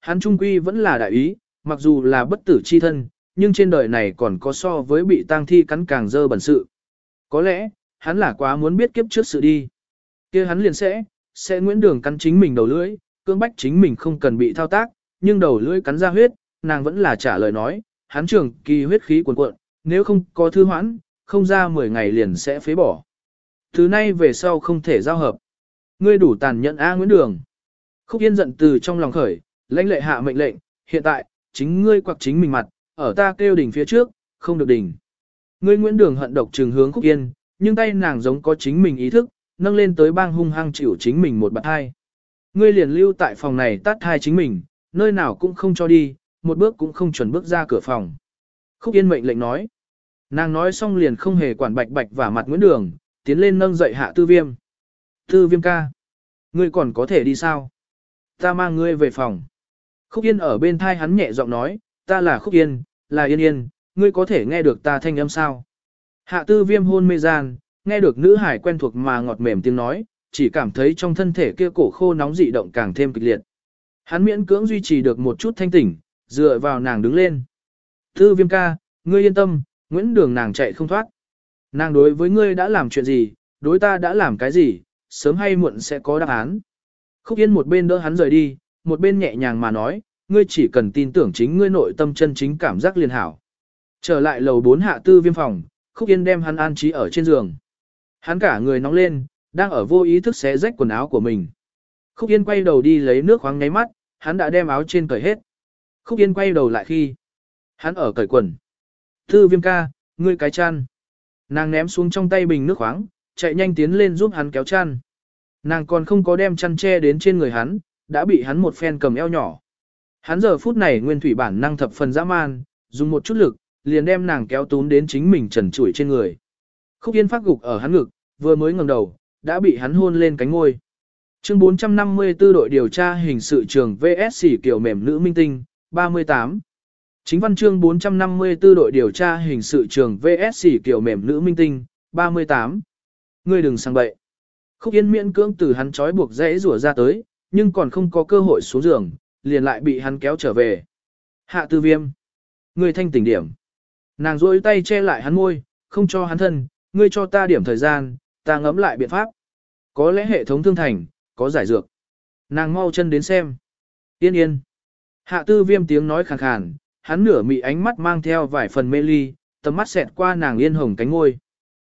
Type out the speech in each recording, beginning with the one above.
Hắn trung quy vẫn là đại ý, mặc dù là bất tử chi thân, nhưng trên đời này còn có so với bị tang thi cắn càng dơ bẩn sự. Có lẽ, hắn là quá muốn biết kiếp trước sự đi. kia hắn liền sẽ, sẽ Nguyễn Đường cắn chính mình đầu lưỡi, cưỡng bách chính mình không cần bị thao tác, nhưng đầu lưỡi cắn ra huyết, nàng vẫn là trả lời nói, hắn trường kỳ huyết khí cuồn cuộn, nếu không có thư hoãn, không ra 10 ngày liền sẽ phế bỏ. Thứ nay về sau không thể giao hợp. Ngươi đủ tàn nhẫn A Nguyễn Đường. Khúc Yên giận từ trong lòng khởi, lãnh lệ hạ mệnh lệnh, hiện tại, chính ngươi quặc chính mình mặt, ở ta kêu đỉnh phía trước, không được đỉnh. Ngươi Nguyễn Đường hận độc trừng hướng Khúc Yên, nhưng tay nàng giống có chính mình ý thức, nâng lên tới bang hung hăng chịu chính mình một bạt hai. Ngươi liền lưu tại phòng này tát hai chính mình, nơi nào cũng không cho đi, một bước cũng không chuẩn bước ra cửa phòng. Khúc Yên mệnh lệnh nói. Nàng nói xong liền không hề quản bạch bạch và mặt Nguyễn Đường, tiến lên nâng dậy hạ tư viêm. Tư viêm ca. Ngươi còn có thể đi sao? Ta mang ngươi về phòng. Khúc Yên ở bên thai hắn nhẹ giọng nói, ta là Khúc Yên, là Yên Yên, ngươi có thể nghe được ta thanh âm sao? Hạ tư viêm hôn mê gian, nghe được nữ hải quen thuộc mà ngọt mềm tiếng nói, chỉ cảm thấy trong thân thể kia cổ khô nóng dị động càng thêm kịch liệt. Hắn miễn cưỡng duy trì được một chút thanh tỉnh, dựa vào nàng đứng lên. Tư viêm ca, ngươi yên tâm, Nguyễn Đường nàng chạy không thoát. Nàng đối với ngươi đã làm chuyện gì, đối ta đã làm cái gì, sớm hay muộn sẽ có đáp án. Khúc Yên một bên đỡ hắn rời đi, một bên nhẹ nhàng mà nói, ngươi chỉ cần tin tưởng chính ngươi nội tâm chân chính cảm giác liền hảo. Trở lại lầu 4 hạ tư viêm phòng, Khúc Yên đem hắn an trí ở trên giường. Hắn cả người nóng lên, đang ở vô ý thức xé rách quần áo của mình. Khúc Yên quay đầu đi lấy nước khoáng nháy mắt, hắn đã đem áo trên cởi hết. Khúc Yên quay đầu lại khi hắn ở cởi quần. Tư viêm ca, ngươi cái chăn. Nàng ném xuống trong tay bình nước khoáng, chạy nhanh tiến lên giúp hắn kéo chăn. Nàng còn không có đem chăn che đến trên người hắn, đã bị hắn một phen cầm eo nhỏ. Hắn giờ phút này nguyên thủy bản năng thập phần dã man, dùng một chút lực, liền đem nàng kéo tún đến chính mình trần trụi trên người. Khúc Yên phát gục ở hắn ngực, vừa mới ngẩng đầu, đã bị hắn hôn lên cánh ngôi. Chương 454 đội điều tra hình sự trường VSC kiểu mềm nữ minh tinh, 38. Chính văn chương 454 đội điều tra hình sự trường VSC kiểu mềm nữ minh tinh, 38. Ngươi đừng sang bậy. Khúc Yên miễn cưỡng từ hắn trói buộc dễ rủa ra tới, nhưng còn không có cơ hội xuống giường, liền lại bị hắn kéo trở về. Hạ tư viêm. Ngươi thanh tỉnh điểm. Nàng rôi tay che lại hắn môi, không cho hắn thân, ngươi cho ta điểm thời gian, ta ngẫm lại biện pháp. Có lẽ hệ thống thương thành, có giải dược. Nàng mau chân đến xem. Yên yên. Hạ tư viêm tiếng nói khàn khàn, hắn nửa mị ánh mắt mang theo vài phần mê ly, tầm mắt xẹt qua nàng yên hồng cánh ngôi.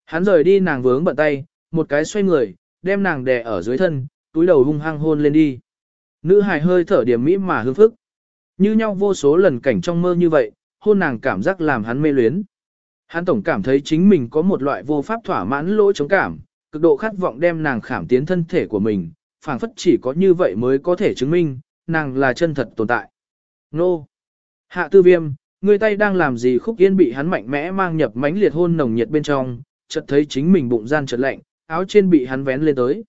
Hắn rời đi nàng vướng bận tay, một cái xoay người, đem nàng đè ở dưới thân, túi đầu hung hăng hôn lên đi. Nữ hài hơi thở điểm mỹ mà hương phức. Như nhau vô số lần cảnh trong mơ như vậy, hôn nàng cảm giác làm hắn mê luyến. Hắn tổng cảm thấy chính mình có một loại vô pháp thỏa mãn lỗi chống cảm, cực độ khát vọng đem nàng khảm tiến thân thể của mình, phảng phất chỉ có như vậy mới có thể chứng minh, nàng là chân thật tồn tại. Nô! Hạ tư viêm, người tay đang làm gì khúc yên bị hắn mạnh mẽ mang nhập mãnh liệt hôn nồng nhiệt bên trong, chợt thấy chính mình bụng gian chợt lạnh, áo trên bị hắn vén lên tới.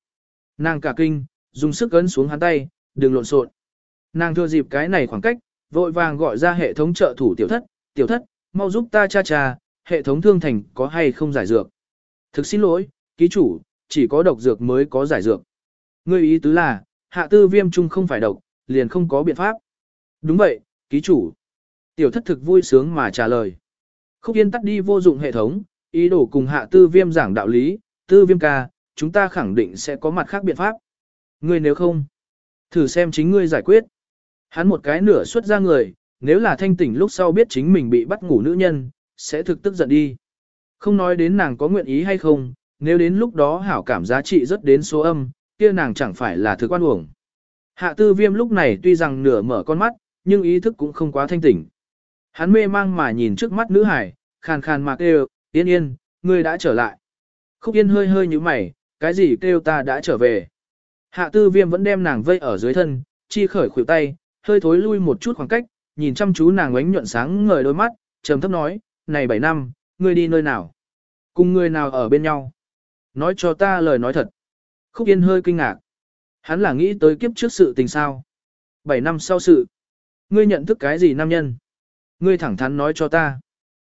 Nàng cả kinh, dùng sức ấn xuống hắn tay, đừng lộn xộn. Nàng thừa dịp cái này khoảng cách, vội vàng gọi ra hệ thống trợ thủ tiểu thất, tiểu thất, mau giúp ta cha cha, hệ thống thương thành có hay không giải dược. Thực xin lỗi, ký chủ, chỉ có độc dược mới có giải dược. Ngươi ý tứ là, hạ tư viêm chung không phải độc, liền không có biện pháp. Đúng vậy, ký chủ. Tiểu thất thực vui sướng mà trả lời. Khúc yên tắt đi vô dụng hệ thống, ý đồ cùng hạ tư viêm giảng đạo lý, tư viêm ca, chúng ta khẳng định sẽ có mặt khác biện pháp. Ngươi nếu không, thử xem chính ngươi giải quyết. Hắn một cái nửa xuất ra người, nếu là thanh tỉnh lúc sau biết chính mình bị bắt ngủ nữ nhân, sẽ thực tức giận đi. Không nói đến nàng có nguyện ý hay không, nếu đến lúc đó hảo cảm giá trị rất đến số âm, kia nàng chẳng phải là thực quan uổng. Hạ tư viêm lúc này tuy rằng nửa mở con mắt, nhưng ý thức cũng không quá thanh tỉnh. Hắn mê mang mà nhìn trước mắt nữ hải, khàn khàn mạc đều, yên yên, ngươi đã trở lại. Khúc yên hơi hơi như mày, cái gì kêu ta đã trở về. Hạ tư viêm vẫn đem nàng vây ở dưới thân, chi khởi khuỷu tay, hơi thối lui một chút khoảng cách, nhìn chăm chú nàng ánh nhuận sáng ngời đôi mắt, trầm thấp nói, này 7 năm, ngươi đi nơi nào? Cùng người nào ở bên nhau? Nói cho ta lời nói thật. Khúc Yên hơi kinh ngạc. Hắn là nghĩ tới kiếp trước sự tình sao? 7 năm sau sự. Ngươi nhận thức cái gì nam nhân? Ngươi thẳng thắn nói cho ta.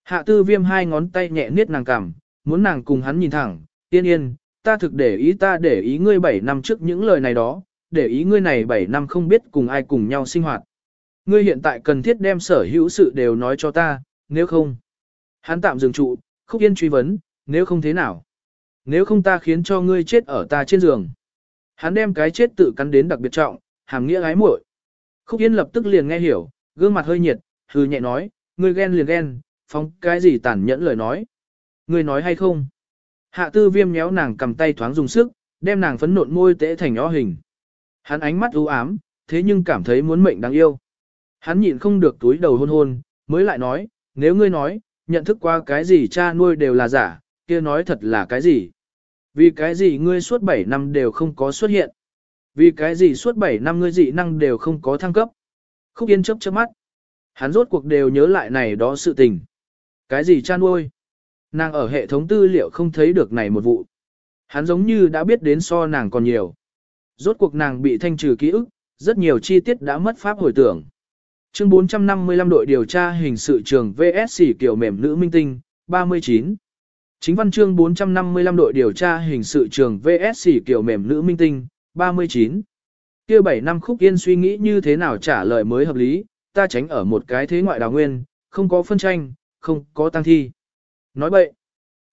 Hạ tư viêm hai ngón tay nhẹ niết nàng cảm, muốn nàng cùng hắn nhìn thẳng. tiên yên, ta thực để ý ta để ý ngươi 7 năm trước những lời này đó, để ý ngươi này 7 năm không biết cùng ai cùng nhau sinh hoạt. Ngươi hiện tại cần thiết đem sở hữu sự đều nói cho ta, nếu không. Hắn tạm dừng trụ, khúc yên truy vấn, nếu không thế nào. Nếu không ta khiến cho ngươi chết ở ta trên giường. Hắn đem cái chết tự cắn đến đặc biệt trọng, hàm nghĩa gái muội. Khúc yên lập tức liền nghe hiểu, gương mặt hơi nhiệt, hừ nhẹ nói, ngươi ghen liền ghen, phóng cái gì tàn nhẫn lời nói. Ngươi nói hay không? Hạ tư viêm nhéo nàng cầm tay thoáng dùng sức, đem nàng phấn nộn môi tễ thành o hình. Hắn ánh mắt u ám, thế nhưng cảm thấy muốn mệnh đáng yêu. Hắn nhịn không được túi đầu hôn hôn, mới lại nói, nếu ngươi nói, nhận thức qua cái gì cha nuôi đều là giả, kia nói thật là cái gì. Vì cái gì ngươi suốt 7 năm đều không có xuất hiện. Vì cái gì suốt 7 năm ngươi dị năng đều không có thăng cấp. Khúc Yên chớp chớp mắt. Hắn rốt cuộc đều nhớ lại này đó sự tình. Cái gì cha nuôi? Nàng ở hệ thống tư liệu không thấy được này một vụ. Hắn giống như đã biết đến so nàng còn nhiều. Rốt cuộc nàng bị thanh trừ ký ức, rất nhiều chi tiết đã mất pháp hồi tưởng. Chương 455 đội điều tra hình sự trường VSC kiểu mềm nữ minh tinh, 39. Chính văn chương 455 đội điều tra hình sự trường VSC kiểu mềm nữ minh tinh, 39. Kia 7 năm khúc yên suy nghĩ như thế nào trả lời mới hợp lý, ta tránh ở một cái thế ngoại đào nguyên, không có phân tranh, không có tăng thi. Nói bậy.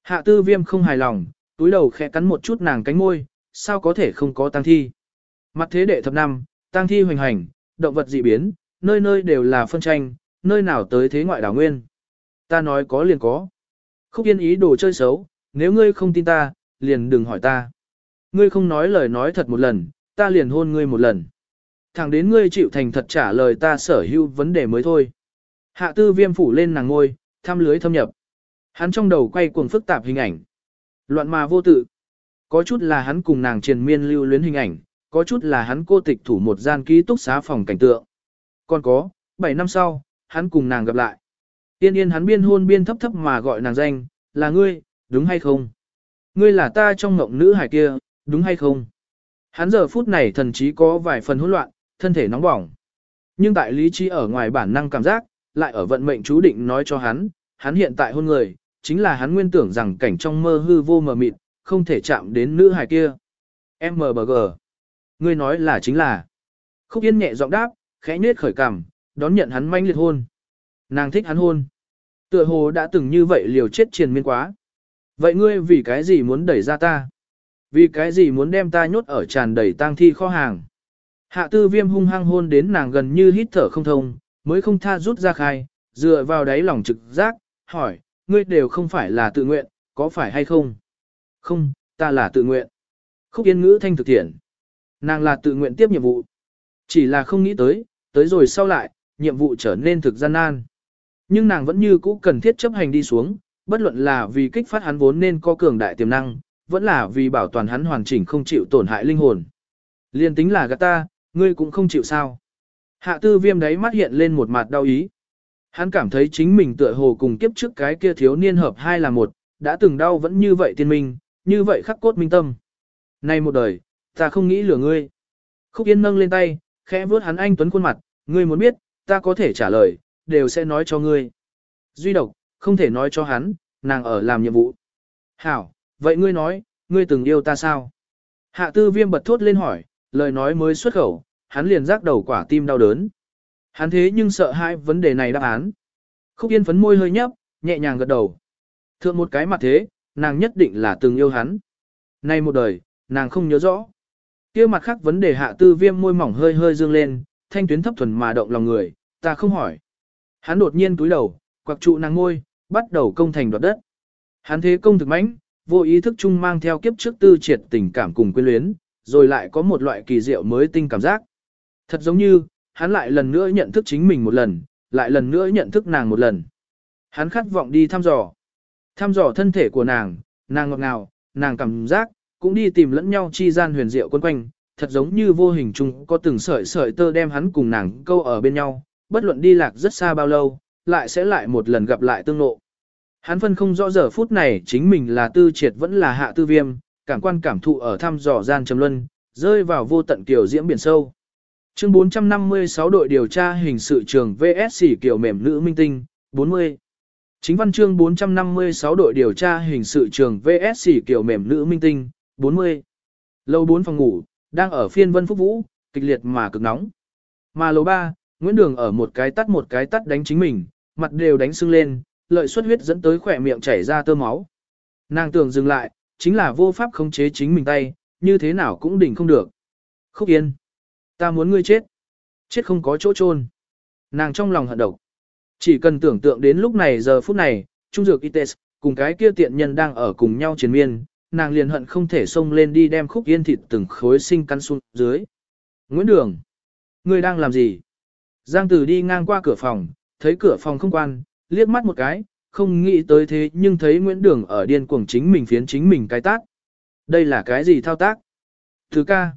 Hạ tư viêm không hài lòng, túi đầu khẽ cắn một chút nàng cánh môi, sao có thể không có tăng thi. Mặt thế đệ thập năm, tăng thi hoành hành, động vật dị biến, nơi nơi đều là phân tranh, nơi nào tới thế ngoại đảo nguyên. Ta nói có liền có. Khúc yên ý đồ chơi xấu, nếu ngươi không tin ta, liền đừng hỏi ta. Ngươi không nói lời nói thật một lần, ta liền hôn ngươi một lần. Thẳng đến ngươi chịu thành thật trả lời ta sở hữu vấn đề mới thôi. Hạ tư viêm phủ lên nàng ngôi, thăm lưới thâm nhập. Hắn trong đầu quay cuồng phức tạp hình ảnh. Loạn mà vô tự. Có chút là hắn cùng nàng triền miên lưu luyến hình ảnh, có chút là hắn cô tịch thủ một gian ký túc xá phòng cảnh tượng. Còn có, 7 năm sau, hắn cùng nàng gặp lại. Tiên yên hắn biên hôn biên thấp thấp mà gọi nàng danh, là ngươi, đúng hay không? Ngươi là ta trong ngộng nữ hải kia, đúng hay không? Hắn giờ phút này thần trí có vài phần hỗn loạn, thân thể nóng bỏng. Nhưng tại lý trí ở ngoài bản năng cảm giác, lại ở vận mệnh chú định nói cho hắn, hắn hiện tại hôn người, chính là hắn nguyên tưởng rằng cảnh trong mơ hư vô mờ mịt, không thể chạm đến nữ hài kia. MBG. Ngươi nói là chính là. Khúc Yên nhẹ giọng đáp, khẽ nhếch khởi cằm, đón nhận hắn manh liệt hôn. Nàng thích hắn hôn. Tựa hồ đã từng như vậy liều chết triền miên quá. Vậy ngươi vì cái gì muốn đẩy ra ta? Vì cái gì muốn đem ta nhốt ở tràn đầy tang thi kho hàng? Hạ tư viêm hung hăng hôn đến nàng gần như hít thở không thông, mới không tha rút ra khai, dựa vào đáy lòng trực giác, hỏi, ngươi đều không phải là tự nguyện, có phải hay không? Không, ta là tự nguyện. Khúc yên ngữ thanh thực thiện. Nàng là tự nguyện tiếp nhiệm vụ. Chỉ là không nghĩ tới, tới rồi sau lại, nhiệm vụ trở nên thực gian nan. Nhưng nàng vẫn như cũ cần thiết chấp hành đi xuống, bất luận là vì kích phát hắn vốn nên có cường đại tiềm năng, vẫn là vì bảo toàn hắn hoàn chỉnh không chịu tổn hại linh hồn. Liên tính là gạt ta, ngươi cũng không chịu sao. Hạ tư viêm đấy mắt hiện lên một mặt đau ý. Hắn cảm thấy chính mình tựa hồ cùng kiếp trước cái kia thiếu niên hợp hai là một, đã từng đau vẫn như vậy tiên minh, như vậy khắc cốt minh tâm. Nay một đời, ta không nghĩ lừa ngươi. Khúc Yên nâng lên tay, khẽ vuốt hắn anh tuấn khuôn mặt, ngươi muốn biết, ta có thể trả lời, đều sẽ nói cho ngươi. Duy độc, không thể nói cho hắn, nàng ở làm nhiệm vụ. Hảo, vậy ngươi nói, ngươi từng yêu ta sao? Hạ tư viêm bật thốt lên hỏi, lời nói mới xuất khẩu, hắn liền rác đầu quả tim đau đớn. Hắn thế nhưng sợ hai vấn đề này đáp án. Khúc Yên phấn môi hơi nhấp, nhẹ nhàng gật đầu. Thượng một cái mặt thế, nàng nhất định là từng yêu hắn. Nay một đời, nàng không nhớ rõ. kia mặt khác vấn đề hạ tư viêm môi mỏng hơi hơi dương lên, thanh tuyến thấp thuần mà động lòng người, ta không hỏi. Hắn đột nhiên túi đầu, quặc trụ nàng ngôi, bắt đầu công thành đoạt đất. Hắn thế công thực mãnh, vô ý thức chung mang theo kiếp trước tư triệt tình cảm cùng quyến luyến, rồi lại có một loại kỳ diệu mới tinh cảm giác. Thật giống như, hắn lại lần nữa nhận thức chính mình một lần, lại lần nữa nhận thức nàng một lần. Hắn khát vọng đi thăm dò. Thăm dò thân thể của nàng, nàng ngọt ngào, nàng cảm giác, cũng đi tìm lẫn nhau chi gian huyền diệu quân quanh, thật giống như vô hình chung có từng sợi sợi tơ đem hắn cùng nàng câu ở bên nhau, bất luận đi lạc rất xa bao lâu, lại sẽ lại một lần gặp lại tương lộ. Hắn phân không rõ giờ phút này chính mình là tư triệt vẫn là hạ tư viêm, cảm quan cảm thụ ở thăm dò gian trầm luân, rơi vào vô tận kiểu diễm biển sâu. Chương 456 đội điều tra hình sự trường VSC kiểu mềm nữ minh tinh, 40. Chính văn chương 456 đội điều tra hình sự trường VSC kiểu mềm nữ minh tinh, 40. Lầu 4 phòng ngủ, đang ở phiên vân phúc vũ, kịch liệt mà cực nóng. Mà lầu 3, Nguyễn Đường ở một cái tắt một cái tắt đánh chính mình, mặt đều đánh sưng lên, lợi suất huyết dẫn tới khỏe miệng chảy ra tơ máu. Nàng tưởng dừng lại, chính là vô pháp khống chế chính mình tay, như thế nào cũng đỉnh không được. Khúc Yên, ta muốn ngươi chết. Chết không có chỗ chôn Nàng trong lòng hận độc. Chỉ cần tưởng tượng đến lúc này giờ phút này, Trung Dược Ites, cùng cái kia tiện nhân đang ở cùng nhau chiến miên, nàng liền hận không thể xông lên đi đem khúc yên thịt từng khối sinh căn xuống dưới. Nguyễn Đường, ngươi đang làm gì? Giang Tử đi ngang qua cửa phòng, thấy cửa phòng không quan, liếc mắt một cái, không nghĩ tới thế nhưng thấy Nguyễn Đường ở điên cuồng chính mình phiến chính mình cái tác. Đây là cái gì thao tác? Thứ ca.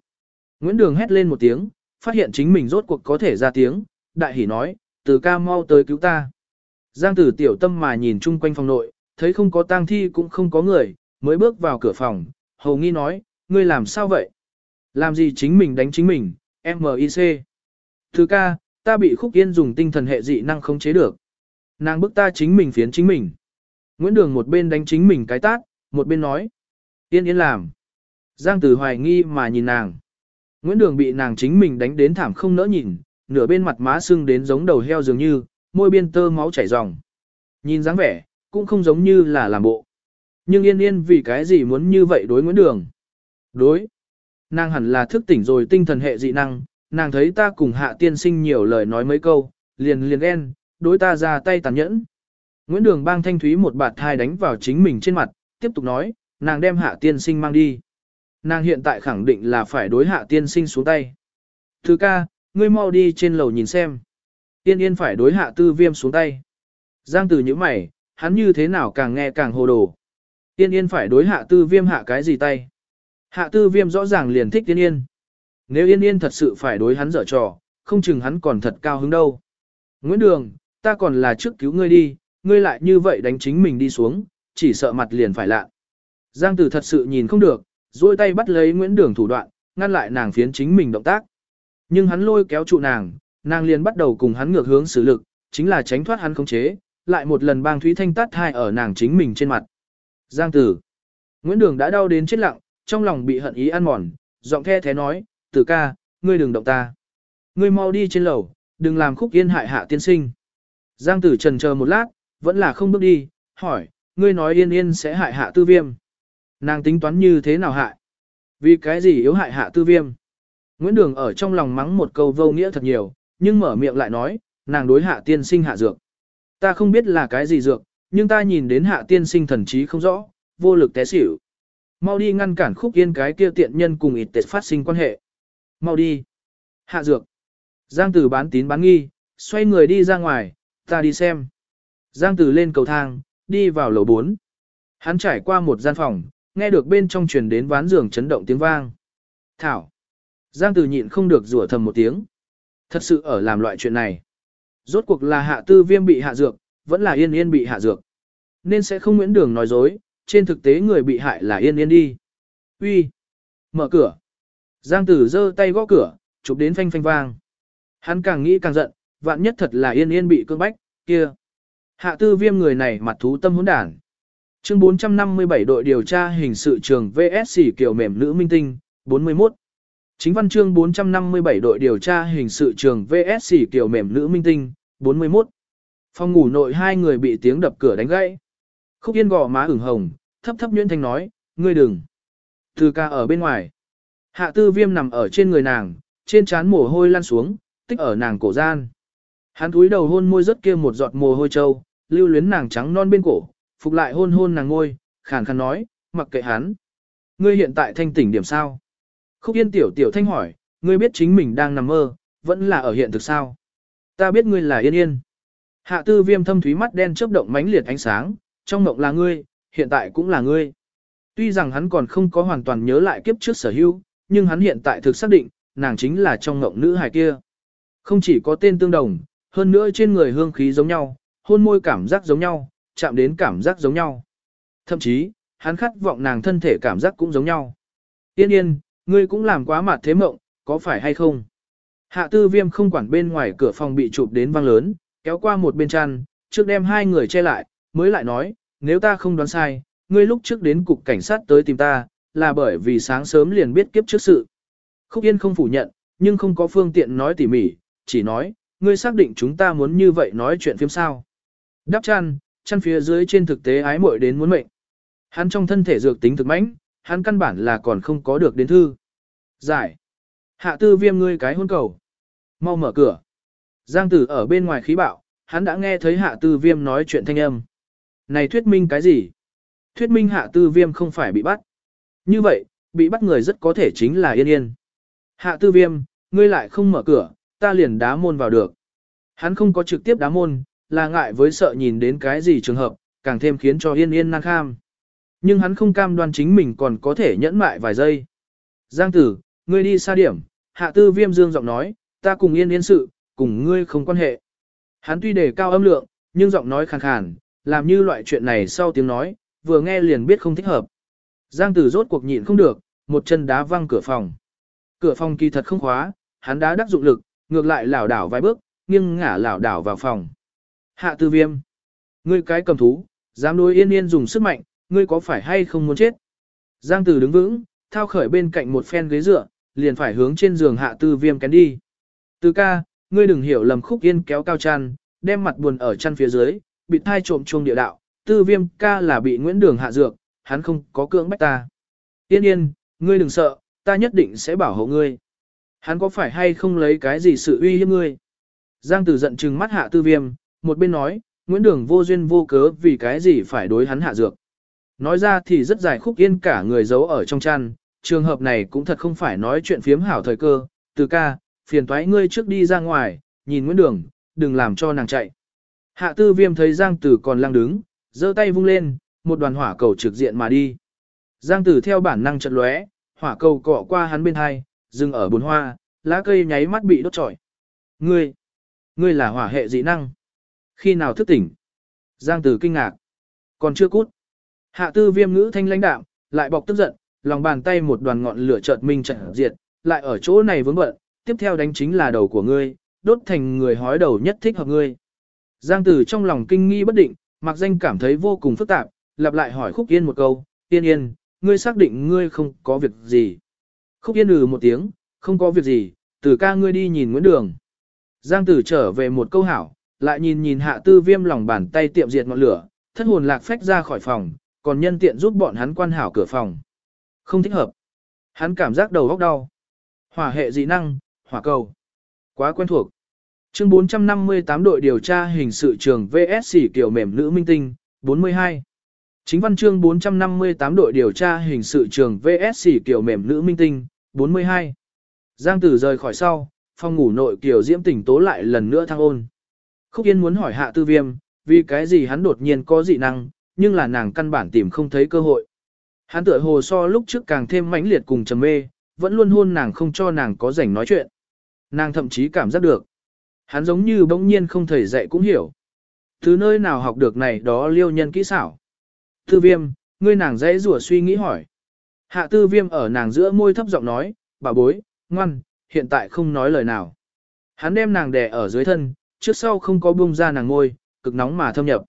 Nguyễn Đường hét lên một tiếng, phát hiện chính mình rốt cuộc có thể ra tiếng, đại hỉ nói, từ ca mau tới cứu ta. Giang tử tiểu tâm mà nhìn chung quanh phòng nội, thấy không có tang thi cũng không có người, mới bước vào cửa phòng, hầu nghi nói, ngươi làm sao vậy? Làm gì chính mình đánh chính mình, M.I.C. Thứ ca, ta bị khúc yên dùng tinh thần hệ dị năng không chế được. Nàng bức ta chính mình phiến chính mình. Nguyễn Đường một bên đánh chính mình cái tát, một bên nói. Yên yên làm. Giang tử hoài nghi mà nhìn nàng. Nguyễn Đường bị nàng chính mình đánh đến thảm không nỡ nhìn, nửa bên mặt má sưng đến giống đầu heo dường như, môi biên tơ máu chảy ròng. Nhìn dáng vẻ, cũng không giống như là làm bộ. Nhưng yên yên vì cái gì muốn như vậy đối Nguyễn Đường? Đối. Nàng hẳn là thức tỉnh rồi tinh thần hệ dị năng, nàng thấy ta cùng hạ tiên sinh nhiều lời nói mấy câu, liền liền ghen, đối ta ra tay tàn nhẫn. Nguyễn Đường bang thanh thúy một bạt thai đánh vào chính mình trên mặt, tiếp tục nói, nàng đem hạ tiên sinh mang đi. Nàng hiện tại khẳng định là phải đối hạ tiên sinh xuống tay. Thứ ca, ngươi mau đi trên lầu nhìn xem. Tiên yên phải đối hạ tư viêm xuống tay. Giang từ những mày, hắn như thế nào càng nghe càng hồ đồ. Tiên yên phải đối hạ tư viêm hạ cái gì tay. Hạ tư viêm rõ ràng liền thích tiên yên. Nếu yên yên thật sự phải đối hắn dở trò, không chừng hắn còn thật cao hứng đâu. Nguyễn Đường, ta còn là trước cứu ngươi đi, ngươi lại như vậy đánh chính mình đi xuống, chỉ sợ mặt liền phải lạ. Giang Tử thật sự nhìn không được, duỗi tay bắt lấy Nguyễn Đường thủ đoạn, ngăn lại nàng phiến chính mình động tác. Nhưng hắn lôi kéo trụ nàng, nàng liền bắt đầu cùng hắn ngược hướng xử lực, chính là tránh thoát hắn khống chế, lại một lần bang Thúy Thanh tát hai ở nàng chính mình trên mặt. Giang Tử. Nguyễn Đường đã đau đến chết lặng, trong lòng bị hận ý ăn mòn, giọng the thế nói, Tử ca, ngươi đừng động ta. Ngươi mau đi trên lầu, đừng làm khúc yên hại hạ tiên sinh. Giang Tử trần chờ một lát, vẫn là không bước đi, hỏi, ngươi nói yên yên sẽ hại hạ tư viêm. Nàng tính toán như thế nào hại? Vì cái gì yếu hại hạ tư viêm? Nguyễn Đường ở trong lòng mắng một câu vô nghĩa thật nhiều, nhưng mở miệng lại nói, nàng đối hạ tiên sinh hạ dược. Ta không biết là cái gì dược, nhưng ta nhìn đến hạ tiên sinh thần trí không rõ, vô lực té xỉu. Mau đi ngăn cản khúc yên cái kia tiện nhân cùng ịt tệ phát sinh quan hệ. Mau đi. Hạ dược. Giang tử bán tín bán nghi, xoay người đi ra ngoài, ta đi xem. Giang tử lên cầu thang, đi vào lầu 4. Hắn trải qua một gian phòng, nghe được bên trong truyền đến ván giường chấn động tiếng vang. Thảo. Giang tử nhịn không được rủa thầm một tiếng. Thật sự ở làm loại chuyện này. Rốt cuộc là hạ tư viêm bị hạ dược, vẫn là yên yên bị hạ dược. Nên sẽ không nguyễn đường nói dối, trên thực tế người bị hại là yên yên đi. Uy, Mở cửa. Giang tử giơ tay gõ cửa, chụp đến phanh phanh vang. Hắn càng nghĩ càng giận, vạn nhất thật là yên yên bị cương bách, kia. Hạ tư viêm người này mặt thú tâm hỗn đản. Chương 457 đội điều tra hình sự trường VSC kiểu mềm nữ minh tinh, 41. Chính văn chương 457 đội điều tra hình sự trường VSC kiểu mềm nữ minh tinh, 41. Phòng ngủ nội hai người bị tiếng đập cửa đánh gãy. Khúc Yên gò má ửng hồng, thấp thấp nhuyễn thanh nói, ngươi đừng. Từ ca ở bên ngoài. Hạ tư viêm nằm ở trên người nàng, trên trán mồ hôi lăn xuống, tích ở nàng cổ gian. Hắn túi đầu hôn môi rất kia một giọt mồ hôi trâu, lưu luyến nàng trắng non bên cổ, phục lại hôn hôn nàng ngôi, khàn khàn nói, mặc kệ hắn. Ngươi hiện tại thanh tỉnh điểm sao? Khúc Yên tiểu tiểu thanh hỏi, ngươi biết chính mình đang nằm mơ, vẫn là ở hiện thực sao? Ta biết ngươi là yên yên. Hạ tư viêm thâm thúy mắt đen chớp động mãnh liệt ánh sáng, trong mộng là ngươi, hiện tại cũng là ngươi. Tuy rằng hắn còn không có hoàn toàn nhớ lại kiếp trước sở hữu, nhưng hắn hiện tại thực xác định, nàng chính là trong mộng nữ hài kia. Không chỉ có tên tương đồng, hơn nữa trên người hương khí giống nhau, hôn môi cảm giác giống nhau, chạm đến cảm giác giống nhau. Thậm chí, hắn khát vọng nàng thân thể cảm giác cũng giống nhau. Yên yên, ngươi cũng làm quá mặt thế mộng, có phải hay không? Hạ tư viêm không quản bên ngoài cửa phòng bị chụp đến vang lớn, kéo qua một bên chăn, trước đem hai người che lại, mới lại nói, nếu ta không đoán sai, ngươi lúc trước đến cục cảnh sát tới tìm ta, là bởi vì sáng sớm liền biết kiếp trước sự. Khúc Yên không phủ nhận, nhưng không có phương tiện nói tỉ mỉ, chỉ nói, ngươi xác định chúng ta muốn như vậy nói chuyện phim sao. Đắp chăn, chăn phía dưới trên thực tế ái muội đến muốn mệnh. Hắn trong thân thể dược tính thực mãnh, hắn căn bản là còn không có được đến thư. Giải. Hạ tư viêm ngươi cái hôn cầu. Mau mở cửa. Giang tử ở bên ngoài khí bạo, hắn đã nghe thấy hạ tư viêm nói chuyện thanh âm. Này thuyết minh cái gì? Thuyết minh hạ tư viêm không phải bị bắt. Như vậy, bị bắt người rất có thể chính là yên yên. Hạ tư viêm, ngươi lại không mở cửa, ta liền đá môn vào được. Hắn không có trực tiếp đá môn, là ngại với sợ nhìn đến cái gì trường hợp, càng thêm khiến cho yên yên năng kham. Nhưng hắn không cam đoan chính mình còn có thể nhẫn mại vài giây. Giang tử, ngươi đi xa điểm, hạ tư viêm dương giọng nói, ta cùng yên yên sự, cùng ngươi không quan hệ. Hắn tuy đề cao âm lượng, nhưng giọng nói khàn khàn, làm như loại chuyện này sau tiếng nói, vừa nghe liền biết không thích hợp. Giang tử rốt cuộc nhịn không được, một chân đá văng cửa phòng. Cửa phòng kỳ thật không khóa, hắn đá đắc dụng lực, ngược lại lảo đảo vài bước, nghiêng ngả lảo đảo vào phòng. Hạ tư viêm. Ngươi cái cầm thú, dám đối yên yên dùng sức mạnh, ngươi có phải hay không muốn chết? Giang Tử đứng vững, thao khởi bên cạnh một phen ghế dựa, liền phải hướng trên giường hạ tư viêm kén đi. Từ ca, ngươi đừng hiểu lầm khúc yên kéo cao chăn, đem mặt buồn ở chăn phía dưới, bị thai trộm chuông địa đạo, tư viêm ca là bị Nguyễn Đường hạ dược, hắn không có cưỡng bách ta. Yên yên, ngươi đừng sợ, ta nhất định sẽ bảo hộ ngươi. Hắn có phải hay không lấy cái gì sự uy hiếp ngươi? Giang Tử giận trừng mắt hạ tư viêm, một bên nói, Nguyễn Đường vô duyên vô cớ vì cái gì phải đối hắn hạ dược. Nói ra thì rất dài khúc yên cả người giấu ở trong chăn, trường hợp này cũng thật không phải nói chuyện phiếm hảo thời cơ, từ ca, phiền toái ngươi trước đi ra ngoài, nhìn Nguyễn Đường, đừng làm cho nàng chạy. Hạ tư viêm thấy Giang Tử còn lăng đứng, giơ tay vung lên, một đoàn hỏa cầu trực diện mà đi. Giang Tử theo bản năng chợt lóe, hỏa cầu cọ qua hắn bên hai, dừng ở bồn hoa, lá cây nháy mắt bị đốt trọi. Ngươi, ngươi là hỏa hệ dị năng. Khi nào thức tỉnh? Giang Tử kinh ngạc. Còn chưa cút. Hạ tư viêm ngữ thanh lãnh đạm, lại bọc tức giận, lòng bàn tay một đoàn ngọn lửa chợt minh chợt diệt, lại ở chỗ này vướng bận, tiếp theo đánh chính là đầu của ngươi, đốt thành người hói đầu nhất thích hợp ngươi. Giang Tử trong lòng kinh nghi bất định, mặc danh cảm thấy vô cùng phức tạp, lặp lại hỏi Khúc Yên một câu, Yên Yên, ngươi xác định ngươi không có việc gì. Khúc Yên ừ một tiếng, không có việc gì, tử ca ngươi đi nhìn Nguyễn Đường. Giang Tử trở về một câu hảo, lại nhìn nhìn hạ tư viêm lòng bàn tay tiệm diệt ngọn lửa, thất hồn lạc phách ra khỏi phòng, còn nhân tiện giúp bọn hắn quan hảo cửa phòng. Không thích hợp. Hắn cảm giác đầu góc đau. Hỏa hệ dị năng, hỏa cầu. Quá quen thuộc. Chương 458 đội điều tra hình sự trường VSC kiểu mềm nữ minh tinh, 42. Chính văn chương 458 đội điều tra hình sự trường VSC kiểu mềm nữ minh tinh, 42. Giang tử rời khỏi sau, phòng ngủ nội kiểu diễm tỉnh tố lại lần nữa thăng ôn. Khúc Yên muốn hỏi hạ tư viêm, vì cái gì hắn đột nhiên có dị năng, nhưng là nàng căn bản tìm không thấy cơ hội. Hắn tựa hồ so lúc trước càng thêm mãnh liệt cùng trầm mê, vẫn luôn hôn nàng không cho nàng có rảnh nói chuyện. Nàng thậm chí cảm giác được. Hắn giống như bỗng nhiên không thể dạy cũng hiểu. Từ nơi nào học được này đó liêu nhân kỹ xảo. Tư viêm, ngươi nàng dễ rủa suy nghĩ hỏi. Hạ tư viêm ở nàng giữa môi thấp giọng nói, bà bối, ngoan, hiện tại không nói lời nào. Hắn đem nàng đè ở dưới thân, trước sau không có buông ra nàng ngôi, cực nóng mà thâm nhập.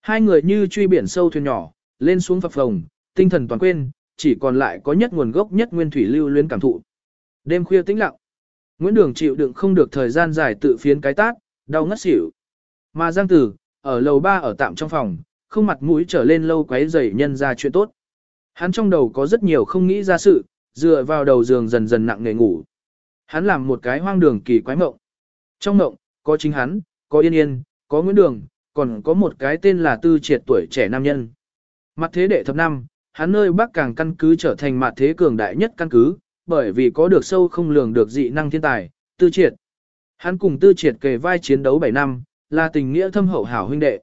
Hai người như truy biển sâu thuyền nhỏ, lên xuống phập phồng, tinh thần toàn quên, chỉ còn lại có nhất nguồn gốc nhất nguyên thủy lưu luyến cảm thụ. Đêm khuya tĩnh lặng. Nguyễn Đường chịu đựng không được thời gian dài tự phiến cái tát, đau ngất xỉu. Mà Giang Tử, ở lầu ba ở tạm trong phòng, không mặt mũi trở lên lâu quấy rầy nhân ra chuyện tốt. Hắn trong đầu có rất nhiều không nghĩ ra sự, dựa vào đầu giường dần dần nặng nề ngủ. Hắn làm một cái hoang đường kỳ quái mộng. Trong mộng, có chính hắn, có yên yên, có Nguyễn Đường, còn có một cái tên là Tư Triệt tuổi trẻ nam nhân. Mặt thế đệ thập năm, hắn nơi Bắc càng căn cứ trở thành mặt thế cường đại nhất căn cứ, bởi vì có được sâu không lường được dị năng thiên tài, Tư Triệt. Hắn cùng Tư Triệt kề vai chiến đấu 7 năm, là tình nghĩa thâm hậu hảo huynh đệ.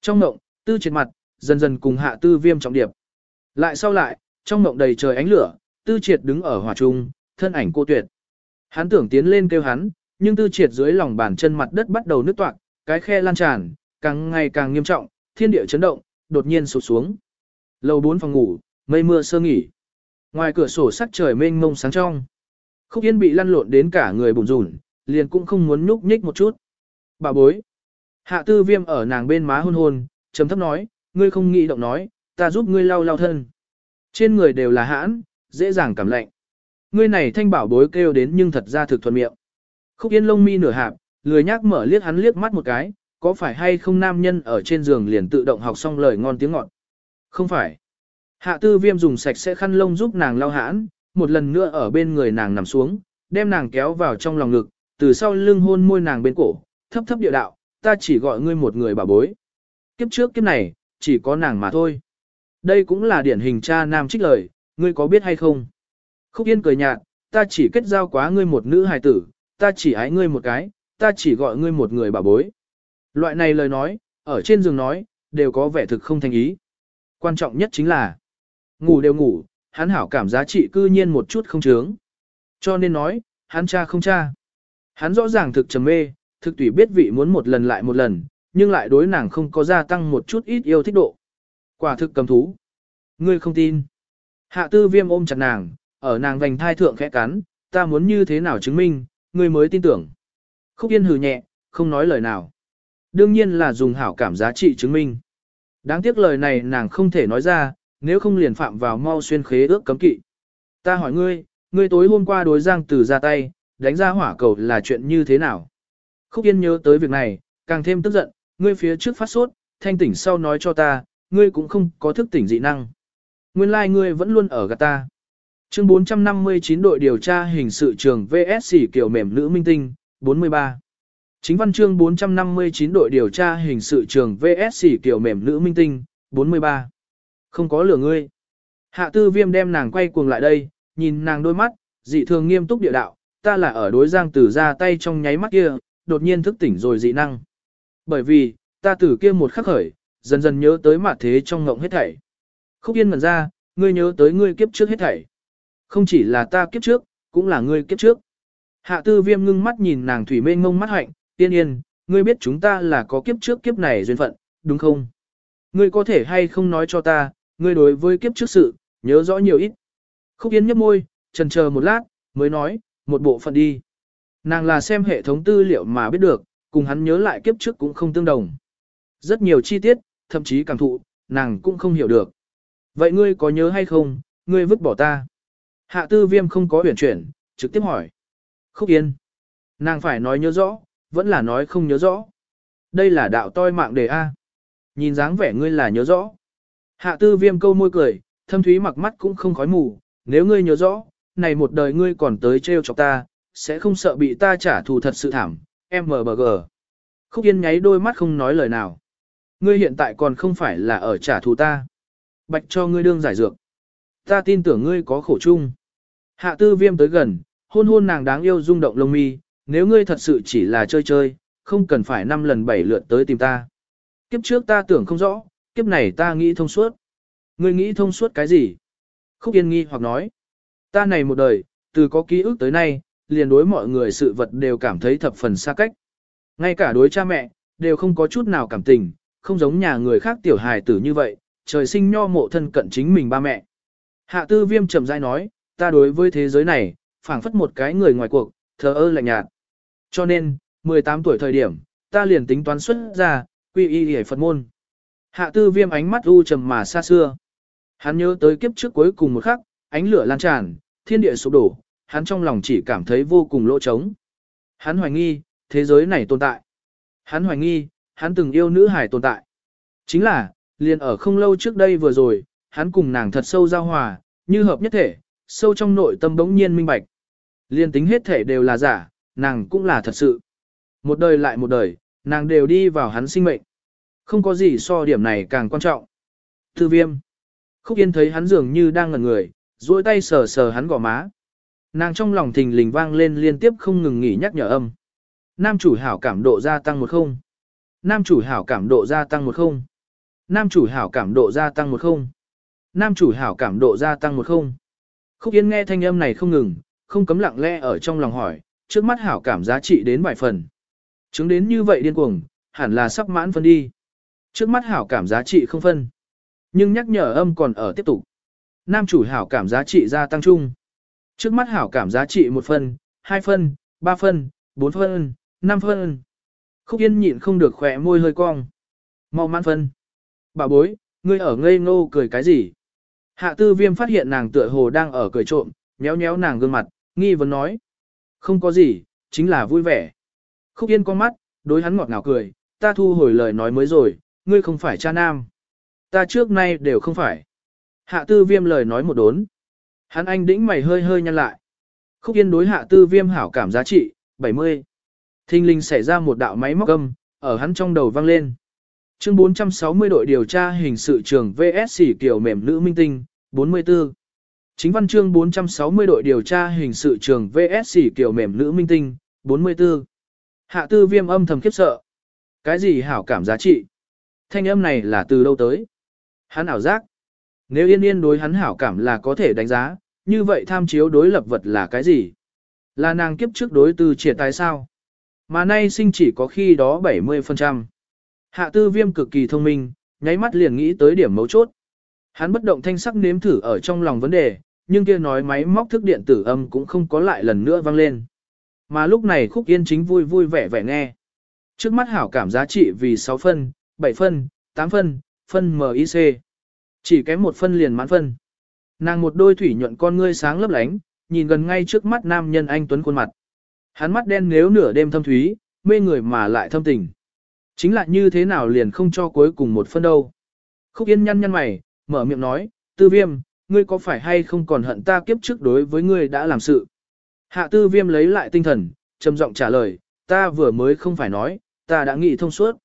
Trong mộng, Tư Triệt mặt, dần dần cùng hạ Tư Viêm trọng điệp. Lại sau lại, trong mộng đầy trời ánh lửa, Tư Triệt đứng ở hỏa trung, thân ảnh cô tuyệt. Hắn tưởng tiến lên kêu hắn, nhưng Tư Triệt dưới lòng bàn chân mặt đất bắt đầu nứt toạc, cái khe lan tràn, càng ngày càng nghiêm trọng, thiên địa chấn động, đột nhiên sụp xuống. Lầu bốn phòng ngủ, mây mưa sơ nghỉ. Ngoài cửa sổ sắc trời mênh mông sáng trong. Khúc Yên bị lăn lộn đến cả người bùn rùn, liền cũng không muốn nhúc nhích một chút. Bà bối. Hạ tư viêm ở nàng bên má hôn hôn, chấm thấp nói, ngươi không nghĩ động nói, ta giúp ngươi lau lau thân. Trên người đều là hãn, dễ dàng cảm lạnh. Ngươi này thanh bảo bối kêu đến nhưng thật ra thực thuận miệng. Khúc Yên lông mi nửa hạp, lười nhác mở liếc hắn liếc mắt một cái, có phải hay không nam nhân ở trên giường liền tự động học xong lời ngon tiếng ngọt. Không phải. Hạ tư viêm dùng sạch sẽ khăn lông giúp nàng lau hãn, một lần nữa ở bên người nàng nằm xuống, đem nàng kéo vào trong lòng ngực, từ sau lưng hôn môi nàng bên cổ, thấp thấp địa đạo, ta chỉ gọi ngươi một người bà bối. Kiếp trước kiếp này, chỉ có nàng mà thôi. Đây cũng là điển hình cha nam trích lời, ngươi có biết hay không? Khúc Yên cười nhạt, ta chỉ kết giao quá ngươi một nữ hài tử, ta chỉ ái ngươi một cái, ta chỉ gọi ngươi một người bà bối. Loại này lời nói, ở trên giường nói, đều có vẻ thực không thành ý. Quan trọng nhất chính là, ngủ đều ngủ, hắn hảo cảm giá trị cư nhiên một chút không chướng. Cho nên nói, hắn cha không cha. Hắn rõ ràng thực trầm mê, thực tùy biết vị muốn một lần lại một lần, nhưng lại đối nàng không có gia tăng một chút ít yêu thích độ. Quả thực cầm thú. Ngươi không tin. Hạ tư viêm ôm chặt nàng, ở nàng vành thai thượng khẽ cắn, ta muốn như thế nào chứng minh, ngươi mới tin tưởng. Khúc yên hừ nhẹ, không nói lời nào. Đương nhiên là dùng hảo cảm giá trị chứng minh. Đáng tiếc lời này nàng không thể nói ra, nếu không liền phạm vào mau xuyên khế ước cấm kỵ. Ta hỏi ngươi, ngươi tối hôm qua đối giang Tử ra tay, đánh ra hỏa cầu là chuyện như thế nào? Khúc Yên nhớ tới việc này, càng thêm tức giận, ngươi phía trước phát sốt, thanh tỉnh sau nói cho ta, ngươi cũng không có thức tỉnh dị năng. Nguyên lai like ngươi vẫn luôn ở gạt ta. Chương 459 đội điều tra hình sự trường VSC kiểu mềm nữ minh tinh, 43. Chính văn chương 459 đội điều tra hình sự trường VSC kiểu mềm nữ minh tinh, 43. Không có lửa ngươi. Hạ tư viêm đem nàng quay cuồng lại đây, nhìn nàng đôi mắt, dị thường nghiêm túc địa đạo, ta là ở đối giang tử ra tay trong nháy mắt kia, đột nhiên thức tỉnh rồi dị năng. Bởi vì, ta từ kia một khắc khởi, dần dần nhớ tới mặt thế trong ngộng hết thảy. Khúc yên ngần ra, ngươi nhớ tới ngươi kiếp trước hết thảy. Không chỉ là ta kiếp trước, cũng là ngươi kiếp trước. Hạ tư viêm ngưng mắt nhìn nàng thủy mê ngông mắt hạnh, tiên yên, ngươi biết chúng ta là có kiếp trước kiếp này duyên phận, đúng không? Ngươi có thể hay không nói cho ta, ngươi đối với kiếp trước sự, nhớ rõ nhiều ít. Khúc yên nhấp môi, trần chờ một lát, mới nói, một bộ phận đi. Nàng là xem hệ thống tư liệu mà biết được, cùng hắn nhớ lại kiếp trước cũng không tương đồng. Rất nhiều chi tiết, thậm chí cảm thụ, nàng cũng không hiểu được. Vậy ngươi có nhớ hay không, ngươi vứt bỏ ta? Hạ tư viêm không có huyền chuyển, trực tiếp hỏi. Khúc yên. Nàng phải nói nhớ rõ, vẫn là nói không nhớ rõ. Đây là đạo toi mạng đề A. Nhìn dáng vẻ ngươi là nhớ rõ. Hạ tư viêm câu môi cười, thâm thúy mặc mắt cũng không khói mù, nếu ngươi nhớ rõ, này một đời ngươi còn tới trêu chọc ta, sẽ không sợ bị ta trả thù thật sự thảm, MBG. Khúc Yên nháy đôi mắt không nói lời nào. Ngươi hiện tại còn không phải là ở trả thù ta. Bạch cho ngươi đương giải dược. Ta tin tưởng ngươi có khổ chung. Hạ tư viêm tới gần, hôn hôn nàng đáng yêu rung động lông mi, nếu ngươi thật sự chỉ là chơi chơi, không cần phải năm lần bảy lượt tới tìm ta. Kiếp trước ta tưởng không rõ, kiếp này ta nghĩ thông suốt. Ngươi nghĩ thông suốt cái gì? Khúc Yên nghi hoặc nói. Ta này một đời, từ có ký ức tới nay, liền đối mọi người sự vật đều cảm thấy thập phần xa cách. Ngay cả đối cha mẹ, đều không có chút nào cảm tình, không giống nhà người khác tiểu hài tử như vậy, trời sinh nho mộ thân cận chính mình ba mẹ. Hạ tư viêm chậm rãi nói, ta đối với thế giới này, phảng phất một cái người ngoài cuộc, thờ ơ lạnh nhạt. Cho nên, 18 tuổi thời điểm, ta liền tính toán xuất ra, quy y hề Phật môn. Hạ tư viêm ánh mắt u trầm mà xa xưa. Hắn nhớ tới kiếp trước cuối cùng một khắc, ánh lửa lan tràn, thiên địa sụp đổ, hắn trong lòng chỉ cảm thấy vô cùng lỗ trống. Hắn hoài nghi, thế giới này tồn tại. Hắn hoài nghi, hắn từng yêu nữ hải tồn tại. Chính là, liền ở không lâu trước đây vừa rồi, hắn cùng nàng thật sâu giao hòa, như hợp nhất thể, sâu trong nội tâm bỗng nhiên minh bạch. Liên tính hết thể đều là giả, nàng cũng là thật sự. Một đời lại một đời, nàng đều đi vào hắn sinh mệnh. Không có gì so điểm này càng quan trọng. Thư viêm. Khúc Yên thấy hắn dường như đang ngẩn người, duỗi tay sờ sờ hắn gò má. Nàng trong lòng thình lình vang lên liên tiếp không ngừng nghỉ nhắc nhở âm. Nam chủ hảo cảm độ gia tăng một không. Nam chủ hảo cảm độ gia tăng một không. Nam chủ hảo cảm độ gia tăng một không. Nam chủ hảo cảm độ gia tăng một không. Khúc Yên nghe thanh âm này không ngừng, không cấm lặng lẽ ở trong lòng hỏi, trước mắt hảo cảm giá trị đến vài phần. Chứng đến như vậy điên cuồng, hẳn là sắp mãn phân đi. Trước mắt hảo cảm giá trị không phân. Nhưng nhắc nhở âm còn ở tiếp tục. Nam chủ hảo cảm giá trị gia tăng chung. Trước mắt hảo cảm giá trị 1 phân, 2 phân, 3 phân, 4 phân, 5 phân. Khúc Yên nhịn không được khỏe môi hơi cong. Mau mãn phân. Bà bối, ngươi ở ngây ngô cười cái gì? Hạ tư viêm phát hiện nàng tựa hồ đang ở cười trộm, nhéo nhéo nàng gương mặt, nghi vấn nói. Không có gì, chính là vui vẻ. Khúc Yên con mắt, đối hắn ngọt ngào cười, ta thu hồi lời nói mới rồi, ngươi không phải cha nam. Ta trước nay đều không phải. Hạ tư viêm lời nói một đốn. Hắn anh đĩnh mày hơi hơi nhăn lại. Khúc Yên đối hạ tư viêm hảo cảm giá trị, 70. Thinh linh xảy ra một đạo máy móc âm, ở hắn trong đầu vang lên. Chương 460 đội điều tra hình sự trường VSC kiểu mềm nữ minh tinh, 44. Chính văn chương 460 đội điều tra hình sự trường VSC kiểu mềm nữ minh tinh, 44. Hạ tư viêm âm thầm khiếp sợ. Cái gì hảo cảm giá trị? Thanh âm này là từ đâu tới? Hắn ảo giác. Nếu yên yên đối hắn hảo cảm là có thể đánh giá, như vậy tham chiếu đối lập vật là cái gì? Là nàng kiếp trước đối từ triệt tài sao? Mà nay sinh chỉ có khi đó 70%. Hạ tư viêm cực kỳ thông minh, nháy mắt liền nghĩ tới điểm mấu chốt. Hắn bất động thanh sắc nếm thử ở trong lòng vấn đề, nhưng kia nói máy móc thức điện tử âm cũng không có lại lần nữa vang lên. Mà lúc này khúc yên chính vui vui vẻ vẻ nghe. Trước mắt hảo cảm giá trị vì 6 phân, 7 phân, 8 phân, phân MIC. Chỉ kém một phân liền mãn phân. Nàng một đôi thủy nhuận con ngươi sáng lấp lánh, nhìn gần ngay trước mắt nam nhân anh tuấn khuôn mặt. Hắn mắt đen nếu nửa đêm thâm thúy, mê người mà lại thâm tình. Chính là như thế nào liền không cho cuối cùng một phân đâu. Khúc Yên nhăn nhăn mày, mở miệng nói, tư viêm, ngươi có phải hay không còn hận ta kiếp trước đối với ngươi đã làm sự. Hạ tư viêm lấy lại tinh thần, trầm giọng trả lời, ta vừa mới không phải nói, ta đã nghĩ thông suốt.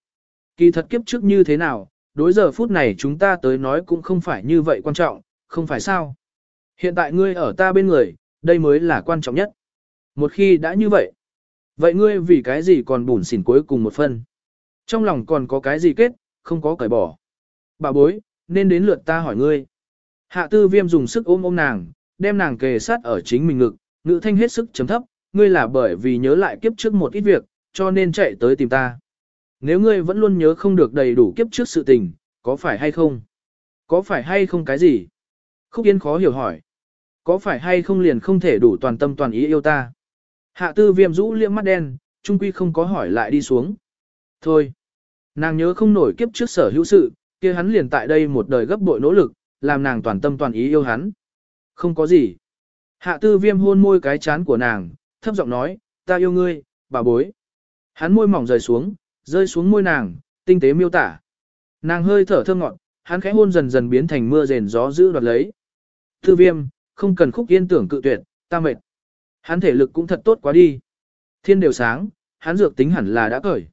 Kỳ thật kiếp trước như thế nào, đối giờ phút này chúng ta tới nói cũng không phải như vậy quan trọng, không phải sao. Hiện tại ngươi ở ta bên người, đây mới là quan trọng nhất. Một khi đã như vậy, vậy ngươi vì cái gì còn bùn xỉn cuối cùng một phân? Trong lòng còn có cái gì kết, không có cởi bỏ. Bà bối, nên đến lượt ta hỏi ngươi. Hạ tư viêm dùng sức ôm ôm nàng, đem nàng kề sát ở chính mình ngực, ngữ thanh hết sức chấm thấp, ngươi là bởi vì nhớ lại kiếp trước một ít việc, cho nên chạy tới tìm ta. Nếu ngươi vẫn luôn nhớ không được đầy đủ kiếp trước sự tình, có phải hay không? Có phải hay không cái gì? Khúc Yên khó hiểu hỏi. Có phải hay không liền không thể đủ toàn tâm toàn ý yêu ta? Hạ tư viêm rũ liễm mắt đen, trung quy không có hỏi lại đi xuống. Thôi, nàng nhớ không nổi kiếp trước sở hữu sự, kia hắn liền tại đây một đời gấp bội nỗ lực, làm nàng toàn tâm toàn ý yêu hắn. Không có gì. Hạ tư viêm hôn môi cái chán của nàng, thấp giọng nói, ta yêu ngươi, bà bối. Hắn môi mỏng rời xuống, rơi xuống môi nàng, tinh tế miêu tả. Nàng hơi thở thơm ngọt, hắn khẽ hôn dần dần biến thành mưa rền gió giữ đoạt lấy. Tư viêm, không cần khúc yên tưởng cự tuyệt, ta mệt. Hắn thể lực cũng thật tốt quá đi. Thiên đều sáng, hắn dược tính hẳn là đã cởi.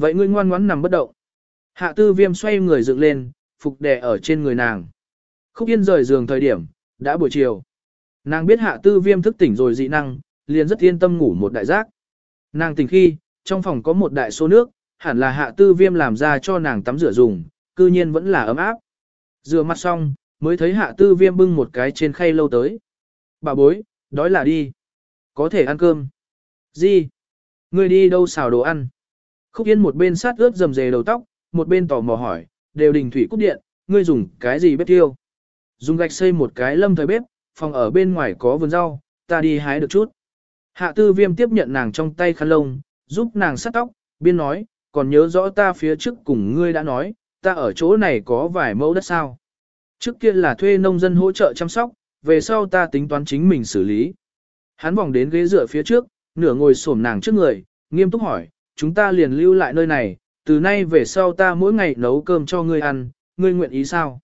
Vậy ngươi ngoan ngoãn nằm bất động. Hạ tư viêm xoay người dựng lên, phục đè ở trên người nàng. Khúc yên rời giường thời điểm, đã buổi chiều. Nàng biết hạ tư viêm thức tỉnh rồi dị năng, liền rất yên tâm ngủ một đại giác. Nàng tỉnh khi, trong phòng có một đại số nước, hẳn là hạ tư viêm làm ra cho nàng tắm rửa dùng, cư nhiên vẫn là ấm áp. Rửa mặt xong, mới thấy hạ tư viêm bưng một cái trên khay lâu tới. Bà bối, đói là đi. Có thể ăn cơm. Gì? Ngươi đi đâu xào đồ ăn? Khúc Yên một bên sát ướt dầm dề đầu tóc, một bên tò mò hỏi, đều đình thủy cút điện, ngươi dùng cái gì bếp tiêu? Dùng gạch xây một cái lâm thời bếp, phòng ở bên ngoài có vườn rau, ta đi hái được chút. Hạ tư viêm tiếp nhận nàng trong tay khăn lông, giúp nàng sát tóc, biên nói, còn nhớ rõ ta phía trước cùng ngươi đã nói, ta ở chỗ này có vài mẫu đất sao. Trước kia là thuê nông dân hỗ trợ chăm sóc, về sau ta tính toán chính mình xử lý. Hắn vòng đến ghế dựa phía trước, nửa ngồi xổm nàng trước người, nghiêm túc hỏi, chúng ta liền lưu lại nơi này, từ nay về sau ta mỗi ngày nấu cơm cho ngươi ăn, ngươi nguyện ý sao?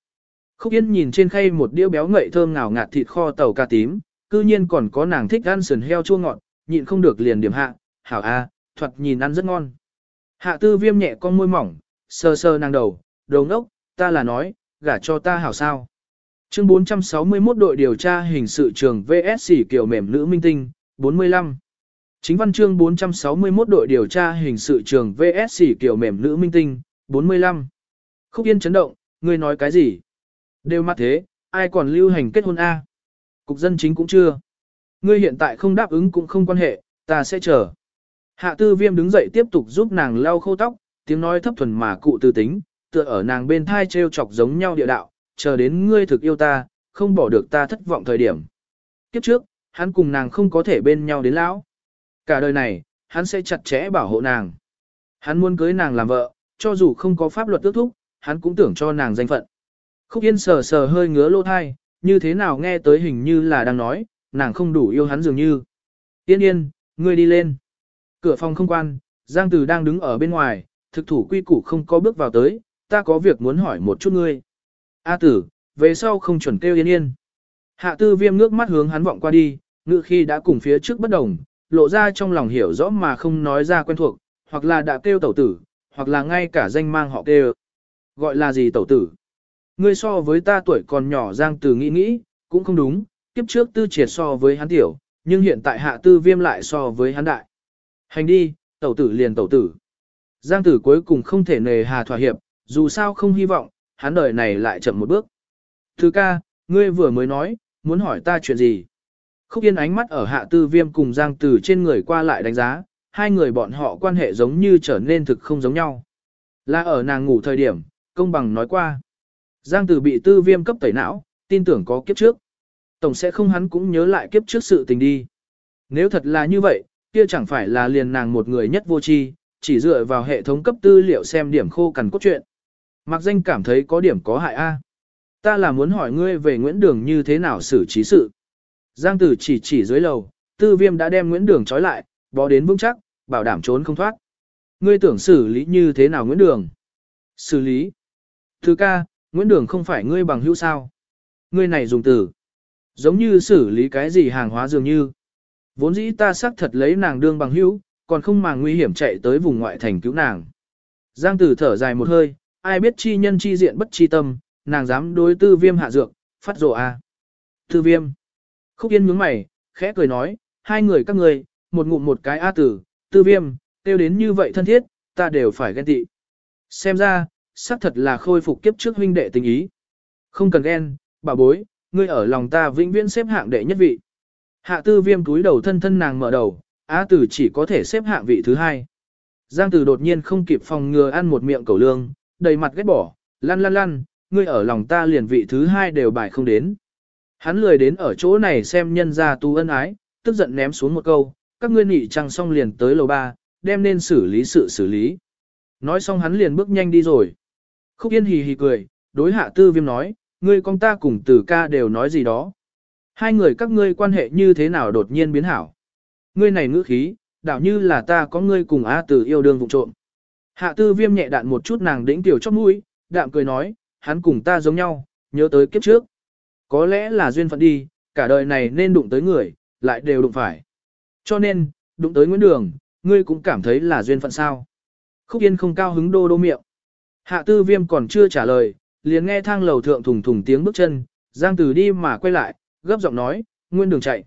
Khúc Yên nhìn trên khay một đĩa béo ngậy thơm ngào ngạt thịt kho tàu cà tím, cư nhiên còn có nàng thích ăn sườn heo chua ngọt, nhịn không được liền điểm hạ, hảo a, thuật nhìn ăn rất ngon. Hạ tư viêm nhẹ con môi mỏng, sơ sơ nàng đầu, đầu ngốc, ta là nói, gả cho ta hảo sao. Chương 461 đội điều tra hình sự trường VSC kiểu mềm nữ minh tinh, 45. Chính văn chương 461 đội điều tra hình sự trường VSC kiểu mềm nữ minh tinh, 45. Khúc Yên chấn động, ngươi nói cái gì? Đều mặt thế, ai còn lưu hành kết hôn A? Cục dân chính cũng chưa. Ngươi hiện tại không đáp ứng cũng không quan hệ, ta sẽ chờ. Hạ tư viêm đứng dậy tiếp tục giúp nàng lau khô tóc, tiếng nói thấp thuần mà cụ tư tính, tựa ở nàng bên thai treo chọc giống nhau địa đạo, chờ đến ngươi thực yêu ta, không bỏ được ta thất vọng thời điểm. Kiếp trước, hắn cùng nàng không có thể bên nhau đến lão. Cả đời này, hắn sẽ chặt chẽ bảo hộ nàng. Hắn muốn cưới nàng làm vợ, cho dù không có pháp luật ước thúc, hắn cũng tưởng cho nàng danh phận. Khúc Yên sờ sờ hơi ngứa lỗ thai, như thế nào nghe tới hình như là đang nói, nàng không đủ yêu hắn dường như. Yên yên, ngươi đi lên. Cửa phòng không quan, Giang Từ đang đứng ở bên ngoài, thực thủ quy củ không có bước vào tới, ta có việc muốn hỏi một chút ngươi. A tử, về sau không chuẩn kêu yên yên. Hạ tư viêm ngước mắt hướng hắn vọng qua đi, ngự khi đã cùng phía trước bất đồng, lộ ra trong lòng hiểu rõ mà không nói ra quen thuộc, hoặc là đã kêu tẩu tử, hoặc là ngay cả danh mang họ kêu. Gọi là gì tẩu tử? Ngươi so với ta tuổi còn nhỏ Giang Từ nghĩ nghĩ, cũng không đúng, kiếp trước tư triệt so với hắn tiểu, nhưng hiện tại hạ tư viêm lại so với hắn đại. Hành đi, tẩu tử liền tẩu tử. Giang tử cuối cùng không thể nề hà thỏa hiệp, dù sao không hy vọng, hắn đời này lại chậm một bước. Thứ ca, ngươi vừa mới nói, muốn hỏi ta chuyện gì? Khúc Yên ánh mắt ở hạ tư viêm cùng Giang tử trên người qua lại đánh giá, hai người bọn họ quan hệ giống như trở nên thực không giống nhau. Là ở nàng ngủ thời điểm, công bằng nói qua. Giang tử bị tư viêm cấp tẩy não, tin tưởng có kiếp trước. Tổng sẽ không hắn cũng nhớ lại kiếp trước sự tình đi. Nếu thật là như vậy, kia chẳng phải là liền nàng một người nhất vô tri, chỉ dựa vào hệ thống cấp tư liệu xem điểm khô cằn cốt truyện. Mặc danh cảm thấy có điểm có hại a. Ta là muốn hỏi ngươi về Nguyễn Đường như thế nào xử trí sự. Giang tử chỉ chỉ dưới lầu, tư viêm đã đem Nguyễn Đường trói lại, bó đến vững chắc, bảo đảm trốn không thoát. Ngươi tưởng xử lý như thế nào Nguyễn Đường? Xử lý. Thứ ca, Nguyễn Đường không phải ngươi bằng hữu sao? Ngươi này dùng từ. Giống như xử lý cái gì hàng hóa dường như. Vốn dĩ ta xác thật lấy nàng đương bằng hữu, còn không màng nguy hiểm chạy tới vùng ngoại thành cứu nàng. Giang tử thở dài một hơi, ai biết chi nhân chi diện bất chi tâm, nàng dám đối tư viêm hạ dược, phát rộ à. Tư viêm. Khúc yên nhướng mày, khẽ cười nói, hai người các người, một ngụm một cái A tử, tư viêm, tiêu đến như vậy thân thiết, ta đều phải ghen tị. Xem ra, xác thật là khôi phục kiếp trước huynh đệ tình ý. Không cần ghen, bà bối, ngươi ở lòng ta vĩnh viễn xếp hạng đệ nhất vị. Hạ tư viêm túi đầu thân thân nàng mở đầu, á tử chỉ có thể xếp hạng vị thứ hai. Giang tử đột nhiên không kịp phòng ngừa ăn một miệng cầu lương, đầy mặt ghét bỏ, lăn lăn lăn, ngươi ở lòng ta liền vị thứ hai đều bài không đến. Hắn lười đến ở chỗ này xem nhân gia tu ân ái, tức giận ném xuống một câu, các ngươi nị trăng xong liền tới lầu ba, đem nên xử lý sự xử lý. Nói xong hắn liền bước nhanh đi rồi. Khúc Yên hì hì cười, đối hạ tư viêm nói, ngươi con ta cùng tử ca đều nói gì đó. Hai người các ngươi quan hệ như thế nào đột nhiên biến hảo. Ngươi này ngữ khí, đảo như là ta có ngươi cùng A tử yêu đương vụ trộm. Hạ tư viêm nhẹ đạn một chút nàng đĩnh tiểu chóp mũi, đạm cười nói, hắn cùng ta giống nhau, nhớ tới kiếp trước. Có lẽ là duyên phận đi, cả đời này nên đụng tới người, lại đều đụng phải. Cho nên, đụng tới Nguyễn Đường, ngươi cũng cảm thấy là duyên phận sao. Khúc Yên không cao hứng đô đô miệng. Hạ tư viêm còn chưa trả lời, liền nghe thang lầu thượng thùng thùng tiếng bước chân, Giang Tử đi mà quay lại, gấp giọng nói, nguyên đường chạy.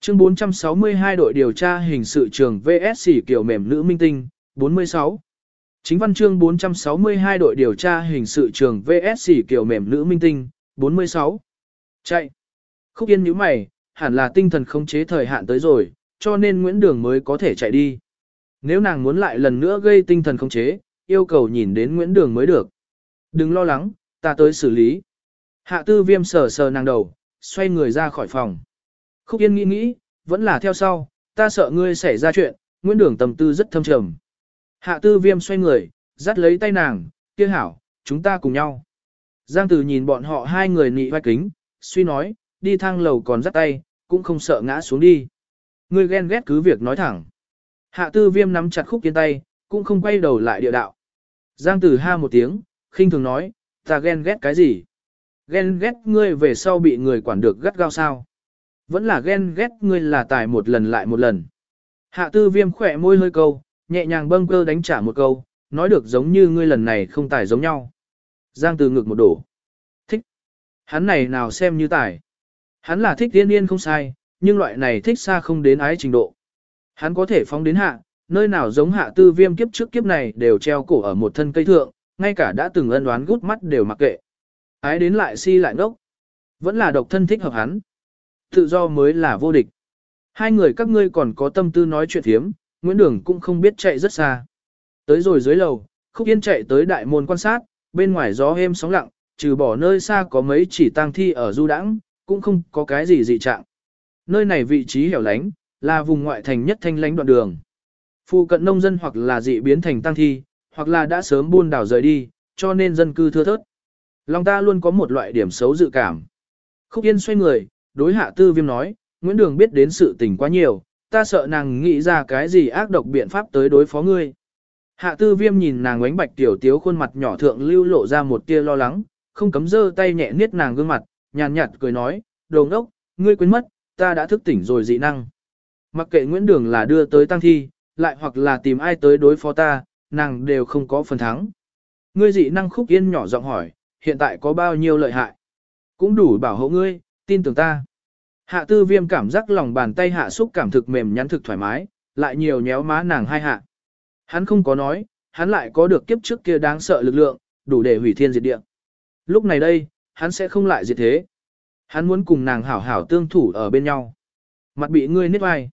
Chương 462 đội điều tra hình sự trường VSC kiểu mềm nữ minh tinh, 46. Chính văn chương 462 đội điều tra hình sự trường VSC kiểu mềm nữ minh tinh, 46. Chạy. Khúc Yên nhíu mày, hẳn là tinh thần khống chế thời hạn tới rồi, cho nên Nguyễn Đường mới có thể chạy đi. Nếu nàng muốn lại lần nữa gây tinh thần khống chế, yêu cầu nhìn đến Nguyễn Đường mới được. Đừng lo lắng, ta tới xử lý. Hạ tư viêm sờ sờ nàng đầu, xoay người ra khỏi phòng. Khúc Yên nghĩ nghĩ, vẫn là theo sau, ta sợ ngươi xảy ra chuyện, Nguyễn Đường tâm tư rất thâm trầm. Hạ tư viêm xoay người, dắt lấy tay nàng, kia hảo, chúng ta cùng nhau. Giang Tử nhìn bọn họ hai người nị vai kính, suy nói, đi thang lầu còn dắt tay, cũng không sợ ngã xuống đi. Ngươi ghen ghét cứ việc nói thẳng. Hạ tư viêm nắm chặt khúc yên tay, cũng không quay đầu lại địa đạo. Giang Tử ha một tiếng, khinh thường nói, ta ghen ghét cái gì? Ghen ghét ngươi về sau bị người quản được gắt gao sao? Vẫn là ghen ghét ngươi là tài một lần lại một lần. Hạ tư viêm khỏe môi hơi câu, nhẹ nhàng bâng cơ đánh trả một câu, nói được giống như ngươi lần này không tài giống nhau. Giang từ ngực một đổ. Hắn này nào xem như tài. Hắn là thích tiên yên không sai, nhưng loại này thích xa không đến ái trình độ. Hắn có thể phóng đến hạ, nơi nào giống hạ tư viêm kiếp trước kiếp này đều treo cổ ở một thân cây thượng, ngay cả đã từng ân đoán gút mắt đều mặc kệ. Ái đến lại si lại ngốc. Vẫn là độc thân thích hợp hắn. Tự do mới là vô địch. Hai người các ngươi còn có tâm tư nói chuyện thiếm, Nguyễn Đường cũng không biết chạy rất xa. Tới rồi dưới lầu, Khúc Yên chạy tới đại môn quan sát, bên ngoài gió êm sóng lặng, trừ bỏ nơi xa có mấy chỉ tang thi ở du đãng, cũng không có cái gì dị trạng. Nơi này vị trí hẻo lánh, là vùng ngoại thành nhất thanh lánh đoạn đường. Phụ cận nông dân hoặc là dị biến thành tang thi, hoặc là đã sớm buôn đảo rời đi, cho nên dân cư thưa thớt. Lòng ta luôn có một loại điểm xấu dự cảm. Khúc Yên xoay người, đối hạ tư viêm nói, Nguyễn Đường biết đến sự tình quá nhiều, ta sợ nàng nghĩ ra cái gì ác độc biện pháp tới đối phó ngươi. Hạ tư viêm nhìn nàng ánh bạch tiểu tiếu khuôn mặt nhỏ thượng lưu lộ ra một tia lo lắng, không cấm dơ tay nhẹ niết nàng gương mặt, nhàn nhạt cười nói, đồ ngốc, ngươi quên mất, ta đã thức tỉnh rồi dị năng. Mặc kệ Nguyễn Đường là đưa tới tăng thi, lại hoặc là tìm ai tới đối phó ta, nàng đều không có phần thắng. Ngươi dị năng khúc yên nhỏ giọng hỏi, hiện tại có bao nhiêu lợi hại? Cũng đủ bảo hộ ngươi, tin tưởng ta. Hạ tư viêm cảm giác lòng bàn tay hạ xúc cảm thực mềm nhắn thực thoải mái, lại nhiều nhéo má nàng hai hạ. Hắn không có nói, hắn lại có được kiếp trước kia đáng sợ lực lượng, đủ để hủy thiên diệt địa. Lúc này đây, hắn sẽ không lại diệt thế. Hắn muốn cùng nàng hảo hảo tương thủ ở bên nhau. Mặt bị ngươi nít vai.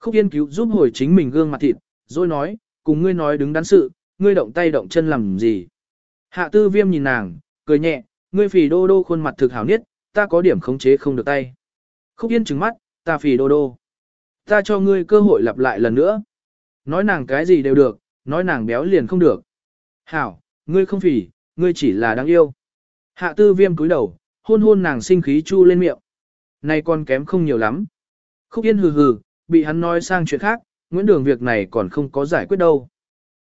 Khúc Yên cứu giúp hồi chính mình gương mặt thịt, rồi nói, cùng ngươi nói đứng đắn sự, ngươi động tay động chân làm gì. Hạ tư viêm nhìn nàng, cười nhẹ, ngươi phì đô đô khuôn mặt thực hảo nít ta có điểm khống chế không được tay. Khúc Yên trừng mắt, ta phì đô đô. Ta cho ngươi cơ hội lặp lại lần nữa. Nói nàng cái gì đều được, nói nàng béo liền không được. Hảo, ngươi không phì, ngươi chỉ là đáng yêu. Hạ tư viêm cúi đầu, hôn hôn nàng sinh khí chu lên miệng. Này con kém không nhiều lắm. Khúc Yên hừ hừ, bị hắn nói sang chuyện khác, Nguyễn Đường việc này còn không có giải quyết đâu.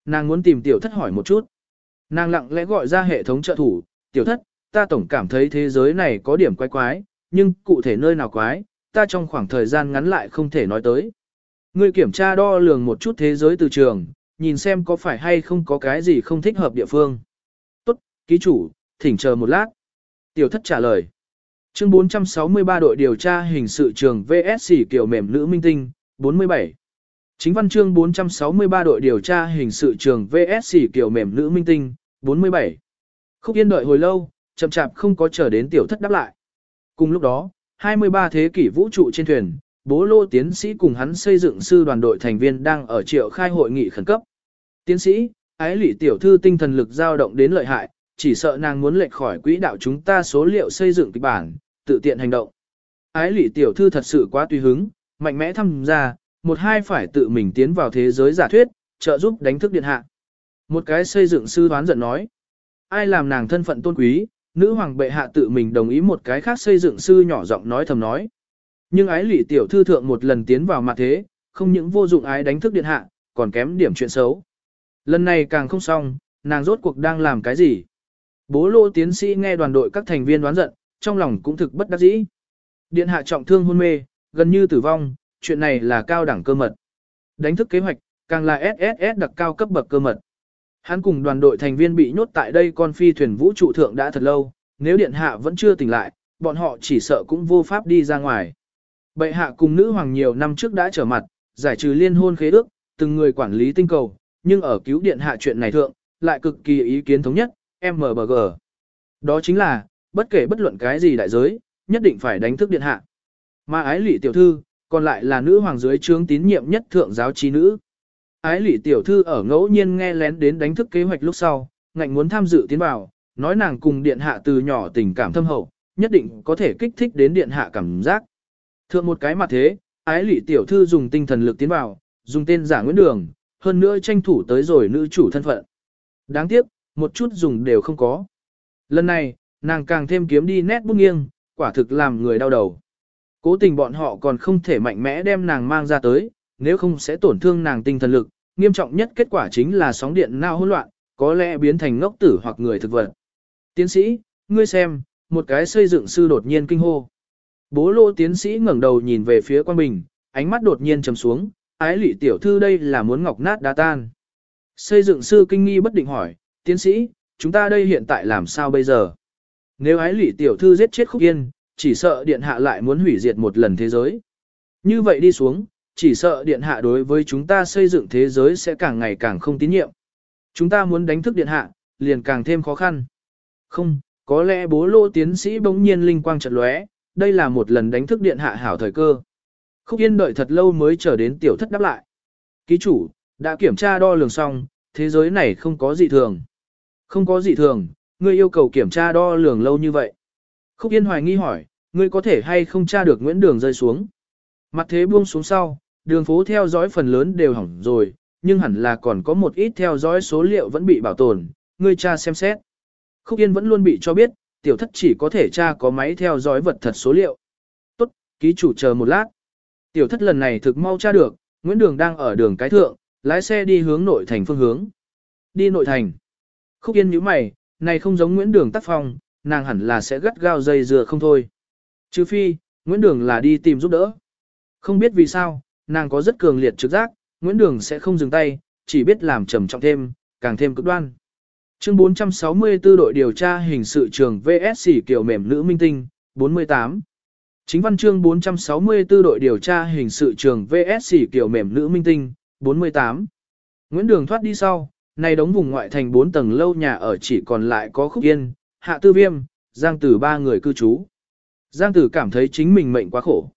Nàng muốn tìm tiểu thất hỏi một chút. Nàng lặng lẽ gọi ra hệ thống trợ thủ, tiểu thất, ta tổng cảm thấy thế giới này có điểm quái quái, nhưng cụ thể nơi nào quái, ta trong khoảng thời gian ngắn lại không thể nói tới. Ngươi kiểm tra đo lường một chút thế giới từ trường, nhìn xem có phải hay không có cái gì không thích hợp địa phương. Tốt, ký chủ, thỉnh chờ một lát. Tiểu thất trả lời. Chương 463 đội điều tra hình sự trường VSC kiểu mềm nữ minh tinh, 47. Chính văn chương 463 đội điều tra hình sự trường VSC kiểu mềm nữ minh tinh, 47. Khúc yên đợi hồi lâu, chậm chạp không có chờ đến tiểu thất đáp lại. Cùng lúc đó, 23 thế kỷ vũ trụ trên thuyền, bố lô tiến sĩ cùng hắn xây dựng sư đoàn đội thành viên đang ở triệu khai hội nghị khẩn cấp. Tiến sĩ, ái lỷ tiểu thư tinh thần lực dao động đến lợi hại, chỉ sợ nàng muốn lệch khỏi quỹ đạo chúng ta số liệu xây dựng kịch bản, tự tiện hành động. Ái lỷ tiểu thư thật sự quá tùy hứng, mạnh mẽ tham gia, một hai phải tự mình tiến vào thế giới giả thuyết, trợ giúp đánh thức điện hạ. Một cái xây dựng sư đoán giận nói, ai làm nàng thân phận tôn quý, nữ hoàng bệ hạ tự mình đồng ý một cái khác xây dựng sư nhỏ giọng nói thầm nói. Nhưng ái lỷ tiểu thư thượng một lần tiến vào mặt thế, không những vô dụng ái đánh thức điện hạ, còn kém điểm chuyện xấu. Lần này càng không xong, nàng rốt cuộc đang làm cái gì? Bố lô tiến sĩ nghe đoàn đội các thành viên đoán giận, trong lòng cũng thực bất đắc dĩ. Điện hạ trọng thương hôn mê, gần như tử vong, chuyện này là cao đẳng cơ mật. Đánh thức kế hoạch, càng là SSS đặc cao cấp bậc cơ mật. Hắn cùng đoàn đội thành viên bị nhốt tại đây con phi thuyền vũ trụ thượng đã thật lâu, nếu điện hạ vẫn chưa tỉnh lại, bọn họ chỉ sợ cũng vô pháp đi ra ngoài. Bệ hạ cùng nữ hoàng nhiều năm trước đã trở mặt, giải trừ liên hôn khế ước, từng người quản lý tinh cầu, nhưng ở cứu điện hạ chuyện này thượng, lại cực kỳ ý kiến thống nhất, MBG. Đó chính là, bất kể bất luận cái gì đại giới, nhất định phải đánh thức điện hạ. Mà ái lị tiểu thư, còn lại là nữ hoàng dưới trướng tín nhiệm nhất thượng giáo trí nữ. Ái lị tiểu thư ở ngẫu nhiên nghe lén đến đánh thức kế hoạch lúc sau, ngạnh muốn tham dự tiến vào, nói nàng cùng điện hạ từ nhỏ tình cảm thâm hậu, nhất định có thể kích thích đến điện hạ cảm giác. Thượng một cái mặt thế, ái lị tiểu thư dùng tinh thần lực tiến vào, dùng tên giả Nguyễn Đường, hơn nữa tranh thủ tới rồi nữ chủ thân phận. Đáng tiếc, một chút dùng đều không có. Lần này, nàng càng thêm kiếm đi nét bút nghiêng, quả thực làm người đau đầu. Cố tình bọn họ còn không thể mạnh mẽ đem nàng mang ra tới, nếu không sẽ tổn thương nàng tinh thần lực, nghiêm trọng nhất kết quả chính là sóng điện nao hỗn loạn, có lẽ biến thành ngốc tử hoặc người thực vật. Tiến sĩ, ngươi xem, một cái xây dựng sư đột nhiên kinh hô. Bố lô tiến sĩ ngẩng đầu nhìn về phía quan bình, ánh mắt đột nhiên trầm xuống, ái lị tiểu thư đây là muốn ngọc nát đá tan. Xây dựng sư kinh nghi bất định hỏi, tiến sĩ, chúng ta đây hiện tại làm sao bây giờ? Nếu ái lỷ tiểu thư giết chết khúc yên, chỉ sợ điện hạ lại muốn hủy diệt một lần thế giới. Như vậy đi xuống, chỉ sợ điện hạ đối với chúng ta xây dựng thế giới sẽ càng ngày càng không tín nhiệm. Chúng ta muốn đánh thức điện hạ, liền càng thêm khó khăn. Không, có lẽ bố lô tiến sĩ bỗng nhiên linh quang chợt lóe, đây là một lần đánh thức điện hạ hảo thời cơ. Khúc Yên đợi thật lâu mới chờ đến tiểu thất đáp lại. Ký chủ, đã kiểm tra đo lường xong, thế giới này không có gì thường. Không có gì thường, ngươi yêu cầu kiểm tra đo lường lâu như vậy. Khúc Yên hoài nghi hỏi, ngươi có thể hay không tra được Nguyễn Đường rơi xuống. Mặt thế buông xuống sau, đường phố theo dõi phần lớn đều hỏng rồi, nhưng hẳn là còn có một ít theo dõi số liệu vẫn bị bảo tồn, ngươi tra xem xét. Khúc Yên vẫn luôn bị cho biết, tiểu thất chỉ có thể tra có máy theo dõi vật thật số liệu. Tốt, ký chủ chờ một lát. Tiểu thất lần này thực mau tra được, Nguyễn Đường đang ở đường cái thượng, lái xe đi hướng nội thành phương hướng. Đi nội thành. Khúc Yên nhíu mày, này không giống Nguyễn Đường tác phong, nàng hẳn là sẽ gắt gao dây dừa không thôi. Chứ phi, Nguyễn Đường là đi tìm giúp đỡ. Không biết vì sao, nàng có rất cường liệt trực giác, Nguyễn Đường sẽ không dừng tay, chỉ biết làm trầm trọng thêm, càng thêm cực đoan. Chương 464 đội điều tra hình sự trường VSC kiểu mềm nữ minh tinh, 48. Chính văn chương 464 đội điều tra hình sự trường VSC kiểu mềm nữ minh tinh, 48. Nguyễn Đường thoát đi sau, này đóng vùng ngoại thành 4 tầng lâu nhà ở chỉ còn lại có khúc yên, hạ tư viêm, giang tử ba người cư trú. Giang tử cảm thấy chính mình mệnh quá khổ.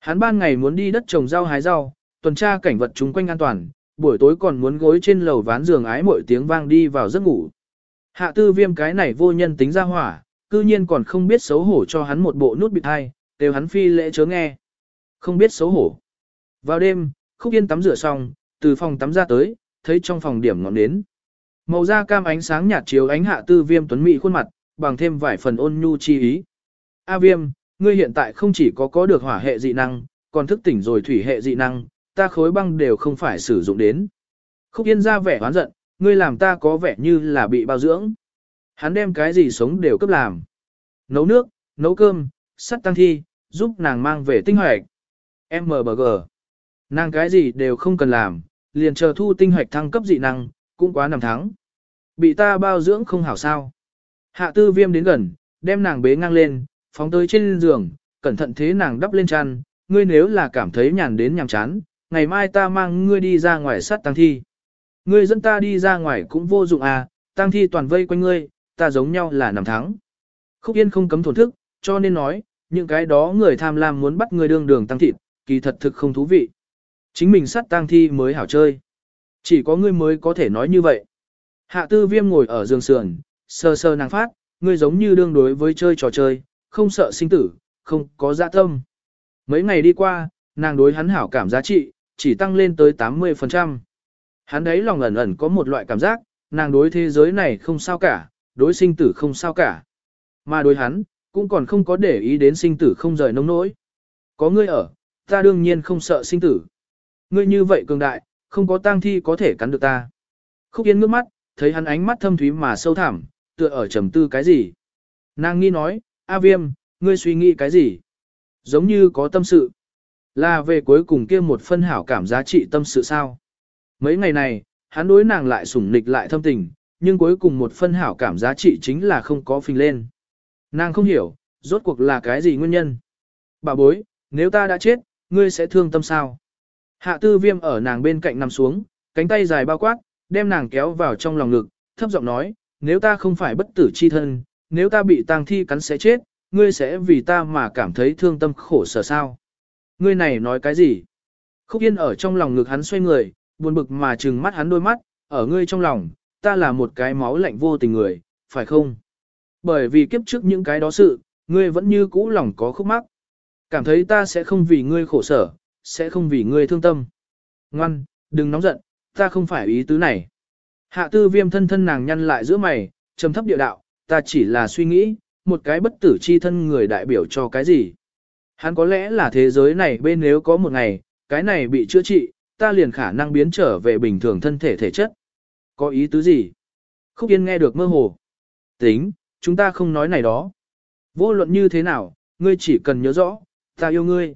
Hắn ban ngày muốn đi đất trồng rau hái rau, tuần tra cảnh vật chung quanh an toàn, buổi tối còn muốn gối trên lầu ván giường ái mỗi tiếng vang đi vào giấc ngủ. Hạ tư viêm cái này vô nhân tính ra hỏa, cư nhiên còn không biết xấu hổ cho hắn một bộ nút bịt hai, đều hắn phi lễ chớ nghe. Không biết xấu hổ. Vào đêm, khúc yên tắm rửa xong, từ phòng tắm ra tới, thấy trong phòng điểm ngọn nến. Màu da cam ánh sáng nhạt chiếu ánh hạ tư viêm tuấn mỹ khuôn mặt, bằng thêm vài phần ôn nhu chi ý. A viêm, ngươi hiện tại không chỉ có có được hỏa hệ dị năng, còn thức tỉnh rồi thủy hệ dị năng, ta khối băng đều không phải sử dụng đến. Khúc yên ra vẻ hoán giận, ngươi làm ta có vẻ như là bị bao dưỡng. Hắn đem cái gì sống đều cấp làm. Nấu nước, nấu cơm, sắt tăng thi, giúp nàng mang về tinh hoạch. MBG. Nàng cái gì đều không cần làm, liền chờ thu tinh hoạch thăng cấp dị năng, cũng quá nằm thắng. Bị ta bao dưỡng không hảo sao. Hạ tư viêm đến gần, đem nàng bế ngang lên, phóng tới trên giường, cẩn thận thế nàng đắp lên chăn, ngươi nếu là cảm thấy nhàn đến nhàm chán, ngày mai ta mang ngươi đi ra ngoài sát tăng thi. Ngươi dẫn ta đi ra ngoài cũng vô dụng à, tăng thi toàn vây quanh ngươi, ta giống nhau là nằm thắng. Khúc Yên không cấm thổn thức, cho nên nói, những cái đó người tham lam muốn bắt ngươi đương đường tăng thịt, kỳ thật thực không thú vị. Chính mình sát tang thi mới hảo chơi. Chỉ có ngươi mới có thể nói như vậy. Hạ tư viêm ngồi ở giường sườn, sơ sơ nàng phát, ngươi giống như đương đối với chơi trò chơi, không sợ sinh tử, không có dạ tâm. Mấy ngày đi qua, nàng đối hắn hảo cảm giá trị, chỉ tăng lên tới 80%. Hắn đấy lòng ẩn ẩn có một loại cảm giác, nàng đối thế giới này không sao cả, đối sinh tử không sao cả. Mà đối hắn, cũng còn không có để ý đến sinh tử không rời nông nỗi. Có ngươi ở, ta đương nhiên không sợ sinh tử. Ngươi như vậy cường đại, không có tang thi có thể cắn được ta. Khúc Yên ngước mắt, thấy hắn ánh mắt thâm thúy mà sâu thẳm, tựa ở trầm tư cái gì. Nàng nghi nói, A Viêm, ngươi suy nghĩ cái gì? Giống như có tâm sự. Là về cuối cùng kia một phân hảo cảm giá trị tâm sự sao? Mấy ngày này, hắn đối nàng lại sủng nịch lại thâm tình, nhưng cuối cùng một phân hảo cảm giá trị chính là không có phình lên. Nàng không hiểu, rốt cuộc là cái gì nguyên nhân. Bà bối, nếu ta đã chết, ngươi sẽ thương tâm sao? Hạ tư viêm ở nàng bên cạnh nằm xuống, cánh tay dài bao quát, đem nàng kéo vào trong lòng ngực, thấp giọng nói, nếu ta không phải bất tử chi thân, nếu ta bị tang thi cắn sẽ chết, ngươi sẽ vì ta mà cảm thấy thương tâm khổ sở sao? Ngươi này nói cái gì? Khúc Yên ở trong lòng ngực hắn xoay người, buồn bực mà trừng mắt hắn đôi mắt, ở ngươi trong lòng, ta là một cái máu lạnh vô tình người, phải không? Bởi vì kiếp trước những cái đó sự, ngươi vẫn như cũ lòng có khúc mắc. Cảm thấy ta sẽ không vì ngươi khổ sở, sẽ không vì ngươi thương tâm. Ngoan, đừng nóng giận, ta không phải ý tứ này. Hạ tư viêm thân thân nàng nhăn lại giữa mày, trầm thấp địa đạo, ta chỉ là suy nghĩ, một cái bất tử chi thân người đại biểu cho cái gì. Hắn có lẽ là thế giới này bên nếu có một ngày, cái này bị chữa trị, ta liền khả năng biến trở về bình thường thân thể thể chất. Có ý tứ gì? Khúc Yên nghe được mơ hồ. Tính, chúng ta không nói này đó. Vô luận như thế nào, ngươi chỉ cần nhớ rõ, ta yêu ngươi.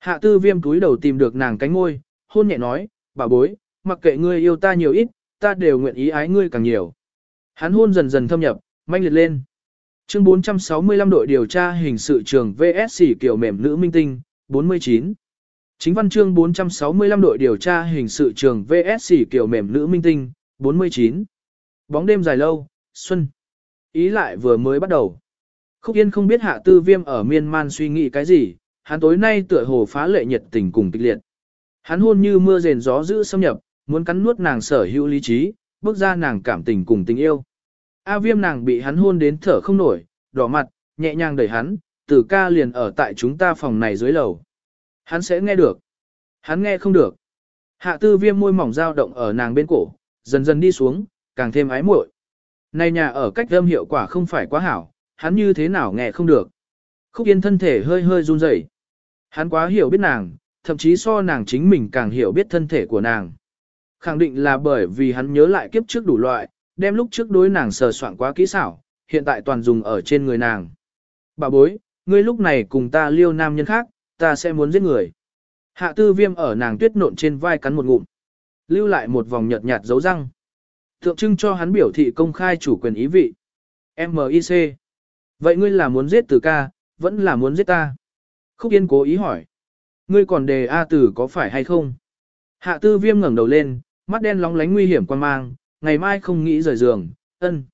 Hạ tư viêm túi đầu tìm được nàng cánh môi, hôn nhẹ nói, bà bối, mặc kệ ngươi yêu ta nhiều ít, ta đều nguyện ý ái ngươi càng nhiều. Hắn hôn dần dần thâm nhập, manh liệt lên. Chương 465 đội điều tra hình sự trường VSC kiểu mềm nữ minh tinh, 49. Chính văn chương 465 đội điều tra hình sự trường VSC kiểu mềm nữ minh tinh, 49. Bóng đêm dài lâu, xuân. Ý lại vừa mới bắt đầu. Khúc Yên không biết hạ tư viêm ở miên man suy nghĩ cái gì, hắn tối nay tựa hồ phá lệ nhiệt tình cùng kịch liệt. Hắn hôn như mưa rền gió giữ xâm nhập, muốn cắn nuốt nàng sở hữu lý trí, bước ra nàng cảm tình cùng tình yêu. A viêm nàng bị hắn hôn đến thở không nổi, đỏ mặt, nhẹ nhàng đẩy hắn, tử ca liền ở tại chúng ta phòng này dưới lầu. Hắn sẽ nghe được. Hắn nghe không được. Hạ tư viêm môi mỏng dao động ở nàng bên cổ, dần dần đi xuống, càng thêm ái muội. Này nhà ở cách âm hiệu quả không phải quá hảo, hắn như thế nào nghe không được. Khúc Yên thân thể hơi hơi run rẩy. Hắn quá hiểu biết nàng, thậm chí so nàng chính mình càng hiểu biết thân thể của nàng. Khẳng định là bởi vì hắn nhớ lại kiếp trước đủ loại, đem lúc trước đối nàng sờ soạn quá kỹ xảo, hiện tại toàn dùng ở trên người nàng. Bà bối, ngươi lúc này cùng ta liêu nam nhân khác, ta sẽ muốn giết người. Hạ tư viêm ở nàng tuyết nộn trên vai cắn một ngụm. Lưu lại một vòng nhợt nhạt dấu răng. Tượng trưng cho hắn biểu thị công khai chủ quyền ý vị. M.I.C. Vậy ngươi là muốn giết Từ ca, vẫn là muốn giết ta? Khúc Yên cố ý hỏi. Ngươi còn đề A tử có phải hay không? Hạ tư viêm ngẩng đầu lên, mắt đen lóng lánh nguy hiểm quan mang, ngày mai không nghĩ rời giường, ân.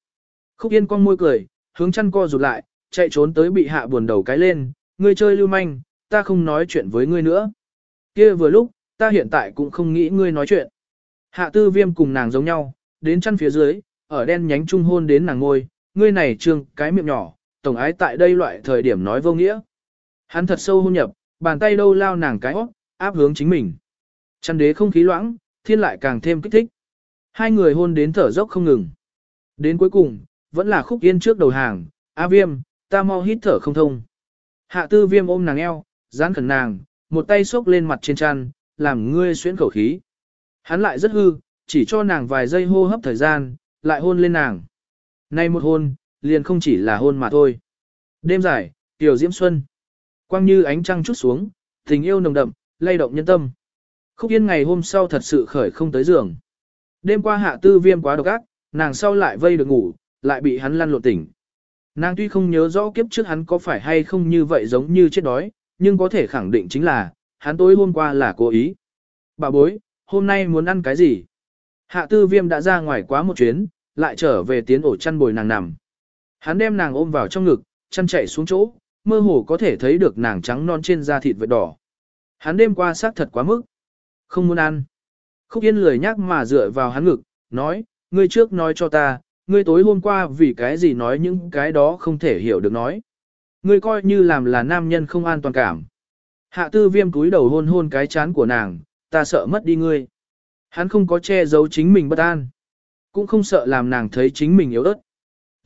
Khúc Yên con môi cười, hướng chăn co rụt lại, chạy trốn tới bị hạ buồn đầu cái lên, ngươi chơi lưu manh, ta không nói chuyện với ngươi nữa. kia vừa lúc, ta hiện tại cũng không nghĩ ngươi nói chuyện. Hạ tư viêm cùng nàng giống nhau, đến chăn phía dưới, ở đen nhánh trung hôn đến nàng ngôi, ngươi này trương cái miệng nhỏ, tổng ái tại đây loại thời điểm nói vô nghĩa. Hắn thật sâu hôn nhập, bàn tay đâu lao nàng cái óc, áp hướng chính mình. Chăn đế không khí loãng, thiên lại càng thêm kích thích. Hai người hôn đến thở dốc không ngừng. Đến cuối cùng, vẫn là khúc yên trước đầu hàng, A viêm, ta mau hít thở không thông. Hạ tư viêm ôm nàng eo, dán khẩn nàng, một tay xốc lên mặt trên chăn, làm ngươi xuyến khẩu khí. Hắn lại rất hư, chỉ cho nàng vài giây hô hấp thời gian, lại hôn lên nàng. Nay một hôn, liền không chỉ là hôn mà thôi. Đêm dài, tiểu diễm xuân. Quang như ánh trăng chút xuống, tình yêu nồng đậm, lay động nhân tâm. Khúc Yên ngày hôm sau thật sự khởi không tới giường. Đêm qua hạ tư viêm quá độc ác, nàng sau lại vây được ngủ, lại bị hắn lăn lộn tỉnh. Nàng tuy không nhớ rõ kiếp trước hắn có phải hay không như vậy giống như chết đói, nhưng có thể khẳng định chính là, hắn tối hôm qua là cố ý. Bà bối, hôm nay muốn ăn cái gì? Hạ tư viêm đã ra ngoài quá một chuyến, lại trở về tiến ổ chăn bồi nàng nằm. Hắn đem nàng ôm vào trong ngực, chăn chạy xuống chỗ, mơ hồ có thể thấy được nàng trắng non trên da thịt vệt đỏ. Hắn đêm qua xác thật quá mức. Không muốn ăn. Khúc Yên lười nhắc mà dựa vào hắn ngực, nói, ngươi trước nói cho ta, ngươi tối hôm qua vì cái gì nói những cái đó không thể hiểu được nói. Ngươi coi như làm là nam nhân không an toàn cảm. Hạ tư viêm túi đầu hôn hôn cái chán của nàng, ta sợ mất đi ngươi. Hắn không có che giấu chính mình bất an. Cũng không sợ làm nàng thấy chính mình yếu ớt.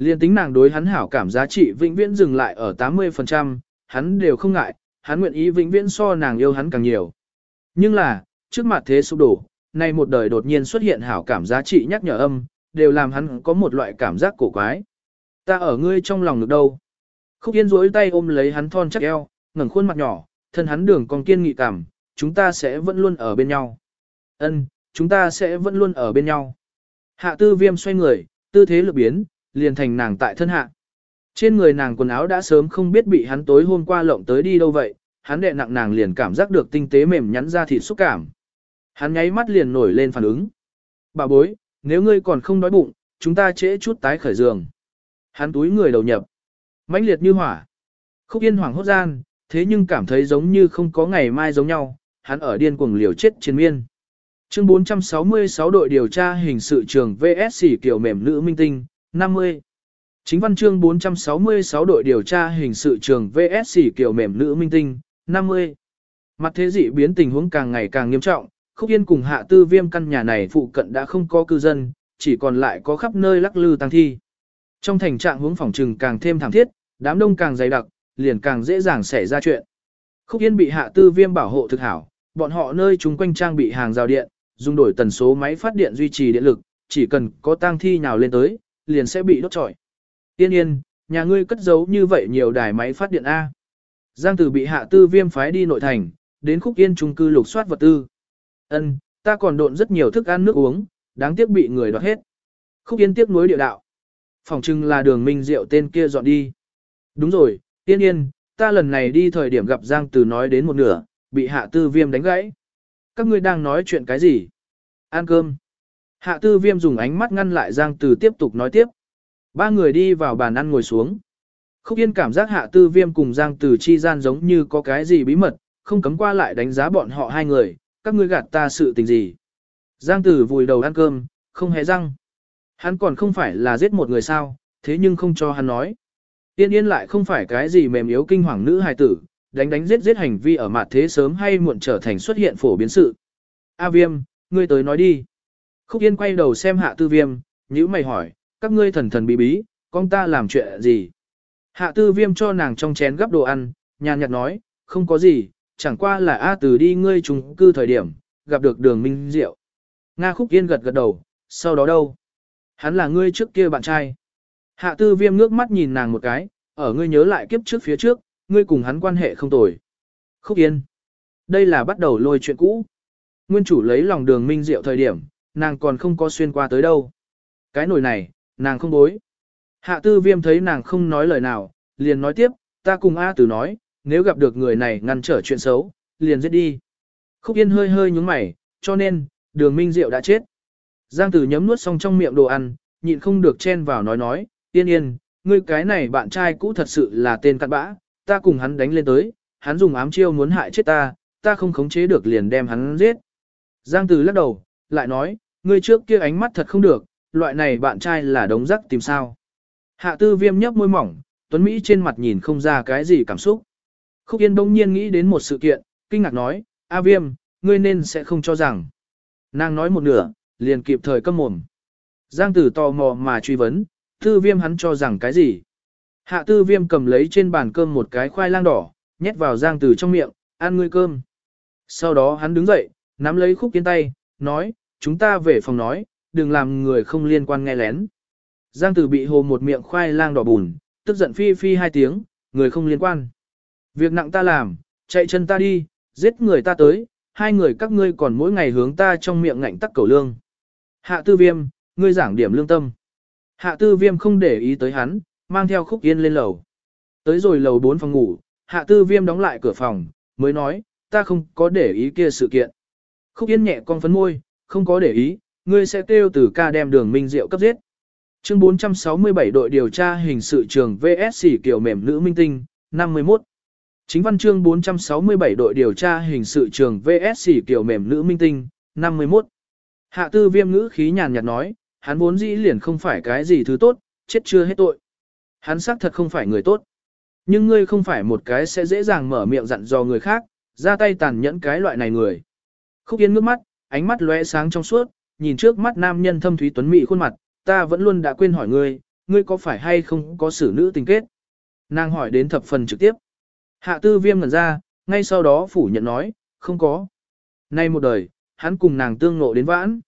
Liên tính nàng đối hắn hảo cảm giá trị vĩnh viễn dừng lại ở 80%, hắn đều không ngại, hắn nguyện ý vĩnh viễn so nàng yêu hắn càng nhiều. Nhưng là, trước mặt thế sụp đổ, nay một đời đột nhiên xuất hiện hảo cảm giá trị nhắc nhở âm, đều làm hắn có một loại cảm giác cổ quái. Ta ở ngươi trong lòng được đâu. Khúc Yên duỗi tay ôm lấy hắn thon chắc eo, ngẩng khuôn mặt nhỏ, thân hắn đường còn kiên nghị cảm, chúng ta sẽ vẫn luôn ở bên nhau. Ân, chúng ta sẽ vẫn luôn ở bên nhau. Hạ tư viêm xoay người, tư thế lực biến, liền thành nàng tại thân hạ. Trên người nàng quần áo đã sớm không biết bị hắn tối hôm qua lộng tới đi đâu vậy, hắn đệ nặng nàng liền cảm giác được tinh tế mềm nhắn ra thịt xúc cảm. Hắn nháy mắt liền nổi lên phản ứng. Bà bối, nếu ngươi còn không đói bụng, chúng ta trễ chút tái khởi giường. Hắn túi người đầu nhập. mãnh liệt như hỏa. Khúc yên hoảng hốt gian, thế nhưng cảm thấy giống như không có ngày mai giống nhau, hắn ở điên cuồng liều chết trên miên. Chương 466 đội điều tra hình sự trường VSC kiểu mềm nữ minh tinh, 50. Chính văn chương 466 đội điều tra hình sự trường VSC kiểu mềm nữ minh tinh, 50. Mặt thế dị biến tình huống càng ngày càng nghiêm trọng, Khúc Yên cùng hạ tư viêm căn nhà này phụ cận đã không có cư dân, chỉ còn lại có khắp nơi lắc lư tăng thi. Trong thành trạng hướng phòng trừng càng thêm thảm thiết, đám đông càng dày đặc, liền càng dễ dàng xảy ra chuyện. Khúc Yên bị hạ tư viêm bảo hộ thực hảo, bọn họ nơi chúng quanh trang bị hàng rào điện, dùng đổi tần số máy phát điện duy trì điện lực, chỉ cần có tang thi nào lên tới, liền sẽ bị đốt trọi. Tiên yên, nhà ngươi cất giấu như vậy nhiều đài máy phát điện A. Giang Tử bị hạ tư viêm phái đi nội thành, đến khúc yên trung cư lục soát vật tư. Ân, ta còn độn rất nhiều thức ăn nước uống, đáng tiếc bị người đoạt hết. Khúc yên tiếc nuối địa đạo. Phòng trưng là đường minh rượu tên kia dọn đi. Đúng rồi, tiên yên, ta lần này đi thời điểm gặp Giang Tử nói đến một nửa, bị hạ tư viêm đánh gãy. Các ngươi đang nói chuyện cái gì? Ăn cơm. Hạ tư viêm dùng ánh mắt ngăn lại Giang Từ tiếp tục nói tiếp. Ba người đi vào bàn ăn ngồi xuống. Khúc Yên cảm giác hạ tư viêm cùng Giang Từ chi gian giống như có cái gì bí mật, không cấm qua lại đánh giá bọn họ hai người, các ngươi gạt ta sự tình gì. Giang Từ vùi đầu ăn cơm, không hề răng. Hắn còn không phải là giết một người sao, thế nhưng không cho hắn nói. Tiên yên lại không phải cái gì mềm yếu kinh hoàng nữ hài tử, đánh đánh giết giết hành vi ở mặt thế sớm hay muộn trở thành xuất hiện phổ biến sự. A viêm, ngươi tới nói đi. Khúc Yên quay đầu xem hạ tư viêm, nhữ mày hỏi, các ngươi thần thần bí bí, con ta làm chuyện gì? Hạ tư viêm cho nàng trong chén gắp đồ ăn, nhàn nhạt nói, không có gì, chẳng qua là A Từ đi ngươi trùng cư thời điểm, gặp được đường Minh Diệu. Nga Khúc Yên gật gật đầu, sau đó đâu? Hắn là ngươi trước kia bạn trai. Hạ tư viêm ngước mắt nhìn nàng một cái, ở ngươi nhớ lại kiếp trước phía trước, ngươi cùng hắn quan hệ không tồi. Khúc Yên. Đây là bắt đầu lôi chuyện cũ. Nguyên chủ lấy lòng đường Minh Diệu thời điểm, nàng còn không có xuyên qua tới đâu. Cái nồi này, nàng không bối. Hạ tư viêm thấy nàng không nói lời nào, liền nói tiếp, ta cùng A Tử nói, nếu gặp được người này ngăn trở chuyện xấu, liền giết đi. Khúc Yên hơi hơi nhúng mày, cho nên, đường Minh Diệu đã chết. Giang Tử nhấm nuốt xong trong miệng đồ ăn, nhịn không được chen vào nói nói, yên yên, ngươi cái này bạn trai cũ thật sự là tên cặn bã, ta cùng hắn đánh lên tới, hắn dùng ám chiêu muốn hại chết ta, ta không khống chế được liền đem hắn giết. Giang Tử lắc đầu, lại nói, ngươi trước kia ánh mắt thật không được, loại này bạn trai là đống rắc tìm sao. Hạ tư viêm nhấp môi mỏng, Tuấn Mỹ trên mặt nhìn không ra cái gì cảm xúc. Khúc Yên đông nhiên nghĩ đến một sự kiện, kinh ngạc nói, A viêm, ngươi nên sẽ không cho rằng. Nàng nói một nửa, liền kịp thời câm mồm. Giang tử tò mò mà truy vấn, tư viêm hắn cho rằng cái gì. Hạ tư viêm cầm lấy trên bàn cơm một cái khoai lang đỏ, nhét vào giang tử trong miệng, ăn ngươi cơm. Sau đó hắn đứng dậy, nắm lấy khúc kiến tay, nói, chúng ta về phòng nói, đừng làm người không liên quan nghe lén. Giang tử bị hồ một miệng khoai lang đỏ bùn, tức giận phi phi hai tiếng, người không liên quan. Việc nặng ta làm, chạy chân ta đi, giết người ta tới, hai người các ngươi còn mỗi ngày hướng ta trong miệng ngạnh tắc cầu lương. Hạ tư viêm, ngươi giảng điểm lương tâm. Hạ tư viêm không để ý tới hắn, mang theo khúc yên lên lầu. Tới rồi lầu 4 phòng ngủ, hạ tư viêm đóng lại cửa phòng, mới nói, ta không có để ý kia sự kiện. Khúc yên nhẹ con phấn môi, không có để ý, ngươi sẽ kêu từ ca đem đường minh diệu cấp giết. Chương 467 đội điều tra hình sự trường VSC kiểu mềm nữ minh tinh, 51. Chính văn chương 467 đội điều tra hình sự trường VSC kiểu mềm nữ minh tinh, 51. Hạ tư viêm ngữ khí nhàn nhạt nói, hắn vốn dĩ liền không phải cái gì thứ tốt, chết chưa hết tội. Hắn xác thật không phải người tốt. Nhưng ngươi không phải một cái sẽ dễ dàng mở miệng dặn dò người khác, ra tay tàn nhẫn cái loại này người. Khúc Yên ngước mắt, ánh mắt lóe sáng trong suốt, nhìn trước mắt nam nhân thâm thúy tuấn mỹ khuôn mặt, ta vẫn luôn đã quên hỏi ngươi, ngươi có phải hay không có xử nữ tình kết? Nàng hỏi đến thập phần trực tiếp. Hạ tư viêm ngẩn ra, ngay sau đó phủ nhận nói, không có. Nay một đời, hắn cùng nàng tương ngộ đến vãn.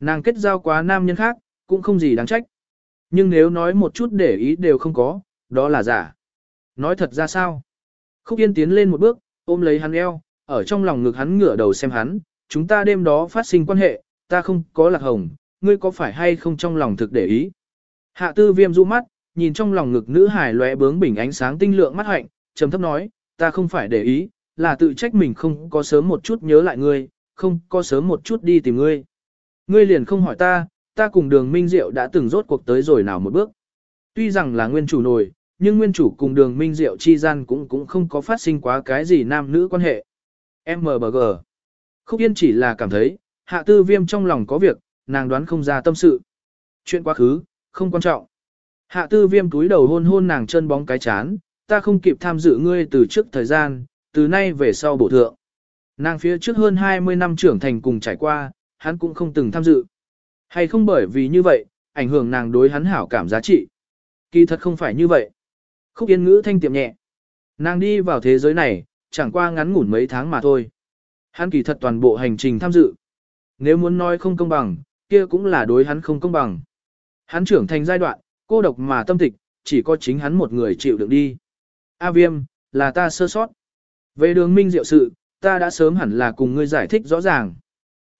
Nàng kết giao quá nam nhân khác, cũng không gì đáng trách. Nhưng nếu nói một chút để ý đều không có, đó là giả. Nói thật ra sao? Khúc Yên tiến lên một bước, ôm lấy hắn eo, ở trong lòng ngực hắn ngửa đầu xem hắn, chúng ta đêm đó phát sinh quan hệ, ta không có lạc hồng, ngươi có phải hay không trong lòng thực để ý? Hạ tư viêm du mắt, nhìn trong lòng ngực nữ hải lóe bướng bình ánh sáng tinh lượng mắt hạnh, trầm thấp nói, ta không phải để ý, là tự trách mình không có sớm một chút nhớ lại ngươi, không có sớm một chút đi tìm ngươi. Ngươi liền không hỏi ta, ta cùng đường Minh Diệu đã từng rốt cuộc tới rồi nào một bước. Tuy rằng là nguyên chủ nổi, nhưng nguyên chủ cùng đường Minh Diệu chi gian cũng cũng không có phát sinh quá cái gì nam nữ quan hệ. MBG Khúc Yên chỉ là cảm thấy, hạ tư viêm trong lòng có việc, nàng đoán không ra tâm sự. Chuyện quá khứ, không quan trọng. Hạ tư viêm túi đầu hôn hôn nàng chân bóng cái chán, ta không kịp tham dự ngươi từ trước thời gian, từ nay về sau bổ thượng. Nàng phía trước hơn 20 năm trưởng thành cùng trải qua, hắn cũng không từng tham dự. Hay không bởi vì như vậy, ảnh hưởng nàng đối hắn hảo cảm giá trị. Kỳ thật không phải như vậy. Khúc yên ngữ thanh tiệm nhẹ. Nàng đi vào thế giới này, chẳng qua ngắn ngủn mấy tháng mà thôi. Hắn kỳ thật toàn bộ hành trình tham dự. Nếu muốn nói không công bằng, kia cũng là đối hắn không công bằng. Hắn trưởng thành giai đoạn, cô độc mà tâm tịch, chỉ có chính hắn một người chịu đựng đi. A viêm, là ta sơ sót. Về đường minh diệu sự, ta đã sớm hẳn là cùng ngươi giải thích rõ ràng.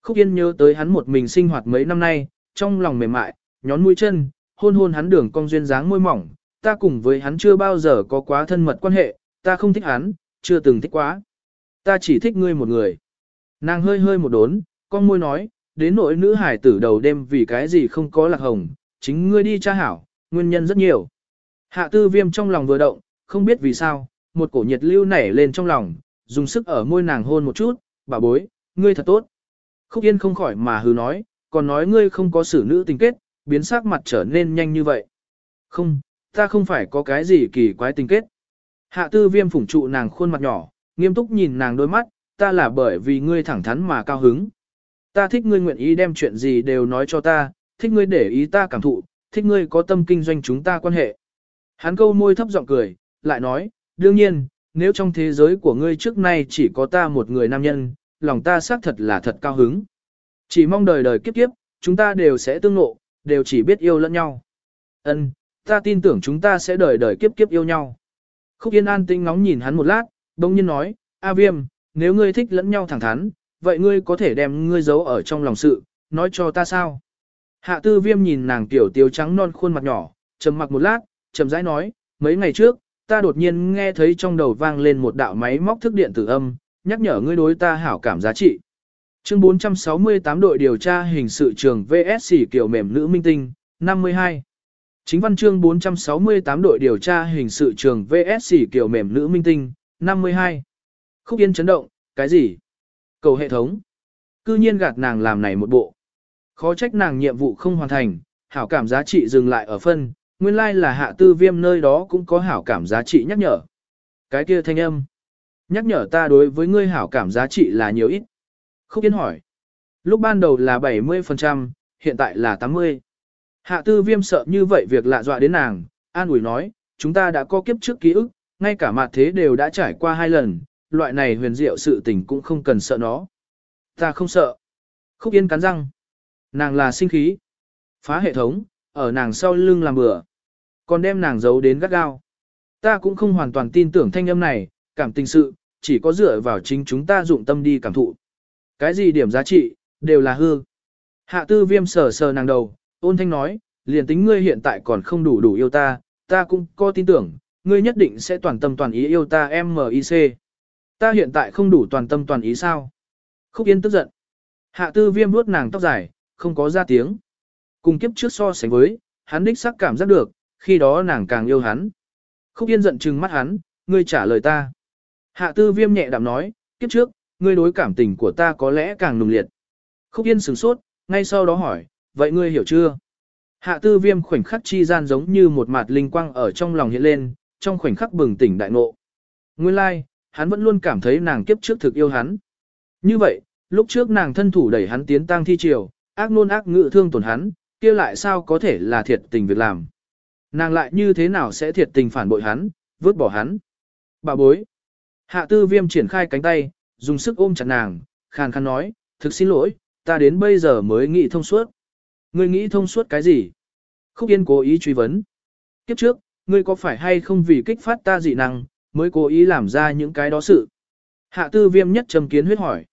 Khúc Yên nhớ tới hắn một mình sinh hoạt mấy năm nay, trong lòng mềm mại, nhón mũi chân, hôn hôn hắn đường cong duyên dáng môi mỏng, ta cùng với hắn chưa bao giờ có quá thân mật quan hệ, ta không thích hắn, chưa từng thích quá. Ta chỉ thích ngươi một người. Nàng hơi hơi một đốn, con môi nói, đến nỗi nữ hải tử đầu đêm vì cái gì không có lạc hồng, chính ngươi đi tra hảo, nguyên nhân rất nhiều. Hạ tư viêm trong lòng vừa động, không biết vì sao, một cổ nhiệt lưu nảy lên trong lòng, dùng sức ở môi nàng hôn một chút, bà bối, ngươi thật tốt. Khúc Yên không khỏi mà hứ nói, còn nói ngươi không có xử nữ tình kết, biến sắc mặt trở nên nhanh như vậy. Không, ta không phải có cái gì kỳ quái tình kết. Hạ tư viêm phủng trụ nàng khuôn mặt nhỏ, nghiêm túc nhìn nàng đôi mắt, ta là bởi vì ngươi thẳng thắn mà cao hứng. Ta thích ngươi nguyện ý đem chuyện gì đều nói cho ta, thích ngươi để ý ta cảm thụ, thích ngươi có tâm kinh doanh chúng ta quan hệ. Hắn câu môi thấp giọng cười, lại nói, đương nhiên, nếu trong thế giới của ngươi trước nay chỉ có ta một người nam nhân, lòng ta xác thật là thật cao hứng. Chỉ mong đời đời kiếp kiếp, chúng ta đều sẽ tương ngộ, đều chỉ biết yêu lẫn nhau. Ân, ta tin tưởng chúng ta sẽ đời đời kiếp kiếp yêu nhau. Khúc Yên an tinh ngóng nhìn hắn một lát, đồng nhiên nói, A Viêm, nếu ngươi thích lẫn nhau thẳng thắn, vậy ngươi có thể đem ngươi giấu ở trong lòng sự, nói cho ta sao? Hạ tư viêm nhìn nàng tiểu tiếu trắng non khuôn mặt nhỏ, trầm mặc một lát, trầm rãi nói, mấy ngày trước, ta đột nhiên nghe thấy trong đầu vang lên một đạo máy móc thức điện tử âm, nhắc nhở ngươi đối ta hảo cảm giá trị. Chương 468 đội điều tra hình sự trường VSC kiểu mềm nữ minh tinh, 52. Chính văn chương 468 đội điều tra hình sự trường VSC kiểu mềm nữ minh tinh, 52. Khúc Yên chấn động, cái gì? Cầu hệ thống. Cư nhiên gạt nàng làm này một bộ. Khó trách nàng nhiệm vụ không hoàn thành, hảo cảm giá trị dừng lại ở phân, nguyên lai like là hạ tư viêm nơi đó cũng có hảo cảm giá trị nhắc nhở. Cái kia thanh âm. Nhắc nhở ta đối với ngươi hảo cảm giá trị là nhiều ít. Khúc Yên hỏi. Lúc ban đầu là 70%, hiện tại là 80%. Hạ tư viêm sợ như vậy việc lạ dọa đến nàng, an ủi nói, chúng ta đã có kiếp trước ký ức, ngay cả mặt thế đều đã trải qua hai lần, loại này huyền diệu sự tình cũng không cần sợ nó. Ta không sợ. Khúc Yên cắn răng. Nàng là sinh khí. Phá hệ thống, ở nàng sau lưng làm bừa. Còn đem nàng giấu đến gắt gao. Ta cũng không hoàn toàn tin tưởng thanh âm này, cảm tình sự, chỉ có dựa vào chính chúng ta dụng tâm đi cảm thụ. Cái gì điểm giá trị, đều là hư. Hạ tư viêm sờ sờ nàng đầu, ôn thanh nói, liền tính ngươi hiện tại còn không đủ đủ yêu ta, ta cũng có tin tưởng, ngươi nhất định sẽ toàn tâm toàn ý yêu ta M I C. Ta hiện tại không đủ toàn tâm toàn ý sao? Khúc Yên tức giận. Hạ tư viêm vuốt nàng tóc dài, không có ra tiếng. Cùng kiếp trước so sánh với, hắn đích sắc cảm giác được, khi đó nàng càng yêu hắn. Khúc Yên giận trừng mắt hắn, ngươi trả lời ta. Hạ tư viêm nhẹ đạm nói, kiếp trước, ngươi đối cảm tình của ta có lẽ càng nùng liệt. Khúc Yên sửng sốt, ngay sau đó hỏi, vậy ngươi hiểu chưa? Hạ tư viêm khoảnh khắc chi gian giống như một mặt linh quang ở trong lòng hiện lên, trong khoảnh khắc bừng tỉnh đại ngộ. Nguyên lai, like, hắn vẫn luôn cảm thấy nàng kiếp trước thực yêu hắn. Như vậy, lúc trước nàng thân thủ đẩy hắn tiến tang thi triều, ác nôn ác ngữ thương tổn hắn, kia lại sao có thể là thiệt tình việc làm. Nàng lại như thế nào sẽ thiệt tình phản bội hắn, vứt bỏ hắn. Bà bối. Hạ tư viêm triển khai cánh tay, dùng sức ôm chặt nàng, khàn khàn nói, thực xin lỗi, ta đến bây giờ mới nghĩ thông suốt. Ngươi nghĩ thông suốt cái gì? Khúc Yên cố ý truy vấn. Kiếp trước, ngươi có phải hay không vì kích phát ta dị năng, mới cố ý làm ra những cái đó sự? Hạ tư viêm nhất trầm kiến huyết hỏi.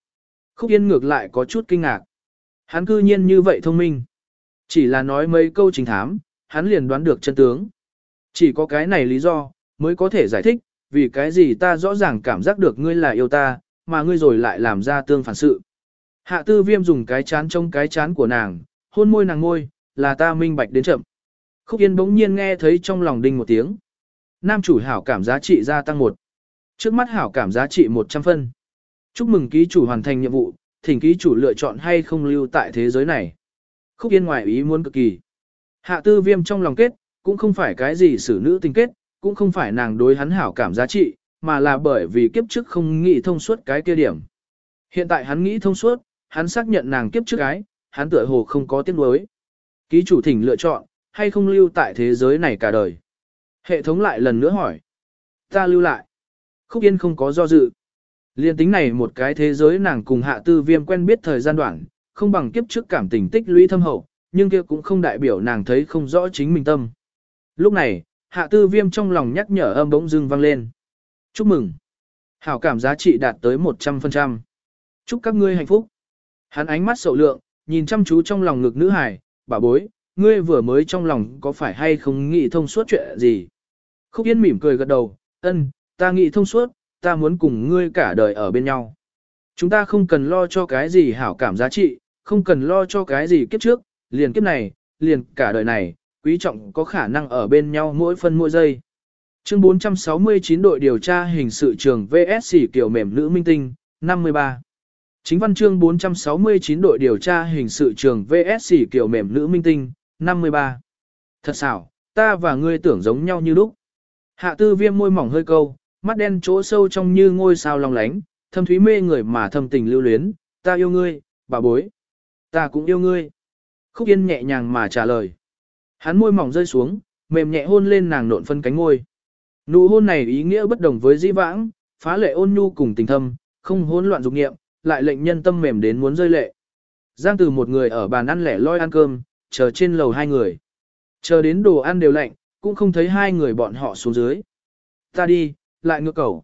Khúc Yên ngược lại có chút kinh ngạc. Hắn cư nhiên như vậy thông minh. Chỉ là nói mấy câu trình thám, hắn liền đoán được chân tướng. Chỉ có cái này lý do, mới có thể giải thích, vì cái gì ta rõ ràng cảm giác được ngươi là yêu ta, mà ngươi rồi lại làm ra tương phản sự. Hạ tư viêm dùng cái chán trong cái chán của nàng, hôn môi nàng ngôi, là ta minh bạch đến chậm. Khúc Yên bỗng nhiên nghe thấy trong lòng đinh một tiếng. Nam chủ hảo cảm giá trị gia tăng một. Trước mắt hảo cảm giá trị 100 phân. Chúc mừng ký chủ hoàn thành nhiệm vụ, thỉnh ký chủ lựa chọn hay không lưu tại thế giới này. Khúc Yên ngoại ý muốn cực kỳ. Hạ tư viêm trong lòng kết, cũng không phải cái gì xử nữ tình kết, cũng không phải nàng đối hắn hảo cảm giá trị, mà là bởi vì kiếp trước không nghĩ thông suốt cái kia điểm. Hiện tại hắn nghĩ thông suốt, hắn xác nhận nàng kiếp trước cái, hắn tựa hồ không có tiếc nuối. Ký chủ thỉnh lựa chọn, hay không lưu tại thế giới này cả đời. Hệ thống lại lần nữa hỏi. Ta lưu lại. Khúc Yên không có do dự. Liên tính này một cái thế giới nàng cùng hạ tư viêm quen biết thời gian đoạn, không bằng kiếp trước cảm tình tích lũy thâm hậu, nhưng kia cũng không đại biểu nàng thấy không rõ chính mình tâm. Lúc này, hạ tư viêm trong lòng nhắc nhở âm bỗng dưng vang lên. Chúc mừng! Hảo cảm giá trị đạt tới 100%. Chúc các ngươi hạnh phúc! Hắn ánh mắt sầu lượng, nhìn chăm chú trong lòng ngực nữ hải, bà bối, ngươi vừa mới trong lòng có phải hay không nghĩ thông suốt chuyện gì? Khúc Yên mỉm cười gật đầu, ân, ta nghĩ thông suốt, ta muốn cùng ngươi cả đời ở bên nhau. Chúng ta không cần lo cho cái gì hảo cảm giá trị, không cần lo cho cái gì kiếp trước, liền kiếp này, liền cả đời này, quý trọng có khả năng ở bên nhau mỗi phân mỗi giây. Chương 469 đội điều tra hình sự trường VSC kiểu mềm nữ minh tinh, 53. Chính văn chương 469 đội điều tra hình sự trường VSC kiểu mềm nữ minh tinh, 53. Thật xảo, ta và ngươi tưởng giống nhau như lúc. Hạ tư viêm môi mỏng hơi câu, mắt đen chỗ sâu trong như ngôi sao long lánh, thâm thúy mê người mà thâm tình lưu luyến, ta yêu ngươi, bà bối. Ta cũng yêu ngươi. Khúc Yên nhẹ nhàng mà trả lời. Hắn môi mỏng rơi xuống, mềm nhẹ hôn lên nàng nộn phân cánh môi. Nụ hôn này ý nghĩa bất đồng với dĩ vãng, phá lệ ôn nhu cùng tình thâm, không hỗn loạn dục nghiệm, lại lệnh nhân tâm mềm đến muốn rơi lệ. Giang từ một người ở bàn ăn lẻ loi ăn cơm, chờ trên lầu hai người. Chờ đến đồ ăn đều lạnh, cũng không thấy hai người bọn họ xuống dưới. Ta đi, lại ngược cầu.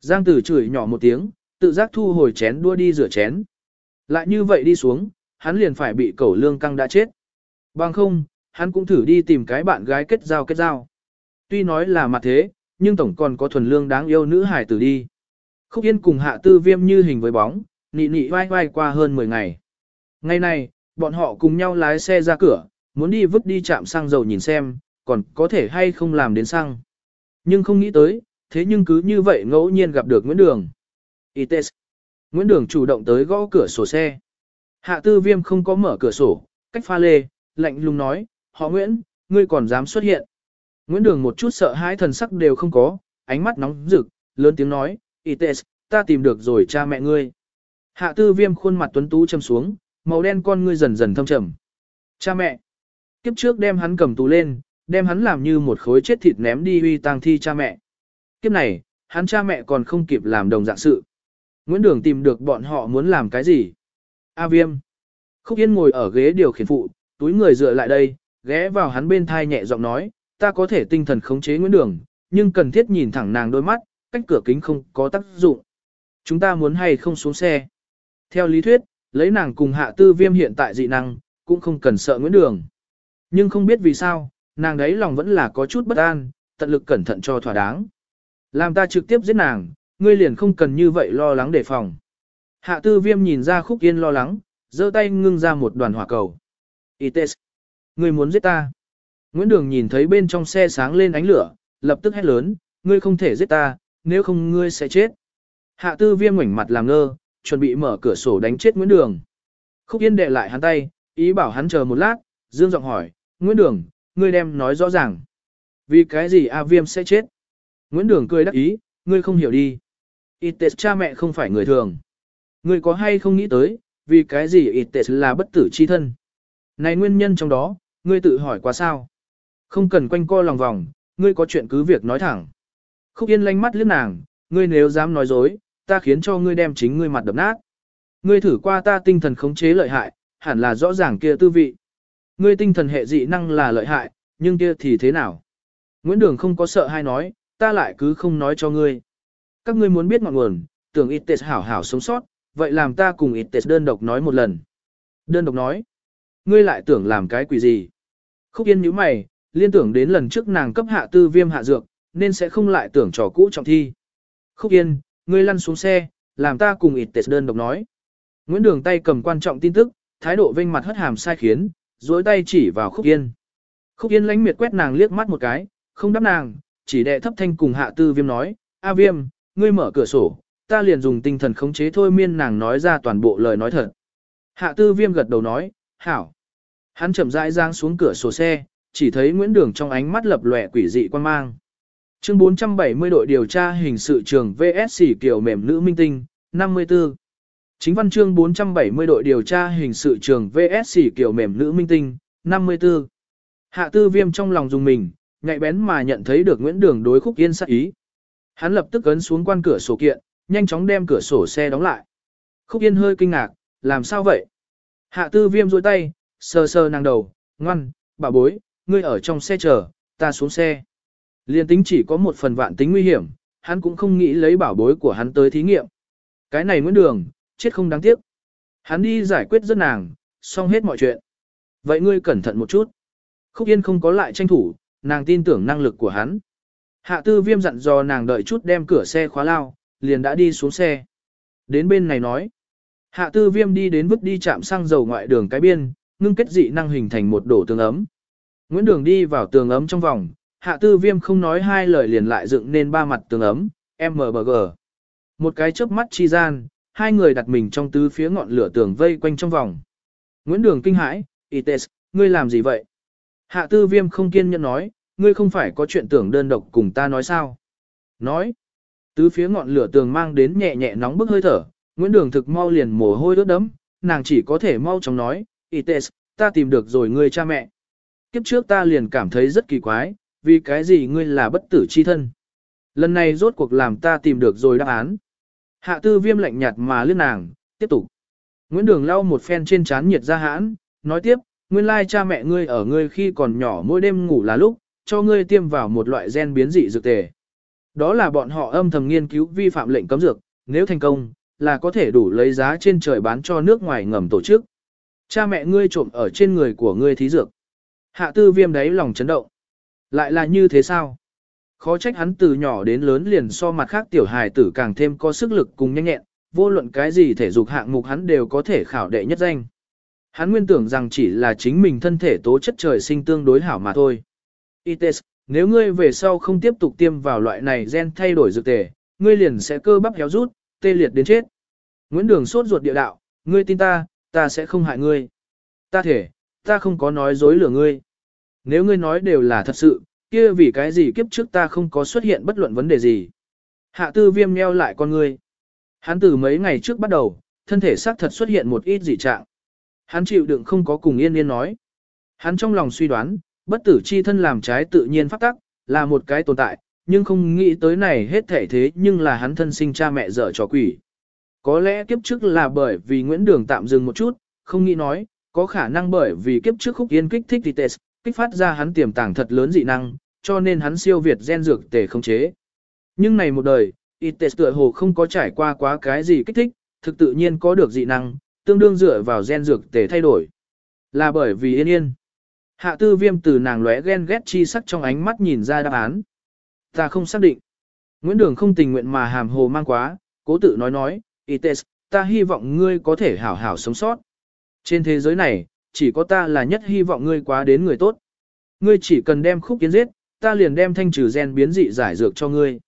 Giang tử chửi nhỏ một tiếng, tự giác thu hồi chén đua đi rửa chén. Lại như vậy đi xuống, hắn liền phải bị cẩu lương căng đã chết. Bằng không, hắn cũng thử đi tìm cái bạn gái kết giao kết giao. Tuy nói là mặt thế, nhưng tổng còn có thuần lương đáng yêu nữ hải tử đi. Khúc Yên cùng hạ tư viêm như hình với bóng, nị nị vai vai qua hơn 10 ngày. Ngày này, bọn họ cùng nhau lái xe ra cửa, muốn đi vứt đi chạm xăng dầu nhìn xem, còn có thể hay không làm đến xăng. Nhưng không nghĩ tới, thế nhưng cứ như vậy ngẫu nhiên gặp được Nguyễn Đường. Ites. Nguyễn Đường chủ động tới gõ cửa sổ xe. Hạ tư viêm không có mở cửa sổ, cách pha lê, lạnh lùng nói, họ Nguyễn, ngươi còn dám xuất hiện. Nguyễn Đường một chút sợ hãi thần sắc đều không có, ánh mắt nóng rực, lớn tiếng nói, Ites, ta tìm được rồi cha mẹ ngươi. Hạ tư viêm khuôn mặt tuấn tú châm xuống, màu đen con ngươi dần dần thâm trầm. Cha mẹ. Kiếp trước đem hắn cầm tù lên, đem hắn làm như một khối chết thịt ném đi uy tang thi cha mẹ. Kiếp này, hắn cha mẹ còn không kịp làm đồng dạng sự. Nguyễn Đường tìm được bọn họ muốn làm cái gì? A Viêm. Khúc Yên ngồi ở ghế điều khiển phụ, túi người dựa lại đây, ghé vào hắn bên thai nhẹ giọng nói, ta có thể tinh thần khống chế Nguyễn Đường, nhưng cần thiết nhìn thẳng nàng đôi mắt, cách cửa kính không có tác dụng. Chúng ta muốn hay không xuống xe. Theo lý thuyết, lấy nàng cùng hạ tư viêm hiện tại dị năng, cũng không cần sợ Nguyễn Đường. Nhưng không biết vì sao, nàng đấy lòng vẫn là có chút bất an, tận lực cẩn thận cho thỏa đáng. Làm ta trực tiếp giết nàng, ngươi liền không cần như vậy lo lắng đề phòng. Hạ tư viêm nhìn ra khúc yên lo lắng, giơ tay ngưng ra một đoàn hỏa cầu. Ites, ngươi muốn giết ta. Nguyễn Đường nhìn thấy bên trong xe sáng lên ánh lửa, lập tức hét lớn, ngươi không thể giết ta, nếu không ngươi sẽ chết. Hạ tư viêm ngoảnh mặt làm ngơ, chuẩn bị mở cửa sổ đánh chết Nguyễn Đường. Khúc Yên đệ lại hắn tay, ý bảo hắn chờ một lát, dương giọng hỏi, Nguyễn Đường, ngươi đem nói rõ ràng. Vì cái gì A Viêm sẽ chết? Nguyễn Đường cười đắc ý, ngươi không hiểu đi. Ites cha mẹ không phải người thường. Ngươi có hay không nghĩ tới, vì cái gì Ites là bất tử chi thân? Này nguyên nhân trong đó, ngươi tự hỏi quá sao? Không cần quanh co lòng vòng, ngươi có chuyện cứ việc nói thẳng. Khúc Yên lanh mắt liếc nàng, ngươi nếu dám nói dối, ta khiến cho ngươi đem chính ngươi mặt đập nát. Ngươi thử qua ta tinh thần khống chế lợi hại, hẳn là rõ ràng kia tư vị. Ngươi tinh thần hệ dị năng là lợi hại, nhưng kia thì thế nào? Nguyễn Đường không có sợ hay nói, ta lại cứ không nói cho ngươi. Các ngươi muốn biết ngọn nguồn, tưởng ít tệt hảo hảo sống sót, vậy làm ta cùng ít tệt đơn độc nói một lần. Đơn độc nói, ngươi lại tưởng làm cái quỷ gì? Khúc Yên nhíu mày, liên tưởng đến lần trước nàng cấp hạ tư viêm hạ dược, nên sẽ không lại tưởng trò cũ trọng thi. Khúc Yên, ngươi lăn xuống xe, làm ta cùng ít tệt đơn độc nói. Nguyễn Đường tay cầm quan trọng tin tức, thái độ vênh mặt hất hàm sai khiến, duỗi tay chỉ vào Khúc Yên. Khúc Yên lánh miệt quét nàng liếc mắt một cái, không đáp nàng, chỉ đệ thấp thanh cùng hạ tư viêm nói, A viêm, ngươi mở cửa sổ, ta liền dùng tinh thần khống chế thôi miên nàng nói ra toàn bộ lời nói thật. Hạ tư viêm gật đầu nói, hảo. Hắn chậm rãi giang xuống cửa sổ xe, chỉ thấy Nguyễn Đường trong ánh mắt lập lòe quỷ dị quan mang. Chương 470 đội điều tra hình sự trường VSC kiểu mềm nữ minh tinh, 54. Chính văn chương 470 đội điều tra hình sự trường VSC kiểu mềm nữ minh tinh, 54. Hạ tư viêm trong lòng dùng mình, nhạy bén mà nhận thấy được Nguyễn Đường đối khúc yên sát ý. Hắn lập tức ấn xuống quan cửa sổ kiện, nhanh chóng đem cửa sổ xe đóng lại. Khúc yên hơi kinh ngạc, làm sao vậy? Hạ tư viêm rôi tay, sờ sờ nàng đầu, ngoan, bà bối, ngươi ở trong xe chờ, ta xuống xe. Liên tính chỉ có một phần vạn tính nguy hiểm, hắn cũng không nghĩ lấy bảo bối của hắn tới thí nghiệm. Cái này Nguyễn Đường, chết không đáng tiếc. Hắn đi giải quyết rất nàng, xong hết mọi chuyện. Vậy ngươi cẩn thận một chút. Khúc Yên không có lại tranh thủ, nàng tin tưởng năng lực của hắn. Hạ tư viêm dặn dò nàng đợi chút đem cửa xe khóa lao, liền đã đi xuống xe. Đến bên này nói. Hạ tư viêm đi đến vứt đi chạm xăng dầu ngoại đường cái biên, ngưng kết dị năng hình thành một đổ tường ấm. Nguyễn Đường đi vào tường ấm trong vòng, hạ tư viêm không nói hai lời liền lại dựng nên ba mặt tường ấm, MBG. Một cái chớp mắt chi gian, hai người đặt mình trong tứ phía ngọn lửa tường vây quanh trong vòng. Nguyễn Đường kinh hãi, Ites, ngươi làm gì vậy? Hạ tư viêm không kiên nhẫn nói, ngươi không phải có chuyện tưởng đơn độc cùng ta nói sao? Nói, tứ phía ngọn lửa tường mang đến nhẹ nhẹ nóng bức hơi thở, Nguyễn Đường thực mau liền mồ hôi ướt đấm, nàng chỉ có thể mau chóng nói, Ites, ta tìm được rồi ngươi cha mẹ. Kiếp trước ta liền cảm thấy rất kỳ quái, vì cái gì ngươi là bất tử chi thân? Lần này rốt cuộc làm ta tìm được rồi đáp án. Hạ tư viêm lạnh nhạt mà lướt nàng, tiếp tục. Nguyễn Đường lau một phen trên trán nhiệt ra hãn, nói tiếp, nguyên lai cha mẹ ngươi ở ngươi khi còn nhỏ mỗi đêm ngủ là lúc, cho ngươi tiêm vào một loại gen biến dị dược tề. Đó là bọn họ âm thầm nghiên cứu vi phạm lệnh cấm dược, nếu thành công, là có thể đủ lấy giá trên trời bán cho nước ngoài ngầm tổ chức. Cha mẹ ngươi trộm ở trên người của ngươi thí dược. Hạ tư viêm đấy lòng chấn động. Lại là như thế sao? Khó trách hắn từ nhỏ đến lớn liền so mặt khác tiểu hài tử càng thêm có sức lực cùng nhanh nhẹn, vô luận cái gì thể dục hạng mục hắn đều có thể khảo đệ nhất danh. Hắn nguyên tưởng rằng chỉ là chính mình thân thể tố chất trời sinh tương đối hảo mà thôi. Ites, nếu ngươi về sau không tiếp tục tiêm vào loại này gen thay đổi dược tề, ngươi liền sẽ cơ bắp héo rút, tê liệt đến chết. Nguyễn Đường sốt ruột địa đạo, ngươi tin ta, ta sẽ không hại ngươi. Ta thể, ta không có nói dối lừa ngươi. Nếu ngươi nói đều là thật sự, kia vì cái gì kiếp trước ta không có xuất hiện bất luận vấn đề gì. Hạ tư viêm nheo lại con ngươi. Hắn từ mấy ngày trước bắt đầu, thân thể xác thật xuất hiện một ít dị trạng. Hắn chịu đựng không có cùng yên yên nói. Hắn trong lòng suy đoán, bất tử chi thân làm trái tự nhiên phát tắc, là một cái tồn tại, nhưng không nghĩ tới này hết thể thế nhưng là hắn thân sinh cha mẹ dở trò quỷ. Có lẽ kiếp trước là bởi vì Nguyễn Đường tạm dừng một chút, không nghĩ nói, có khả năng bởi vì kiếp trước khúc yên kích thích Tites, kích phát ra hắn tiềm tàng thật lớn dị năng, cho nên hắn siêu việt gen dược tề không chế. Nhưng này một đời, Ites tựa hồ không có trải qua quá cái gì kích thích, thực tự nhiên có được dị năng, tương đương dựa vào gen dược tề thay đổi. Là bởi vì yên yên. Hạ tư viêm từ nàng lóe ghen ghét chi sắc trong ánh mắt nhìn ra đáp án. Ta không xác định. Nguyễn Đường không tình nguyện mà hàm hồ mang quá, cố tự nói nói, Ites, ta hy vọng ngươi có thể hảo hảo sống sót. Trên thế giới này, chỉ có ta là nhất hy vọng ngươi quá đến người tốt. Ngươi chỉ cần đem khúc kiến giết, ta liền đem thanh trừ gen biến dị giải dược cho ngươi.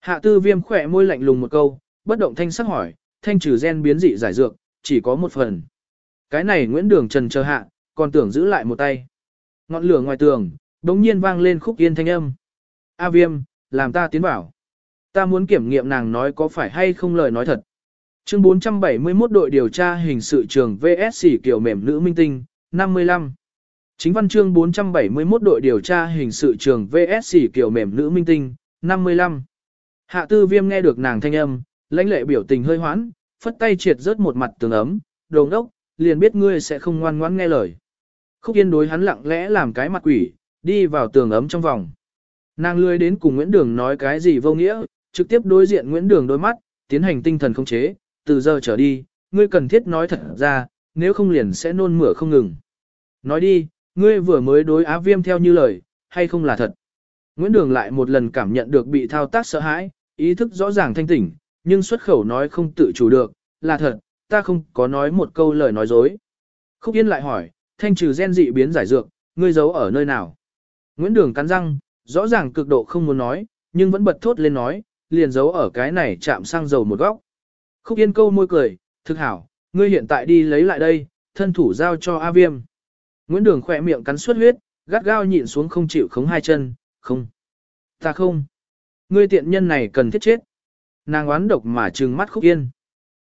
Hạ tư viêm khỏe môi lạnh lùng một câu, bất động thanh sắc hỏi, thanh trừ gen biến dị giải dược, chỉ có một phần. Cái này Nguyễn Đường Trần chờ hạ, còn tưởng giữ lại một tay. Ngọn lửa ngoài tường, đống nhiên vang lên khúc yên thanh âm. A viêm, làm ta tiến vào. Ta muốn kiểm nghiệm nàng nói có phải hay không lời nói thật. Chương 471 đội điều tra hình sự trường VSC kiểu mềm nữ minh tinh, 55. Chính văn chương 471 đội điều tra hình sự trường VSC kiểu mềm nữ minh tinh, 55. Hạ tư viêm nghe được nàng thanh âm, lãnh lệ biểu tình hơi hoãn, phất tay triệt rớt một mặt tường ấm, đồ đốc, liền biết ngươi sẽ không ngoan ngoãn nghe lời. Khúc yên đối hắn lặng lẽ làm cái mặt quỷ, đi vào tường ấm trong vòng. Nàng lươi đến cùng Nguyễn Đường nói cái gì vô nghĩa, trực tiếp đối diện Nguyễn Đường đôi mắt, tiến hành tinh thần khống chế, từ giờ trở đi, ngươi cần thiết nói thật ra, nếu không liền sẽ nôn mửa không ngừng. Nói đi, ngươi vừa mới đối á viêm theo như lời, hay không là thật. Nguyễn Đường lại một lần cảm nhận được bị thao tác sợ hãi, ý thức rõ ràng thanh tỉnh, nhưng xuất khẩu nói không tự chủ được, là thật, ta không có nói một câu lời nói dối. Khúc Yên lại hỏi, thanh trừ gen dị biến giải dược, ngươi giấu ở nơi nào? Nguyễn Đường cắn răng, rõ ràng cực độ không muốn nói, nhưng vẫn bật thốt lên nói, liền giấu ở cái này chạm sang dầu một góc. Khúc Yên câu môi cười, thực hảo, ngươi hiện tại đi lấy lại đây, thân thủ giao cho A Viêm. Nguyễn Đường khỏe miệng cắn suốt huyết, gắt gao nhịn xuống không chịu khống hai chân, không. Ta không. Ngươi tiện nhân này cần thiết chết. Nàng oán độc mà trừng mắt Khúc Yên.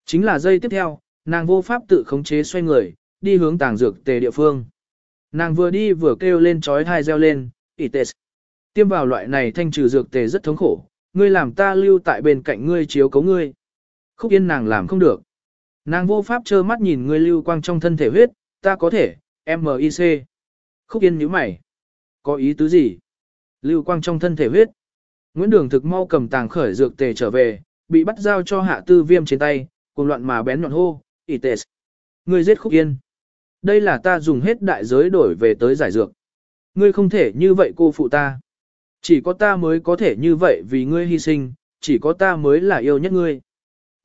Chính là giây tiếp theo, nàng vô pháp tự khống chế xoay người, đi hướng tàng dược tề địa phương. Nàng vừa đi vừa kêu lên chói thai reo lên, Ites. Tiêm vào loại này thanh trừ dược tề rất thống khổ, ngươi làm ta lưu tại bên cạnh ngươi chiếu cấu ngươi. Khúc yên nàng làm không được. Nàng vô pháp trơ mắt nhìn ngươi lưu quang trong thân thể huyết, ta có thể, M.I.C. Khúc yên nhíu mày. Có ý tứ gì? Lưu quang trong thân thể huyết. Nguyễn Đường thực mau cầm tàng khởi dược tề trở về, bị bắt giao cho hạ tư viêm trên tay, cùng loạn mà bén nhọn hô, Ites. Ngươi giết khúc yên. Đây là ta dùng hết đại giới đổi về tới giải dược. Ngươi không thể như vậy cô phụ ta. Chỉ có ta mới có thể như vậy vì ngươi hy sinh, chỉ có ta mới là yêu nhất ngươi.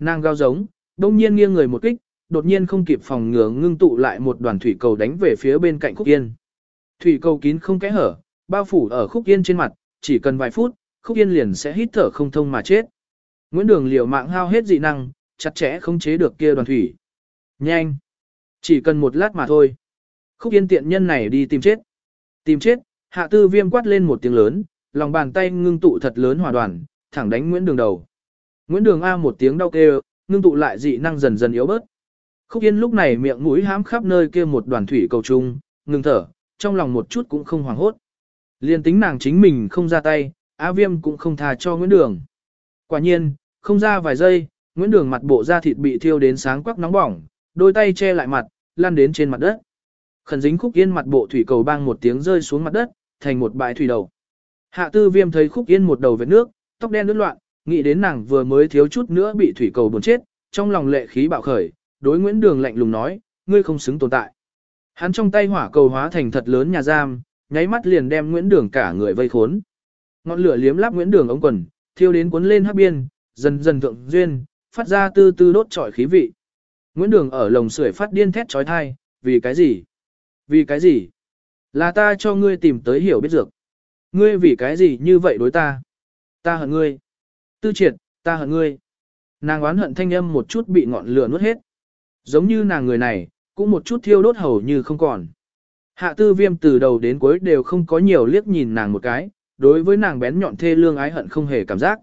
Nàng gao giống, đông nhiên nghiêng người một kích, đột nhiên không kịp phòng ngừa ngưng tụ lại một đoàn thủy cầu đánh về phía bên cạnh khúc yên. Thủy cầu kín không kẽ hở, bao phủ ở khúc yên trên mặt, chỉ cần vài phút, khúc yên liền sẽ hít thở không thông mà chết. Nguyễn Đường liều mạng hao hết dị năng, chặt chẽ không chế được kia đoàn thủy. Nhanh! Chỉ cần một lát mà thôi. Khúc yên tiện nhân này đi tìm chết. Tìm chết, hạ tư viêm quát lên một tiếng lớn, lòng bàn tay ngưng tụ thật lớn hòa đoàn, thẳng đánh Nguyễn Đường đầu. Nguyễn Đường A một tiếng đau kêu, ngưng tụ lại dị năng dần dần yếu bớt. Khúc Yên lúc này miệng mũi hãm khắp nơi kia một đoàn thủy cầu trung, ngừng thở, trong lòng một chút cũng không hoảng hốt. Liên tính nàng chính mình không ra tay, A Viêm cũng không tha cho Nguyễn Đường. Quả nhiên, không ra vài giây, Nguyễn Đường mặt bộ da thịt bị thiêu đến sáng quắc nóng bỏng, đôi tay che lại mặt, lăn đến trên mặt đất. Khẩn dính khúc yên mặt bộ thủy cầu bang một tiếng rơi xuống mặt đất, thành một bãi thủy đầu. Hạ tư viêm thấy khúc yên một đầu vết nước, tóc đen đứt loạn, nghĩ đến nàng vừa mới thiếu chút nữa bị thủy cầu buồn chết, trong lòng lệ khí bạo khởi, đối Nguyễn Đường lạnh lùng nói, ngươi không xứng tồn tại. Hắn trong tay hỏa cầu hóa thành thật lớn nhà giam, nháy mắt liền đem Nguyễn Đường cả người vây khốn. Ngọn lửa liếm láp Nguyễn Đường ống quần, thiêu đến cuốn lên hắc biên, dần dần thượng duyên, phát ra tư tư đốt trọi khí vị. Nguyễn Đường ở lồng sưởi phát điên thét trói thai, vì cái gì? Vì cái gì? Là ta cho ngươi tìm tới hiểu biết dược. Ngươi vì cái gì như vậy đối ta? Ta hận ngươi. Tư triệt, ta hận ngươi. Nàng oán hận thanh âm một chút bị ngọn lửa nuốt hết. Giống như nàng người này, cũng một chút thiêu đốt hầu như không còn. Hạ tư viêm từ đầu đến cuối đều không có nhiều liếc nhìn nàng một cái, đối với nàng bén nhọn thê lương ái hận không hề cảm giác.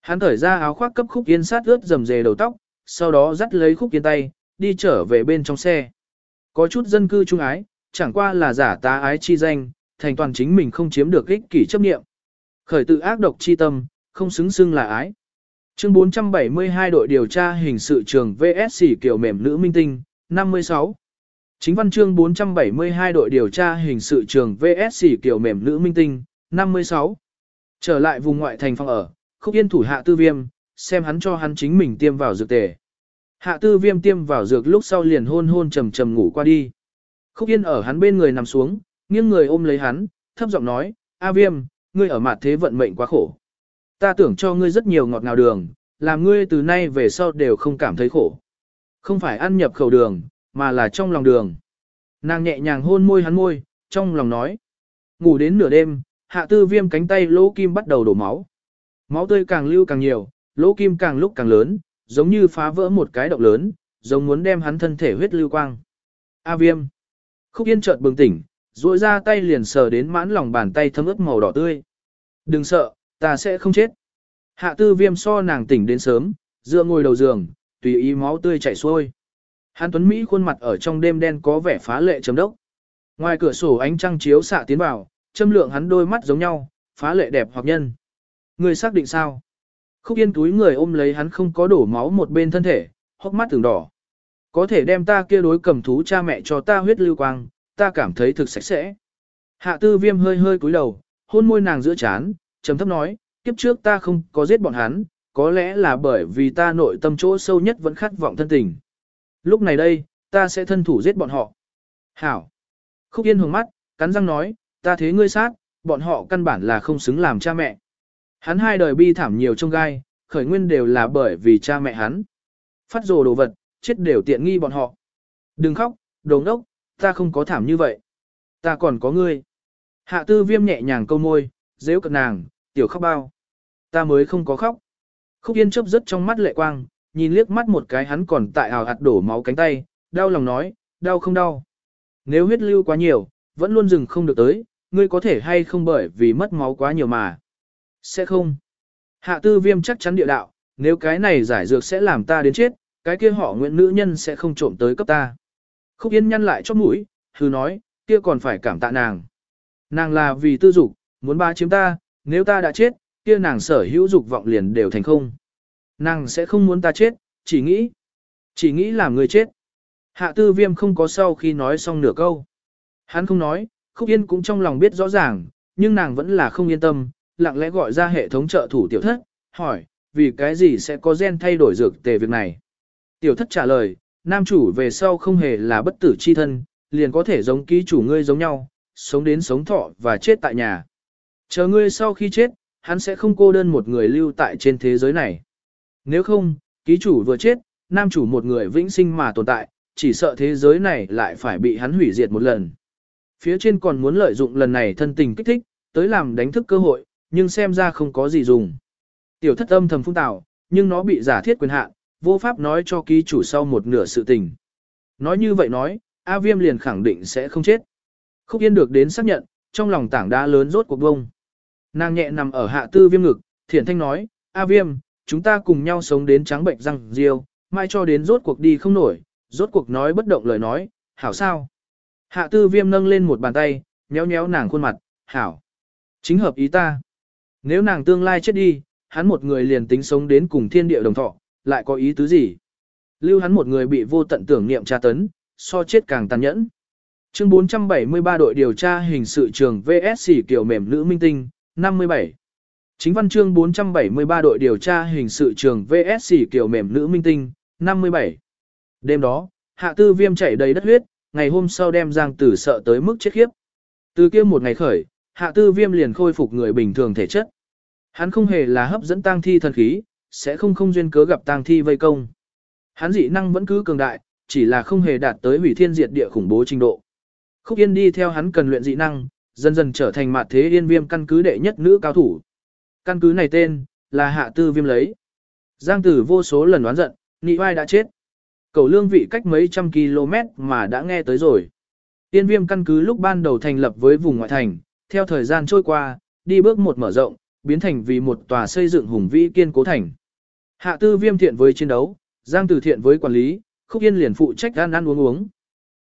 Hắn thở ra áo khoác cấp khúc yên sát ướt dầm dề đầu tóc, sau đó dắt lấy khúc yên tay, đi trở về bên trong xe. Có chút dân cư trung ái, chẳng qua là giả tá ái chi danh, thành toàn chính mình không chiếm được ích kỷ chấp nghiệm. Khởi tự ác độc chi tâm, không xứng xưng là ái. Chương 472 đội điều tra hình sự trường VSC kiểu mềm nữ minh tinh, 56. Chính văn chương 472 đội điều tra hình sự trường VSC kiểu mềm nữ minh tinh, 56. Trở lại vùng ngoại thành phòng ở, khúc yên thủ hạ tư viêm, xem hắn cho hắn chính mình tiêm vào dược tề. Hạ tư viêm tiêm vào dược lúc sau liền hôn hôn trầm trầm ngủ qua đi. Khúc yên ở hắn bên người nằm xuống, nghiêng người ôm lấy hắn, thấp giọng nói, A viêm, ngươi ở mặt thế vận mệnh quá khổ. Ta tưởng cho ngươi rất nhiều ngọt ngào đường, làm ngươi từ nay về sau đều không cảm thấy khổ. Không phải ăn nhập khẩu đường, mà là trong lòng đường. Nàng nhẹ nhàng hôn môi hắn môi, trong lòng nói. Ngủ đến nửa đêm, hạ tư viêm cánh tay lỗ kim bắt đầu đổ máu. Máu tươi càng lưu càng nhiều, lỗ kim càng lúc càng lớn, giống như phá vỡ một cái động lớn, giống muốn đem hắn thân thể huyết lưu quang. A viêm. Khúc yên chợt bừng tỉnh, duỗi ra tay liền sờ đến mãn lòng bàn tay thấm ướt màu đỏ tươi. Đừng sợ, ta sẽ không chết. Hạ tư viêm so nàng tỉnh đến sớm, dựa ngồi đầu giường, tùy ý máu tươi chảy xuôi. Hàn Tuấn Mỹ khuôn mặt ở trong đêm đen có vẻ phá lệ chấm đốc. Ngoài cửa sổ ánh trăng chiếu xạ tiến vào, châm lượng hắn đôi mắt giống nhau, phá lệ đẹp hoặc nhân. Người xác định sao? Khúc yên túi người ôm lấy hắn không có đổ máu một bên thân thể, hốc mắt từng đỏ. Có thể đem ta kia đối cầm thú cha mẹ cho ta huyết lưu quang, ta cảm thấy thực sạch sẽ. Hạ tư viêm hơi hơi cúi đầu, hôn môi nàng giữa chán, trầm thấp nói, kiếp trước ta không có giết bọn hắn, có lẽ là bởi vì ta nội tâm chỗ sâu nhất vẫn khát vọng thân tình. Lúc này đây, ta sẽ thân thủ giết bọn họ. Hảo. Khúc yên hướng mắt, cắn răng nói, ta thế ngươi sát, bọn họ căn bản là không xứng làm cha mẹ. Hắn hai đời bi thảm nhiều trong gai, khởi nguyên đều là bởi vì cha mẹ hắn. Phát rồ đồ vật, chết đều tiện nghi bọn họ. Đừng khóc, đồ ngốc, ta không có thảm như vậy. Ta còn có ngươi. Hạ tư viêm nhẹ nhàng câu môi, dễ cận nàng, tiểu khóc bao. Ta mới không có khóc. Khúc yên chớp rất trong mắt lệ quang, nhìn liếc mắt một cái hắn còn tại hào hạt đổ máu cánh tay, đau lòng nói, đau không đau. Nếu huyết lưu quá nhiều, vẫn luôn dừng không được tới, ngươi có thể hay không bởi vì mất máu quá nhiều mà. Sẽ không. Hạ tư viêm chắc chắn địa đạo, nếu cái này giải dược sẽ làm ta đến chết, cái kia họ nguyện nữ nhân sẽ không trộm tới cấp ta. Khúc Yên nhăn lại chóp mũi, hư nói, kia còn phải cảm tạ nàng. Nàng là vì tư dục, muốn ba chiếm ta, nếu ta đã chết, kia nàng sở hữu dục vọng liền đều thành không. Nàng sẽ không muốn ta chết, chỉ nghĩ, chỉ nghĩ làm người chết. Hạ tư viêm không có sau khi nói xong nửa câu. Hắn không nói, Khúc Yên cũng trong lòng biết rõ ràng, nhưng nàng vẫn là không yên tâm, lặng lẽ gọi ra hệ thống trợ thủ tiểu thất, hỏi, vì cái gì sẽ có gen thay đổi dược tề việc này. Tiểu thất trả lời, nam chủ về sau không hề là bất tử chi thân, liền có thể giống ký chủ ngươi giống nhau, sống đến sống thọ và chết tại nhà. Chờ ngươi sau khi chết, hắn sẽ không cô đơn một người lưu tại trên thế giới này. Nếu không, ký chủ vừa chết, nam chủ một người vĩnh sinh mà tồn tại, chỉ sợ thế giới này lại phải bị hắn hủy diệt một lần. Phía trên còn muốn lợi dụng lần này thân tình kích thích, tới làm đánh thức cơ hội, nhưng xem ra không có gì dùng. Tiểu thất âm thầm phung tạo, nhưng nó bị giả thiết quyền hạn, vô pháp nói cho ký chủ sau một nửa sự tình. Nói như vậy nói, A Viêm liền khẳng định sẽ không chết. Khúc Yên được đến xác nhận, trong lòng tảng đá lớn rốt cuộc bông. Nàng nhẹ nằm ở hạ tư viêm ngực, thiển thanh nói, A Viêm, chúng ta cùng nhau sống đến trắng bệnh răng riêu, mai cho đến rốt cuộc đi không nổi, rốt cuộc nói bất động lời nói, hảo sao. Hạ tư viêm nâng lên một bàn tay, nhéo nhéo nàng khuôn mặt, hảo. Chính hợp ý ta. Nếu nàng tương lai chết đi, hắn một người liền tính sống đến cùng thiên địa đồng thọ, lại có ý tứ gì? Lưu hắn một người bị vô tận tưởng niệm tra tấn, so chết càng tàn nhẫn. Chương 473 đội điều tra hình sự trường VSC kiểu mềm nữ minh tinh, 57. Chính văn chương 473 đội điều tra hình sự trường VSC kiểu mềm nữ minh tinh, 57. Đêm đó, hạ tư viêm chảy đầy đất huyết, ngày hôm sau đem Giang Tử sợ tới mức chết khiếp. Từ kia một ngày khởi, hạ tư viêm liền khôi phục người bình thường thể chất. Hắn không hề là hấp dẫn tang thi thần khí, sẽ không không duyên cớ gặp tang thi vây công. Hắn dị năng vẫn cứ cường đại, chỉ là không hề đạt tới hủy thiên diệt địa khủng bố trình độ. Khúc Yên đi theo hắn cần luyện dị năng, dần dần trở thành mặt thế yên viêm căn cứ đệ nhất nữ cao thủ. Căn cứ này tên, là hạ tư viêm lấy. Giang tử vô số lần đoán giận, nị vai đã chết. Cầu lương vị cách mấy trăm km mà đã nghe tới rồi. Tiên viêm căn cứ lúc ban đầu thành lập với vùng ngoại thành, theo thời gian trôi qua, đi bước một mở rộng, biến thành vì một tòa xây dựng hùng vĩ kiên cố thành. Hạ tư viêm thiện với chiến đấu, Giang Tử thiện với quản lý, Khúc Yên liền phụ trách ăn ăn uống uống.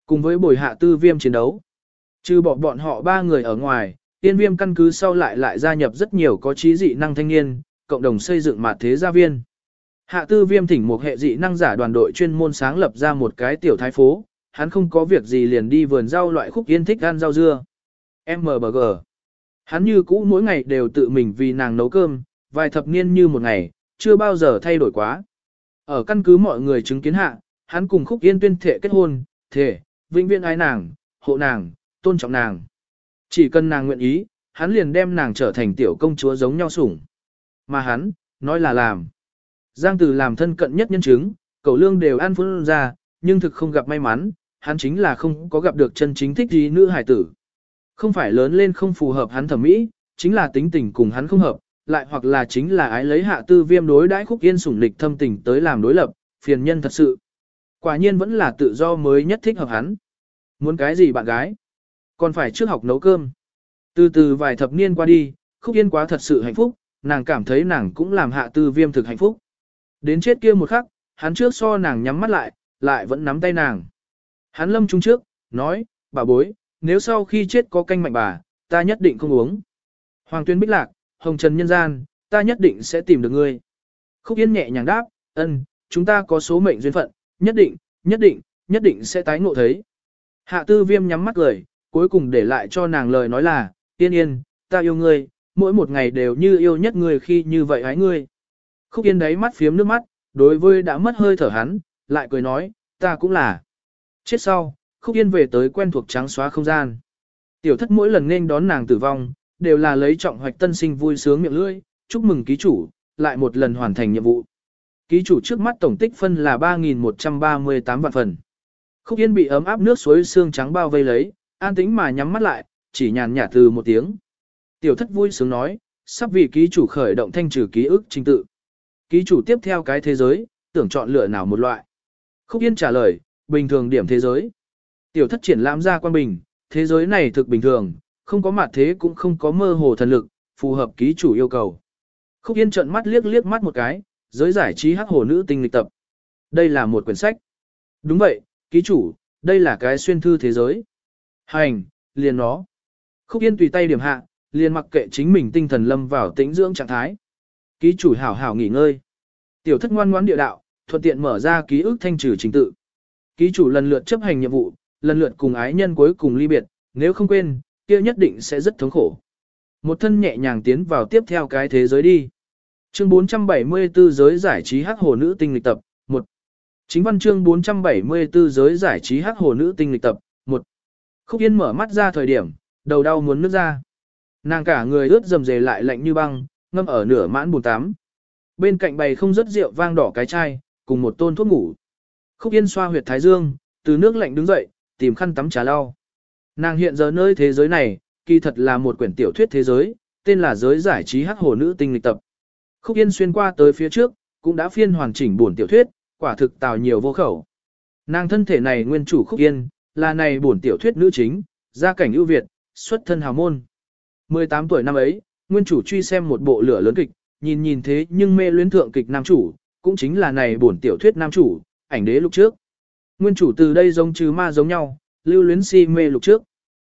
Cùng với bồi hạ tư viêm chiến đấu. Trừ bỏ bọn họ ba người ở ngoài, tiên viêm căn cứ sau lại lại gia nhập rất nhiều có trí dị năng thanh niên, cộng đồng xây dựng mặt thế gia viên. Hạ tư viêm thỉnh một hệ dị năng giả đoàn đội chuyên môn sáng lập ra một cái tiểu thái phố, hắn không có việc gì liền đi vườn rau loại khúc yên thích ăn rau dưa. MBG. Hắn như cũ mỗi ngày đều tự mình vì nàng nấu cơm, vài thập niên như một ngày, chưa bao giờ thay đổi quá. Ở căn cứ mọi người chứng kiến hạ, hắn cùng khúc yên tuyên thệ kết hôn, thể, vĩnh viễn ái nàng, hộ nàng, tôn trọng nàng. Chỉ cần nàng nguyện ý, hắn liền đem nàng trở thành tiểu công chúa giống nhau sủng. Mà hắn, nói là làm. Giang Từ làm thân cận nhất nhân chứng, cậu lương đều ăn phun ra, nhưng thực không gặp may mắn, hắn chính là không có gặp được chân chính thích gì nữ hải tử. Không phải lớn lên không phù hợp hắn thẩm mỹ, chính là tính tình cùng hắn không hợp, lại hoặc là chính là ái lấy hạ tư viêm đối đãi khúc yên sủng lịch thâm tình tới làm đối lập, phiền nhân thật sự. Quả nhiên vẫn là tự do mới nhất thích hợp hắn. Muốn cái gì bạn gái? Còn phải trước học nấu cơm. Từ từ vài thập niên qua đi, khúc yên quá thật sự hạnh phúc, nàng cảm thấy nàng cũng làm hạ tư viêm thực hạnh phúc. Đến chết kia một khắc, hắn trước so nàng nhắm mắt lại, lại vẫn nắm tay nàng. Hắn lâm trung trước, nói, bà bối, nếu sau khi chết có canh mạnh bà, ta nhất định không uống. Hoàng tuyên bích lạc, hồng trần nhân gian, ta nhất định sẽ tìm được ngươi. Khúc Yên nhẹ nhàng đáp, ân, chúng ta có số mệnh duyên phận, nhất định, nhất định, nhất định sẽ tái ngộ thấy. Hạ tư viêm nhắm mắt cười, cuối cùng để lại cho nàng lời nói là, yên yên, ta yêu ngươi, mỗi một ngày đều như yêu nhất ngươi khi như vậy hái ngươi. Khúc Yên đấy mắt phiếm nước mắt, đối với đã mất hơi thở hắn, lại cười nói, ta cũng là. Chết sau, Khúc Yên về tới quen thuộc trắng xóa không gian. Tiểu thất mỗi lần nên đón nàng tử vong, đều là lấy trọng hoạch tân sinh vui sướng miệng lưỡi, chúc mừng ký chủ, lại một lần hoàn thành nhiệm vụ. Ký chủ trước mắt tổng tích phân là 3.138 vạn phần. Khúc Yên bị ấm áp nước suối xương trắng bao vây lấy, an tĩnh mà nhắm mắt lại, chỉ nhàn nhạt từ một tiếng. Tiểu thất vui sướng nói, sắp vì ký chủ khởi động thanh trừ ký ức trình tự. Ký chủ tiếp theo cái thế giới, tưởng chọn lựa nào một loại. Khúc Yên trả lời, bình thường điểm thế giới. Tiểu thất triển lãm ra quan bình, thế giới này thực bình thường, không có mặt thế cũng không có mơ hồ thần lực, phù hợp ký chủ yêu cầu. Khúc Yên trợn mắt liếc liếc mắt một cái, giới giải trí hắc hồ nữ tinh lịch tập. Đây là một quyển sách. Đúng vậy, ký chủ, đây là cái xuyên thư thế giới. Hành, liền nó. Khúc Yên tùy tay điểm hạ, liền mặc kệ chính mình tinh thần lâm vào tĩnh dưỡng trạng thái. Ký chủ hảo hảo nghỉ ngơi. Tiểu thất ngoan ngoãn địa đạo, thuận tiện mở ra ký ức thanh trừ trình tự. Ký chủ lần lượt chấp hành nhiệm vụ, lần lượt cùng ái nhân cuối cùng ly biệt, nếu không quên, kia nhất định sẽ rất thống khổ. Một thân nhẹ nhàng tiến vào tiếp theo cái thế giới đi. Chương 474 giới giải trí hắc hồ nữ tinh lịch tập, 1. Chính văn chương 474 giới giải trí hắc hồ nữ tinh lịch tập, Khúc Yên mở mắt ra thời điểm, đầu đau muốn nước ra. Nàng cả người ướt dầm dề lại lạnh như băng, ngâm ở nửa mãn bùn tắm. Bên cạnh bày không rất rượu vang đỏ cái chai, cùng một tôn thuốc ngủ. Khúc Yên xoa huyệt thái dương, từ nước lạnh đứng dậy, tìm khăn tắm trà lau. Nàng hiện giờ nơi thế giới này, kỳ thật là một quyển tiểu thuyết thế giới, tên là giới giải trí hắc hồ nữ tinh lịch tập. Khúc Yên xuyên qua tới phía trước, cũng đã phiên hoàn chỉnh buồn tiểu thuyết, quả thực tào nhiều vô khẩu. Nàng thân thể này nguyên chủ Khúc Yên, là này bổn tiểu thuyết nữ chính, gia cảnh ưu việt, xuất thân hào môn. 18 tuổi năm ấy, nguyên chủ truy xem một bộ lửa lớn kịch, nhìn nhìn thế nhưng mê luyến thượng kịch nam chủ, cũng chính là này bổn tiểu thuyết nam chủ, ảnh đế lúc trước. Nguyên chủ từ đây giống trừ ma giống nhau, lưu luyến si mê lúc trước.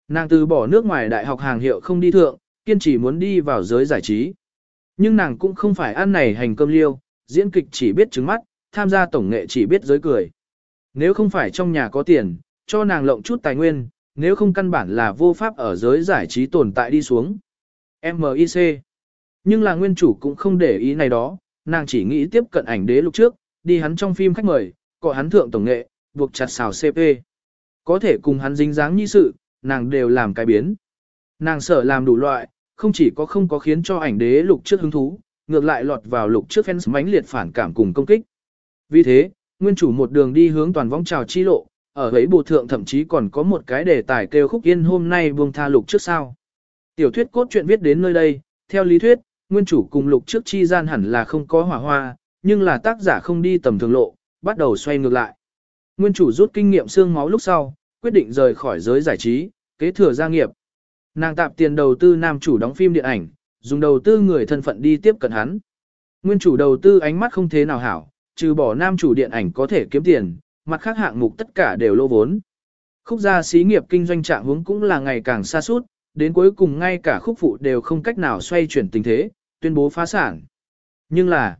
Nàng từ bỏ nước ngoài đại học hàng hiệu không đi thượng, kiên trì muốn đi vào giới giải trí. Nhưng nàng cũng không phải ăn này hành cơm liêu, diễn kịch chỉ biết trứng mắt, tham gia tổng nghệ chỉ biết giới cười. Nếu không phải trong nhà có tiền, cho nàng lộng chút tài nguyên, nếu không căn bản là vô pháp ở giới giải trí tồn tại đi xuống. MIC. Nhưng là nguyên chủ cũng không để ý này đó, nàng chỉ nghĩ tiếp cận ảnh đế lúc trước, đi hắn trong phim khách mời, có hắn thượng tổng nghệ, buộc chặt xào CP. Có thể cùng hắn dính dáng như sự, nàng đều làm cái biến. Nàng sợ làm đủ loại, không chỉ có không có khiến cho ảnh đế lục trước hứng thú, ngược lại lọt vào lục trước fans mãnh liệt phản cảm cùng công kích. Vì thế, nguyên chủ một đường đi hướng toàn vong trào chi lộ, ở ấy bộ thượng thậm chí còn có một cái đề tài kêu khúc yên hôm nay buông tha lục trước sao. Tiểu thuyết cốt truyện viết đến nơi đây, theo lý thuyết, nguyên chủ cùng lục trước chi gian hẳn là không có hỏa hoa, nhưng là tác giả không đi tầm thường lộ, bắt đầu xoay ngược lại. Nguyên chủ rút kinh nghiệm xương máu lúc sau, quyết định rời khỏi giới giải trí, kế thừa gia nghiệp. Nàng tạp tiền đầu tư nam chủ đóng phim điện ảnh, dùng đầu tư người thân phận đi tiếp cận hắn. Nguyên chủ đầu tư ánh mắt không thế nào hảo, trừ bỏ nam chủ điện ảnh có thể kiếm tiền, mặt khác hạng mục tất cả đều lô vốn. Khúc gia xí nghiệp kinh doanh trạng hướng cũng là ngày càng xa suốt, đến cuối cùng ngay cả khúc phụ đều không cách nào xoay chuyển tình thế, tuyên bố phá sản. Nhưng là,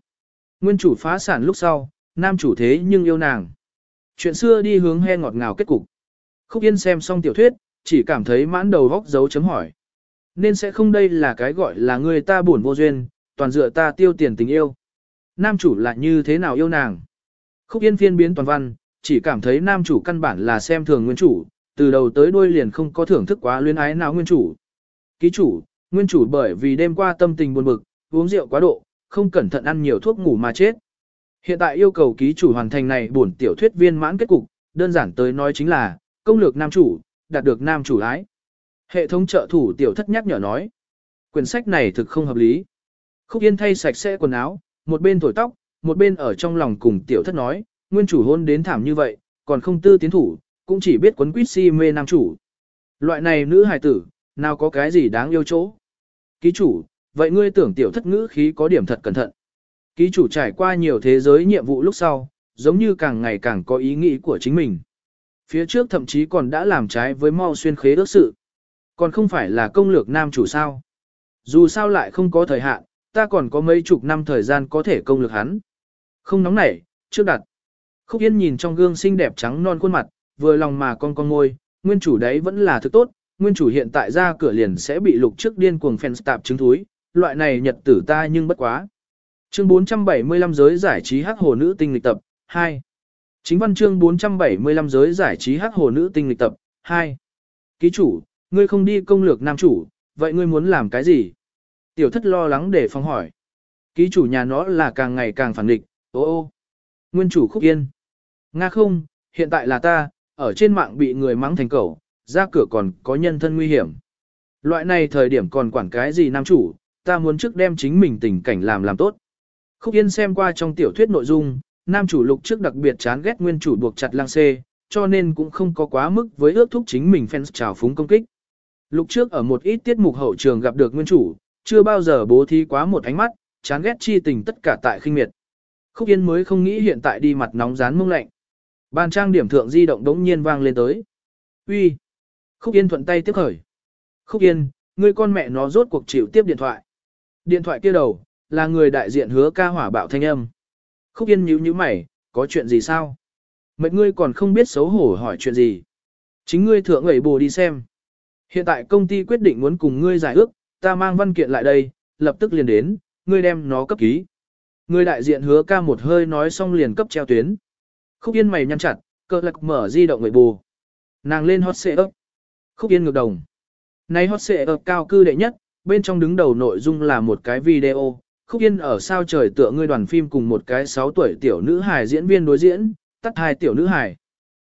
nguyên chủ phá sản lúc sau, nam chủ thế nhưng yêu nàng. Chuyện xưa đi hướng he ngọt ngào kết cục. Khúc Yên xem xong tiểu thuyết, chỉ cảm thấy mãn đầu góc dấu chấm hỏi. Nên sẽ không đây là cái gọi là người ta buồn vô duyên, toàn dựa ta tiêu tiền tình yêu. Nam chủ là như thế nào yêu nàng? Khúc Yên phiên biến toàn văn, chỉ cảm thấy nam chủ căn bản là xem thường nguyên chủ, từ đầu tới đuôi liền không có thưởng thức quá luyến ái nào nguyên chủ. Ký chủ, nguyên chủ bởi vì đêm qua tâm tình buồn bực, uống rượu quá độ, không cẩn thận ăn nhiều thuốc ngủ mà chết. Hiện tại yêu cầu ký chủ hoàn thành này bổn tiểu thuyết viên mãn kết cục, đơn giản tới nói chính là, công lược nam chủ, đạt được nam chủ ái. Hệ thống trợ thủ tiểu thất nhắc nhở nói, quyển sách này thực không hợp lý. Khúc Yên thay sạch sẽ quần áo, một bên thổi tóc, một bên ở trong lòng cùng tiểu thất nói, nguyên chủ hôn đến thảm như vậy, còn không tư tiến thủ, cũng chỉ biết quấn quýt si mê nam chủ. Loại này nữ hài tử, nào có cái gì đáng yêu chỗ. Ký chủ, vậy ngươi tưởng tiểu thất ngữ khí có điểm thật cẩn thận. Ký chủ trải qua nhiều thế giới nhiệm vụ lúc sau, giống như càng ngày càng có ý nghĩ của chính mình. Phía trước thậm chí còn đã làm trái với mau xuyên khế ước sự. Còn không phải là công lược nam chủ sao. Dù sao lại không có thời hạn, ta còn có mấy chục năm thời gian có thể công lược hắn. Không nóng nảy, trước đặt. Khúc Yên nhìn trong gương xinh đẹp trắng non khuôn mặt, vừa lòng mà con con môi, nguyên chủ đấy vẫn là thứ tốt, nguyên chủ hiện tại ra cửa liền sẽ bị lục trước điên cuồng fans tạp chứng thúi, loại này nhật tử ta nhưng bất quá. Chương 475 giới giải trí hắc hồ nữ tinh lịch tập 2. Chính văn chương 475 giới giải trí hắc hồ nữ tinh lịch tập 2. Ký chủ, ngươi không đi công lược nam chủ, vậy ngươi muốn làm cái gì? Tiểu thất lo lắng để phòng hỏi. Ký chủ nhà nó là càng ngày càng phản nghịch ô ô. Nguyên chủ khúc yên. Nga không, hiện tại là ta, ở trên mạng bị người mắng thành cẩu, ra cửa còn có nhân thân nguy hiểm. Loại này thời điểm còn quản cái gì nam chủ, ta muốn trước đem chính mình tình cảnh làm làm tốt. Khúc Yên xem qua trong tiểu thuyết nội dung, nam chủ lục trước đặc biệt chán ghét nguyên chủ buộc chặt lang xê, cho nên cũng không có quá mức với ước thúc chính mình fans trào phúng công kích. Lục trước ở một ít tiết mục hậu trường gặp được nguyên chủ, chưa bao giờ bố thí quá một ánh mắt, chán ghét chi tình tất cả tại khinh miệt. Khúc Yên mới không nghĩ hiện tại đi mặt nóng rán mông lạnh. Bàn trang điểm thượng di động đống nhiên vang lên tới. Uy, Khúc Yên thuận tay tiếp khởi. Khúc Yên, người con mẹ nó rốt cuộc chịu tiếp điện thoại. Điện thoại kia đầu, là người đại diện hứa ca hỏa bạo thanh âm. Khúc Yên nhíu nhíu mày, có chuyện gì sao? Mệt ngươi còn không biết xấu hổ hỏi chuyện gì. Chính ngươi thượng ngẩy bồ đi xem. Hiện tại công ty quyết định muốn cùng ngươi giải ước, ta mang văn kiện lại đây, lập tức liền đến, ngươi đem nó cấp ký. Người đại diện hứa ca một hơi nói xong liền cấp treo tuyến. Khúc Yên mày nhăn chặt, cơ lạc mở di động người bù. Nàng lên hot xệ ấp. Khúc Yên ngược đồng. Này hot xệ ấp cao cư đệ nhất, bên trong đứng đầu nội dung là một cái video, Khúc Yên ở sao trời tựa ngươi đoàn phim cùng một cái 6 tuổi tiểu nữ hài diễn viên đối diễn, tắt hai tiểu nữ hài.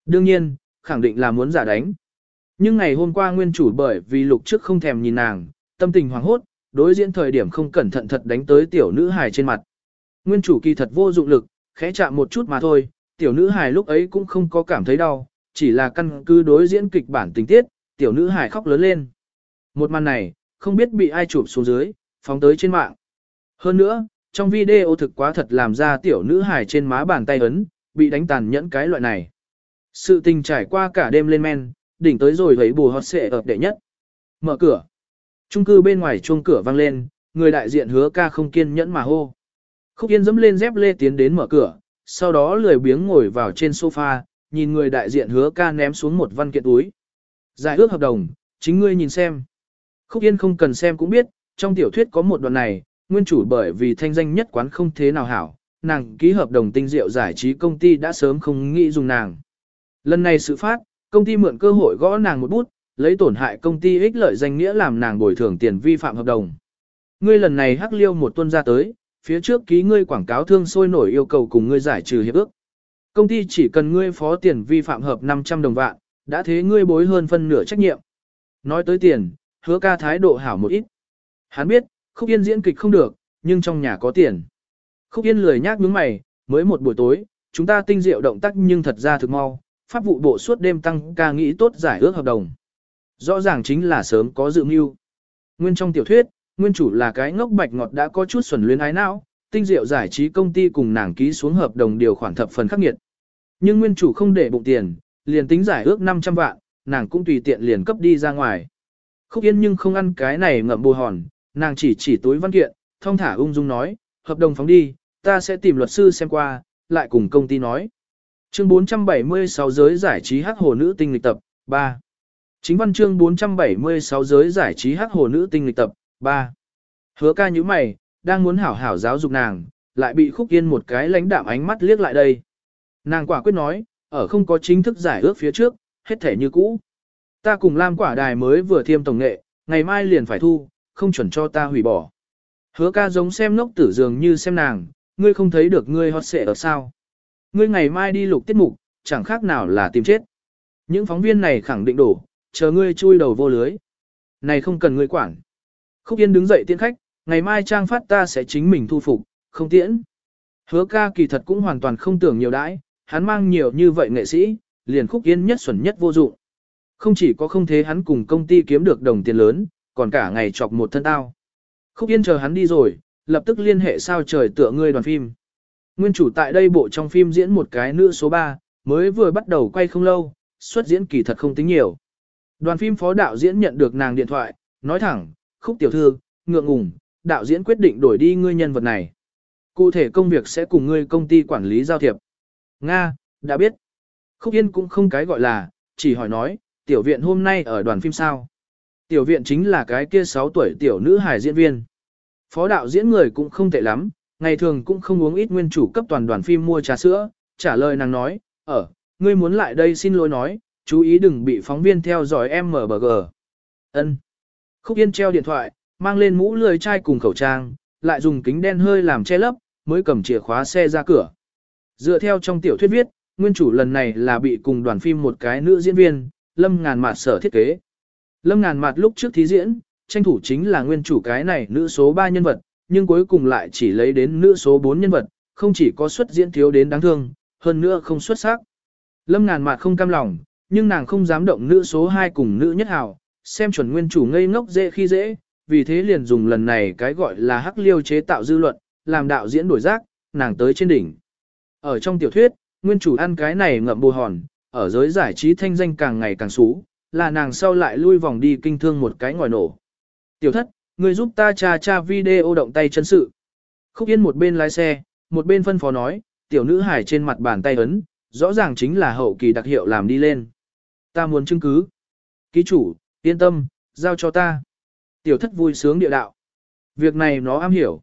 Đương nhiên, khẳng định là muốn giả đánh. Nhưng ngày hôm qua nguyên chủ bởi vì lục trước không thèm nhìn nàng, tâm tình hoảng hốt, đối diễn thời điểm không cẩn thận thật đánh tới tiểu nữ hài trên mặt. Nguyên chủ kỳ thật vô dụng lực, khẽ chạm một chút mà thôi, tiểu nữ hài lúc ấy cũng không có cảm thấy đau, chỉ là căn cứ đối diễn kịch bản tình tiết, tiểu nữ hài khóc lớn lên. Một màn này, không biết bị ai chụp xuống dưới, phóng tới trên mạng. Hơn nữa, trong video thực quá thật làm ra tiểu nữ hài trên má bàn tay ấn, bị đánh tàn nhẫn cái loại này. Sự tình trải qua cả đêm lên men, đỉnh tới rồi thấy bù hót xệ ập đệ nhất. Mở cửa. Trung cư bên ngoài chuông cửa vang lên, người đại diện hứa ca không kiên nhẫn mà hô. Khúc Yên dẫm lên dép lê tiến đến mở cửa, sau đó lười biếng ngồi vào trên sofa, nhìn người đại diện hứa ca ném xuống một văn kiện túi. Giải ước hợp đồng, chính ngươi nhìn xem. Khúc Yên không cần xem cũng biết, trong tiểu thuyết có một đoạn này, nguyên chủ bởi vì thanh danh nhất quán không thế nào hảo, nàng ký hợp đồng tinh diệu giải trí công ty đã sớm không nghĩ dùng nàng. Lần này sự phát, công ty mượn cơ hội gõ nàng một bút, lấy tổn hại công ty ích lợi danh nghĩa làm nàng bồi thường tiền vi phạm hợp đồng. Ngươi lần này hắc liêu một tuần ra tới, phía trước ký ngươi quảng cáo thương sôi nổi yêu cầu cùng ngươi giải trừ hiệp ước. Công ty chỉ cần ngươi phó tiền vi phạm hợp 500 đồng vạn, đã thế ngươi bối hơn phân nửa trách nhiệm. Nói tới tiền, hứa ca thái độ hảo một ít. Hắn biết, Khúc Yên diễn kịch không được, nhưng trong nhà có tiền. Khúc Yên lười nhác nhướng mày, mới một buổi tối, chúng ta tinh diệu động tác nhưng thật ra thực mau, pháp vụ bộ suốt đêm tăng ca nghĩ tốt giải ước hợp đồng. Rõ ràng chính là sớm có dự mưu. Nguyên trong tiểu thuyết, nguyên chủ là cái ngốc bạch ngọt đã có chút xuẩn luyến ái não, tinh diệu giải trí công ty cùng nàng ký xuống hợp đồng điều khoản thập phần khắc nghiệt. Nhưng nguyên chủ không để bụng tiền, liền tính giải ước 500 vạn, nàng cũng tùy tiện liền cấp đi ra ngoài. Khúc Yên nhưng không ăn cái này ngậm bù hòn, nàng chỉ chỉ túi văn kiện, thông thả ung dung nói, hợp đồng phóng đi, ta sẽ tìm luật sư xem qua, lại cùng công ty nói. Chương 476 giới giải trí hắc hồ nữ tinh lịch tập, 3. Chính văn chương 476 giới giải trí hắc hồ nữ tinh lịch tập, 3. Hứa ca như mày, đang muốn hảo hảo giáo dục nàng, lại bị khúc yên một cái lãnh đạm ánh mắt liếc lại đây. Nàng quả quyết nói, ở không có chính thức giải ước phía trước, hết thể như cũ. Ta cùng Lam quả đài mới vừa thiêm tổng nghệ, ngày mai liền phải thu, không chuẩn cho ta hủy bỏ. Hứa ca giống xem ngốc tử dường như xem nàng, ngươi không thấy được ngươi hot xệ ở sao. Ngươi ngày mai đi lục tiết mục, chẳng khác nào là tìm chết. Những phóng viên này khẳng định đổ, chờ ngươi chui đầu vô lưới. Này không cần ngươi quản. Khúc Yên đứng dậy tiễn khách, ngày mai trang phát ta sẽ chính mình thu phục, không tiễn. Hứa ca kỳ thật cũng hoàn toàn không tưởng nhiều đãi, hắn mang nhiều như vậy nghệ sĩ, liền Khúc Yên nhất xuẩn nhất vô dụng. Không chỉ có không thế hắn cùng công ty kiếm được đồng tiền lớn, còn cả ngày chọc một thân tao. Khúc Yên chờ hắn đi rồi, lập tức liên hệ sao trời tựa ngươi đoàn phim. Nguyên chủ tại đây bộ trong phim diễn một cái nữ số 3, mới vừa bắt đầu quay không lâu, xuất diễn kỳ thật không tính nhiều. Đoàn phim phó đạo diễn nhận được nàng điện thoại, nói thẳng, khúc tiểu thư, ngượng ngùng, đạo diễn quyết định đổi đi ngươi nhân vật này. Cụ thể công việc sẽ cùng ngươi công ty quản lý giao thiệp. Nga, đã biết. Khúc Yên cũng không cái gọi là, chỉ hỏi nói, tiểu viện hôm nay ở đoàn phim sao. Tiểu viện chính là cái kia 6 tuổi tiểu nữ hài diễn viên. Phó đạo diễn người cũng không tệ lắm, ngày thường cũng không uống ít nguyên chủ cấp toàn đoàn phim mua trà sữa, trả lời nàng nói, ở, ngươi muốn lại đây xin lỗi nói, chú ý đừng bị phóng viên theo dõi em mở bờ gờ. Ân. Khúc Yên treo điện thoại, mang lên mũ lười chai cùng khẩu trang, lại dùng kính đen hơi làm che lấp, mới cầm chìa khóa xe ra cửa. Dựa theo trong tiểu thuyết viết, nguyên chủ lần này là bị cùng đoàn phim một cái nữ diễn viên, Lâm Ngàn Mạt sở thiết kế. Lâm Ngàn Mạt lúc trước thí diễn, tranh thủ chính là nguyên chủ cái này nữ số 3 nhân vật, nhưng cuối cùng lại chỉ lấy đến nữ số 4 nhân vật, không chỉ có xuất diễn thiếu đến đáng thương, hơn nữa không xuất sắc. Lâm Ngàn Mạt không cam lòng, nhưng nàng không dám động nữ số 2 cùng nữ nhất hào, xem chuẩn nguyên chủ ngây ngốc dễ khi dễ, vì thế liền dùng lần này cái gọi là hắc liêu chế tạo dư luận, làm đạo diễn đổi giác, nàng tới trên đỉnh. Ở trong tiểu thuyết, nguyên chủ ăn cái này ngậm bù hòn, ở giới giải trí thanh danh càng ngày càng xú, là nàng sau lại lui vòng đi kinh thương một cái ngòi nổ. Tiểu thất, người giúp ta tra tra video động tay chân sự. Khúc Yên một bên lái xe, một bên phân phó nói, tiểu nữ hải trên mặt bàn tay ấn, rõ ràng chính là hậu kỳ đặc hiệu làm đi lên. Ta muốn chứng cứ. Ký chủ, yên tâm, giao cho ta. Tiểu thất vui sướng địa đạo. Việc này nó am hiểu.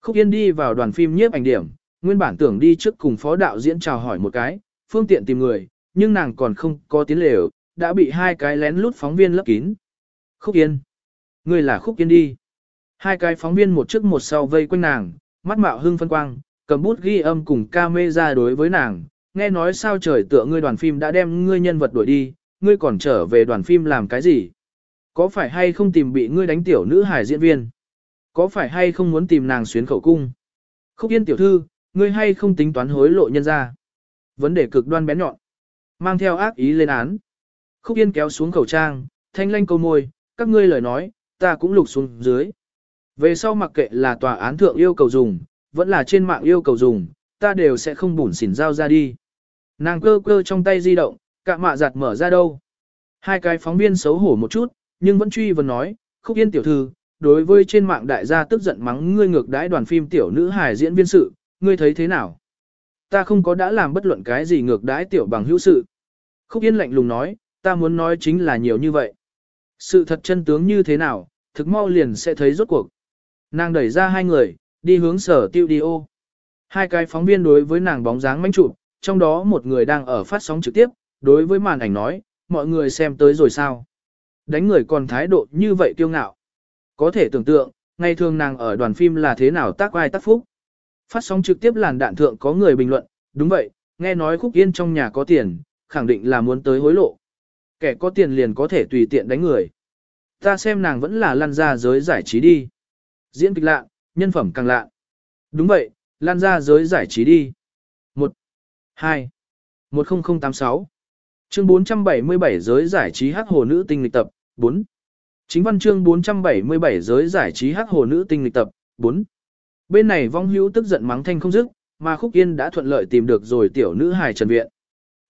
Khúc Yên đi vào đoàn phim nhiếp ảnh điểm, nguyên bản tưởng đi trước cùng phó đạo diễn chào hỏi một cái, phương tiện tìm người, nhưng nàng còn không có tiến lều, đã bị hai cái lén lút phóng viên lấp kín. Khúc Yên. Người là Khúc Yên đi. Hai cái phóng viên một trước một sau vây quanh nàng, mắt mạo hưng phân quang, cầm bút ghi âm cùng camera đối với nàng, nghe nói sao trời tựa ngươi đoàn phim đã đem ngươi nhân vật đuổi đi, ngươi còn trở về đoàn phim làm cái gì? Có phải hay không tìm bị ngươi đánh tiểu nữ hài diễn viên? Có phải hay không muốn tìm nàng xuyến khẩu cung? Khúc yên tiểu thư, ngươi hay không tính toán hối lộ nhân ra? Vấn đề cực đoan bén nhọn. Mang theo ác ý lên án. Khúc yên kéo xuống khẩu trang, thanh lanh câu môi, các ngươi lời nói, ta cũng lục xuống dưới. Về sau mặc kệ là tòa án thượng yêu cầu dùng, vẫn là trên mạng yêu cầu dùng, ta đều sẽ không bủn xỉn giao ra đi. Nàng cơ cơ trong tay di động, cạ mạ giặt mở ra đâu. Hai cái phóng viên xấu hổ một chút, nhưng vẫn truy vấn nói, khúc yên tiểu thư, đối với trên mạng đại gia tức giận mắng ngươi ngược đãi đoàn phim tiểu nữ hài diễn viên sự, ngươi thấy thế nào? Ta không có đã làm bất luận cái gì ngược đãi tiểu bằng hữu sự. Khúc Yên lạnh lùng nói, ta muốn nói chính là nhiều như vậy. Sự thật chân tướng như thế nào, thực mau liền sẽ thấy rốt cuộc. Nàng đẩy ra hai người, đi hướng sở tiêu đi ô. Hai cái phóng viên đối với nàng bóng dáng manh chụp, trong đó một người đang ở phát sóng trực tiếp, đối với màn ảnh nói, mọi người xem tới rồi sao. Đánh người còn thái độ như vậy kiêu ngạo. Có thể tưởng tượng, ngày thường nàng ở đoàn phim là thế nào tác ai tác phúc. Phát sóng trực tiếp làn đạn thượng có người bình luận, đúng vậy, nghe nói khúc yên trong nhà có tiền, khẳng định là muốn tới hối lộ. Kẻ có tiền liền có thể tùy tiện đánh người. Ta xem nàng vẫn là lăn ra giới giải trí đi. Diễn kịch lạ, nhân phẩm càng lạ. Đúng vậy, lan ra giới giải trí đi. 1, 2, 10086. Chương 477 giới giải trí hắc hồ nữ tinh lịch tập, 4. Chính văn chương 477 giới giải trí hắc hồ nữ tinh lịch tập, 4. Bên này vong hữu tức giận mắng thanh không dứt, mà Khúc Yên đã thuận lợi tìm được rồi tiểu nữ hài Trần Viện.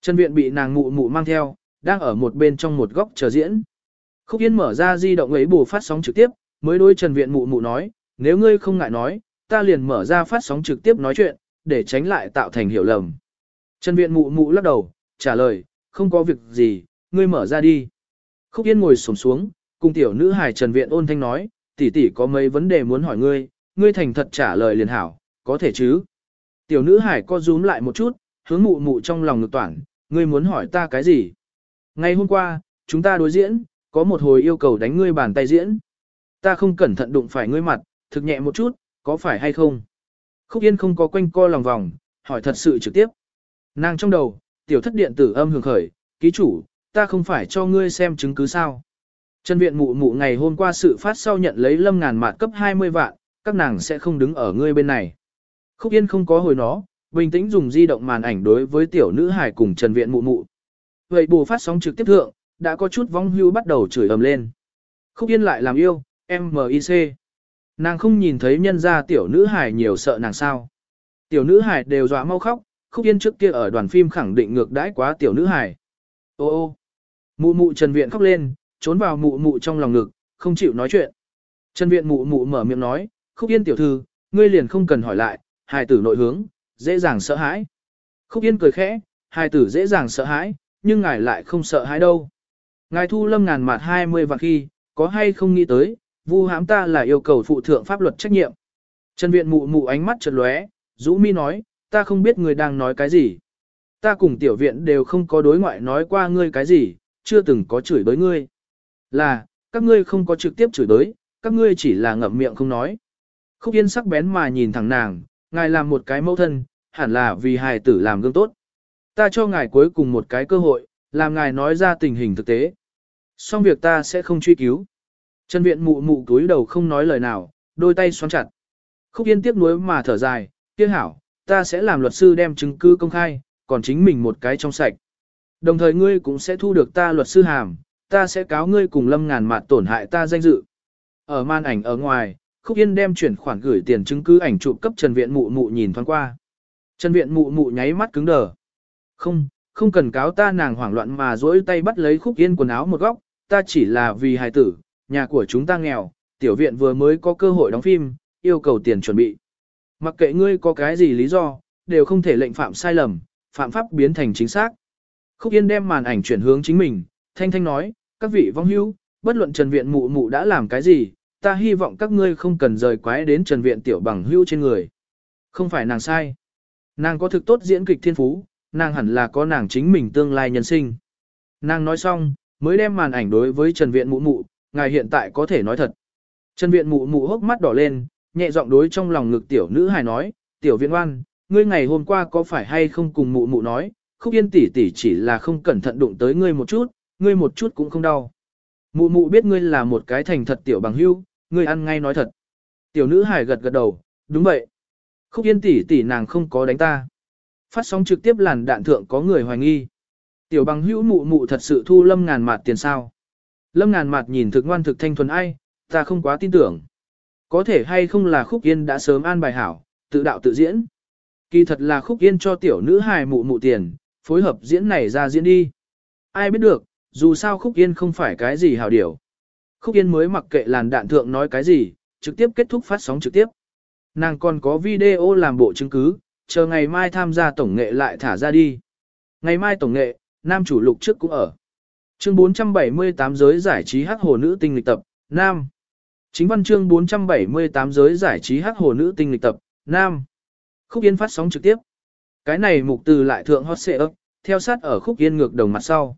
Trần Viện bị nàng mụ mụ mang theo, đang ở một bên trong một góc chờ diễn. Khúc Yên mở ra di động ấy bù phát sóng trực tiếp, mới đối Trần Viện mụ mụ nói, nếu ngươi không ngại nói, ta liền mở ra phát sóng trực tiếp nói chuyện, để tránh lại tạo thành hiểu lầm. Trần Viện mụ mụ lắc đầu, trả lời, không có việc gì, ngươi mở ra đi. Khúc Yên ngồi xổm xuống, cùng tiểu nữ hài Trần Viện ôn thanh nói, tỷ tỷ có mấy vấn đề muốn hỏi ngươi, ngươi thành thật trả lời liền hảo, có thể chứ. Tiểu nữ hải co rúm lại một chút, hướng mụ mụ trong lòng ngược toản, ngươi muốn hỏi ta cái gì? Ngày hôm qua, chúng ta đối diễn, có một hồi yêu cầu đánh ngươi bàn tay diễn. Ta không cẩn thận đụng phải ngươi mặt, thực nhẹ một chút, có phải hay không? Khúc Yên không có quanh co lòng vòng, hỏi thật sự trực tiếp. Nàng trong đầu, tiểu thất điện tử âm hưởng khởi, ký chủ, ta không phải cho ngươi xem chứng cứ sao. Trần viện mụ mụ ngày hôm qua sự phát sau nhận lấy lâm ngàn mạt cấp 20 vạn, các nàng sẽ không đứng ở ngươi bên này. Khúc Yên không có hồi nó, bình tĩnh dùng di động màn ảnh đối với tiểu nữ hải cùng Trần viện mụ mụ. Vậy bù phát sóng trực tiếp thượng, đã có chút vong hưu bắt đầu chửi ầm lên. Khúc Yên lại làm yêu, M.I.C. Nàng không nhìn thấy nhân ra tiểu nữ hải nhiều sợ nàng sao. Tiểu nữ hải đều dọa mau khóc, khúc yên trước kia ở đoàn phim khẳng định ngược đãi quá tiểu nữ hải. Ô ô, mụ mụ Trần Viện khóc lên, trốn vào mụ mụ trong lòng ngực, không chịu nói chuyện. Trần Viện mụ mụ mở miệng nói, khúc yên tiểu thư, ngươi liền không cần hỏi lại, hài tử nội hướng, dễ dàng sợ hãi. Khúc yên cười khẽ, hài tử dễ dàng sợ hãi, nhưng ngài lại không sợ hãi đâu. Ngài thu lâm ngàn mạt 20 và khi, có hay không nghĩ tới, vu hãm ta là yêu cầu phụ thượng pháp luật trách nhiệm. Trần viện mụ mụ ánh mắt chợt lóe, Dũ Mi nói, ta không biết người đang nói cái gì. Ta cùng tiểu viện đều không có đối ngoại nói qua ngươi cái gì, chưa từng có chửi đối ngươi. Là, các ngươi không có trực tiếp chửi đối, các ngươi chỉ là ngậm miệng không nói. Khúc Yên sắc bén mà nhìn thẳng nàng, ngài làm một cái mẫu thân, hẳn là vì hài tử làm gương tốt. Ta cho ngài cuối cùng một cái cơ hội, làm ngài nói ra tình hình thực tế. Xong việc ta sẽ không truy cứu. Trần viện mụ mụ túi đầu không nói lời nào, đôi tay xoắn chặt. Khúc yên tiếc nuối mà thở dài, tiếc hảo, ta sẽ làm luật sư đem chứng cứ công khai, còn chính mình một cái trong sạch. Đồng thời ngươi cũng sẽ thu được ta luật sư hàm, ta sẽ cáo ngươi cùng lâm ngàn mạt tổn hại ta danh dự. Ở màn ảnh ở ngoài, Khúc Yên đem chuyển khoản gửi tiền chứng cứ ảnh chụp cấp Trần Viện Mụ Mụ nhìn thoáng qua. Trần Viện Mụ Mụ nháy mắt cứng đờ. Không, không cần cáo ta nàng hoảng loạn mà dỗi tay bắt lấy Khúc Yên quần áo một góc, ta chỉ là vì hài tử, nhà của chúng ta nghèo, tiểu viện vừa mới có cơ hội đóng phim, yêu cầu tiền chuẩn bị. Mặc kệ ngươi có cái gì lý do, đều không thể lệnh phạm sai lầm, phạm pháp biến thành chính xác. Khúc Yên đem màn ảnh chuyển hướng chính mình, thanh thanh nói, các vị vong hữu, bất luận Trần Viện mụ mụ đã làm cái gì, ta hy vọng các ngươi không cần rời quái đến Trần Viện tiểu bằng hữu trên người. Không phải nàng sai. Nàng có thực tốt diễn kịch thiên phú, nàng hẳn là có nàng chính mình tương lai nhân sinh. Nàng nói xong, mới đem màn ảnh đối với Trần Viện mụ mụ, ngài hiện tại có thể nói thật. Trần viện mụ mụ hốc mắt đỏ lên, nhẹ giọng đối trong lòng ngực tiểu nữ hài nói, tiểu viện oan, ngươi ngày hôm qua có phải hay không cùng mụ mụ nói, khúc yên tỷ tỷ chỉ là không cẩn thận đụng tới ngươi một chút, ngươi một chút cũng không đau. Mụ mụ biết ngươi là một cái thành thật tiểu bằng hưu, ngươi ăn ngay nói thật. Tiểu nữ hài gật gật đầu, đúng vậy. Khúc yên tỷ tỷ nàng không có đánh ta. Phát sóng trực tiếp làn đạn thượng có người hoài nghi. Tiểu bằng hữu mụ mụ thật sự thu lâm ngàn mạt tiền sao. Lâm ngàn mạt nhìn thực ngoan thực thanh thuần ai, ta không quá tin tưởng. Có thể hay không là khúc yên đã sớm an bài hảo, tự đạo tự diễn. Kỳ thật là khúc yên cho tiểu nữ hài mụ mụ tiền, phối hợp diễn này ra diễn đi. Ai biết được, dù sao khúc yên không phải cái gì hảo điều Khúc Yên mới mặc kệ làn đạn thượng nói cái gì, trực tiếp kết thúc phát sóng trực tiếp. Nàng còn có video làm bộ chứng cứ, chờ ngày mai tham gia tổng nghệ lại thả ra đi. Ngày mai tổng nghệ, nam chủ lục trước cũng ở. Chương 478 giới giải trí hắc hồ nữ tinh lịch tập, nam. Chính văn chương 478 giới giải trí hắc hồ nữ tinh lịch tập, nam. Khúc Yên phát sóng trực tiếp. Cái này mục từ lại thượng hot xệ ấp, theo sát ở Khúc Yên ngược đồng mặt sau.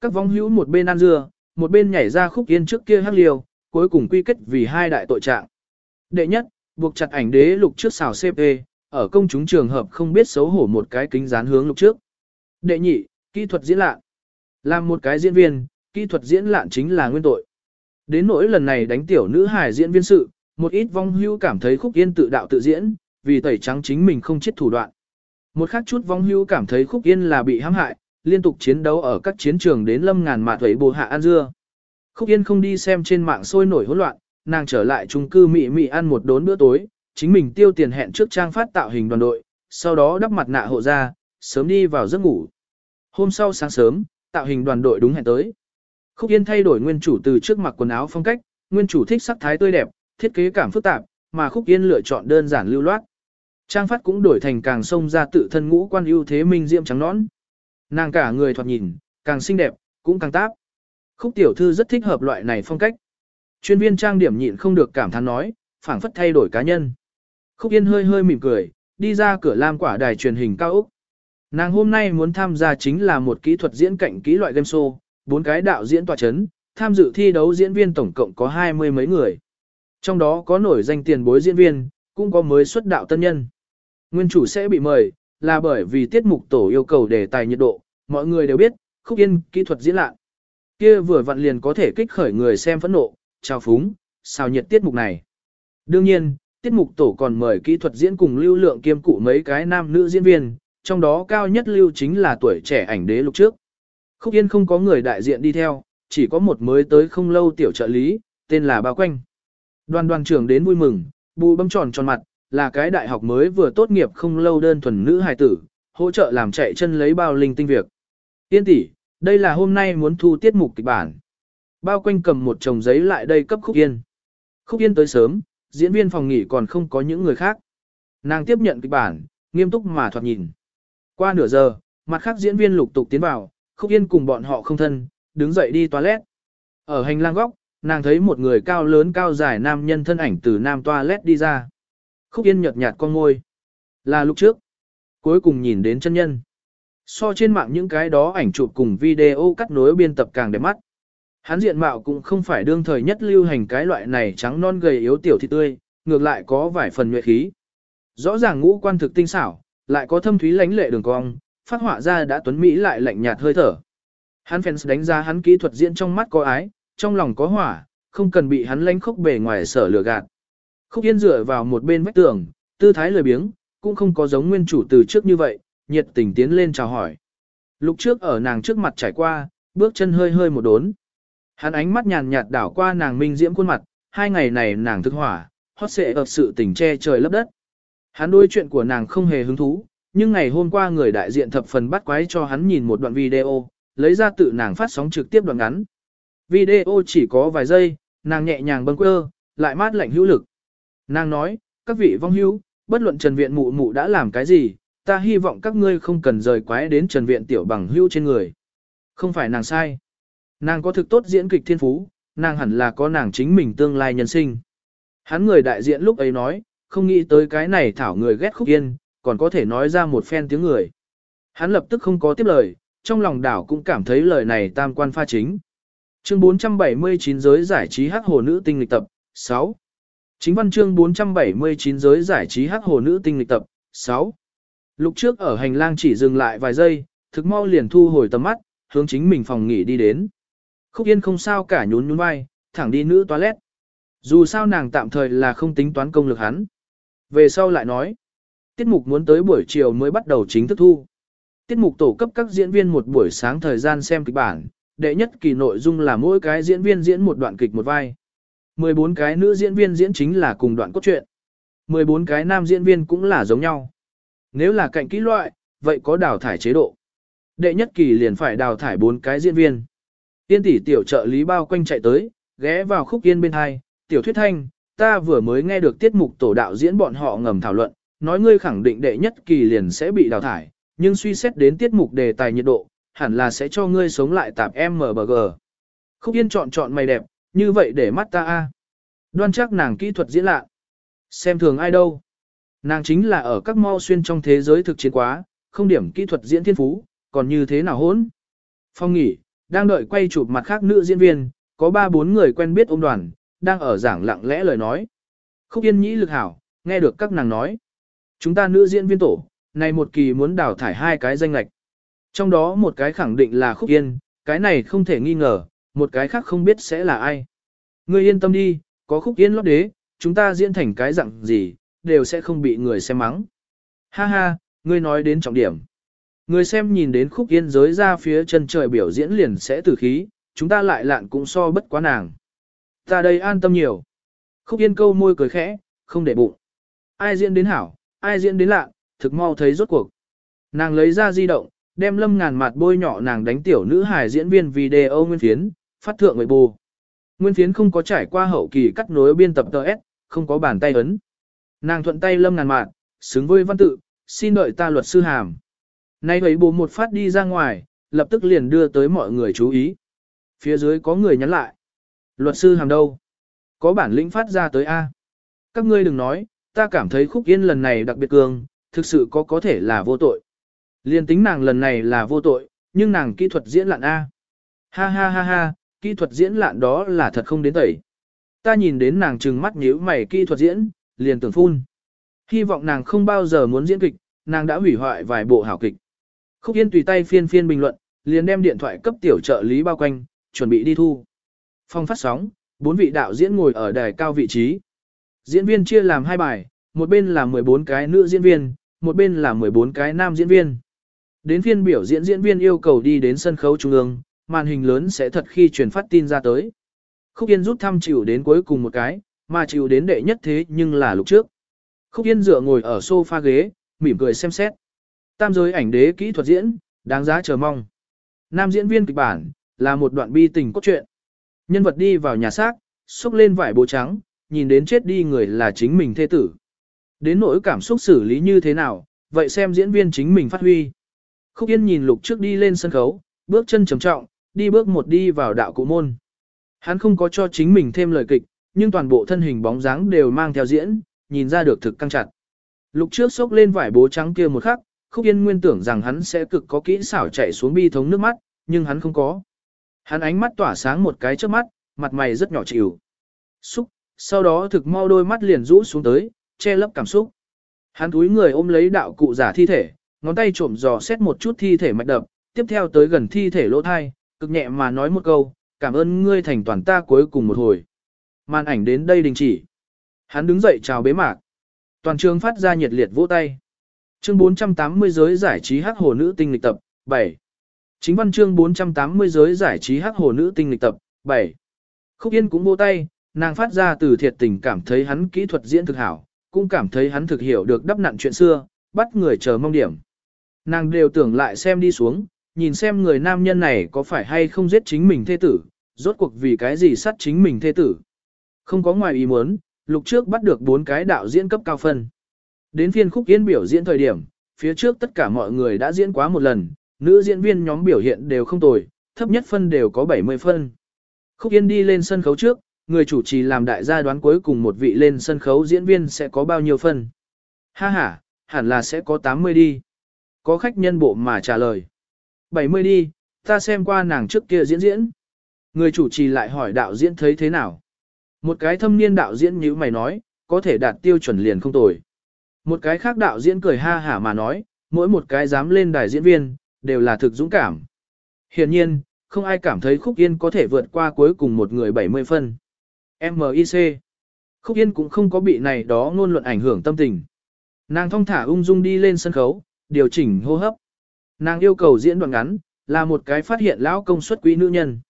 Các vong hữu một bên ăn dưa, một bên nhảy ra Khúc Yên trước kia hắc liều, cuối cùng quy kết vì hai đại tội trạng. Đệ nhất, buộc chặt ảnh đế lục trước xào CP, ở công chúng trường hợp không biết xấu hổ một cái kính dán hướng lục trước. Đệ nhị, kỹ thuật diễn lạ. Làm một cái diễn viên, kỹ thuật diễn lạn chính là nguyên tội. Đến nỗi lần này đánh tiểu nữ hài diễn viên sự, một ít vong hưu cảm thấy khúc yên tự đạo tự diễn, vì tẩy trắng chính mình không chết thủ đoạn. Một khác chút vong hưu cảm thấy khúc yên là bị hãm hại, liên tục chiến đấu ở các chiến trường đến lâm ngàn mà thuẩy bồ hạ an dưa. Khúc yên không đi xem trên mạng sôi nổi hỗn loạn, nàng trở lại trung cư mị mị ăn một đốn bữa tối, chính mình tiêu tiền hẹn trước trang phát tạo hình đoàn đội, sau đó đắp mặt nạ hộ ra, sớm đi vào giấc ngủ. Hôm sau sáng sớm, tạo hình đoàn đội đúng hẹn tới. Khúc Yên thay đổi nguyên chủ từ trước mặc quần áo phong cách, nguyên chủ thích sắc thái tươi đẹp, thiết kế cảm phức tạp, mà Khúc Yên lựa chọn đơn giản lưu loát. Trang phát cũng đổi thành càng sông ra tự thân ngũ quan ưu thế minh diễm trắng nõn. Nàng cả người thoạt nhìn, càng xinh đẹp, cũng càng táp. Khúc tiểu thư rất thích hợp loại này phong cách. Chuyên viên trang điểm nhịn không được cảm thán nói, phảng phất thay đổi cá nhân. Khúc Yên hơi hơi mỉm cười, đi ra cửa lam quả đài truyền hình cao Úc. Nàng hôm nay muốn tham gia chính là một kỹ thuật diễn cảnh kỹ loại game show, bốn cái đạo diễn tòa chấn, tham dự thi đấu diễn viên tổng cộng có hai mươi mấy người. Trong đó có nổi danh tiền bối diễn viên, cũng có mới xuất đạo tân nhân. Nguyên chủ sẽ bị mời, là bởi vì tiết mục tổ yêu cầu đề tài nhiệt độ, mọi người đều biết, khúc yên kỹ thuật diễn lạ. Kia vừa vặn liền có thể kích khởi người xem phẫn nộ, trao phúng, sao nhiệt tiết mục này. Đương nhiên, tiết mục tổ còn mời kỹ thuật diễn cùng lưu lượng kiêm cụ mấy cái nam nữ diễn viên, trong đó cao nhất lưu chính là tuổi trẻ ảnh đế lục trước. Khúc Yên không có người đại diện đi theo, chỉ có một mới tới không lâu tiểu trợ lý, tên là Bao Quanh. Đoàn đoàn trưởng đến vui mừng, bù bấm tròn tròn mặt, là cái đại học mới vừa tốt nghiệp không lâu đơn thuần nữ hài tử, hỗ trợ làm chạy chân lấy bao linh tinh việc. Yên tỷ, đây là hôm nay muốn thu tiết mục kịch bản. Bao quanh cầm một chồng giấy lại đây cấp Khúc Yên. Khúc Yên tới sớm, diễn viên phòng nghỉ còn không có những người khác. Nàng tiếp nhận kịch bản, nghiêm túc mà thoạt nhìn. Qua nửa giờ, mặt khác diễn viên lục tục tiến vào, Khúc Yên cùng bọn họ không thân, đứng dậy đi toilet. Ở hành lang góc, nàng thấy một người cao lớn cao dài nam nhân thân ảnh từ nam toilet đi ra. Khúc Yên nhợt nhạt con ngôi. Là lúc trước. Cuối cùng nhìn đến chân nhân. So trên mạng những cái đó ảnh chụp cùng video cắt nối biên tập càng đẹp mắt. Hắn diện mạo cũng không phải đương thời nhất lưu hành cái loại này trắng non gầy yếu tiểu thịt tươi, ngược lại có vài phần nhuệ khí. Rõ ràng ngũ quan thực tinh xảo, lại có thâm thúy lánh lệ đường cong, phát họa ra đã tuấn Mỹ lại lạnh nhạt hơi thở. Hắn fans đánh giá hắn kỹ thuật diễn trong mắt có ái, trong lòng có hỏa, không cần bị hắn lánh khốc bề ngoài sở lừa gạt. Khúc Yên dựa vào một bên vách tường, tư thái lười biếng, cũng không có giống nguyên chủ từ trước như vậy, nhiệt tình tiến lên chào hỏi. Lúc trước ở nàng trước mặt trải qua, bước chân hơi hơi một đốn. Hắn ánh mắt nhàn nhạt đảo qua nàng minh diễm khuôn mặt, hai ngày này nàng thức hỏa, hót xệ ập sự tình che trời lấp đất. Hắn đôi chuyện của nàng không hề hứng thú, nhưng ngày hôm qua người đại diện thập phần bắt quái cho hắn nhìn một đoạn video, lấy ra tự nàng phát sóng trực tiếp đoạn ngắn. Video chỉ có vài giây, nàng nhẹ nhàng bâng quơ, lại mát lạnh hữu lực. Nàng nói, các vị vong hữu, bất luận Trần Viện mụ mụ đã làm cái gì, ta hy vọng các ngươi không cần rời quái đến Trần Viện tiểu bằng hữu trên người. Không phải nàng sai. Nàng có thực tốt diễn kịch thiên phú, nàng hẳn là có nàng chính mình tương lai nhân sinh. Hắn người đại diện lúc ấy nói, không nghĩ tới cái này thảo người ghét khúc yên, còn có thể nói ra một phen tiếng người. Hắn lập tức không có tiếp lời, trong lòng đảo cũng cảm thấy lời này tam quan pha chính. Chương 479 giới giải trí hắc hồ nữ tinh lịch tập 6. Chính văn chương 479 giới giải trí hắc hồ nữ tinh lịch tập 6. Lúc trước ở hành lang chỉ dừng lại vài giây, thực mau liền thu hồi tầm mắt, hướng chính mình phòng nghỉ đi đến. Khúc Yên không sao cả nhún nhún vai, thẳng đi nữ toilet. Dù sao nàng tạm thời là không tính toán công lực hắn. Về sau lại nói, tiết mục muốn tới buổi chiều mới bắt đầu chính thức thu. Tiết mục tổ cấp các diễn viên một buổi sáng thời gian xem kịch bản, đệ nhất kỳ nội dung là mỗi cái diễn viên diễn một đoạn kịch một vai. 14 cái nữ diễn viên diễn chính là cùng đoạn cốt truyện. 14 cái nam diễn viên cũng là giống nhau. Nếu là cạnh kỹ loại, vậy có đào thải chế độ. Đệ nhất kỳ liền phải đào thải 4 cái diễn viên. Tiên tỷ tiểu trợ lý bao quanh chạy tới, ghé vào khúc yên bên hai, tiểu thuyết thanh, ta vừa mới nghe được tiết mục tổ đạo diễn bọn họ ngầm thảo luận, nói ngươi khẳng định đệ nhất kỳ liền sẽ bị đào thải, nhưng suy xét đến tiết mục đề tài nhiệt độ, hẳn là sẽ cho ngươi sống lại tạp MBG. Khúc yên chọn chọn mày đẹp, như vậy để mắt ta a Đoan chắc nàng kỹ thuật diễn lạ. Xem thường ai đâu. Nàng chính là ở các mau xuyên trong thế giới thực chiến quá, không điểm kỹ thuật diễn thiên phú, còn như thế nào hốn. Phong nghỉ, đang đợi quay chụp mặt khác nữ diễn viên, có ba bốn người quen biết ôm đoàn, đang ở giảng lặng lẽ lời nói. Khúc yên nhĩ lực hảo, nghe được các nàng nói. Chúng ta nữ diễn viên tổ, này một kỳ muốn đào thải hai cái danh lạch. Trong đó một cái khẳng định là Khúc Yên, cái này không thể nghi ngờ, một cái khác không biết sẽ là ai. Ngươi yên tâm đi, có Khúc Yên lót đế, chúng ta diễn thành cái dạng gì, đều sẽ không bị người xem mắng. Ha ha, ngươi nói đến trọng điểm. Người xem nhìn đến Khúc Yên giới ra phía chân trời biểu diễn liền sẽ tử khí, chúng ta lại lạn cũng so bất quá nàng. Ta đây an tâm nhiều. Khúc Yên câu môi cười khẽ, không để bụng. Ai diễn đến hảo, ai diễn đến lạ, thực mau thấy rốt cuộc. Nàng lấy ra di động, đem lâm ngàn mặt bôi nhỏ nàng đánh tiểu nữ hài diễn viên video nguyên phiến, phát thượng người bù. Nguyên phiến không có trải qua hậu kỳ cắt nối biên tập TS, không có bàn tay ấn. Nàng thuận tay lâm ngàn mặt, xứng với văn tự, xin đợi ta luật sư hàm. Nay ấy bù một phát đi ra ngoài, lập tức liền đưa tới mọi người chú ý. Phía dưới có người nhắn lại. Luật sư hàm đâu? Có bản lĩnh phát ra tới A. Các ngươi đừng nói, ta cảm thấy khúc yên lần này đặc biệt cường, thực sự có có thể là vô tội. Liên tính nàng lần này là vô tội, nhưng nàng kỹ thuật diễn lạn A. Ha ha ha ha, kỹ thuật diễn lạn đó là thật không đến tẩy. Ta nhìn đến nàng trừng mắt nhíu mày kỹ thuật diễn, liền tưởng phun. Hy vọng nàng không bao giờ muốn diễn kịch, nàng đã hủy hoại vài bộ hảo kịch. Khúc Yên tùy tay phiên phiên bình luận, liền đem điện thoại cấp tiểu trợ lý bao quanh, chuẩn bị đi thu. Phong phát sóng, bốn vị đạo diễn ngồi ở đài cao vị trí. Diễn viên chia làm hai bài, một bên là 14 cái nữ diễn viên, một bên là 14 cái nam diễn viên. Đến phiên biểu diễn diễn viên yêu cầu đi đến sân khấu trung ương, màn hình lớn sẽ thật khi truyền phát tin ra tới. Khúc Yên rút thăm chịu đến cuối cùng một cái, mà chịu đến đệ nhất thế nhưng là lúc trước. Khúc Yên dựa ngồi ở sofa ghế, mỉm cười xem xét. Tam giới ảnh đế kỹ thuật diễn, đáng giá chờ mong. Nam diễn viên kịch bản, là một đoạn bi tình cốt truyện. Nhân vật đi vào nhà xác, xúc lên vải bố trắng, nhìn đến chết đi người là chính mình thê tử. Đến nỗi cảm xúc xử lý như thế nào, vậy xem diễn viên chính mình phát huy. Khúc Yên nhìn lục trước đi lên sân khấu, bước chân trầm trọng, đi bước một đi vào đạo cụ môn. Hắn không có cho chính mình thêm lời kịch, nhưng toàn bộ thân hình bóng dáng đều mang theo diễn, nhìn ra được thực căng chặt. Lục trước xốc lên vải bố trắng kia một khắc, Khúc Yên nguyên tưởng rằng hắn sẽ cực có kỹ xảo chạy xuống bi thống nước mắt, nhưng hắn không có. Hắn ánh mắt tỏa sáng một cái trước mắt, mặt mày rất nhỏ chịu. Xúc, sau đó thực mau đôi mắt liền rũ xuống tới, che lấp cảm xúc. Hắn túi người ôm lấy đạo cụ giả thi thể, ngón tay trộm dò xét một chút thi thể mạch đập, tiếp theo tới gần thi thể lỗ thai, cực nhẹ mà nói một câu, cảm ơn ngươi thành toàn ta cuối cùng một hồi. Màn ảnh đến đây đình chỉ. Hắn đứng dậy chào bế mạc. Toàn trường phát ra nhiệt liệt vỗ tay. Chương 480 giới giải trí hắc hồ nữ tinh lịch tập, 7. Chính văn chương 480 giới giải trí hắc hồ nữ tinh lịch tập, 7. Khúc Yên cũng vỗ tay, nàng phát ra từ thiệt tình cảm thấy hắn kỹ thuật diễn thực hảo, cũng cảm thấy hắn thực hiểu được đắp nặn chuyện xưa, bắt người chờ mong điểm. Nàng đều tưởng lại xem đi xuống, nhìn xem người nam nhân này có phải hay không giết chính mình thê tử, rốt cuộc vì cái gì sát chính mình thê tử. Không có ngoài ý muốn, lục trước bắt được bốn cái đạo diễn cấp cao phân. Đến phiên khúc yên biểu diễn thời điểm, phía trước tất cả mọi người đã diễn quá một lần, nữ diễn viên nhóm biểu hiện đều không tồi, thấp nhất phân đều có 70 phân. Khúc yên đi lên sân khấu trước, người chủ trì làm đại gia đoán cuối cùng một vị lên sân khấu diễn viên sẽ có bao nhiêu phân. Ha ha, hẳn là sẽ có 80 đi. Có khách nhân bộ mà trả lời. 70 đi, ta xem qua nàng trước kia diễn diễn. Người chủ trì lại hỏi đạo diễn thấy thế nào. Một cái thâm niên đạo diễn như mày nói, có thể đạt tiêu chuẩn liền không tồi. Một cái khác đạo diễn cười ha hả mà nói, mỗi một cái dám lên đài diễn viên, đều là thực dũng cảm. Hiển nhiên, không ai cảm thấy Khúc Yên có thể vượt qua cuối cùng một người 70 phân. MIC. Khúc Yên cũng không có bị này đó ngôn luận ảnh hưởng tâm tình. Nàng thong thả ung dung đi lên sân khấu, điều chỉnh hô hấp. Nàng yêu cầu diễn đoạn ngắn, là một cái phát hiện lão công suất quý nữ nhân.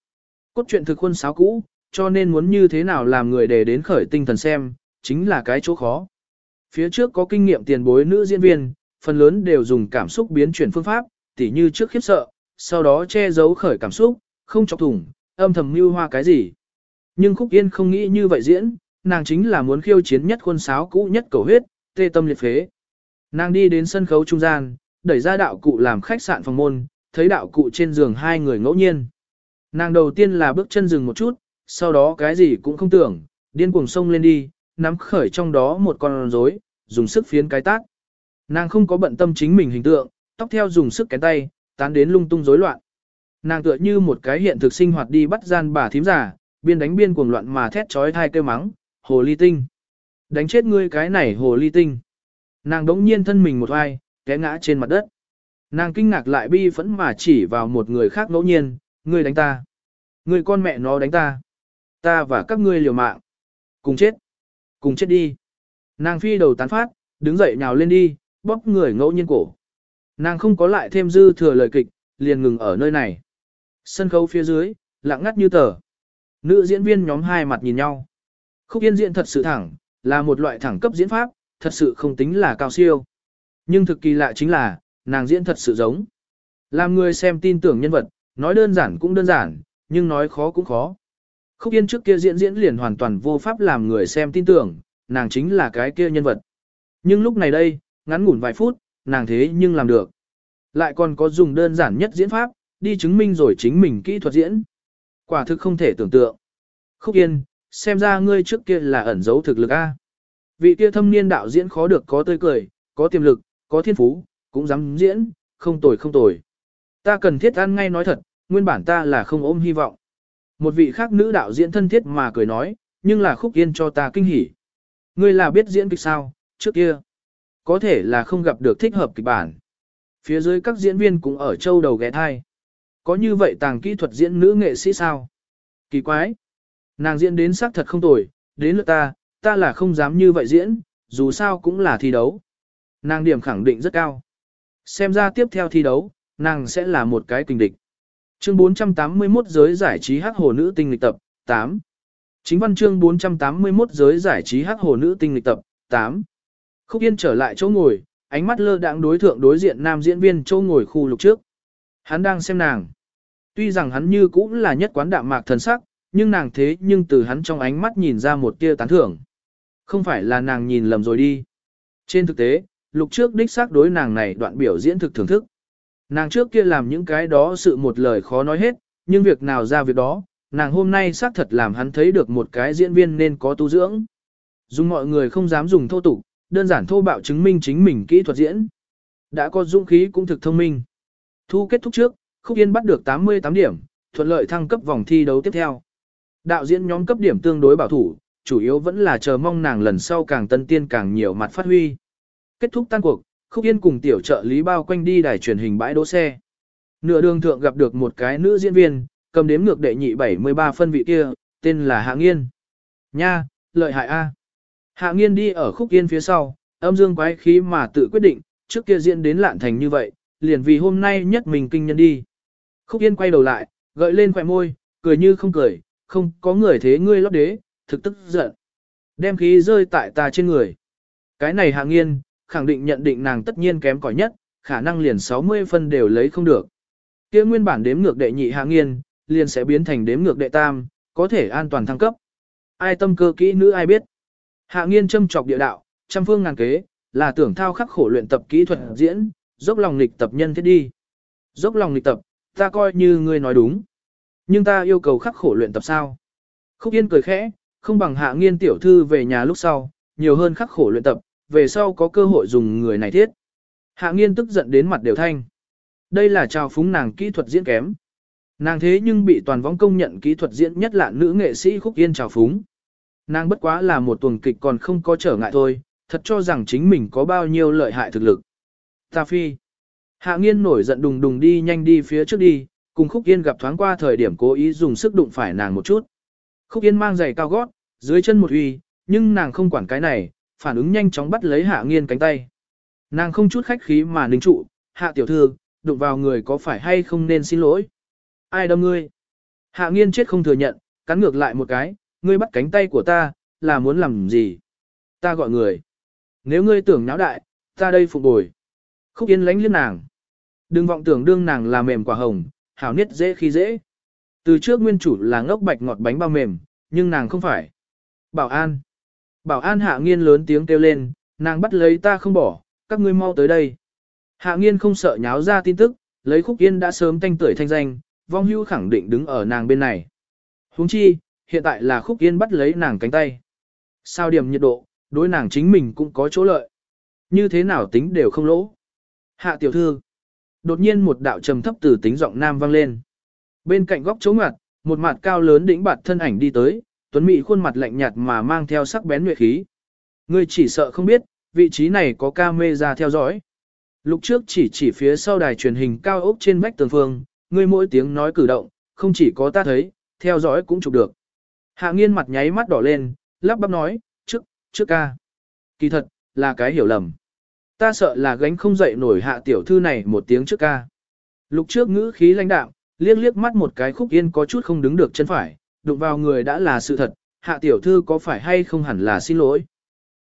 Cốt truyện thực khuôn sáo cũ, cho nên muốn như thế nào làm người để đến khởi tinh thần xem, chính là cái chỗ khó. Phía trước có kinh nghiệm tiền bối nữ diễn viên, phần lớn đều dùng cảm xúc biến chuyển phương pháp, tỉ như trước khiếp sợ, sau đó che giấu khởi cảm xúc, không chọc thủng, âm thầm mưu hoa cái gì. Nhưng Khúc Yên không nghĩ như vậy diễn, nàng chính là muốn khiêu chiến nhất khuôn sáo cũ nhất cầu huyết, tê tâm liệt phế. Nàng đi đến sân khấu trung gian, đẩy ra đạo cụ làm khách sạn phòng môn, thấy đạo cụ trên giường hai người ngẫu nhiên. Nàng đầu tiên là bước chân dừng một chút, sau đó cái gì cũng không tưởng, điên cuồng sông lên đi, nắm khởi trong đó một con rối, dùng sức phiến cái tác. Nàng không có bận tâm chính mình hình tượng, tóc theo dùng sức cái tay, tán đến lung tung rối loạn. Nàng tựa như một cái hiện thực sinh hoạt đi bắt gian bà thím giả, biên đánh biên cuồng loạn mà thét trói thai kêu mắng, hồ ly tinh. Đánh chết ngươi cái này hồ ly tinh. Nàng đống nhiên thân mình một oai, té ngã trên mặt đất. Nàng kinh ngạc lại bi phẫn mà chỉ vào một người khác ngẫu nhiên, ngươi đánh ta. Ngươi con mẹ nó đánh ta. Ta và các ngươi liều mạng. Cùng chết. Cùng chết đi. Nàng phi đầu tán phát, đứng dậy nhào lên đi, bóp người ngẫu nhiên cổ. Nàng không có lại thêm dư thừa lời kịch, liền ngừng ở nơi này. Sân khấu phía dưới, lặng ngắt như tờ. Nữ diễn viên nhóm hai mặt nhìn nhau. Khúc yên diễn thật sự thẳng, là một loại thẳng cấp diễn pháp, thật sự không tính là cao siêu. Nhưng thực kỳ lạ chính là, nàng diễn thật sự giống. Làm người xem tin tưởng nhân vật, nói đơn giản cũng đơn giản, nhưng nói khó cũng khó. Khúc Yên trước kia diễn diễn liền hoàn toàn vô pháp làm người xem tin tưởng, nàng chính là cái kia nhân vật. Nhưng lúc này đây, ngắn ngủn vài phút, nàng thế nhưng làm được. Lại còn có dùng đơn giản nhất diễn pháp, đi chứng minh rồi chính mình kỹ thuật diễn. Quả thực không thể tưởng tượng. Khúc Yên, xem ra ngươi trước kia là ẩn giấu thực lực A. Vị kia thâm niên đạo diễn khó được có tươi cười, có tiềm lực, có thiên phú, cũng dám diễn, không tồi không tồi. Ta cần thiết ăn ngay nói thật, nguyên bản ta là không ôm hy vọng. Một vị khác nữ đạo diễn thân thiết mà cười nói, nhưng là khúc yên cho ta kinh hỉ. Ngươi là biết diễn kịch sao, trước kia. Có thể là không gặp được thích hợp kịch bản. Phía dưới các diễn viên cũng ở châu đầu ghé thai. Có như vậy tàng kỹ thuật diễn nữ nghệ sĩ sao? Kỳ quái. Nàng diễn đến sắc thật không tồi, đến lượt ta, ta là không dám như vậy diễn, dù sao cũng là thi đấu. Nàng điểm khẳng định rất cao. Xem ra tiếp theo thi đấu, nàng sẽ là một cái kinh địch. Chương 481 giới giải trí hắc hồ nữ tinh lịch tập 8. Chính văn chương 481 giới giải trí hắc hồ nữ tinh lịch tập 8. Khúc Yên trở lại chỗ ngồi, ánh mắt lơ đãng đối thượng đối diện nam diễn viên chỗ ngồi khu lục trước. Hắn đang xem nàng. Tuy rằng hắn như cũng là nhất quán đạm mạc thần sắc, nhưng nàng thế nhưng từ hắn trong ánh mắt nhìn ra một tia tán thưởng. Không phải là nàng nhìn lầm rồi đi. Trên thực tế, lục trước đích xác đối nàng này đoạn biểu diễn thực thưởng thức. Nàng trước kia làm những cái đó sự một lời khó nói hết, nhưng việc nào ra việc đó, nàng hôm nay xác thật làm hắn thấy được một cái diễn viên nên có tu dưỡng. Dùng mọi người không dám dùng thô tục, đơn giản thô bạo chứng minh chính mình kỹ thuật diễn. Đã có dũng khí cũng thực thông minh. Thu kết thúc trước, Khúc Yên bắt được 88 điểm, thuận lợi thăng cấp vòng thi đấu tiếp theo. Đạo diễn nhóm cấp điểm tương đối bảo thủ, chủ yếu vẫn là chờ mong nàng lần sau càng tân tiên càng nhiều mặt phát huy. Kết thúc tan cuộc, Khúc Yên cùng tiểu trợ lý bao quanh đi đài truyền hình bãi đỗ xe. Nửa đường thượng gặp được một cái nữ diễn viên, cầm đếm ngược đệ nhị 73 phân vị kia, tên là Hạ Nghiên. Nha, lợi hại A. Hạ Nghiên đi ở Khúc Yên phía sau, âm dương quái khí mà tự quyết định, trước kia diễn đến lạn thành như vậy, liền vì hôm nay nhất mình kinh nhân đi. Khúc Yên quay đầu lại, gợi lên khỏe môi, cười như không cười, không có người thế ngươi lót đế, thực tức giận. Đem khí rơi tại ta trên người. Cái này Hạ Nghiên, khẳng định nhận định nàng tất nhiên kém cỏi nhất, khả năng liền 60 phân đều lấy không được. Kia nguyên bản đếm ngược đệ nhị hạ nghiên, liền sẽ biến thành đếm ngược đệ tam, có thể an toàn thăng cấp. Ai tâm cơ kỹ nữ ai biết. Hạ nghiên châm trọc địa đạo, trăm phương ngàn kế, là tưởng thao khắc khổ luyện tập kỹ thuật diễn, dốc lòng lịch tập nhân thiết đi. Dốc lòng lịch tập, ta coi như ngươi nói đúng. Nhưng ta yêu cầu khắc khổ luyện tập sao? Khúc Yên cười khẽ, không bằng hạ nghiên tiểu thư về nhà lúc sau, nhiều hơn khắc khổ luyện tập, về sau có cơ hội dùng người này thiết. Hạ nghiên tức giận đến mặt đều thanh. Đây là trào phúng nàng kỹ thuật diễn kém. Nàng thế nhưng bị toàn võng công nhận kỹ thuật diễn nhất là nữ nghệ sĩ khúc yên trào phúng. Nàng bất quá là một tuần kịch còn không có trở ngại thôi, thật cho rằng chính mình có bao nhiêu lợi hại thực lực. Ta phi. Hạ nghiên nổi giận đùng đùng đi nhanh đi phía trước đi, cùng khúc yên gặp thoáng qua thời điểm cố ý dùng sức đụng phải nàng một chút. Khúc yên mang giày cao gót, dưới chân một uy, nhưng nàng không quản cái này, phản ứng nhanh chóng bắt lấy hạ nghiên cánh tay. Nàng không chút khách khí mà ninh trụ, hạ tiểu thư, đụng vào người có phải hay không nên xin lỗi. Ai đâm ngươi? Hạ nghiên chết không thừa nhận, cắn ngược lại một cái, ngươi bắt cánh tay của ta, là muốn làm gì? Ta gọi người. Nếu ngươi tưởng náo đại, ta đây phục bồi. Khúc yên lánh liên nàng. Đừng vọng tưởng đương nàng là mềm quả hồng, hảo niết dễ khi dễ. Từ trước nguyên chủ là ngốc bạch ngọt bánh bao mềm, nhưng nàng không phải. Bảo an. Bảo an hạ nghiên lớn tiếng kêu lên, nàng bắt lấy ta không bỏ, các ngươi mau tới đây. Hạ nghiên không sợ nháo ra tin tức, lấy khúc yên đã sớm thanh tuổi thanh danh, vong hưu khẳng định đứng ở nàng bên này. huống chi, hiện tại là khúc yên bắt lấy nàng cánh tay. Sao điểm nhiệt độ, đối nàng chính mình cũng có chỗ lợi. Như thế nào tính đều không lỗ. Hạ tiểu thư. Đột nhiên một đạo trầm thấp từ tính giọng nam vang lên. Bên cạnh góc chỗ ngoặt, một mặt cao lớn đỉnh bạt thân ảnh đi tới, tuấn mỹ khuôn mặt lạnh nhạt mà mang theo sắc bén nhuệ khí. Ngươi chỉ sợ không biết, vị trí này có camera theo dõi. Lục trước chỉ chỉ phía sau đài truyền hình cao ốc trên vách tường phương, ngươi mỗi tiếng nói cử động, không chỉ có ta thấy, theo dõi cũng chụp được. Hạ nghiên mặt nháy mắt đỏ lên, lắp bắp nói, trước, trước ca. Kỳ thật, là cái hiểu lầm. Ta sợ là gánh không dậy nổi hạ tiểu thư này một tiếng trước ca. Lục trước ngữ khí lãnh đạm, liếc liếc mắt một cái khúc yên có chút không đứng được chân phải, đụng vào người đã là sự thật, hạ tiểu thư có phải hay không hẳn là xin lỗi.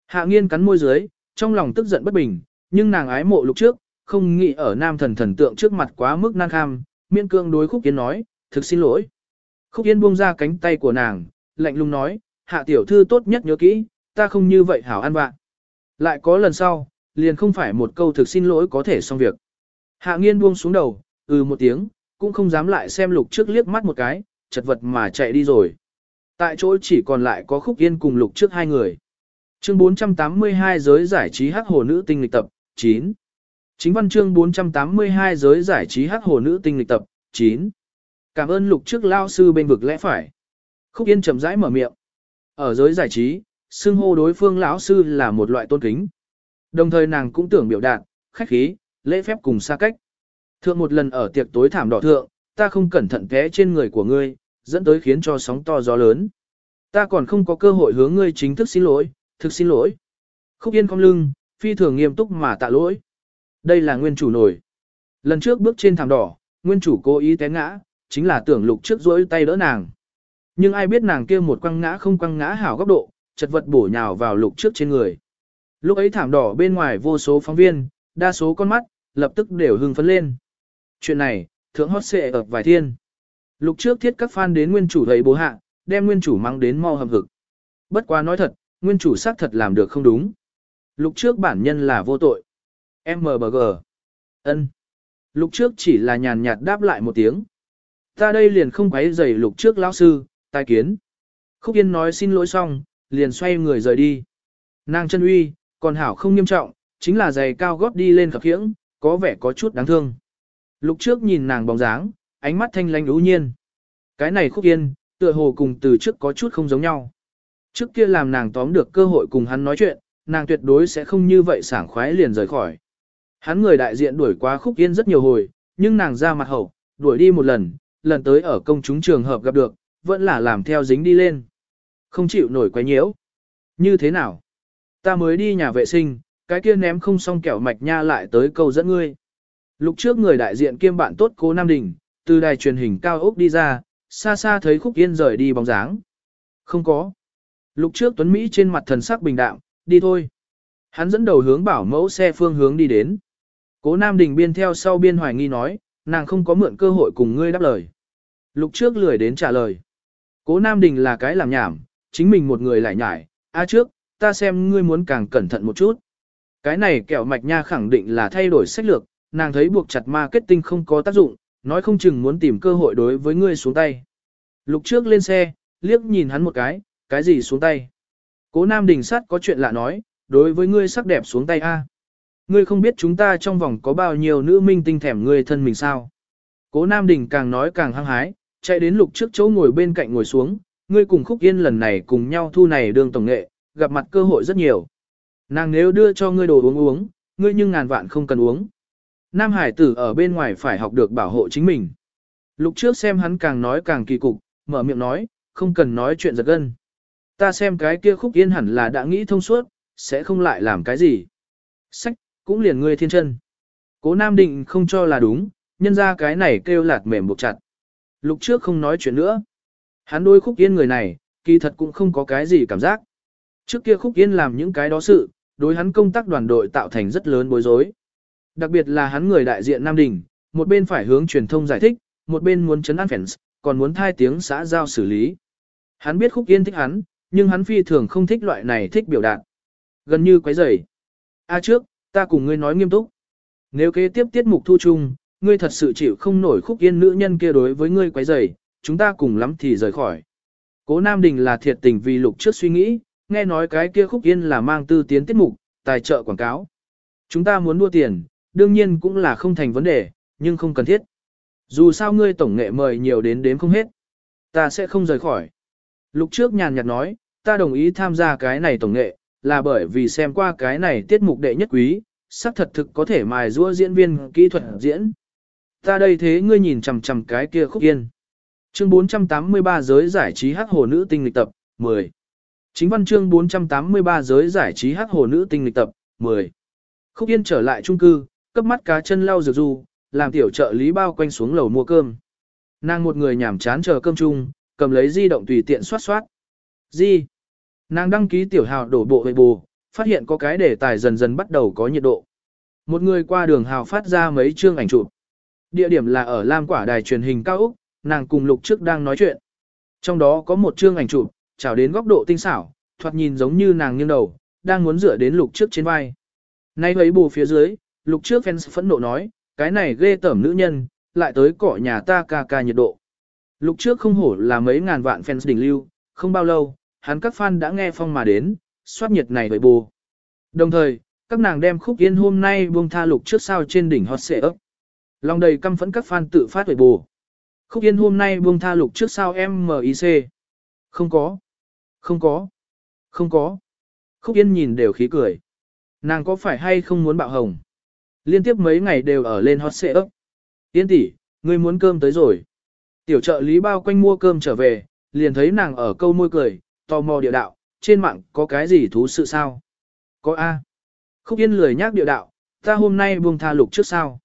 Hạ nghiên cắn môi dưới, trong lòng tức giận bất bình, nhưng nàng ái mộ lục trước, không nghĩ ở nam thần thần tượng trước mặt quá mức nan kham, miên cương đối khúc yên nói, thực xin lỗi. Khúc yên buông ra cánh tay của nàng, lạnh lùng nói, hạ tiểu thư tốt nhất nhớ kỹ, ta không như vậy hảo ăn bạn. Lại có lần sau, liền không phải một câu thực xin lỗi có thể xong việc. Hạ nghiên buông xuống đầu, ừ một tiếng, cũng không dám lại xem lục trước liếc mắt một cái, chật vật mà chạy đi rồi. Tại chỗ chỉ còn lại có khúc yên cùng lục trước hai người. Chương 482 giới giải trí hắc hồ nữ tinh lịch tập, 9. Chính văn chương 482 giới giải trí hắc hồ nữ tinh lịch tập, 9. Cảm ơn lục trước lao sư bên vực lẽ phải. Khúc Yên chậm rãi mở miệng. Ở giới giải trí, xưng hô đối phương lão sư là một loại tôn kính. Đồng thời nàng cũng tưởng biểu đạt, khách khí, lễ phép cùng xa cách. Thượng một lần ở tiệc tối thảm đỏ thượng, ta không cẩn thận té trên người của ngươi, dẫn tới khiến cho sóng to gió lớn. Ta còn không có cơ hội hướng ngươi chính thức xin lỗi, thực xin lỗi. Khúc Yên cong lưng, phi thường nghiêm túc mà tạ lỗi. Đây là nguyên chủ nổi. Lần trước bước trên thảm đỏ, nguyên chủ cố ý té ngã, chính là tưởng lục trước rỗi tay đỡ nàng. Nhưng ai biết nàng kia một quăng ngã không quăng ngã hảo góc độ, chật vật bổ nhào vào lục trước trên người. Lúc ấy thảm đỏ bên ngoài vô số phóng viên, đa số con mắt, lập tức đều hưng phấn lên. Chuyện này, thượng hot xệ ở vài thiên. lúc trước thiết các fan đến nguyên chủ thấy bố hạ, đem nguyên chủ mang đến mau hầm hực. Bất quá nói thật, nguyên chủ xác thật làm được không đúng. lúc trước bản nhân là vô tội. MBG. ân. lúc trước chỉ là nhàn nhạt đáp lại một tiếng. Ta đây liền không quấy giày lục trước lão sư, tai kiến. Khúc Yên nói xin lỗi xong, liền xoay người rời đi. Nàng chân uy, còn hảo không nghiêm trọng, chính là giày cao gót đi lên khập khiễng, có vẻ có chút đáng thương. Lục trước nhìn nàng bóng dáng, ánh mắt thanh lanh ưu nhiên. Cái này Khúc Yên, tựa hồ cùng từ trước có chút không giống nhau. Trước kia làm nàng tóm được cơ hội cùng hắn nói chuyện, nàng tuyệt đối sẽ không như vậy sảng khoái liền rời khỏi. Hắn người đại diện đuổi qua Khúc Yên rất nhiều hồi, nhưng nàng ra mặt hậu, đuổi đi một lần, lần tới ở công chúng trường hợp gặp được, vẫn là làm theo dính đi lên. Không chịu nổi quay nhiễu. Như thế nào? Ta mới đi nhà vệ sinh, cái kia ném không xong kẹo mạch nha lại tới câu dẫn ngươi. lúc trước người đại diện kiêm bạn tốt cố Nam Đình, từ đài truyền hình cao ốc đi ra, xa xa thấy khúc yên rời đi bóng dáng. Không có. lúc trước Tuấn Mỹ trên mặt thần sắc bình đạm, đi thôi. Hắn dẫn đầu hướng bảo mẫu xe phương hướng đi đến. Cố Nam Đình biên theo sau biên hoài nghi nói, nàng không có mượn cơ hội cùng ngươi đáp lời. Lục trước lười đến trả lời. Cố Nam Đình là cái làm nhảm, chính mình một người lại nhải, a trước, ta xem ngươi muốn càng cẩn thận một chút. Cái này kẹo mạch nha khẳng định là thay đổi sách lược, nàng thấy buộc chặt marketing không có tác dụng, nói không chừng muốn tìm cơ hội đối với ngươi xuống tay. Lục trước lên xe, liếc nhìn hắn một cái, cái gì xuống tay. Cố Nam Đình sát có chuyện lạ nói, đối với ngươi sắc đẹp xuống tay a. Ngươi không biết chúng ta trong vòng có bao nhiêu nữ minh tinh thèm ngươi thân mình sao. Cố Nam Đình càng nói càng hăng hái, chạy đến lục trước chỗ ngồi bên cạnh ngồi xuống, ngươi cùng Khúc Yên lần này cùng nhau thu này đường tổng nghệ, gặp mặt cơ hội rất nhiều. Nàng nếu đưa cho ngươi đồ uống uống, ngươi nhưng ngàn vạn không cần uống. Nam Hải tử ở bên ngoài phải học được bảo hộ chính mình. Lục trước xem hắn càng nói càng kỳ cục, mở miệng nói, không cần nói chuyện giật gân. Ta xem cái kia Khúc Yên hẳn là đã nghĩ thông suốt, sẽ không lại làm cái gì. Sách, cũng liền ngươi thiên chân. Cố Nam Định không cho là đúng, nhân ra cái này kêu lạt mềm buộc chặt. Lục trước không nói chuyện nữa. Hắn đôi khúc yên người này, kỳ thật cũng không có cái gì cảm giác. Trước kia khúc yên làm những cái đó sự, đối hắn công tác đoàn đội tạo thành rất lớn bối rối. Đặc biệt là hắn người đại diện Nam Đình, một bên phải hướng truyền thông giải thích, một bên muốn chấn an fans, còn muốn thai tiếng xã giao xử lý. Hắn biết Khúc Yên thích hắn, nhưng hắn phi thường không thích loại này thích biểu đạt. Gần như quấy rầy. A trước, ta cùng ngươi nói nghiêm túc. Nếu kế tiếp tiết mục thu chung, ngươi thật sự chịu không nổi Khúc Yên nữ nhân kia đối với ngươi quấy rầy, chúng ta cùng lắm thì rời khỏi. Cố Nam Đình là thiệt tình vì lục trước suy nghĩ, nghe nói cái kia Khúc Yên là mang tư tiến tiết mục, tài trợ quảng cáo. Chúng ta muốn đua tiền, đương nhiên cũng là không thành vấn đề, nhưng không cần thiết. Dù sao ngươi tổng nghệ mời nhiều đến đếm không hết. Ta sẽ không rời khỏi. lúc trước nhàn nhạt nói, ta đồng ý tham gia cái này tổng nghệ, là bởi vì xem qua cái này tiết mục đệ nhất quý, xác thật thực có thể mài rũa diễn viên kỹ thuật diễn. Ta đây thế ngươi nhìn chằm chằm cái kia khúc yên. Chương 483 giới giải trí hát hồ nữ tinh lịch tập, 10. Chính văn chương 483 giới giải trí hát hồ nữ tinh lịch tập, 10. Khúc yên trở lại trung cư, cấp mắt cá chân lau rửa du, làm tiểu trợ lý bao quanh xuống lầu mua cơm. Nàng một người nhảm chán chờ cơm chung, cầm lấy di động tùy tiện soát soát. Di. Nàng đăng ký tiểu hào đổ bộ về bù, phát hiện có cái đề tài dần dần bắt đầu có nhiệt độ. Một người qua đường hào phát ra mấy chương ảnh chụp. Địa điểm là ở Lam Quả đài truyền hình cao Úc, nàng cùng Lục trước đang nói chuyện. Trong đó có một chương ảnh chụp, chào đến góc độ tinh xảo, thoạt nhìn giống như nàng nghiêng đầu, đang muốn dựa đến Lục trước trên vai. Nay thấy bù phía dưới, Lục trước fans phẫn nộ nói, cái này ghê tởm nữ nhân, lại tới cỏ nhà ta ca ca nhiệt độ. Lục trước không hổ là mấy ngàn vạn fans đỉnh lưu, không bao lâu, hắn các fan đã nghe phong mà đến, soát nhiệt này với bù. Đồng thời, các nàng đem khúc yên hôm nay buông tha lục trước sao trên đỉnh hot xệ ấp. Lòng đầy căm phẫn các fan tự phát với bù. Khúc yên hôm nay buông tha lục trước sao MIC. Không có. Không có. Không có. Khúc yên nhìn đều khí cười. Nàng có phải hay không muốn bạo hồng? Liên tiếp mấy ngày đều ở lên hot xệ ấp. Yên tỷ, ngươi muốn cơm tới rồi. Tiểu trợ lý bao quanh mua cơm trở về, liền thấy nàng ở câu môi cười, tò mò địa đạo, trên mạng có cái gì thú sự sao? Có A. Khúc Yên lười nhác địa đạo, ta hôm nay buông tha lục trước sao?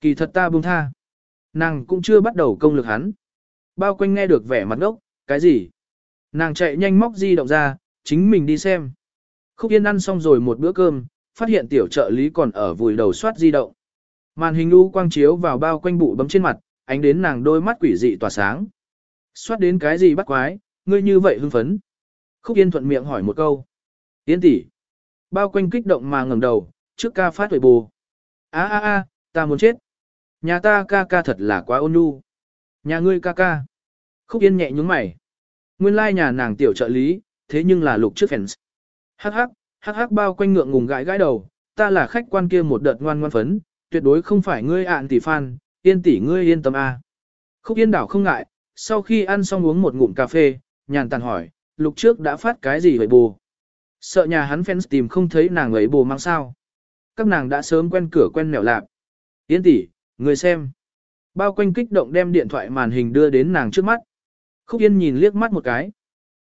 Kỳ thật ta buông tha. Nàng cũng chưa bắt đầu công lực hắn. Bao quanh nghe được vẻ mặt ngốc, cái gì? Nàng chạy nhanh móc di động ra, chính mình đi xem. Khúc Yên ăn xong rồi một bữa cơm, phát hiện tiểu trợ lý còn ở vùi đầu soát di động. Màn hình u quang chiếu vào bao quanh bụ bấm trên mặt, ánh đến nàng đôi mắt quỷ dị tỏa sáng. Soát đến cái gì bắt quái, ngươi như vậy hưng phấn. Khúc Yên thuận miệng hỏi một câu. Yên tỷ Bao quanh kích động mà ngẩng đầu, trước ca phát tuổi bù. a a a ta muốn chết. Nhà ta ca ca thật là quá ôn nhu. Nhà ngươi ca ca. Khúc Yên nhẹ nhúng mày. Nguyên lai nhà nàng tiểu trợ lý, thế nhưng là lục trước fans. Hắc hắc, hắc hắc bao quanh ngượng ngùng gãi gãi đầu, ta là khách quan kia một đợt ngoan ngoan phấn, tuyệt đối không phải ngươi ạn tỷ fan, yên tỷ ngươi yên tâm a. Khúc Yên đảo không ngại, sau khi ăn xong uống một ngụm cà phê, nhàn tàn hỏi, lục trước đã phát cái gì vậy bù? Sợ nhà hắn fans tìm không thấy nàng ấy bù mang sao. Các nàng đã sớm quen cửa quen mèo lạc. Yên tỷ, người xem. Bao quanh kích động đem điện thoại màn hình đưa đến nàng trước mắt. Khúc Yên nhìn liếc mắt một cái.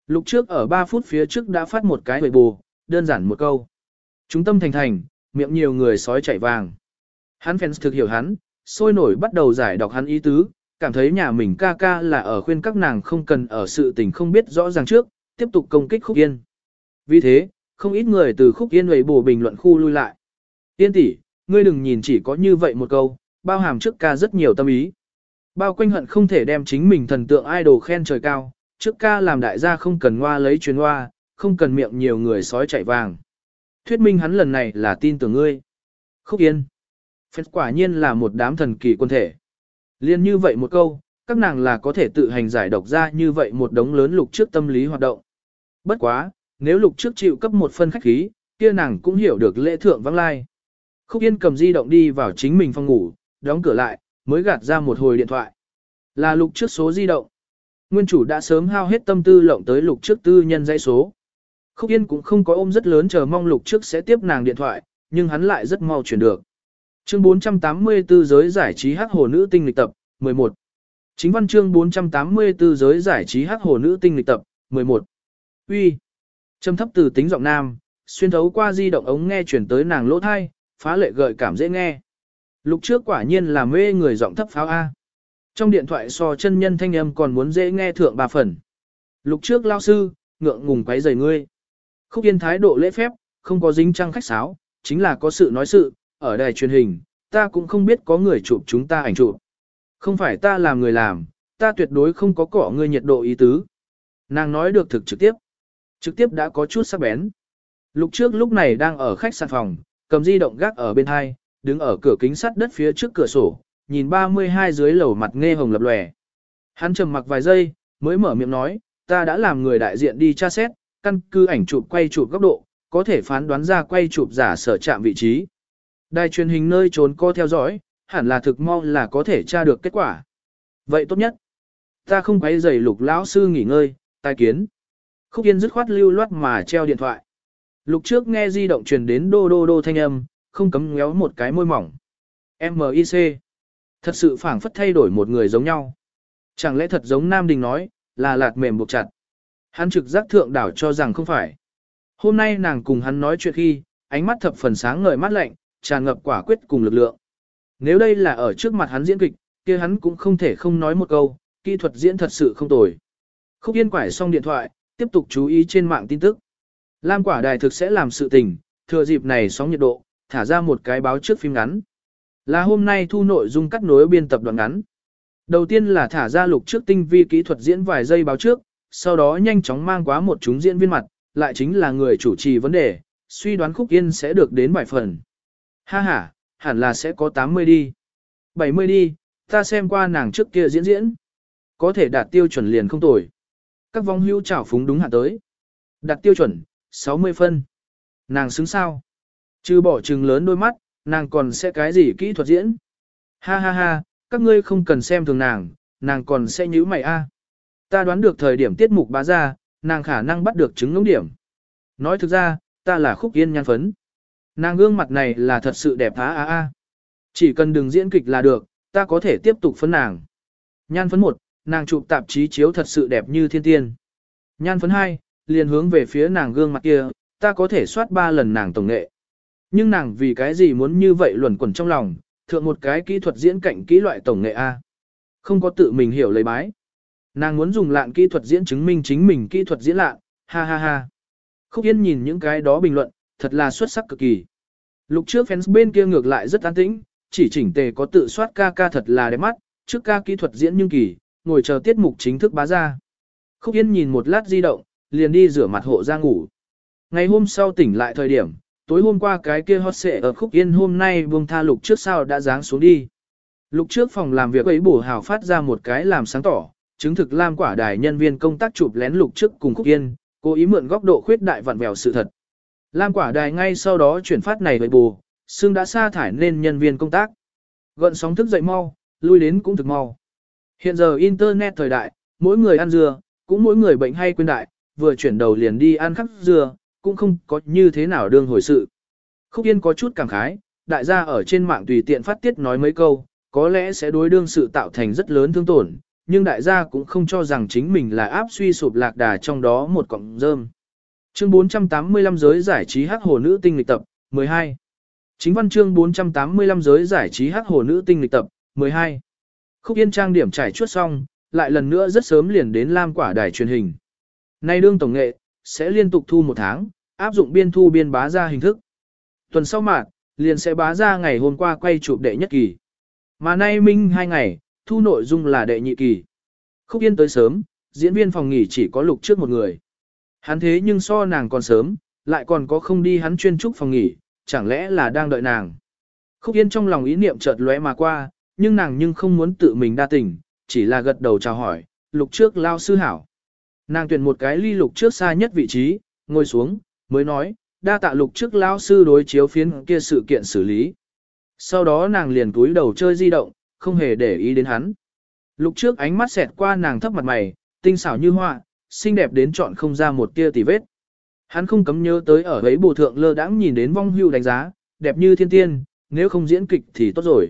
Lục trước ở 3 phút phía trước đã phát một cái hồi bù, đơn giản một câu. Chúng tâm thành thành, miệng nhiều người sói chạy vàng. Hắn fans thực hiểu hắn, sôi nổi bắt đầu giải đọc hắn ý tứ, cảm thấy nhà mình ca ca là ở khuyên các nàng không cần ở sự tình không biết rõ ràng trước, tiếp tục công kích Khúc Yên. Vì thế, không ít người từ Khúc Yên hồi bù bình luận khu lui lại. Yên tỷ, ngươi đừng nhìn chỉ có như vậy một câu, bao hàm trước ca rất nhiều tâm ý. Bao quanh hận không thể đem chính mình thần tượng idol khen trời cao, trước ca làm đại gia không cần hoa lấy chuyến hoa, không cần miệng nhiều người sói chạy vàng. Thuyết minh hắn lần này là tin tưởng ngươi. Khúc Yên. Phết quả nhiên là một đám thần kỳ quân thể. Liên như vậy một câu, các nàng là có thể tự hành giải độc ra như vậy một đống lớn lục trước tâm lý hoạt động. Bất quá, nếu lục trước chịu cấp một phân khách khí, kia nàng cũng hiểu được lễ thượng vắng lai. Khúc Yên cầm di động đi vào chính mình phòng ngủ, đóng cửa lại, mới gạt ra một hồi điện thoại. Là lục trước số di động. Nguyên chủ đã sớm hao hết tâm tư lộng tới lục trước tư nhân dãy số. Khúc Yên cũng không có ôm rất lớn chờ mong lục trước sẽ tiếp nàng điện thoại, nhưng hắn lại rất mau chuyển được. Chương 484 giới giải trí hắc hồ nữ tinh lịch tập, 11. Chính văn chương 484 giới giải trí hắc hồ nữ tinh lịch tập, 11. Uy. Trầm thấp từ tính giọng nam, xuyên thấu qua di động ống nghe chuyển tới nàng lỗ thai, phá lệ gợi cảm dễ nghe lúc trước quả nhiên là mê người giọng thấp pháo A. Trong điện thoại so chân nhân thanh âm còn muốn dễ nghe thượng bà phần. lúc trước lao sư, ngượng ngùng quấy rầy ngươi. Khúc yên thái độ lễ phép, không có dính trăng khách sáo, chính là có sự nói sự, ở đài truyền hình, ta cũng không biết có người chụp chúng ta ảnh chụp. Không phải ta làm người làm, ta tuyệt đối không có cỏ ngươi nhiệt độ ý tứ. Nàng nói được thực trực tiếp. Trực tiếp đã có chút sắc bén. lúc trước lúc này đang ở khách sạn phòng, cầm di động gác ở bên hai, đứng ở cửa kính sắt đất phía trước cửa sổ, nhìn 32 dưới lầu mặt nghe hồng lập lòe. Hắn trầm mặc vài giây, mới mở miệng nói, ta đã làm người đại diện đi tra xét, căn cứ ảnh chụp quay chụp góc độ, có thể phán đoán ra quay chụp giả sở chạm vị trí. Đài truyền hình nơi trốn co theo dõi, hẳn là thực mau là có thể tra được kết quả. Vậy tốt nhất. Ta không quấy rầy lục lão sư nghỉ ngơi, tai kiến. Khúc Yên dứt khoát lưu loát mà treo điện thoại. Lục trước nghe di động truyền đến đô đô đô thanh âm, không cấm ngéo một cái môi mỏng. MIC. Thật sự phảng phất thay đổi một người giống nhau. Chẳng lẽ thật giống Nam Đình nói, là lạt mềm buộc chặt. Hắn trực giác thượng đảo cho rằng không phải. Hôm nay nàng cùng hắn nói chuyện khi, ánh mắt thập phần sáng ngời mắt lạnh, tràn ngập quả quyết cùng lực lượng. Nếu đây là ở trước mặt hắn diễn kịch, kia hắn cũng không thể không nói một câu, kỹ thuật diễn thật sự không tồi. Khúc Yên quải xong điện thoại, tiếp tục chú ý trên mạng tin tức. Lam quả đài thực sẽ làm sự tình, thừa dịp này sóng nhiệt độ, thả ra một cái báo trước phim ngắn. Là hôm nay thu nội dung cắt nối biên tập đoạn ngắn. Đầu tiên là thả ra lục trước tinh vi kỹ thuật diễn vài giây báo trước, sau đó nhanh chóng mang quá một chúng diễn viên mặt, lại chính là người chủ trì vấn đề, suy đoán khúc yên sẽ được đến bài phần. Ha ha, hẳn là sẽ có 80 đi. 70 đi, ta xem qua nàng trước kia diễn diễn. Có thể đạt tiêu chuẩn liền không tồi. Các vong hưu trảo phúng đúng hạ tới. Đạt tiêu chuẩn, 60 phân. Nàng xứng sao? Chứ bỏ trừng lớn đôi mắt, nàng còn sẽ cái gì kỹ thuật diễn? Ha ha ha, các ngươi không cần xem thường nàng, nàng còn sẽ nhíu mày a. À. Ta đoán được thời điểm tiết mục bá ra, nàng khả năng bắt được chứng ngưỡng điểm. Nói thực ra, ta là khúc yên nhan phấn. Nàng gương mặt này là thật sự đẹp á á á. Chỉ cần đừng diễn kịch là được, ta có thể tiếp tục phấn nàng. Nhan phấn 1, nàng chụp tạp chí chiếu thật sự đẹp như thiên tiên. Nhan phấn 2, liền hướng về phía nàng gương mặt kia, ta có thể soát 3 lần nàng tổng nghệ. Nhưng nàng vì cái gì muốn như vậy luẩn quẩn trong lòng, thượng một cái kỹ thuật diễn cảnh kỹ loại tổng nghệ A. Không có tự mình hiểu lấy bái. Nàng muốn dùng lạn kỹ thuật diễn chứng minh chính mình kỹ thuật diễn lạn, ha ha ha. Khúc Yên nhìn những cái đó bình luận, thật là xuất sắc cực kỳ. lúc trước fans bên kia ngược lại rất an tĩnh, chỉ chỉnh tề có tự soát ca ca thật là đẹp mắt, trước ca kỹ thuật diễn nhưng kỳ, ngồi chờ tiết mục chính thức bá ra. Khúc Yên nhìn một lát di động, liền đi rửa mặt hộ ra ngủ. Ngày hôm sau tỉnh lại thời điểm, tối hôm qua cái kia hot xệ ở Khúc Yên hôm nay buông tha lục trước sau đã dáng xuống đi. Lục trước phòng làm việc ấy bổ hào phát ra một cái làm sáng tỏ, chứng thực Lam quả đài nhân viên công tác chụp lén lục trước cùng Khúc Yên, cố ý mượn góc độ khuyết đại vặn vẹo sự thật. Lam quả đài ngay sau đó chuyển phát này với bù, xương đã sa thải nên nhân viên công tác. Gợn sóng thức dậy mau, lui đến cũng thực mau. Hiện giờ Internet thời đại, mỗi người ăn dừa cũng mỗi người bệnh hay quên đại, vừa chuyển đầu liền đi ăn khắc dừa cũng không có như thế nào đương hồi sự. Khúc Yên có chút cảm khái, đại gia ở trên mạng tùy tiện phát tiết nói mấy câu, có lẽ sẽ đối đương sự tạo thành rất lớn thương tổn, nhưng đại gia cũng không cho rằng chính mình là áp suy sụp lạc đà trong đó một cọng rơm. Chương 485 giới giải trí hắc hồ nữ tinh lịch tập, 12. Chính văn chương 485 giới giải trí hắc hồ nữ tinh lịch tập, 12. Khúc Yên trang điểm trải chuốt xong, lại lần nữa rất sớm liền đến Lam Quả đài truyền hình. Nay đương tổng nghệ, sẽ liên tục thu một tháng, áp dụng biên thu biên bá ra hình thức. Tuần sau mạng, liền sẽ bá ra ngày hôm qua quay chụp đệ nhất kỳ. Mà nay minh hai ngày, thu nội dung là đệ nhị kỳ. Khúc Yên tới sớm, diễn viên phòng nghỉ chỉ có lục trước một người. Hắn thế nhưng so nàng còn sớm, lại còn có không đi hắn chuyên trúc phòng nghỉ, chẳng lẽ là đang đợi nàng. Khúc Yên trong lòng ý niệm chợt lóe mà qua, nhưng nàng nhưng không muốn tự mình đa tình, chỉ là gật đầu chào hỏi, lục trước lao sư hảo. Nàng tuyển một cái ly lục trước xa nhất vị trí, ngồi xuống, mới nói, đa tạ lục trước lao sư đối chiếu phiến kia sự kiện xử lý. Sau đó nàng liền túi đầu chơi di động, không hề để ý đến hắn. Lục trước ánh mắt xẹt qua nàng thấp mặt mày, tinh xảo như họa, xinh đẹp đến chọn không ra một tia tì vết. Hắn không cấm nhớ tới ở ấy bồ thượng lơ đãng nhìn đến vong hưu đánh giá, đẹp như thiên tiên, nếu không diễn kịch thì tốt rồi.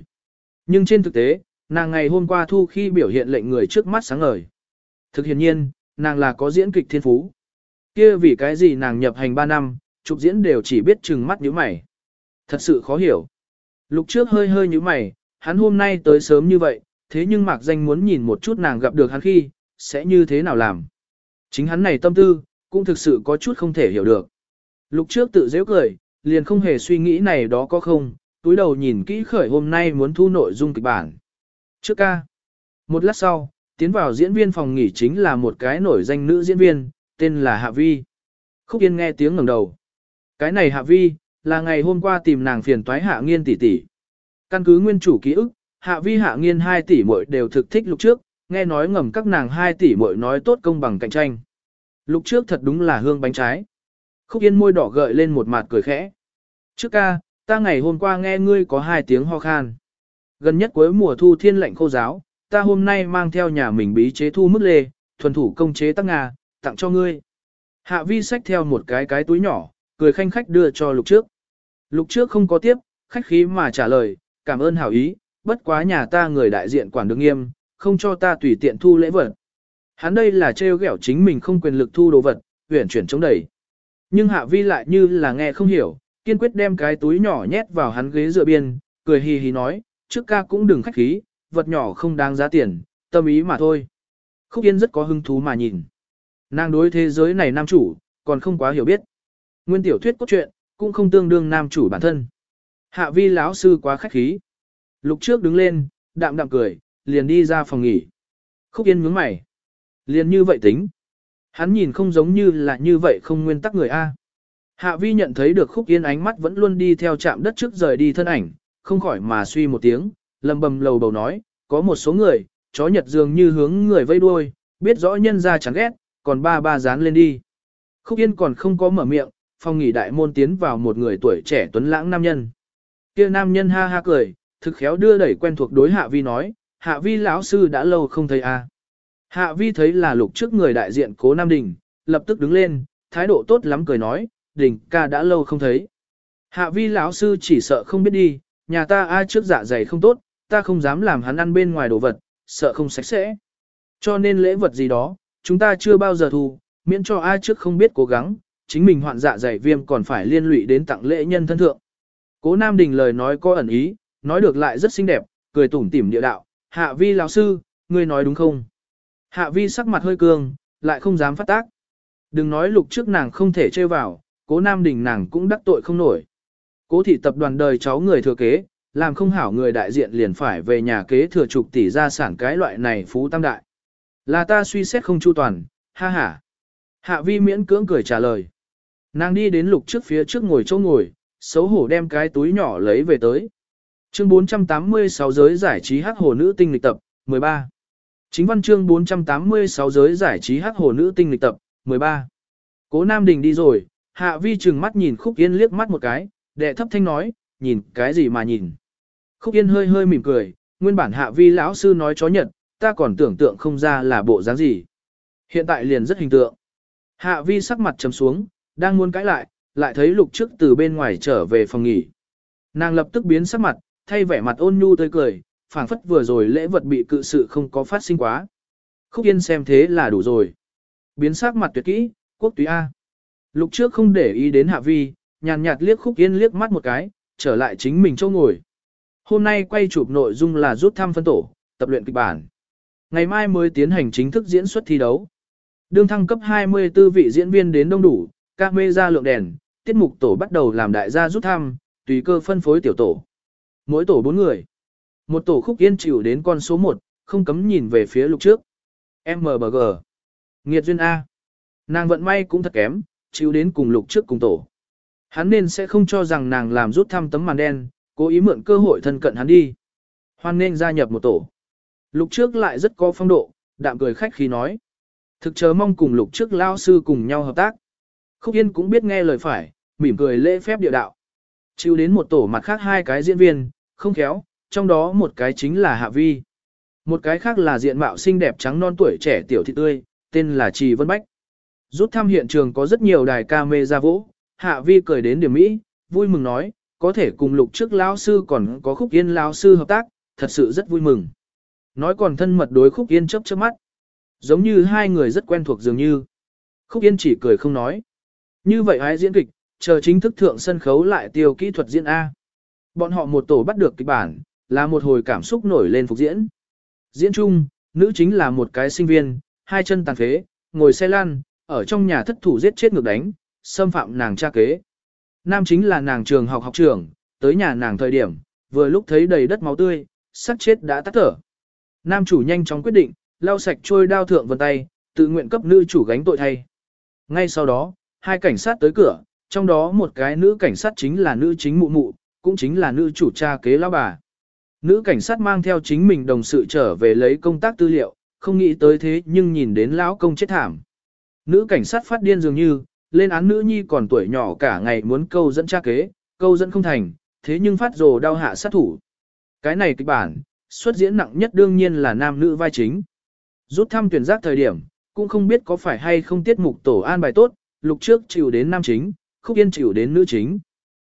Nhưng trên thực tế, nàng ngày hôm qua thu khi biểu hiện lệnh người trước mắt sáng ngời. Thực hiện nhiên, nàng là có diễn kịch thiên phú. kia vì cái gì nàng nhập hành 3 năm, chụp diễn đều chỉ biết chừng mắt như mày. Thật sự khó hiểu. Lục trước hơi hơi như mày, hắn hôm nay tới sớm như vậy, thế nhưng mạc danh muốn nhìn một chút nàng gặp được hắn khi, sẽ như thế nào làm. Chính hắn này tâm tư, cũng thực sự có chút không thể hiểu được. Lục trước tự dễ cười, liền không hề suy nghĩ này đó có không, túi đầu nhìn kỹ khởi hôm nay muốn thu nội dung kịch bản. Trước ca. Một lát sau, tiến vào diễn viên phòng nghỉ chính là một cái nổi danh nữ diễn viên, tên là Hạ Vi. Khúc Yên nghe tiếng ngẩng đầu. Cái này Hạ Vi, là ngày hôm qua tìm nàng phiền toái Hạ Nghiên tỷ tỷ. Căn cứ nguyên chủ ký ức, Hạ Vi Hạ Nghiên 2 tỷ muội đều thực thích lúc trước, nghe nói ngầm các nàng 2 tỷ muội nói tốt công bằng cạnh tranh. Lúc trước thật đúng là hương bánh trái. Khúc Yên môi đỏ gợi lên một mặt cười khẽ. Trước ca, ta ngày hôm qua nghe ngươi có hai tiếng ho khan. Gần nhất cuối mùa thu thiên lạnh khô giáo, ta hôm nay mang theo nhà mình bí chế thu mức lê, thuần thủ công chế tắc ngà, tặng cho ngươi. Hạ vi xách theo một cái cái túi nhỏ, cười khanh khách đưa cho lục trước. Lục trước không có tiếp, khách khí mà trả lời, cảm ơn hảo ý, bất quá nhà ta người đại diện quản được nghiêm, không cho ta tùy tiện thu lễ vật. Hắn đây là trêu ghẹo chính mình không quyền lực thu đồ vật, huyển chuyển chống đẩy. Nhưng hạ vi lại như là nghe không hiểu, kiên quyết đem cái túi nhỏ nhét vào hắn ghế dựa biên, cười hì hì nói, trước ca cũng đừng khách khí, vật nhỏ không đáng giá tiền, tâm ý mà thôi. Khúc Yên rất có hứng thú mà nhìn. Nàng đối thế giới này nam chủ, còn không quá hiểu biết. Nguyên tiểu thuyết cốt truyện, cũng không tương đương nam chủ bản thân. Hạ vi lão sư quá khách khí. Lục trước đứng lên, đạm đạm cười, liền đi ra phòng nghỉ. Khúc Yên nhướng mày. Liền như vậy tính. Hắn nhìn không giống như là như vậy không nguyên tắc người A. Hạ vi nhận thấy được khúc yên ánh mắt vẫn luôn đi theo chạm đất trước rời đi thân ảnh, không khỏi mà suy một tiếng, lầm bầm lầu bầu nói, có một số người, chó nhật dường như hướng người vây đuôi, biết rõ nhân ra chẳng ghét, còn ba ba dán lên đi. Khúc yên còn không có mở miệng, phong nghỉ đại môn tiến vào một người tuổi trẻ tuấn lãng nam nhân. kia nam nhân ha ha cười, thực khéo đưa đẩy quen thuộc đối hạ vi nói, hạ vi lão sư đã lâu không thấy a Hạ vi thấy là lục trước người đại diện cố Nam Đình, lập tức đứng lên, thái độ tốt lắm cười nói, Đình ca đã lâu không thấy. Hạ vi lão sư chỉ sợ không biết đi, nhà ta ai trước dạ dày không tốt, ta không dám làm hắn ăn bên ngoài đồ vật, sợ không sạch sẽ. Cho nên lễ vật gì đó, chúng ta chưa bao giờ thu, miễn cho ai trước không biết cố gắng, chính mình hoạn dạ dày viêm còn phải liên lụy đến tặng lễ nhân thân thượng. Cố Nam Đình lời nói có ẩn ý, nói được lại rất xinh đẹp, cười tủm tỉm địa đạo, hạ vi lão sư, ngươi nói đúng không? Hạ vi sắc mặt hơi cương, lại không dám phát tác. Đừng nói lục trước nàng không thể chơi vào, cố nam đình nàng cũng đắc tội không nổi. Cố thị tập đoàn đời cháu người thừa kế, làm không hảo người đại diện liền phải về nhà kế thừa trục tỷ gia sản cái loại này phú tam đại. Là ta suy xét không chu toàn, ha ha. Hạ vi miễn cưỡng cười trả lời. Nàng đi đến lục trước phía trước ngồi chỗ ngồi, xấu hổ đem cái túi nhỏ lấy về tới. Chương 486 giới giải trí hắc hồ nữ tinh lịch tập, 13. Chính văn chương 486 giới giải trí hắc hồ nữ tinh lịch tập, 13. Cố Nam Đình đi rồi, Hạ Vi trừng mắt nhìn Khúc Yên liếc mắt một cái, đệ thấp thanh nói, nhìn cái gì mà nhìn. Khúc Yên hơi hơi mỉm cười, nguyên bản Hạ Vi lão sư nói chó nhật, ta còn tưởng tượng không ra là bộ dáng gì. Hiện tại liền rất hình tượng. Hạ Vi sắc mặt trầm xuống, đang muốn cãi lại, lại thấy lục trước từ bên ngoài trở về phòng nghỉ. Nàng lập tức biến sắc mặt, thay vẻ mặt ôn nhu tươi cười, phảng phất vừa rồi lễ vật bị cự sự không có phát sinh quá. Khúc Yên xem thế là đủ rồi. Biến sắc mặt tuyệt kỹ, quốc túy A. Lục trước không để ý đến Hạ Vi, nhàn nhạt liếc Khúc Yên liếc mắt một cái, trở lại chính mình châu ngồi. Hôm nay quay chụp nội dung là rút thăm phân tổ, tập luyện kịch bản. Ngày mai mới tiến hành chính thức diễn xuất thi đấu. Đương thăng cấp 24 vị diễn viên đến đông đủ, các mê ra lượng đèn, tiết mục tổ bắt đầu làm đại gia rút thăm, tùy cơ phân phối tiểu tổ. Mỗi tổ 4 người. Một tổ khúc yên chịu đến con số 1, không cấm nhìn về phía lục trước. MBG. Nghiệt duyên A. Nàng vận may cũng thật kém, chịu đến cùng lục trước cùng tổ. Hắn nên sẽ không cho rằng nàng làm rút thăm tấm màn đen, cố ý mượn cơ hội thân cận hắn đi. Hoan nên gia nhập một tổ. Lục trước lại rất có phong độ, đạm cười khách khi nói. Thực chờ mong cùng lục trước lao sư cùng nhau hợp tác. Khúc Yên cũng biết nghe lời phải, mỉm cười lễ phép địa đạo. Chịu đến một tổ mặt khác hai cái diễn viên, không khéo, trong đó một cái chính là Hạ Vi. Một cái khác là diện mạo xinh đẹp trắng non tuổi trẻ tiểu thị tươi, tên là Trì Vân Bách. Rút thăm hiện trường có rất nhiều đài ca mê ra vũ, Hạ Vi cười đến điểm Mỹ, vui mừng nói, có thể cùng lục trước lão sư còn có khúc yên lão sư hợp tác, thật sự rất vui mừng. Nói còn thân mật đối khúc yên chớp chớp mắt. Giống như hai người rất quen thuộc dường như. Khúc yên chỉ cười không nói. Như vậy ai diễn kịch, chờ chính thức thượng sân khấu lại tiêu kỹ thuật diễn A. Bọn họ một tổ bắt được kịch bản, là một hồi cảm xúc nổi lên phục diễn. Diễn chung, nữ chính là một cái sinh viên, hai chân tàn phế, ngồi xe lăn, ở trong nhà thất thủ giết chết ngược đánh, xâm phạm nàng cha kế. Nam chính là nàng trường học học trưởng, tới nhà nàng thời điểm, vừa lúc thấy đầy đất máu tươi, sắc chết đã tắt thở. Nam chủ nhanh chóng quyết định, lau sạch trôi đao thượng vân tay, tự nguyện cấp nữ chủ gánh tội thay. Ngay sau đó, hai cảnh sát tới cửa, trong đó một cái nữ cảnh sát chính là nữ chính mụ mụ, cũng chính là nữ chủ cha kế lão bà. Nữ cảnh sát mang theo chính mình đồng sự trở về lấy công tác tư liệu, không nghĩ tới thế nhưng nhìn đến lão công chết thảm. Nữ cảnh sát phát điên dường như, lên án nữ nhi còn tuổi nhỏ cả ngày muốn câu dẫn cha kế, câu dẫn không thành, thế nhưng phát rồ đau hạ sát thủ. Cái này kịch bản, xuất diễn nặng nhất đương nhiên là nam nữ vai chính. Rút thăm tuyển giác thời điểm, cũng không biết có phải hay không tiết mục tổ an bài tốt, lục trước chịu đến nam chính, khúc yên chịu đến nữ chính.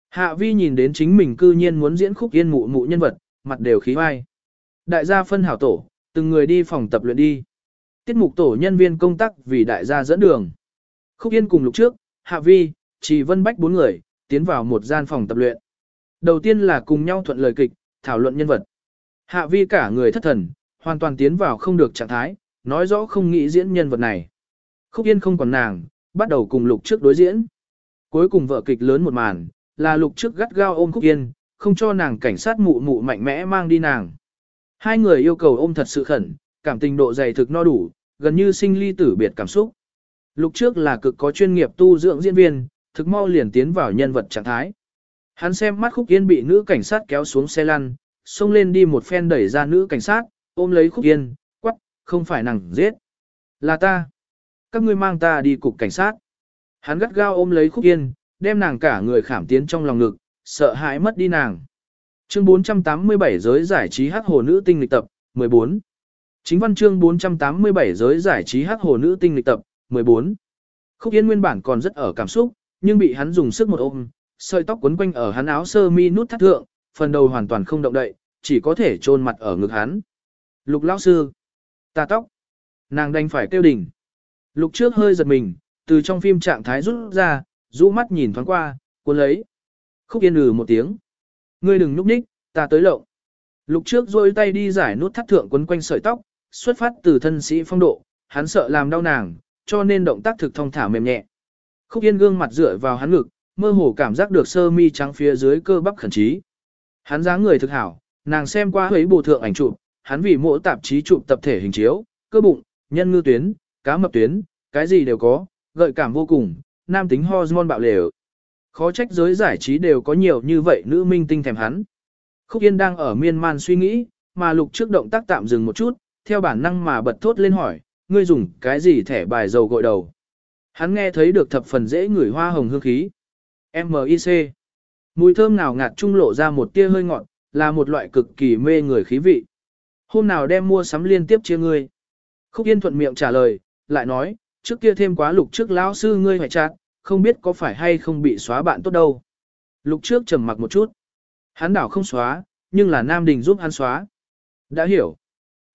Hạ vi nhìn đến chính mình cư nhiên muốn diễn khúc yên mụ mụ nhân vật, mặt đều khí vai. Đại gia phân hảo tổ, từng người đi phòng tập luyện đi. Tiết mục tổ nhân viên công tác vì đại gia dẫn đường. Khúc yên cùng lục trước, Hạ vi, Trì Vân Bách bốn người, tiến vào một gian phòng tập luyện. Đầu tiên là cùng nhau thuận lời kịch, thảo luận nhân vật. Hạ vi cả người thất thần, hoàn toàn tiến vào không được trạng thái, nói rõ không nghĩ diễn nhân vật này. Khúc Yên không còn nàng, bắt đầu cùng lục trước đối diễn. Cuối cùng vợ kịch lớn một màn, là lục trước gắt gao ôm Khúc Yên, không cho nàng cảnh sát mụ mụ mạnh mẽ mang đi nàng. Hai người yêu cầu ôm thật sự khẩn, cảm tình độ dày thực no đủ, gần như sinh ly tử biệt cảm xúc. Lục trước là cực có chuyên nghiệp tu dưỡng diễn viên, thực mau liền tiến vào nhân vật trạng thái. Hắn xem mắt Khúc Yên bị nữ cảnh sát kéo xuống xe lăn, xông lên đi một phen đẩy ra nữ cảnh sát, ôm lấy Khúc Yên, quắc, không phải nàng giết. Là ta. Các ngươi mang ta đi cục cảnh sát. Hắn gắt gao ôm lấy Khúc Yên, đem nàng cả người khảm tiến trong lòng ngực, sợ hãi mất đi nàng. Chương 487 giới giải trí Hát hồ nữ tinh lịch tập, 14. Chính văn chương 487 giới giải trí Hát hồ nữ tinh lịch tập, 14. Khúc Yên nguyên bản còn rất ở cảm xúc, nhưng bị hắn dùng sức một ôm, sợi tóc quấn quanh ở hắn áo sơ mi nút thắt thượng, phần đầu hoàn toàn không động đậy, chỉ có thể chôn mặt ở ngực hắn. Lục lão sư, ta tóc. Nàng đành phải kêu đỉnh. Lục trước hơi giật mình, từ trong phim trạng thái rút ra, rũ mắt nhìn thoáng qua, cuốn lấy. Khúc yên ừ một tiếng. Ngươi đừng núp ních, ta tới lộng. Lục trước rôi tay đi giải nút thắt thượng quấn quanh sợi tóc, xuất phát từ thân sĩ phong độ, hắn sợ làm đau nàng, cho nên động tác thực thông thả mềm nhẹ. Khúc yên gương mặt dựa vào hắn ngực, mơ hồ cảm giác được sơ mi trắng phía dưới cơ bắp khẩn trí. Hắn dáng người thực hảo, nàng xem qua ấy bộ thượng ảnh chụp, hắn vì mỗi tạp chí chụp tập thể hình chiếu, cơ bụng, nhân ngư tuyến, cá mập tuyến, cái gì đều có, gợi cảm vô cùng, nam tính hormone bạo lều. Khó trách giới giải trí đều có nhiều như vậy nữ minh tinh thèm hắn. Khúc Yên đang ở miên man suy nghĩ, mà lục trước động tác tạm dừng một chút, theo bản năng mà bật thốt lên hỏi, ngươi dùng cái gì thẻ bài dầu gội đầu. Hắn nghe thấy được thập phần dễ ngửi hoa hồng hương khí. MIC. Mùi thơm nào ngạt trung lộ ra một tia hơi ngọt, là một loại cực kỳ mê người khí vị. Hôm nào đem mua sắm liên tiếp chia ngươi. Khúc Yên thuận miệng trả lời, lại nói, trước kia thêm quá lục trước lão sư ngươi hoài chặt, không biết có phải hay không bị xóa bạn tốt đâu. Lục trước trầm mặc một chút. Hắn đảo không xóa, nhưng là Nam Đình giúp hắn xóa. Đã hiểu.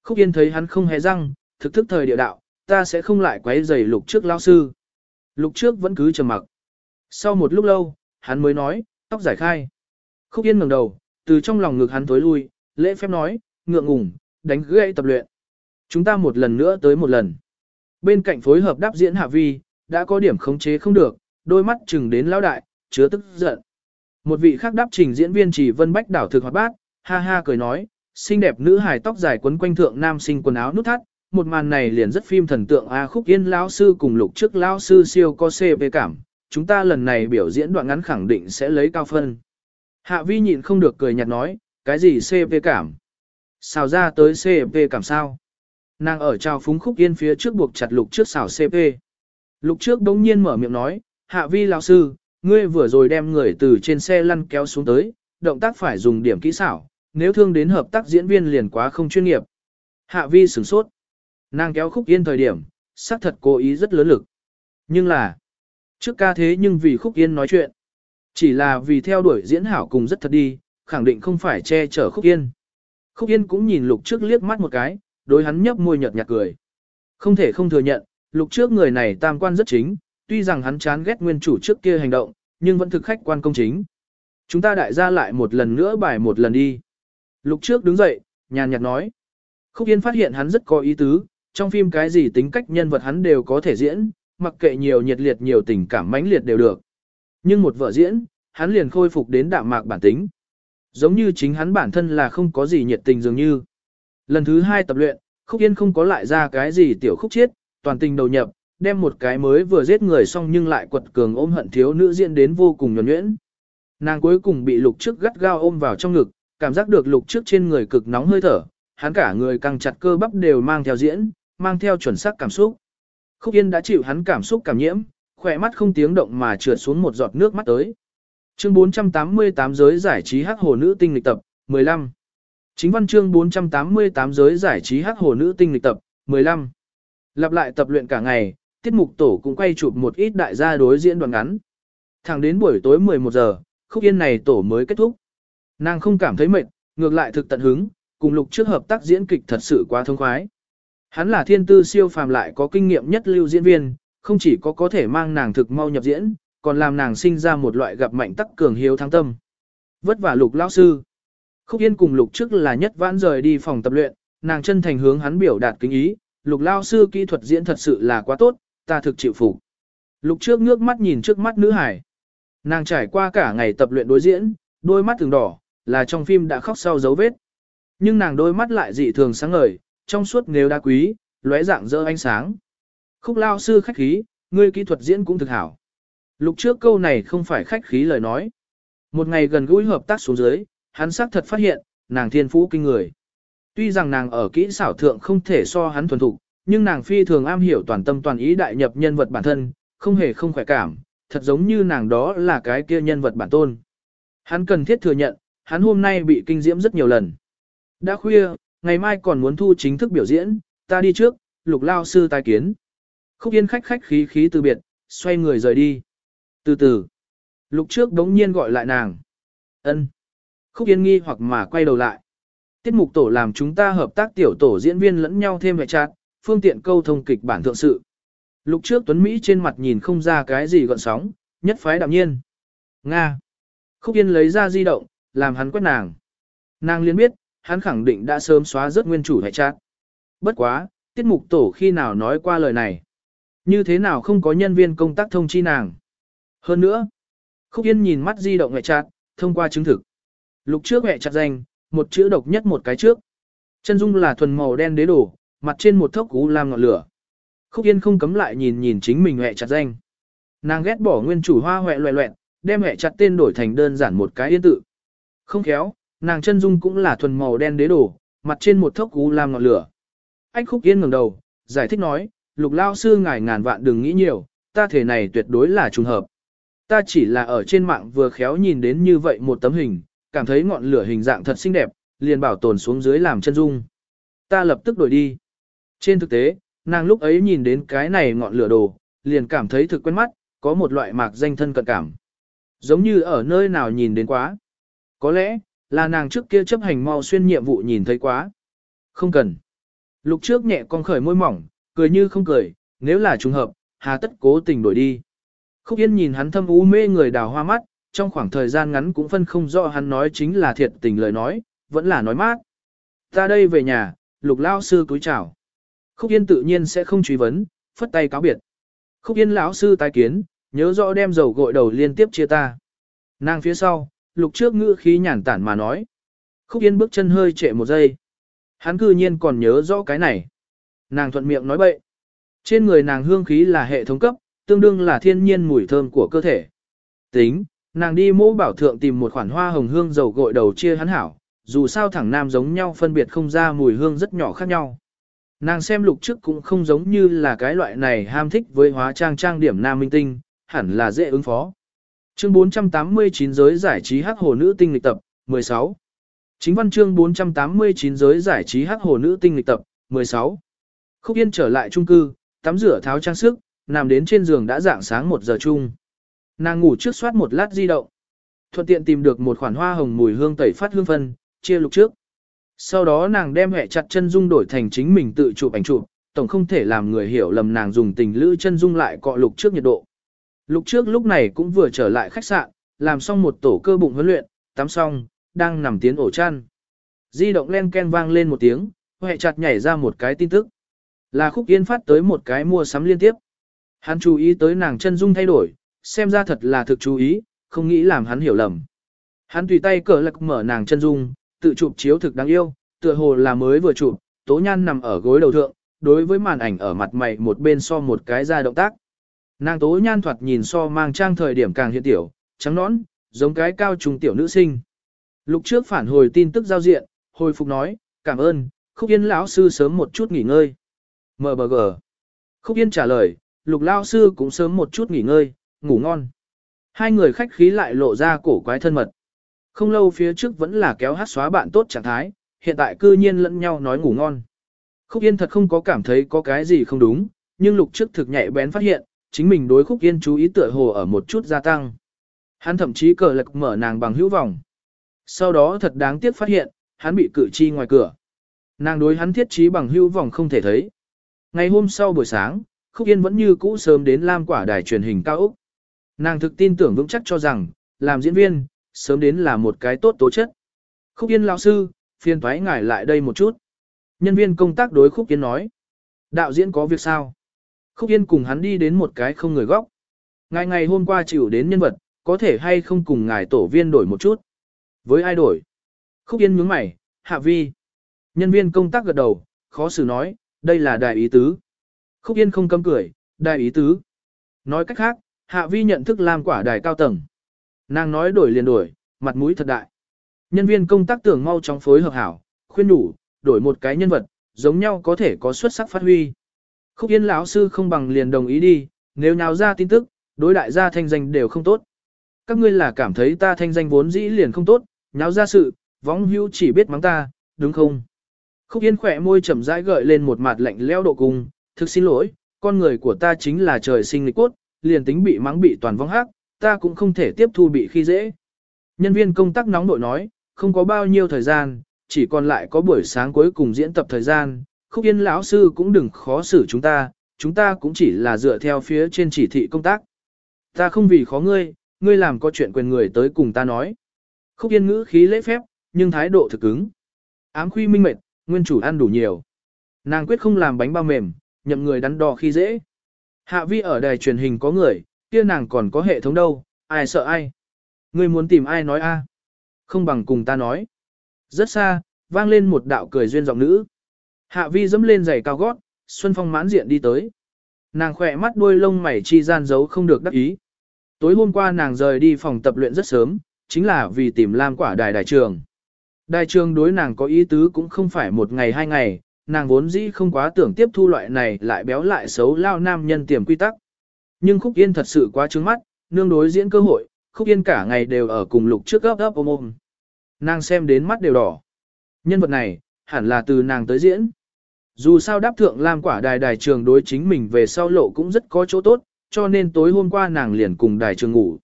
Khúc Yên thấy hắn không hề răng, thực thức thời địa đạo, ta sẽ không lại quấy rầy lục trước lao sư. Lục trước vẫn cứ trầm mặc. Sau một lúc lâu, hắn mới nói, tóc giải khai. Khúc Yên ngẩng đầu, từ trong lòng ngực hắn tối lui, lễ phép nói, ngượng ngùng, đánh gãy tập luyện. Chúng ta một lần nữa tới một lần. Bên cạnh phối hợp đáp diễn Hạ Vi, đã có điểm khống chế không được, đôi mắt chừng đến lão đại, chứa tức giận. Một vị khác đáp trình diễn viên chỉ Vân Bách đảo thực hoạt bát, ha ha cười nói, xinh đẹp nữ hài tóc dài quấn quanh thượng nam sinh quần áo nút thắt, một màn này liền rất phim thần tượng A Khúc Yên lão sư cùng lục trước lão sư siêu có CV cảm, chúng ta lần này biểu diễn đoạn ngắn khẳng định sẽ lấy cao phân. Hạ vi nhịn không được cười nhạt nói, cái gì CV cảm? Xào ra tới CV cảm sao? Nàng ở trao phúng khúc yên phía trước buộc chặt lục trước xào CP. Lục trước đống nhiên mở miệng nói, hạ vi lão sư, ngươi vừa rồi đem người từ trên xe lăn kéo xuống tới, động tác phải dùng điểm kỹ xảo, nếu thương đến hợp tác diễn viên liền quá không chuyên nghiệp. Hạ vi sửng sốt. Nàng kéo khúc yên thời điểm, xác thật cố ý rất lớn lực. Nhưng là, trước ca thế nhưng vì khúc yên nói chuyện. Chỉ là vì theo đuổi diễn hảo cùng rất thật đi, khẳng định không phải che chở khúc yên. Khúc yên cũng nhìn lục trước liếc mắt một cái, đối hắn nhấp môi nhợt nhạt cười. Không thể không thừa nhận, lục trước người này tam quan rất chính, tuy rằng hắn chán ghét nguyên chủ trước kia hành động, nhưng vẫn thực khách quan công chính. Chúng ta đại gia lại một lần nữa bài một lần đi. Lục trước đứng dậy, nhàn nhạt nói. Khúc Yên phát hiện hắn rất có ý tứ, trong phim cái gì tính cách nhân vật hắn đều có thể diễn, mặc kệ nhiều nhiệt liệt nhiều tình cảm mãnh liệt đều được. Nhưng một vợ diễn, hắn liền khôi phục đến đạm mạc bản tính. Giống như chính hắn bản thân là không có gì nhiệt tình dường như. Lần thứ hai tập luyện, Khúc Yên không có lại ra cái gì tiểu khúc chiết, toàn tình đầu nhập, đem một cái mới vừa giết người xong nhưng lại quật cường ôm hận thiếu nữ diễn đến vô cùng nhuẩn nhuyễn. Nàng cuối cùng bị lục trước gắt gao ôm vào trong ngực, cảm giác được lục trước trên người cực nóng hơi thở, hắn cả người căng chặt cơ bắp đều mang theo diễn, mang theo chuẩn xác cảm xúc. Khúc Yên đã chịu hắn cảm xúc cảm nhiễm, khỏe mắt không tiếng động mà trượt xuống một giọt nước mắt tới. Chương 488 giới giải trí hắc hồ nữ tinh lịch tập, 15. Chính văn chương 488 giới giải trí hắc hồ nữ tinh lịch tập, 15. Lặp lại tập luyện cả ngày, tiết mục tổ cũng quay chụp một ít đại gia đối diễn đoạn ngắn. Thẳng đến buổi tối 11 giờ, khúc yên này tổ mới kết thúc. Nàng không cảm thấy mệt, ngược lại thực tận hứng, cùng lục trước hợp tác diễn kịch thật sự quá thông khoái. Hắn là thiên tư siêu phàm lại có kinh nghiệm nhất lưu diễn viên, không chỉ có có thể mang nàng thực mau nhập diễn, còn làm nàng sinh ra một loại gặp mạnh tắc cường hiếu thắng tâm. Vất vả lục lão sư. Khúc Yên cùng lục trước là nhất vãn rời đi phòng tập luyện, nàng chân thành hướng hắn biểu đạt kính ý, lục lao sư kỹ thuật diễn thật sự là quá tốt, ta thực chịu phục. Lục trước ngước mắt nhìn trước mắt nữ hải. Nàng trải qua cả ngày tập luyện đối diễn, đôi mắt thường đỏ, là trong phim đã khóc sau dấu vết. Nhưng nàng đôi mắt lại dị thường sáng ngời, trong suốt nếu đá quý, lóe dạng dỡ ánh sáng. Khúc lao sư khách khí, ngươi kỹ thuật diễn cũng thực hảo. Lục trước câu này không phải khách khí lời nói. Một ngày gần gũi hợp tác xuống dưới, hắn xác thật phát hiện, nàng thiên phú kinh người. Tuy rằng nàng ở kỹ xảo thượng không thể so hắn thuần thục, nhưng nàng phi thường am hiểu toàn tâm toàn ý đại nhập nhân vật bản thân, không hề không khỏe cảm, thật giống như nàng đó là cái kia nhân vật bản tôn. Hắn cần thiết thừa nhận, hắn hôm nay bị kinh diễm rất nhiều lần. Đã khuya, ngày mai còn muốn thu chính thức biểu diễn, ta đi trước, lục lao sư tai kiến. Khúc yên khách khách khí khí từ biệt, xoay người rời đi. Từ từ, lục trước đống nhiên gọi lại nàng. ân Khúc yên nghi hoặc mà quay đầu lại. Tiết mục tổ làm chúng ta hợp tác tiểu tổ diễn viên lẫn nhau thêm hệ chát, phương tiện câu thông kịch bản thượng sự. Lục trước Tuấn Mỹ trên mặt nhìn không ra cái gì gọn sóng, nhất phái đạm nhiên. Nga. Khúc Yên lấy ra di động, làm hắn quét nàng. Nàng liên biết, hắn khẳng định đã sớm xóa rất nguyên chủ hệ chát. Bất quá, tiết mục tổ khi nào nói qua lời này. Như thế nào không có nhân viên công tác thông chi nàng. Hơn nữa, Khúc Yên nhìn mắt di động hệ chát, thông qua chứng thực. Lục trước hệ chặt danh, một chữ độc nhất một cái trước. Chân dung là thuần màu đen đế đổ, mặt trên một thốc cú làm ngọn lửa. Khúc Yên không cấm lại nhìn nhìn chính mình hệ chặt danh. Nàng ghét bỏ nguyên chủ hoa hoẹ loẹ loẹn, đem hệ chặt tên đổi thành đơn giản một cái yên tự. Không khéo, nàng chân dung cũng là thuần màu đen đế đồ, mặt trên một thốc u lam ngọn lửa. Anh Khúc Yên ngẩng đầu, giải thích nói, lục lao sư ngài ngàn vạn đừng nghĩ nhiều, ta thể này tuyệt đối là trùng hợp. Ta chỉ là ở trên mạng vừa khéo nhìn đến như vậy một tấm hình, cảm thấy ngọn lửa hình dạng thật xinh đẹp, liền bảo tồn xuống dưới làm chân dung. Ta lập tức đổi đi. Trên thực tế, nàng lúc ấy nhìn đến cái này ngọn lửa đồ, liền cảm thấy thực quen mắt, có một loại mạc danh thân cận cảm. Giống như ở nơi nào nhìn đến quá. Có lẽ, là nàng trước kia chấp hành mau xuyên nhiệm vụ nhìn thấy quá. Không cần. Lục trước nhẹ con khởi môi mỏng, cười như không cười, nếu là trùng hợp, hà tất cố tình đổi đi. Khúc Yên nhìn hắn thâm u mê người đào hoa mắt, trong khoảng thời gian ngắn cũng phân không rõ hắn nói chính là thiệt tình lời nói, vẫn là nói mát. Ta đây về nhà, lục lao sư cúi chào. Khúc Yên tự nhiên sẽ không truy vấn, phất tay cáo biệt. Khúc Yên lão sư tái kiến, nhớ rõ đem dầu gội đầu liên tiếp chia ta. Nàng phía sau, lục trước ngữ khí nhàn tản mà nói. Khúc Yên bước chân hơi trệ một giây. Hắn cư nhiên còn nhớ rõ cái này. Nàng thuận miệng nói bậy. Trên người nàng hương khí là hệ thống cấp, tương đương là thiên nhiên mùi thơm của cơ thể. Tính, nàng đi mô bảo thượng tìm một khoản hoa hồng hương dầu gội đầu chia hắn hảo, dù sao thẳng nam giống nhau phân biệt không ra mùi hương rất nhỏ khác nhau. Nàng xem lục trước cũng không giống như là cái loại này ham thích với hóa trang trang điểm nam minh tinh, hẳn là dễ ứng phó. Chương 489 giới giải trí hắc hồ nữ tinh lịch tập, 16. Chính văn chương 489 giới giải trí hắc hồ nữ tinh lịch tập, 16. Khúc Yên trở lại trung cư, tắm rửa tháo trang sức, nằm đến trên giường đã dạng sáng 1 giờ chung. Nàng ngủ trước soát một lát di động. Thuận tiện tìm được một khoản hoa hồng mùi hương tẩy phát hương phân, chia lục trước. Sau đó nàng đem hệ chặt chân dung đổi thành chính mình tự chụp ảnh chụp, tổng không thể làm người hiểu lầm nàng dùng tình lữ chân dung lại cọ lục trước nhiệt độ. Lúc trước lúc này cũng vừa trở lại khách sạn, làm xong một tổ cơ bụng huấn luyện, tắm xong, đang nằm tiến ổ chăn. Di động len ken vang lên một tiếng, hệ chặt nhảy ra một cái tin tức. Là khúc yên phát tới một cái mua sắm liên tiếp. Hắn chú ý tới nàng chân dung thay đổi, xem ra thật là thực chú ý, không nghĩ làm hắn hiểu lầm. Hắn tùy tay cờ lạc mở nàng chân dung, tự chụp chiếu thực đáng yêu, tựa hồ là mới vừa chụp, Tố Nhan nằm ở gối đầu thượng, đối với màn ảnh ở mặt mày một bên so một cái ra động tác. Nàng Tố Nhan thoạt nhìn so mang trang thời điểm càng hiện tiểu, trắng nõn, giống cái cao trung tiểu nữ sinh. Lục trước phản hồi tin tức giao diện, hồi phục nói, cảm ơn, Khúc Yên lão sư sớm một chút nghỉ ngơi. MBG. Khúc Yên trả lời, Lục lão sư cũng sớm một chút nghỉ ngơi, ngủ ngon. Hai người khách khí lại lộ ra cổ quái thân mật. Không lâu phía trước vẫn là kéo hát xóa bạn tốt trạng thái, hiện tại cư nhiên lẫn nhau nói ngủ ngon. Khúc Yên thật không có cảm thấy có cái gì không đúng, nhưng lục trước thực nhạy bén phát hiện, chính mình đối Khúc Yên chú ý tựa hồ ở một chút gia tăng. Hắn thậm chí cờ lạc mở nàng bằng hữu vọng. Sau đó thật đáng tiếc phát hiện, hắn bị cử chi ngoài cửa. Nàng đối hắn thiết trí bằng hữu vọng không thể thấy. Ngày hôm sau buổi sáng, Khúc Yên vẫn như cũ sớm đến Lam Quả đài truyền hình cao Úc. Nàng thực tin tưởng vững chắc cho rằng, làm diễn viên, sớm đến là một cái tốt tố chất. Khúc Yên lão sư, phiền thoái ngải lại đây một chút. Nhân viên công tác đối Khúc Yên nói. Đạo diễn có việc sao? Khúc Yên cùng hắn đi đến một cái không người góc. Ngày ngày hôm qua chịu đến nhân vật, có thể hay không cùng ngài tổ viên đổi một chút. Với ai đổi? Khúc Yên nhướng mày, hạ vi. Nhân viên công tác gật đầu, khó xử nói, đây là đại ý tứ. Khúc Yên không cấm cười, đại ý tứ. Nói cách khác, hạ vi nhận thức làm quả đài cao tầng. Nàng nói đổi liền đổi, mặt mũi thật đại. Nhân viên công tác tưởng mau chóng phối hợp hảo, khuyên đủ, đổi một cái nhân vật, giống nhau có thể có xuất sắc phát huy. Khúc Yên lão sư không bằng liền đồng ý đi, nếu nhào ra tin tức, đối đại gia thanh danh đều không tốt. Các ngươi là cảm thấy ta thanh danh vốn dĩ liền không tốt, nháo ra sự, võng hưu chỉ biết mắng ta, đúng không? Khúc Yên khỏe môi chậm rãi gợi lên một mặt lạnh leo độ cùng, thực xin lỗi, con người của ta chính là trời sinh lịch cốt, liền tính bị mắng bị toàn vong hắc, ta cũng không thể tiếp thu bị khi dễ. Nhân viên công tác nóng nội nói, không có bao nhiêu thời gian, chỉ còn lại có buổi sáng cuối cùng diễn tập thời gian, khúc yên lão sư cũng đừng khó xử chúng ta, chúng ta cũng chỉ là dựa theo phía trên chỉ thị công tác. Ta không vì khó ngươi, ngươi làm có chuyện quyền người tới cùng ta nói. Khúc yên ngữ khí lễ phép, nhưng thái độ thực cứng. Ám khuy minh mệt, nguyên chủ ăn đủ nhiều. Nàng quyết không làm bánh bao mềm, nhậm người đắn đo khi dễ. Hạ vi ở đài truyền hình có người, kia nàng còn có hệ thống đâu, ai sợ ai. Ngươi muốn tìm ai nói a? Không bằng cùng ta nói. Rất xa, vang lên một đạo cười duyên giọng nữ. Hạ vi dẫm lên giày cao gót, Xuân Phong mãn diện đi tới. Nàng khỏe mắt đuôi lông mày chi gian giấu không được đắc ý. Tối hôm qua nàng rời đi phòng tập luyện rất sớm, chính là vì tìm Lam quả đài đài trường. Đài trường đối nàng có ý tứ cũng không phải một ngày hai ngày, nàng vốn dĩ không quá tưởng tiếp thu loại này lại béo lại xấu lao nam nhân tiềm quy tắc. Nhưng Khúc Yên thật sự quá trứng mắt, nương đối diễn cơ hội, Khúc Yên cả ngày đều ở cùng lục trước gấp gấp ôm ôm. Nàng xem đến mắt đều đỏ. Nhân vật này, hẳn là từ nàng tới diễn. Dù sao đáp thượng Lam quả đài đài trường đối chính mình về sau lộ cũng rất có chỗ tốt, cho nên tối hôm qua nàng liền cùng đài trường ngủ.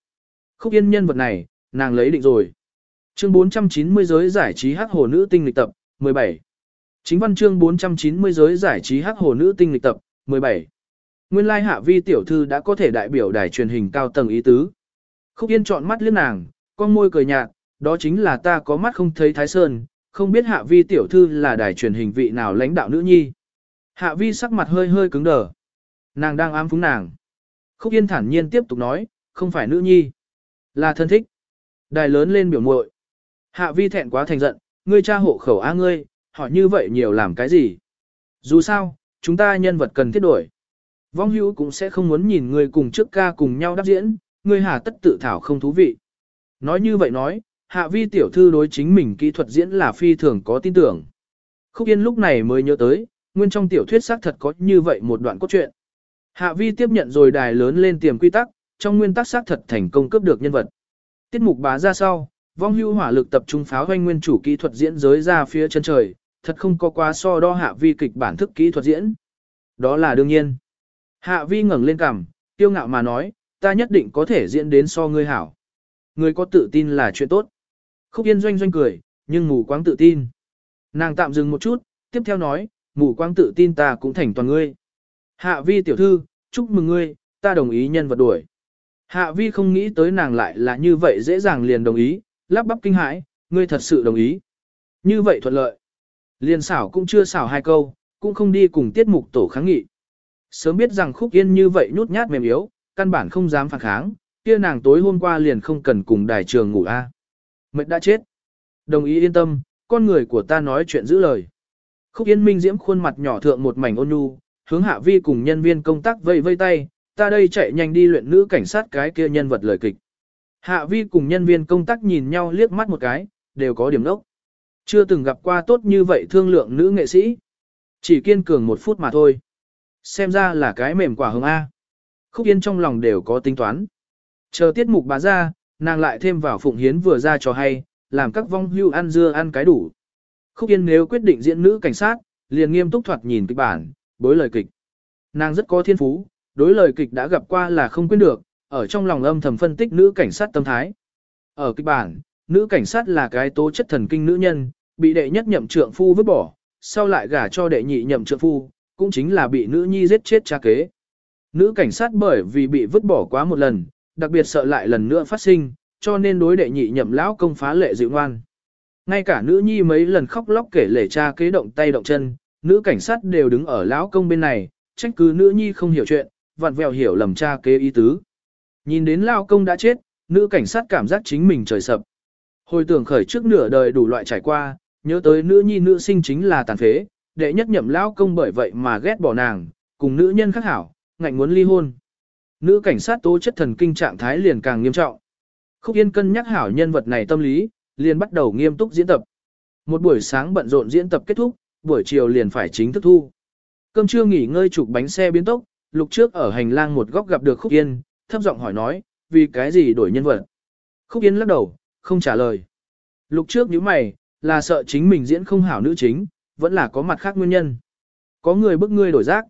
Khúc Yên nhân vật này, nàng lấy định rồi. Chương 490 giới giải trí Hát hồ nữ tinh lịch tập, 17. Chính văn chương 490 giới giải trí Hát hồ nữ tinh lịch tập, 17. Nguyên lai hạ vi tiểu thư đã có thể đại biểu đài truyền hình cao tầng ý tứ. Khúc Yên chọn mắt liếc nàng, con môi cười nhạt, đó chính là ta có mắt không thấy Thái Sơn, không biết hạ vi tiểu thư là đài truyền hình vị nào lãnh đạo nữ nhi. Hạ vi sắc mặt hơi hơi cứng đờ. Nàng đang ám phúng nàng. Khúc Yên thản nhiên tiếp tục nói, không phải nữ nhi, là thân thích. Đài lớn lên biểu muội Hạ vi thẹn quá thành giận, ngươi cha hộ khẩu a ngươi, hỏi như vậy nhiều làm cái gì? Dù sao, chúng ta nhân vật cần thiết đổi. Vong hữu cũng sẽ không muốn nhìn ngươi cùng trước ca cùng nhau đáp diễn, ngươi hà tất tự thảo không thú vị. Nói như vậy nói, hạ vi tiểu thư đối chính mình kỹ thuật diễn là phi thường có tin tưởng. Khúc Yên lúc này mới nhớ tới, nguyên trong tiểu thuyết xác thật có như vậy một đoạn cốt truyện. Hạ vi tiếp nhận rồi đài lớn lên tiềm quy tắc, trong nguyên tắc xác thật thành công cấp được nhân vật. Tiết mục bá ra sau, vong hưu hỏa lực tập trung pháo hoanh nguyên chủ kỹ thuật diễn giới ra phía chân trời, thật không có quá so đo hạ vi kịch bản thức kỹ thuật diễn. Đó là đương nhiên. Hạ vi ngẩng lên cằm, tiêu ngạo mà nói, ta nhất định có thể diễn đến so ngươi hảo. Ngươi có tự tin là chuyện tốt. Khúc Yên doanh doanh cười, nhưng mù quáng tự tin. Nàng tạm dừng một chút, tiếp theo nói, mù quáng tự tin ta cũng thành toàn ngươi. Hạ vi tiểu thư, chúc mừng ngươi, ta đồng ý nhân vật đuổi. Hạ vi không nghĩ tới nàng lại là như vậy dễ dàng liền đồng ý, lắp bắp kinh hãi, ngươi thật sự đồng ý. Như vậy thuận lợi. Liền xảo cũng chưa xảo hai câu, cũng không đi cùng tiết mục tổ kháng nghị. Sớm biết rằng khúc yên như vậy nhút nhát mềm yếu, căn bản không dám phản kháng, kia nàng tối hôm qua liền không cần cùng đài trường ngủ a Mệt đã chết. Đồng ý yên tâm, con người của ta nói chuyện giữ lời. Khúc Yên Minh diễm khuôn mặt nhỏ thượng một mảnh ôn nhu, hướng Hạ Vi cùng nhân viên công tác vây vây tay, ta đây chạy nhanh đi luyện nữ cảnh sát cái kia nhân vật lời kịch. Hạ Vi cùng nhân viên công tác nhìn nhau liếc mắt một cái, đều có điểm đốc. Chưa từng gặp qua tốt như vậy thương lượng nữ nghệ sĩ. Chỉ kiên cường một phút mà thôi. Xem ra là cái mềm quả hứng A. Khúc Yên trong lòng đều có tính toán. Chờ tiết mục bá ra, nàng lại thêm vào Phụng Hiến vừa ra cho hay, làm các vong hưu ăn dưa ăn cái đủ. Khúc Yên nếu quyết định diễn nữ cảnh sát, liền nghiêm túc thoạt nhìn kịch bản, bối lời kịch. Nàng rất có thiên phú, đối lời kịch đã gặp qua là không quên được, ở trong lòng âm thầm phân tích nữ cảnh sát tâm thái. Ở kịch bản, nữ cảnh sát là cái tố chất thần kinh nữ nhân, bị đệ nhất nhậm trượng phu vứt bỏ, sau lại gả cho đệ nhị nhậm trượng phu, cũng chính là bị nữ nhi giết chết cha kế. Nữ cảnh sát bởi vì bị vứt bỏ quá một lần, đặc biệt sợ lại lần nữa phát sinh, cho nên đối đệ nhị nhậm lão công phá lệ dịu ngoan. Ngay cả nữ nhi mấy lần khóc lóc kể lể cha kế động tay động chân, nữ cảnh sát đều đứng ở lão công bên này, trách cứ nữ nhi không hiểu chuyện, vặn vẹo hiểu lầm cha kế ý tứ. Nhìn đến lão công đã chết, nữ cảnh sát cảm giác chính mình trời sập. Hồi tưởng khởi trước nửa đời đủ loại trải qua, nhớ tới nữ nhi nữ sinh chính là tàn phế, đệ nhất nhậm lão công bởi vậy mà ghét bỏ nàng, cùng nữ nhân khác hảo, ngạnh muốn ly hôn. Nữ cảnh sát tố chất thần kinh trạng thái liền càng nghiêm trọng. Khúc Yên cân nhắc hảo nhân vật này tâm lý, liền bắt đầu nghiêm túc diễn tập. Một buổi sáng bận rộn diễn tập kết thúc, buổi chiều liền phải chính thức thu. Cơm trưa nghỉ ngơi chụp bánh xe biến tốc, lục trước ở hành lang một góc gặp được Khúc Yên, thấp giọng hỏi nói, vì cái gì đổi nhân vật. Khúc Yên lắc đầu, không trả lời. Lục trước như mày, là sợ chính mình diễn không hảo nữ chính, vẫn là có mặt khác nguyên nhân. Có người bức ngươi đổi giác.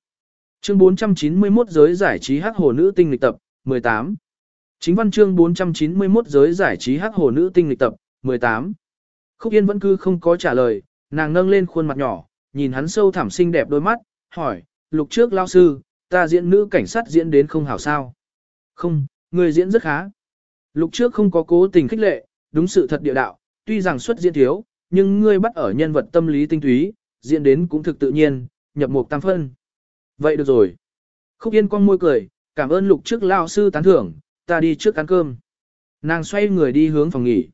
Chương 491 giới giải trí hắc hồ nữ tinh lịch tập, 18. Chính văn chương 491 giới giải trí hắc hồ nữ tinh lịch tập, 18. Khúc Yên vẫn cứ không có trả lời, nàng nâng lên khuôn mặt nhỏ, nhìn hắn sâu thẳm xinh đẹp đôi mắt, hỏi, lục trước lao sư, ta diễn nữ cảnh sát diễn đến không hảo sao. Không, người diễn rất khá. Lục trước không có cố tình khích lệ, đúng sự thật địa đạo, tuy rằng xuất diễn thiếu, nhưng ngươi bắt ở nhân vật tâm lý tinh túy, diễn đến cũng thực tự nhiên, nhập mục tam phân. Vậy được rồi. Khúc Yên con môi cười, cảm ơn lục trước lao sư tán thưởng, ta đi trước ăn cơm. Nàng xoay người đi hướng phòng nghỉ.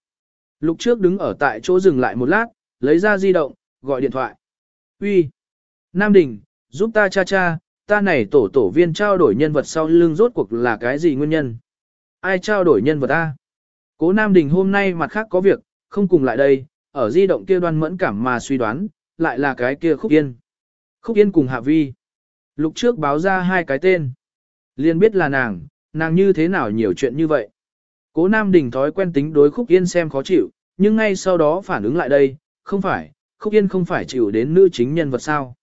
Lục trước đứng ở tại chỗ dừng lại một lát, lấy ra di động, gọi điện thoại. Uy, Nam Đình, giúp ta cha cha, ta này tổ tổ viên trao đổi nhân vật sau lưng rốt cuộc là cái gì nguyên nhân? Ai trao đổi nhân vật ta? Cố Nam Đình hôm nay mặt khác có việc, không cùng lại đây, ở di động kia đoan mẫn cảm mà suy đoán, lại là cái kia Khúc Yên. Khúc Yên cùng Hạ Vi. Lục trước báo ra hai cái tên. Liên biết là nàng, nàng như thế nào nhiều chuyện như vậy. Cố Nam Đình thói quen tính đối Khúc Yên xem khó chịu, nhưng ngay sau đó phản ứng lại đây, không phải, Khúc Yên không phải chịu đến nữ chính nhân vật sao.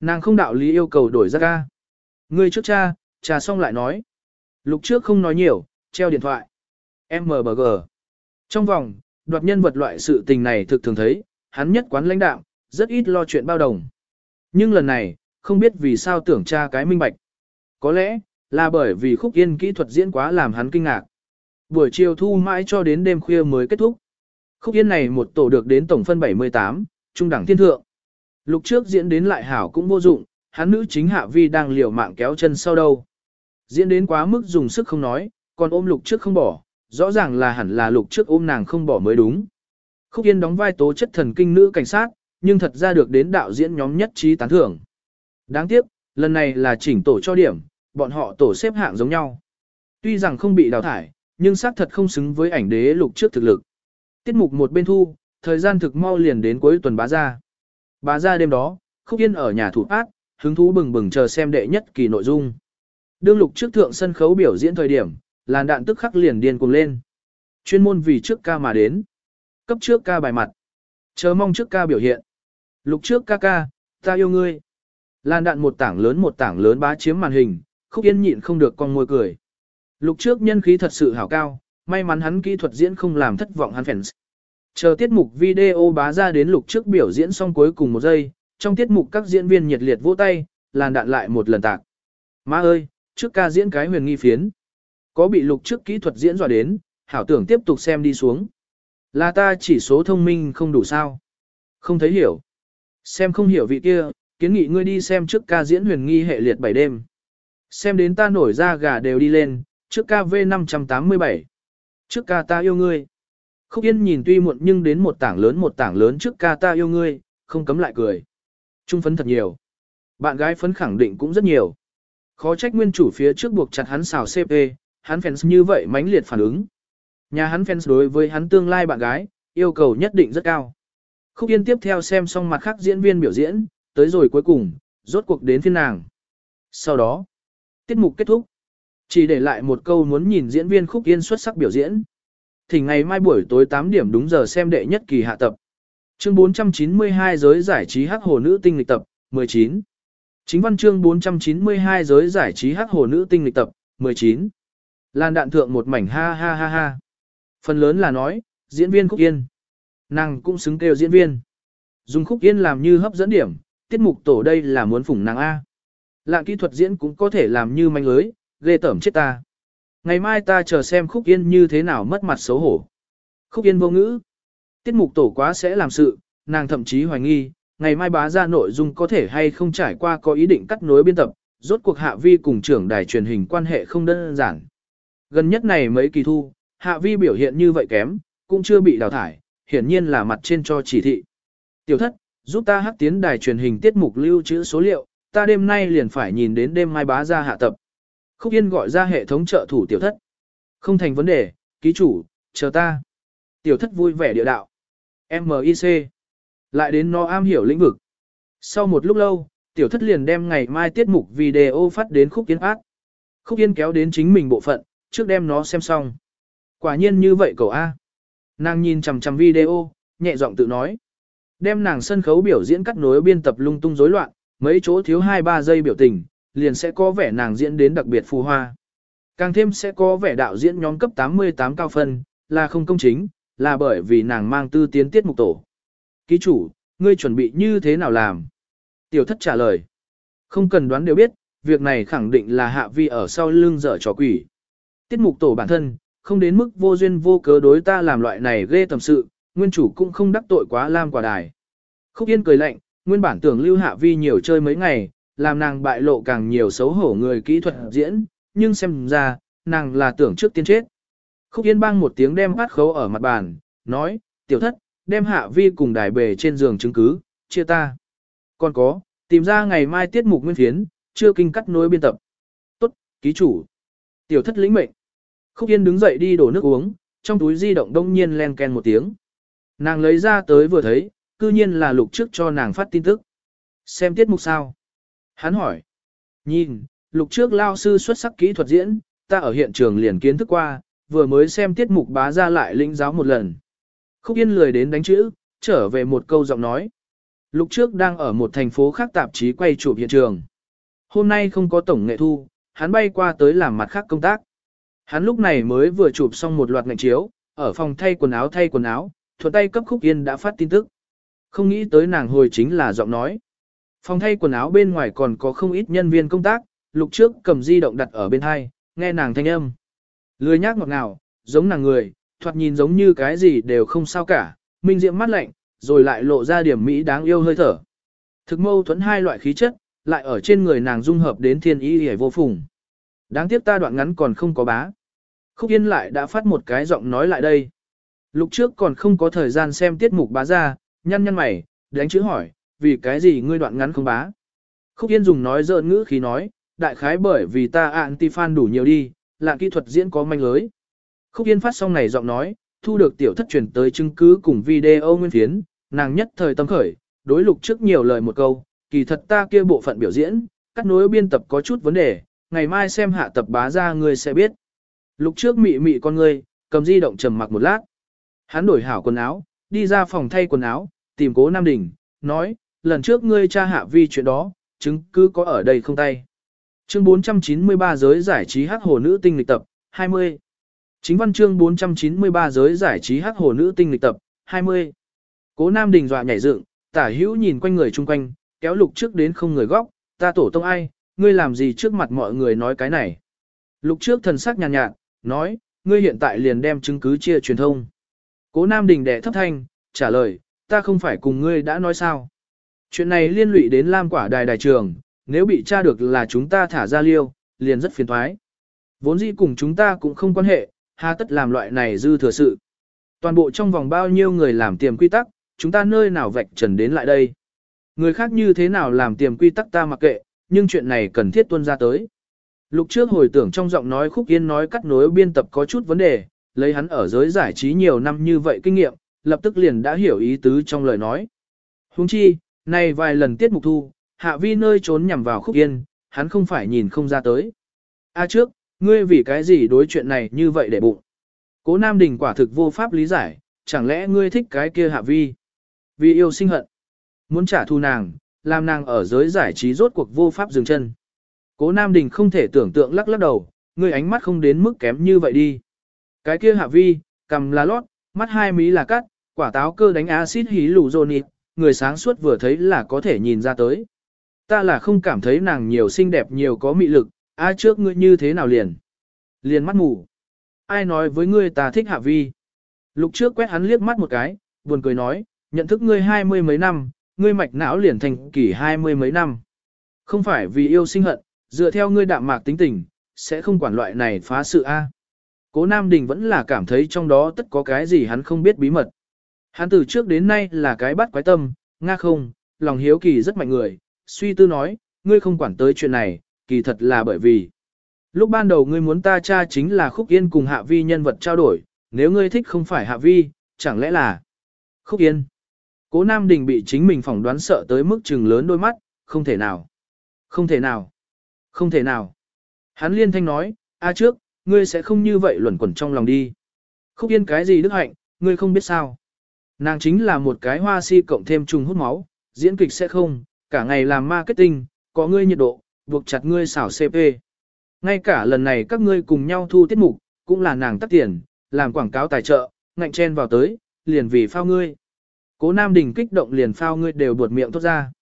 Nàng không đạo lý yêu cầu đổi ra ca. Người trước cha, cha xong lại nói. Lục trước không nói nhiều, treo điện thoại. MBG. Trong vòng, đoạt nhân vật loại sự tình này thực thường thấy, hắn nhất quán lãnh đạo, rất ít lo chuyện bao đồng. Nhưng lần này, không biết vì sao tưởng cha cái minh bạch. Có lẽ, là bởi vì khúc yên kỹ thuật diễn quá làm hắn kinh ngạc. Buổi chiều thu mãi cho đến đêm khuya mới kết thúc. Khúc yên này một tổ được đến tổng phân 78, trung đẳng thiên thượng. Lục trước diễn đến lại hảo cũng vô dụng, hắn nữ chính hạ vi đang liều mạng kéo chân sau đâu. Diễn đến quá mức dùng sức không nói, còn ôm lục trước không bỏ, rõ ràng là hẳn là lục trước ôm nàng không bỏ mới đúng. Khúc Yên đóng vai tố chất thần kinh nữ cảnh sát, nhưng thật ra được đến đạo diễn nhóm nhất trí tán thưởng. Đáng tiếc, lần này là chỉnh tổ cho điểm, bọn họ tổ xếp hạng giống nhau. Tuy rằng không bị đào thải, nhưng xác thật không xứng với ảnh đế lục trước thực lực. Tiết mục một bên thu, thời gian thực mau liền đến cuối tuần bá ra. Bá ra đêm đó, Khúc Yên ở nhà thủ ác, hứng thú bừng bừng chờ xem đệ nhất kỳ nội dung. Đương lục trước thượng sân khấu biểu diễn thời điểm, làn đạn tức khắc liền điên cuồng lên. Chuyên môn vì trước ca mà đến. Cấp trước ca bài mặt. Chờ mong trước ca biểu hiện. Lục trước ca ca, ta yêu ngươi. Làn đạn một tảng lớn một tảng lớn bá chiếm màn hình, khúc yên nhịn không được con môi cười. Lục trước nhân khí thật sự hảo cao, may mắn hắn kỹ thuật diễn không làm thất vọng hắn fans. Chờ tiết mục video bá ra đến lục trước biểu diễn xong cuối cùng một giây, trong tiết mục các diễn viên nhiệt liệt vỗ tay, làn đạn lại một lần tạc. Má ơi, trước ca diễn cái huyền nghi phiến. Có bị lục trước kỹ thuật diễn dọa đến, hảo tưởng tiếp tục xem đi xuống. Là ta chỉ số thông minh không đủ sao. Không thấy hiểu. Xem không hiểu vị kia, kiến nghị ngươi đi xem trước ca diễn huyền nghi hệ liệt 7 đêm. Xem đến ta nổi ra gà đều đi lên, trước ca V587. Trước ca ta yêu ngươi. Khúc Yên nhìn tuy muộn nhưng đến một tảng lớn một tảng lớn trước ca ta yêu ngươi, không cấm lại cười. Trung phấn thật nhiều. Bạn gái phấn khẳng định cũng rất nhiều. Khó trách nguyên chủ phía trước buộc chặt hắn xào CP, hắn fans như vậy mãnh liệt phản ứng. Nhà hắn fans đối với hắn tương lai bạn gái, yêu cầu nhất định rất cao. Khúc Yên tiếp theo xem xong mặt khác diễn viên biểu diễn, tới rồi cuối cùng, rốt cuộc đến phiên nàng. Sau đó, tiết mục kết thúc. Chỉ để lại một câu muốn nhìn diễn viên Khúc Yên xuất sắc biểu diễn. Thì ngày mai buổi tối 8 điểm đúng giờ xem đệ nhất kỳ hạ tập. Chương 492 giới giải trí hắc hồ nữ tinh lịch tập, 19. Chính văn chương 492 giới giải trí hắc hồ nữ tinh lịch tập, 19. Lan đạn thượng một mảnh ha ha ha ha. Phần lớn là nói, diễn viên Khúc Yên. Nàng cũng xứng kêu diễn viên. Dùng Khúc Yên làm như hấp dẫn điểm, tiết mục tổ đây là muốn phủng nàng A. Lạng kỹ thuật diễn cũng có thể làm như manh lưới, ghê tẩm chết ta. Ngày mai ta chờ xem Khúc Yên như thế nào mất mặt xấu hổ. Khúc Yên vô ngữ. Tiết mục tổ quá sẽ làm sự, nàng thậm chí hoài nghi, ngày mai bá ra nội dung có thể hay không trải qua có ý định cắt nối biên tập, rốt cuộc hạ vi cùng trưởng đài truyền hình quan hệ không đơn giản. Gần nhất này mấy kỳ thu, hạ vi biểu hiện như vậy kém, cũng chưa bị đào thải, hiển nhiên là mặt trên cho chỉ thị. Tiểu thất, giúp ta hắc tiến đài truyền hình tiết mục lưu trữ số liệu, ta đêm nay liền phải nhìn đến đêm mai bá ra hạ tập. Khúc Yên gọi ra hệ thống trợ thủ tiểu thất. Không thành vấn đề, ký chủ, chờ ta. Tiểu thất vui vẻ địa đạo. MIC. Lại đến nó am hiểu lĩnh vực. Sau một lúc lâu, tiểu thất liền đem ngày mai tiết mục video phát đến khúc yên ác. Khúc yên kéo đến chính mình bộ phận, trước đem nó xem xong. Quả nhiên như vậy cậu A. Nàng nhìn chằm chằm video, nhẹ giọng tự nói. Đem nàng sân khấu biểu diễn cắt nối biên tập lung tung rối loạn, mấy chỗ thiếu 2-3 giây biểu tình, liền sẽ có vẻ nàng diễn đến đặc biệt phù hoa. Càng thêm sẽ có vẻ đạo diễn nhóm cấp 88 cao phân, là không công chính, là bởi vì nàng mang tư tiến tiết mục tổ. Ký chủ, ngươi chuẩn bị như thế nào làm? Tiểu thất trả lời. Không cần đoán đều biết, việc này khẳng định là hạ vi ở sau lưng dở trò quỷ. Tiết mục tổ bản thân, không đến mức vô duyên vô cớ đối ta làm loại này ghê tầm sự, nguyên chủ cũng không đắc tội quá lam quả đài. Khúc Yên cười lạnh, nguyên bản tưởng lưu hạ vi nhiều chơi mấy ngày, làm nàng bại lộ càng nhiều xấu hổ người kỹ thuật diễn, nhưng xem ra, nàng là tưởng trước tiên chết. Khúc Yên bang một tiếng đem phát khấu ở mặt bàn, nói, tiểu thất, đem hạ vi cùng đài bề trên giường chứng cứ, chia ta. Còn có, tìm ra ngày mai tiết mục nguyên phiến, chưa kinh cắt nối biên tập. Tốt, ký chủ. Tiểu thất lĩnh mệnh. Khúc Yên đứng dậy đi đổ nước uống, trong túi di động đông nhiên len ken một tiếng. Nàng lấy ra tới vừa thấy, cư nhiên là lục trước cho nàng phát tin tức. Xem tiết mục sao? Hắn hỏi. Nhìn, lục trước lao sư xuất sắc kỹ thuật diễn, ta ở hiện trường liền kiến thức qua, vừa mới xem tiết mục bá ra lại lĩnh giáo một lần. Khúc Yên lười đến đánh chữ, trở về một câu giọng nói. Lục trước đang ở một thành phố khác tạp chí quay chụp hiện trường. Hôm nay không có tổng nghệ thu, hắn bay qua tới làm mặt khác công tác. Hắn lúc này mới vừa chụp xong một loạt ngành chiếu, ở phòng thay quần áo thay quần áo, thuận tay cấp Khúc Yên đã phát tin tức. Không nghĩ tới nàng hồi chính là giọng nói. Phòng thay quần áo bên ngoài còn có không ít nhân viên công tác, lục trước cầm di động đặt ở bên hai, nghe nàng thanh âm. Lười nhác ngọt ngào, giống nàng người, thoạt nhìn giống như cái gì đều không sao cả, minh diệm mắt lạnh, rồi lại lộ ra điểm mỹ đáng yêu hơi thở. Thực mâu thuẫn hai loại khí chất, lại ở trên người nàng dung hợp đến thiên ý hề vô phùng. Đáng tiếc ta đoạn ngắn còn không có bá. Khúc Yên lại đã phát một cái giọng nói lại đây. Lúc trước còn không có thời gian xem tiết mục bá ra, nhăn nhăn mày, đánh chữ hỏi, vì cái gì ngươi đoạn ngắn không bá. Khúc Yên dùng nói dợn ngữ khí nói, đại khái bởi vì ta anti-fan đủ nhiều đi, là kỹ thuật diễn có manh lưới. Khúc Yên phát xong này giọng nói, thu được tiểu thất truyền tới chứng cứ cùng video nguyên phiến, nàng nhất thời tâm khởi, đối lục trước nhiều lời một câu, kỳ thật ta kia bộ phận biểu diễn, cắt nối biên tập có chút vấn đề, ngày mai xem hạ tập bá ra ngươi sẽ biết. Lục trước mị mị con ngươi, cầm di động trầm mặc một lát. Hắn đổi hảo quần áo, đi ra phòng thay quần áo, tìm cố Nam Đình, nói, lần trước ngươi tra hạ vi chuyện đó, chứng cứ có ở đây không tay. Chương 493 giới giải trí Hát hồ nữ tinh lịch tập, 20. Chính văn chương 493 giới giải trí Hát hồ nữ tinh lịch tập, 20. Cố Nam Đình dọa nhảy dựng, tả hữu nhìn quanh người chung quanh, kéo lục trước đến không người góc, ta tổ tông ai, ngươi làm gì trước mặt mọi người nói cái này. Lục trước thần sắc nhàn nhạt, nhạt, nói, ngươi hiện tại liền đem chứng cứ chia truyền thông. Cố Nam Đình đẻ thấp thanh, trả lời, ta không phải cùng ngươi đã nói sao. Chuyện này liên lụy đến Lam quả đài đài trường, nếu bị tra được là chúng ta thả ra liêu, liền rất phiền thoái. Vốn dĩ cùng chúng ta cũng không quan hệ, hà tất làm loại này dư thừa sự. Toàn bộ trong vòng bao nhiêu người làm tiềm quy tắc, chúng ta nơi nào vạch trần đến lại đây. Người khác như thế nào làm tiềm quy tắc ta mặc kệ, nhưng chuyện này cần thiết tuân ra tới. Lục trước hồi tưởng trong giọng nói khúc yên nói cắt nối biên tập có chút vấn đề, lấy hắn ở giới giải trí nhiều năm như vậy kinh nghiệm, lập tức liền đã hiểu ý tứ trong lời nói. Huống chi, này vài lần tiết mục thu, hạ vi nơi trốn nhằm vào khúc yên, hắn không phải nhìn không ra tới. A trước, ngươi vì cái gì đối chuyện này như vậy để bụng. Cố Nam Đình quả thực vô pháp lý giải, chẳng lẽ ngươi thích cái kia hạ vi. Vì yêu sinh hận. Muốn trả thù nàng, làm nàng ở giới giải trí rốt cuộc vô pháp dừng chân. Cố Nam Đình không thể tưởng tượng lắc lắc đầu, ngươi ánh mắt không đến mức kém như vậy đi. Cái kia hạ vi, cầm là lót, mắt hai mí là cắt, quả táo cơ đánh axit hí lù rôn người sáng suốt vừa thấy là có thể nhìn ra tới. Ta là không cảm thấy nàng nhiều xinh đẹp nhiều có mị lực, a trước ngươi như thế nào liền. Liền mắt mù. Ai nói với ngươi ta thích hạ vi. Lục trước quét hắn liếc mắt một cái, buồn cười nói, nhận thức ngươi hai mươi mấy năm, ngươi mạch não liền thành kỷ hai mươi mấy năm. Không phải vì yêu sinh hận, dựa theo ngươi đạm mạc tính tình, sẽ không quản loại này phá sự A. Cố Nam Đình vẫn là cảm thấy trong đó tất có cái gì hắn không biết bí mật. Hắn từ trước đến nay là cái bắt quái tâm, nga không, lòng hiếu kỳ rất mạnh người, suy tư nói, ngươi không quản tới chuyện này, kỳ thật là bởi vì. Lúc ban đầu ngươi muốn ta cha chính là Khúc Yên cùng Hạ Vi nhân vật trao đổi, nếu ngươi thích không phải Hạ Vi, chẳng lẽ là Khúc Yên. Cố Nam Đình bị chính mình phỏng đoán sợ tới mức trừng lớn đôi mắt, không thể nào. Không thể nào. Không thể nào. Hắn liên thanh nói, a trước, ngươi sẽ không như vậy luẩn quẩn trong lòng đi. Khúc Yên cái gì đức hạnh, ngươi không biết sao. Nàng chính là một cái hoa si cộng thêm trùng hút máu, diễn kịch sẽ không, cả ngày làm marketing, có ngươi nhiệt độ, buộc chặt ngươi xảo CP. Ngay cả lần này các ngươi cùng nhau thu tiết mục, cũng là nàng tắt tiền, làm quảng cáo tài trợ, ngạnh chen vào tới, liền vì phao ngươi. Cố Nam Đình kích động liền phao ngươi đều buột miệng tốt ra.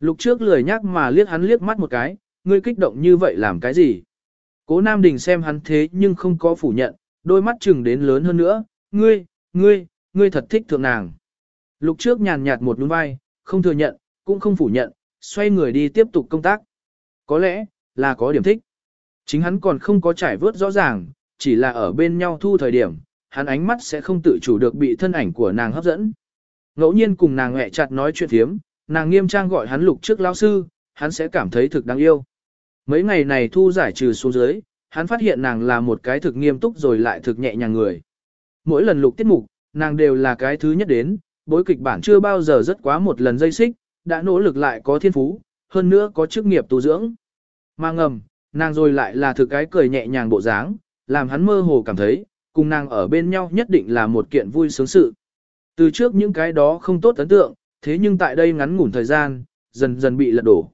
Lục trước lười nhắc mà liếc hắn liếc mắt một cái, ngươi kích động như vậy làm cái gì? Cố Nam Đình xem hắn thế nhưng không có phủ nhận, đôi mắt chừng đến lớn hơn nữa, ngươi, ngươi, ngươi thật thích thượng nàng. Lục trước nhàn nhạt một nhún vai, không thừa nhận, cũng không phủ nhận, xoay người đi tiếp tục công tác. Có lẽ, là có điểm thích. Chính hắn còn không có trải vớt rõ ràng, chỉ là ở bên nhau thu thời điểm, hắn ánh mắt sẽ không tự chủ được bị thân ảnh của nàng hấp dẫn. Ngẫu nhiên cùng nàng hẹ chặt nói chuyện thiếm, nàng nghiêm trang gọi hắn lục trước lao sư, hắn sẽ cảm thấy thực đáng yêu. Mấy ngày này thu giải trừ xuống dưới, hắn phát hiện nàng là một cái thực nghiêm túc rồi lại thực nhẹ nhàng người. Mỗi lần lục tiết mục, nàng đều là cái thứ nhất đến, bối kịch bản chưa bao giờ rất quá một lần dây xích, đã nỗ lực lại có thiên phú, hơn nữa có chức nghiệp tu dưỡng. Mà ngầm, nàng rồi lại là thực cái cười nhẹ nhàng bộ dáng, làm hắn mơ hồ cảm thấy, cùng nàng ở bên nhau nhất định là một kiện vui sướng sự. Từ trước những cái đó không tốt ấn tượng, thế nhưng tại đây ngắn ngủn thời gian, dần dần bị lật đổ.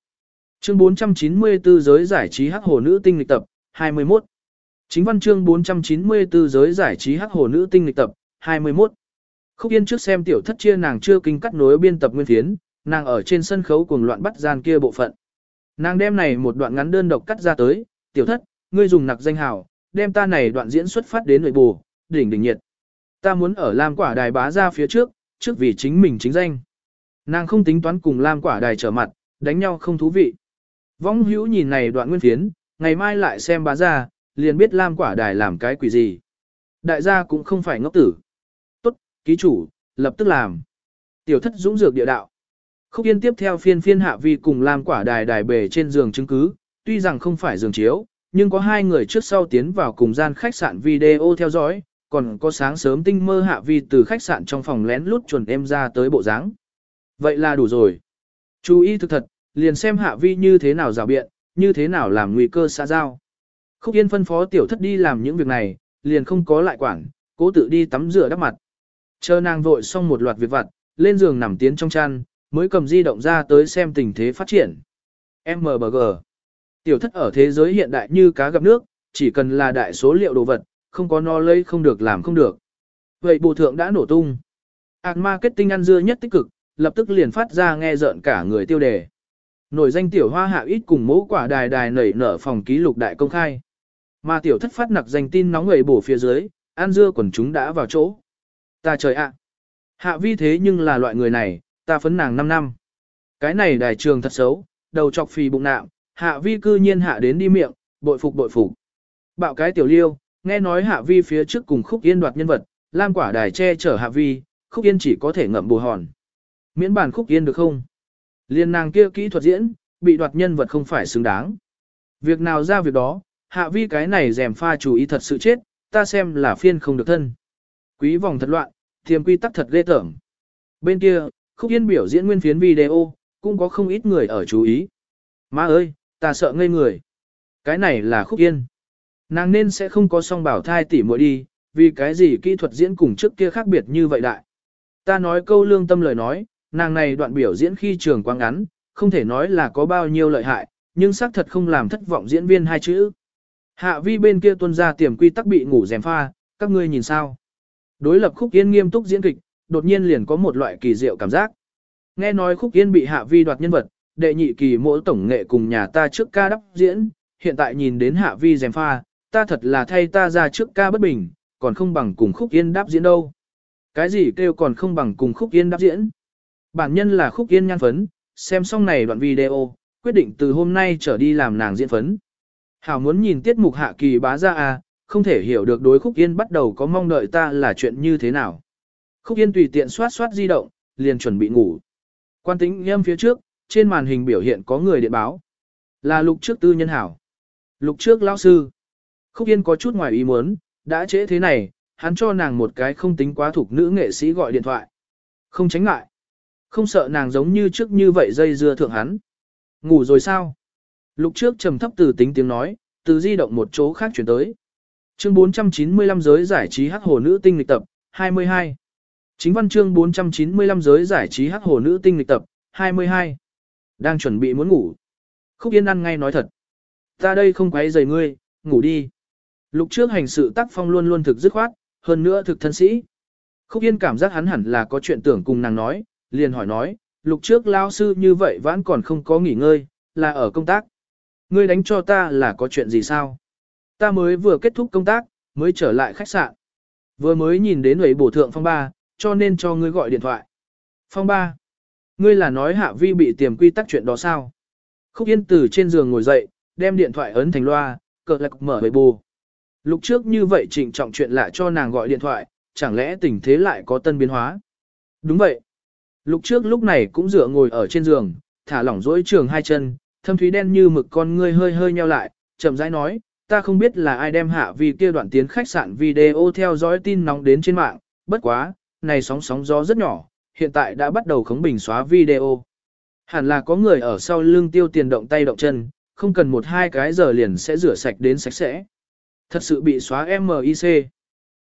Chương 494 giới giải trí hắc hồ nữ tinh lịch tập, 21. Chính văn chương 494 giới giải trí hắc hồ nữ tinh lịch tập, 21. Khúc Yên trước xem tiểu thất chia nàng chưa kinh cắt nối biên tập nguyên phiến, nàng ở trên sân khấu cuồng loạn bắt gian kia bộ phận. Nàng đem này một đoạn ngắn đơn độc cắt ra tới, tiểu thất, ngươi dùng nặc danh hào, đem ta này đoạn diễn xuất phát đến nội bù, đỉnh đỉnh nhiệt. Ta muốn ở Lam Quả Đài bá ra phía trước, trước vì chính mình chính danh. Nàng không tính toán cùng Lam Quả Đài trở mặt, đánh nhau không thú vị. Vong hữu nhìn này đoạn nguyên phiến, ngày mai lại xem bá ra, liền biết Lam Quả Đài làm cái quỷ gì. Đại gia cũng không phải ngốc tử. Tốt, ký chủ, lập tức làm. Tiểu thất dũng dược địa đạo. Khúc Yên tiếp theo phiên phiên hạ vi cùng Lam Quả Đài đài bề trên giường chứng cứ, tuy rằng không phải giường chiếu, nhưng có hai người trước sau tiến vào cùng gian khách sạn video theo dõi, còn có sáng sớm tinh mơ hạ vi từ khách sạn trong phòng lén lút chuẩn em ra tới bộ dáng. Vậy là đủ rồi. Chú ý thực thật, liền xem hạ vi như thế nào rào biện, như thế nào làm nguy cơ xã giao. Khúc Yên phân phó tiểu thất đi làm những việc này, liền không có lại quản, cố tự đi tắm rửa đắp mặt. Chờ nàng vội xong một loạt việc vặt, lên giường nằm tiến trong chăn, mới cầm di động ra tới xem tình thế phát triển. MBG Tiểu thất ở thế giới hiện đại như cá gặp nước, chỉ cần là đại số liệu đồ vật, không có no lấy không được làm không được. Vậy bộ thượng đã nổ tung. Ác marketing ăn dưa nhất tích cực, lập tức liền phát ra nghe rợn cả người tiêu đề. Nổi danh tiểu hoa hạ ít cùng mẫu quả đài đài nảy nở phòng ký lục đại công khai. Mà tiểu thất phát nặc danh tin nóng người bổ phía dưới, an dưa quần chúng đã vào chỗ. Ta trời ạ! Hạ vi thế nhưng là loại người này, ta phấn nàng 5 năm. Cái này đài trường thật xấu, đầu chọc phì bụng nạm, hạ vi cư nhiên hạ đến đi miệng, bội phục bội phục. Bạo cái tiểu liêu, nghe nói hạ vi phía trước cùng khúc yên đoạt nhân vật, lam quả đài che chở hạ vi, khúc yên chỉ có thể ngậm bù hòn. Miễn bản khúc yên được không? Liên nàng kia kỹ thuật diễn, bị đoạt nhân vật không phải xứng đáng. Việc nào ra việc đó, hạ vi cái này rèm pha chủ ý thật sự chết, ta xem là phiên không được thân. Quý vòng thật loạn, thiềm quy tắc thật ghê tởm. Bên kia, khúc yên biểu diễn nguyên phiến video, cũng có không ít người ở chú ý. Má ơi, ta sợ ngây người. Cái này là khúc yên. Nàng nên sẽ không có song bảo thai tỉ muội đi, vì cái gì kỹ thuật diễn cùng trước kia khác biệt như vậy đại. Ta nói câu lương tâm lời nói, nàng này đoạn biểu diễn khi trường quá ngắn, không thể nói là có bao nhiêu lợi hại, nhưng xác thật không làm thất vọng diễn viên hai chữ. Hạ vi bên kia tuân ra tiềm quy tắc bị ngủ rèm pha, các ngươi nhìn sao. Đối lập khúc yên nghiêm túc diễn kịch, đột nhiên liền có một loại kỳ diệu cảm giác. Nghe nói khúc yên bị hạ vi đoạt nhân vật, đệ nhị kỳ mỗi tổng nghệ cùng nhà ta trước ca đắp diễn, hiện tại nhìn đến hạ vi rèm pha, ta thật là thay ta ra trước ca bất bình, còn không bằng cùng khúc yên đáp diễn đâu. Cái gì kêu còn không bằng cùng khúc yên đáp diễn? Bản nhân là khúc yên nhan phấn, xem xong này đoạn video, quyết định từ hôm nay trở đi làm nàng diễn phấn. Hảo muốn nhìn tiết mục hạ kỳ bá ra à, không thể hiểu được đối khúc yên bắt đầu có mong đợi ta là chuyện như thế nào. Khúc yên tùy tiện soát soát di động, liền chuẩn bị ngủ. Quan tính nghiêm phía trước, trên màn hình biểu hiện có người điện báo. Là lục trước tư nhân hảo. Lục trước lão sư. Khúc yên có chút ngoài ý muốn, đã trễ thế này, hắn cho nàng một cái không tính quá thuộc nữ nghệ sĩ gọi điện thoại. Không tránh ngại. Không sợ nàng giống như trước như vậy dây dưa thượng hắn. Ngủ rồi sao? Lục trước trầm thấp từ tính tiếng nói, từ di động một chỗ khác chuyển tới. Chương 495 giới giải trí hắc hồ nữ tinh lịch tập, 22. Chính văn chương 495 giới giải trí hắc hồ nữ tinh lịch tập, 22. Đang chuẩn bị muốn ngủ. Khúc Yên ăn ngay nói thật. Ta đây không quấy rầy ngươi, ngủ đi. Lục trước hành sự tác phong luôn luôn thực dứt khoát, hơn nữa thực thân sĩ. Khúc Yên cảm giác hắn hẳn là có chuyện tưởng cùng nàng nói, liền hỏi nói, lục trước lao sư như vậy vẫn còn không có nghỉ ngơi, là ở công tác. Ngươi đánh cho ta là có chuyện gì sao? Ta mới vừa kết thúc công tác, mới trở lại khách sạn. Vừa mới nhìn đến người bổ thượng phong ba, cho nên cho ngươi gọi điện thoại. Phong ba. Ngươi là nói hạ vi bị tiềm quy tắc chuyện đó sao? Khúc Yên từ trên giường ngồi dậy, đem điện thoại ấn thành loa, cờ lạc mở bầy bù. Lúc trước như vậy trịnh trọng chuyện lạ cho nàng gọi điện thoại, chẳng lẽ tình thế lại có tân biến hóa? Đúng vậy. Lúc trước lúc này cũng dựa ngồi ở trên giường, thả lỏng dỗi trường hai chân, thâm thúy đen như mực con ngươi hơi hơi nheo lại, chậm rãi nói, ta không biết là ai đem hạ vì kia đoạn tiến khách sạn video theo dõi tin nóng đến trên mạng, bất quá, này sóng sóng gió rất nhỏ, hiện tại đã bắt đầu khống bình xóa video. Hẳn là có người ở sau lưng tiêu tiền động tay động chân, không cần một hai cái giờ liền sẽ rửa sạch đến sạch sẽ. Thật sự bị xóa MIC.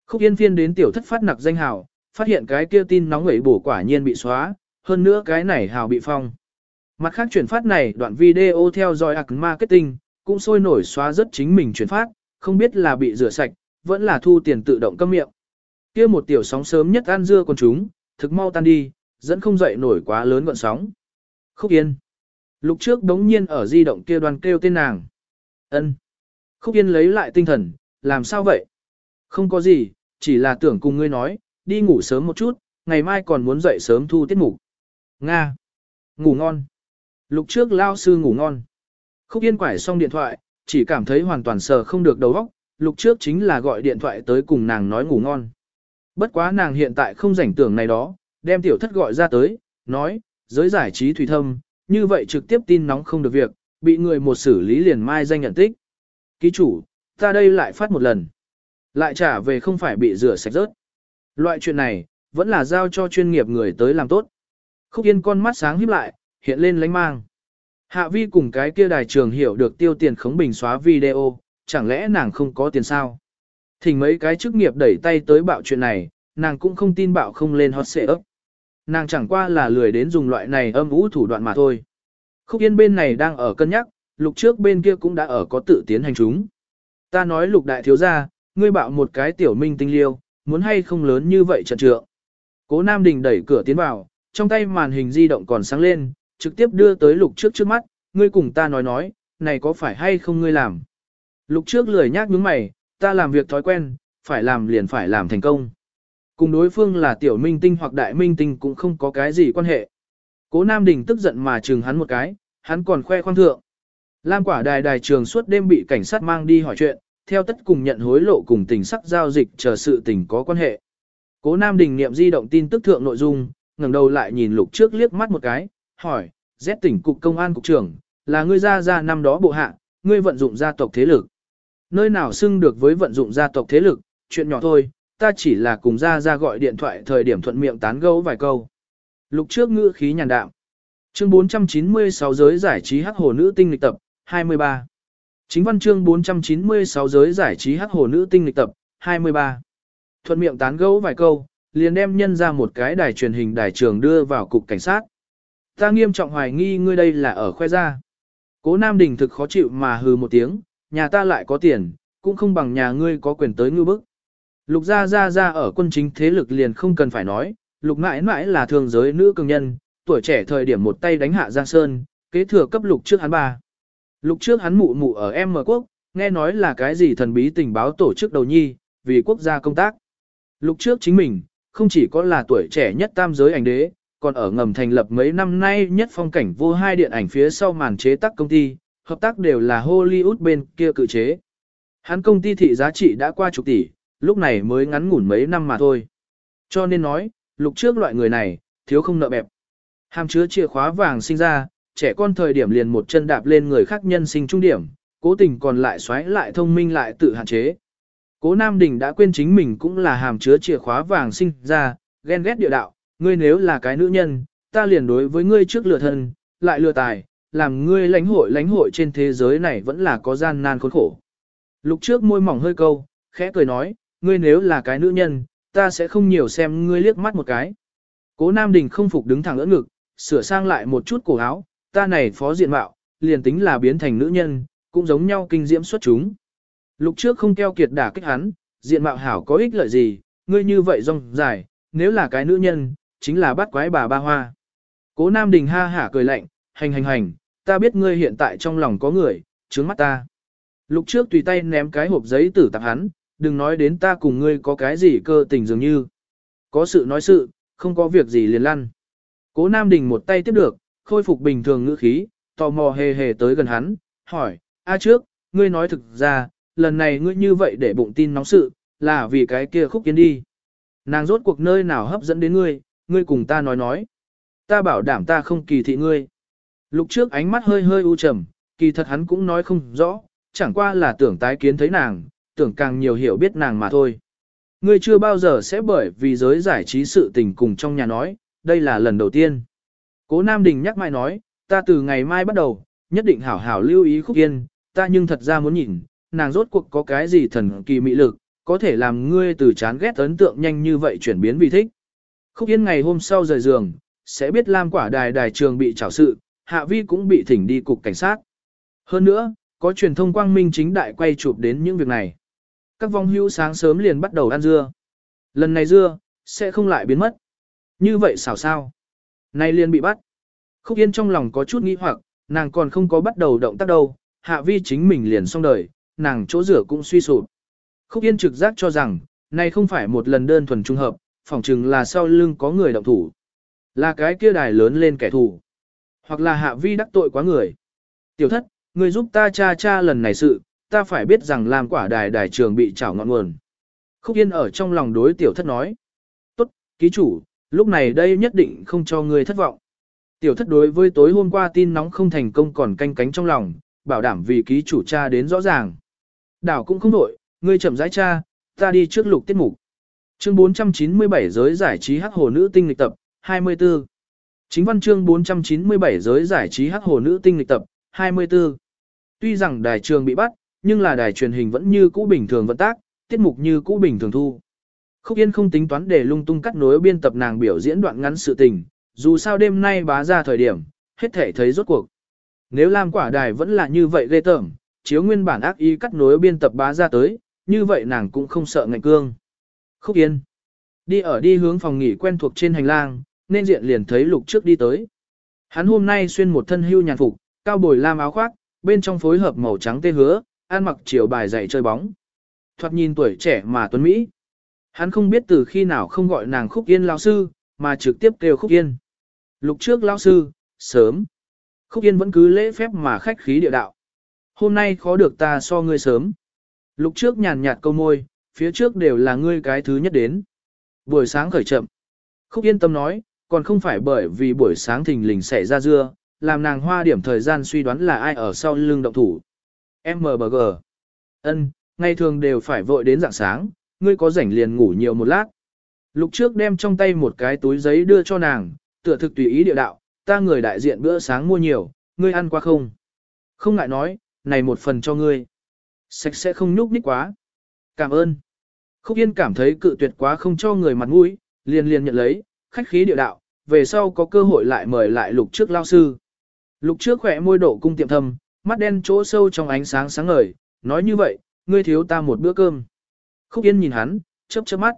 Khúc Yên Phiên đến tiểu thất phát nặc danh hào, phát hiện cái kia tin nóng ấy bổ quả nhiên bị xóa, hơn nữa cái này hào bị phong. Mặt khác chuyển phát này đoạn video theo dõi ạc marketing, cũng sôi nổi xóa rất chính mình chuyển phát, không biết là bị rửa sạch, vẫn là thu tiền tự động câm miệng. Kia một tiểu sóng sớm nhất ăn dưa con chúng, thực mau tan đi, dẫn không dậy nổi quá lớn gọn sóng. Khúc Yên. lúc trước đống nhiên ở di động kia đoàn kêu tên nàng. ân Khúc Yên lấy lại tinh thần, làm sao vậy? Không có gì, chỉ là tưởng cùng ngươi nói, đi ngủ sớm một chút, ngày mai còn muốn dậy sớm thu tiết mục. Nga. Ngủ ngon. Lục trước lao sư ngủ ngon. Khúc Yên quải xong điện thoại, chỉ cảm thấy hoàn toàn sờ không được đầu óc, lục trước chính là gọi điện thoại tới cùng nàng nói ngủ ngon. Bất quá nàng hiện tại không rảnh tưởng này đó, đem tiểu thất gọi ra tới, nói, giới giải trí thủy thâm, như vậy trực tiếp tin nóng không được việc, bị người một xử lý liền mai danh nhận tích. Ký chủ, ta đây lại phát một lần. Lại trả về không phải bị rửa sạch rớt. Loại chuyện này, vẫn là giao cho chuyên nghiệp người tới làm tốt. Khúc Yên con mắt sáng híp lại, hiện lên lánh mang. Hạ vi cùng cái kia đài trường hiểu được tiêu tiền khống bình xóa video, chẳng lẽ nàng không có tiền sao? Thỉnh mấy cái chức nghiệp đẩy tay tới bạo chuyện này, nàng cũng không tin bạo không lên hot xệ ấp. Nàng chẳng qua là lười đến dùng loại này âm ú thủ đoạn mà thôi. Khúc Yên bên này đang ở cân nhắc, lục trước bên kia cũng đã ở có tự tiến hành chúng. Ta nói lục đại thiếu gia, ngươi bạo một cái tiểu minh tinh liêu, muốn hay không lớn như vậy trận trượng. Cố Nam Đình đẩy cửa tiến vào, trong tay màn hình di động còn sáng lên, trực tiếp đưa tới lục trước trước mắt, ngươi cùng ta nói nói, này có phải hay không ngươi làm. Lục trước lười nhác nhướng mày, ta làm việc thói quen, phải làm liền phải làm thành công. Cùng đối phương là tiểu minh tinh hoặc đại minh tinh cũng không có cái gì quan hệ. Cố Nam Đình tức giận mà chừng hắn một cái, hắn còn khoe khoang thượng. Lam quả đài đài trường suốt đêm bị cảnh sát mang đi hỏi chuyện, theo tất cùng nhận hối lộ cùng tình sắc giao dịch chờ sự tình có quan hệ. Cố Nam Đình niệm di động tin tức thượng nội dung, ngẩng đầu lại nhìn lục trước liếc mắt một cái, hỏi, Z tỉnh cục công an cục trưởng, là ngươi ra ra năm đó bộ hạ, ngươi vận dụng gia tộc thế lực. Nơi nào xưng được với vận dụng gia tộc thế lực, chuyện nhỏ thôi, ta chỉ là cùng ra ra gọi điện thoại thời điểm thuận miệng tán gẫu vài câu. Lục trước ngữ khí nhàn đạm. Chương 496 giới giải trí hắc hồ nữ tinh lịch tập, 23. Chính văn chương 496 giới giải trí hắc hồ nữ tinh lịch tập, 23. Thuận miệng tán gẫu vài câu, liền đem nhân ra một cái đài truyền hình đài trường đưa vào cục cảnh sát. Ta nghiêm trọng hoài nghi ngươi đây là ở khoe ra. Cố Nam Đình thực khó chịu mà hừ một tiếng, nhà ta lại có tiền, cũng không bằng nhà ngươi có quyền tới ngư bức. Lục gia gia gia ở quân chính thế lực liền không cần phải nói, lục mãi mãi là thường giới nữ cường nhân, tuổi trẻ thời điểm một tay đánh hạ Giang Sơn, kế thừa cấp lục trước hắn ba lúc trước hắn mụ mụ ở M quốc, nghe nói là cái gì thần bí tình báo tổ chức đầu nhi, vì quốc gia công tác. lúc trước chính mình, không chỉ có là tuổi trẻ nhất tam giới ảnh đế, còn ở ngầm thành lập mấy năm nay nhất phong cảnh vô hai điện ảnh phía sau màn chế tác công ty, hợp tác đều là Hollywood bên kia cự chế. Hắn công ty thị giá trị đã qua chục tỷ, lúc này mới ngắn ngủn mấy năm mà thôi. Cho nên nói, lục trước loại người này, thiếu không nợ bẹp. Hàm chứa chìa khóa vàng sinh ra, trẻ con thời điểm liền một chân đạp lên người khác nhân sinh trung điểm, cố tình còn lại xoáy lại thông minh lại tự hạn chế. Cố Nam Đình đã quên chính mình cũng là hàm chứa chìa khóa vàng sinh ra, ghen ghét địa đạo, ngươi nếu là cái nữ nhân, ta liền đối với ngươi trước lừa thân, lại lừa tài, làm ngươi lãnh hội lãnh hội trên thế giới này vẫn là có gian nan khốn khổ. Lục trước môi mỏng hơi câu, khẽ cười nói, ngươi nếu là cái nữ nhân, ta sẽ không nhiều xem ngươi liếc mắt một cái. Cố Nam Đình không phục đứng thẳng ưỡn ngực, sửa sang lại một chút cổ áo, ta này phó diện mạo, liền tính là biến thành nữ nhân, cũng giống nhau kinh diễm xuất chúng. Lục trước không keo kiệt đả kích hắn, diện mạo hảo có ích lợi gì, ngươi như vậy rong dài, nếu là cái nữ nhân, chính là bắt quái bà ba hoa. Cố Nam Đình ha hả cười lạnh, hành hành hành, ta biết ngươi hiện tại trong lòng có người, trướng mắt ta. Lục trước tùy tay ném cái hộp giấy tử tặng hắn, đừng nói đến ta cùng ngươi có cái gì cơ tình dường như. Có sự nói sự, không có việc gì liền lăn. Cố Nam Đình một tay tiếp được, khôi phục bình thường ngữ khí, tò mò hề hề tới gần hắn, hỏi, a trước, ngươi nói thực ra, lần này ngươi như vậy để bụng tin nóng sự, là vì cái kia khúc kiến đi. Nàng rốt cuộc nơi nào hấp dẫn đến ngươi, ngươi cùng ta nói nói. Ta bảo đảm ta không kỳ thị ngươi. Lúc trước ánh mắt hơi hơi u trầm, kỳ thật hắn cũng nói không rõ, chẳng qua là tưởng tái kiến thấy nàng, tưởng càng nhiều hiểu biết nàng mà thôi. Ngươi chưa bao giờ sẽ bởi vì giới giải trí sự tình cùng trong nhà nói, đây là lần đầu tiên. Cố Nam Đình nhắc mai nói, ta từ ngày mai bắt đầu, nhất định hảo hảo lưu ý khúc yên, ta nhưng thật ra muốn nhìn, nàng rốt cuộc có cái gì thần kỳ mị lực, có thể làm ngươi từ chán ghét ấn tượng nhanh như vậy chuyển biến vì thích. Khúc Yên ngày hôm sau rời giường, sẽ biết Lam quả đài đài trường bị trảo sự, Hạ Vi cũng bị thỉnh đi cục cảnh sát. Hơn nữa, có truyền thông quang minh chính đại quay chụp đến những việc này. Các vong hữu sáng sớm liền bắt đầu ăn dưa. Lần này dưa, sẽ không lại biến mất. Như vậy xảo sao? Nay liền bị bắt. Khúc Yên trong lòng có chút nghi hoặc, nàng còn không có bắt đầu động tác đâu, Hạ Vi chính mình liền xong đời, nàng chỗ rửa cũng suy sụp. Khúc Yên trực giác cho rằng, nay không phải một lần đơn thuần trung hợp, phỏng chừng là sau lưng có người động thủ. Là cái kia đài lớn lên kẻ thù. Hoặc là hạ vi đắc tội quá người. Tiểu thất, người giúp ta cha cha lần này sự, ta phải biết rằng làm quả đài đài trường bị trảo ngọn nguồn. Khúc Yên ở trong lòng đối tiểu thất nói. Tốt, ký chủ, lúc này đây nhất định không cho người thất vọng. Tiểu thất đối với tối hôm qua tin nóng không thành công còn canh cánh trong lòng, bảo đảm vì ký chủ cha đến rõ ràng. Đảo cũng không đổi, ngươi chậm rãi cha, ta đi trước lục tiết mục. Chương 497 giới giải trí hắc hồ nữ tinh lịch tập, 24. Chính văn chương 497 giới giải trí hắc hồ nữ tinh lịch tập, 24. Tuy rằng đài trường bị bắt, nhưng là đài truyền hình vẫn như cũ bình thường vận tác, tiết mục như cũ bình thường thu. Khúc Yên không tính toán để lung tung cắt nối biên tập nàng biểu diễn đoạn ngắn sự tình, dù sao đêm nay bá ra thời điểm, hết thể thấy rốt cuộc. Nếu làm quả đài vẫn là như vậy ghê tởm, chiếu nguyên bản ác ý cắt nối biên tập bá ra tới, như vậy nàng cũng không sợ ngạnh cương. Khúc Yên. Đi ở đi hướng phòng nghỉ quen thuộc trên hành lang, nên diện liền thấy lục trước đi tới. Hắn hôm nay xuyên một thân hưu nhàn phục, cao bồi lam áo khoác, bên trong phối hợp màu trắng tê hứa, ăn mặc chiều bài dạy chơi bóng. Thoạt nhìn tuổi trẻ mà tuấn Mỹ. Hắn không biết từ khi nào không gọi nàng Khúc Yên lao sư, mà trực tiếp kêu Khúc Yên. Lục trước lao sư, sớm. Khúc Yên vẫn cứ lễ phép mà khách khí địa đạo. Hôm nay khó được ta so ngươi sớm. Lục trước nhàn nhạt câu môi, phía trước đều là ngươi cái thứ nhất đến. Buổi sáng khởi chậm. Khúc yên tâm nói, còn không phải bởi vì buổi sáng thình lình xảy ra dưa, làm nàng hoa điểm thời gian suy đoán là ai ở sau lưng động thủ. MBG. Ân, ngày thường đều phải vội đến dạng sáng, ngươi có rảnh liền ngủ nhiều một lát. Lục trước đem trong tay một cái túi giấy đưa cho nàng, tựa thực tùy ý địa đạo, ta người đại diện bữa sáng mua nhiều, ngươi ăn qua không? Không ngại nói, này một phần cho ngươi. Sạch sẽ không nhúc nhích quá. Cảm ơn. Khúc Yên cảm thấy cự tuyệt quá không cho người mặt mũi, liền liền nhận lấy, khách khí địa đạo, về sau có cơ hội lại mời lại lục trước lao sư. Lục trước khỏe môi độ cung tiệm thầm, mắt đen chỗ sâu trong ánh sáng sáng ngời, nói như vậy, ngươi thiếu ta một bữa cơm. Khúc Yên nhìn hắn, chớp chớp mắt.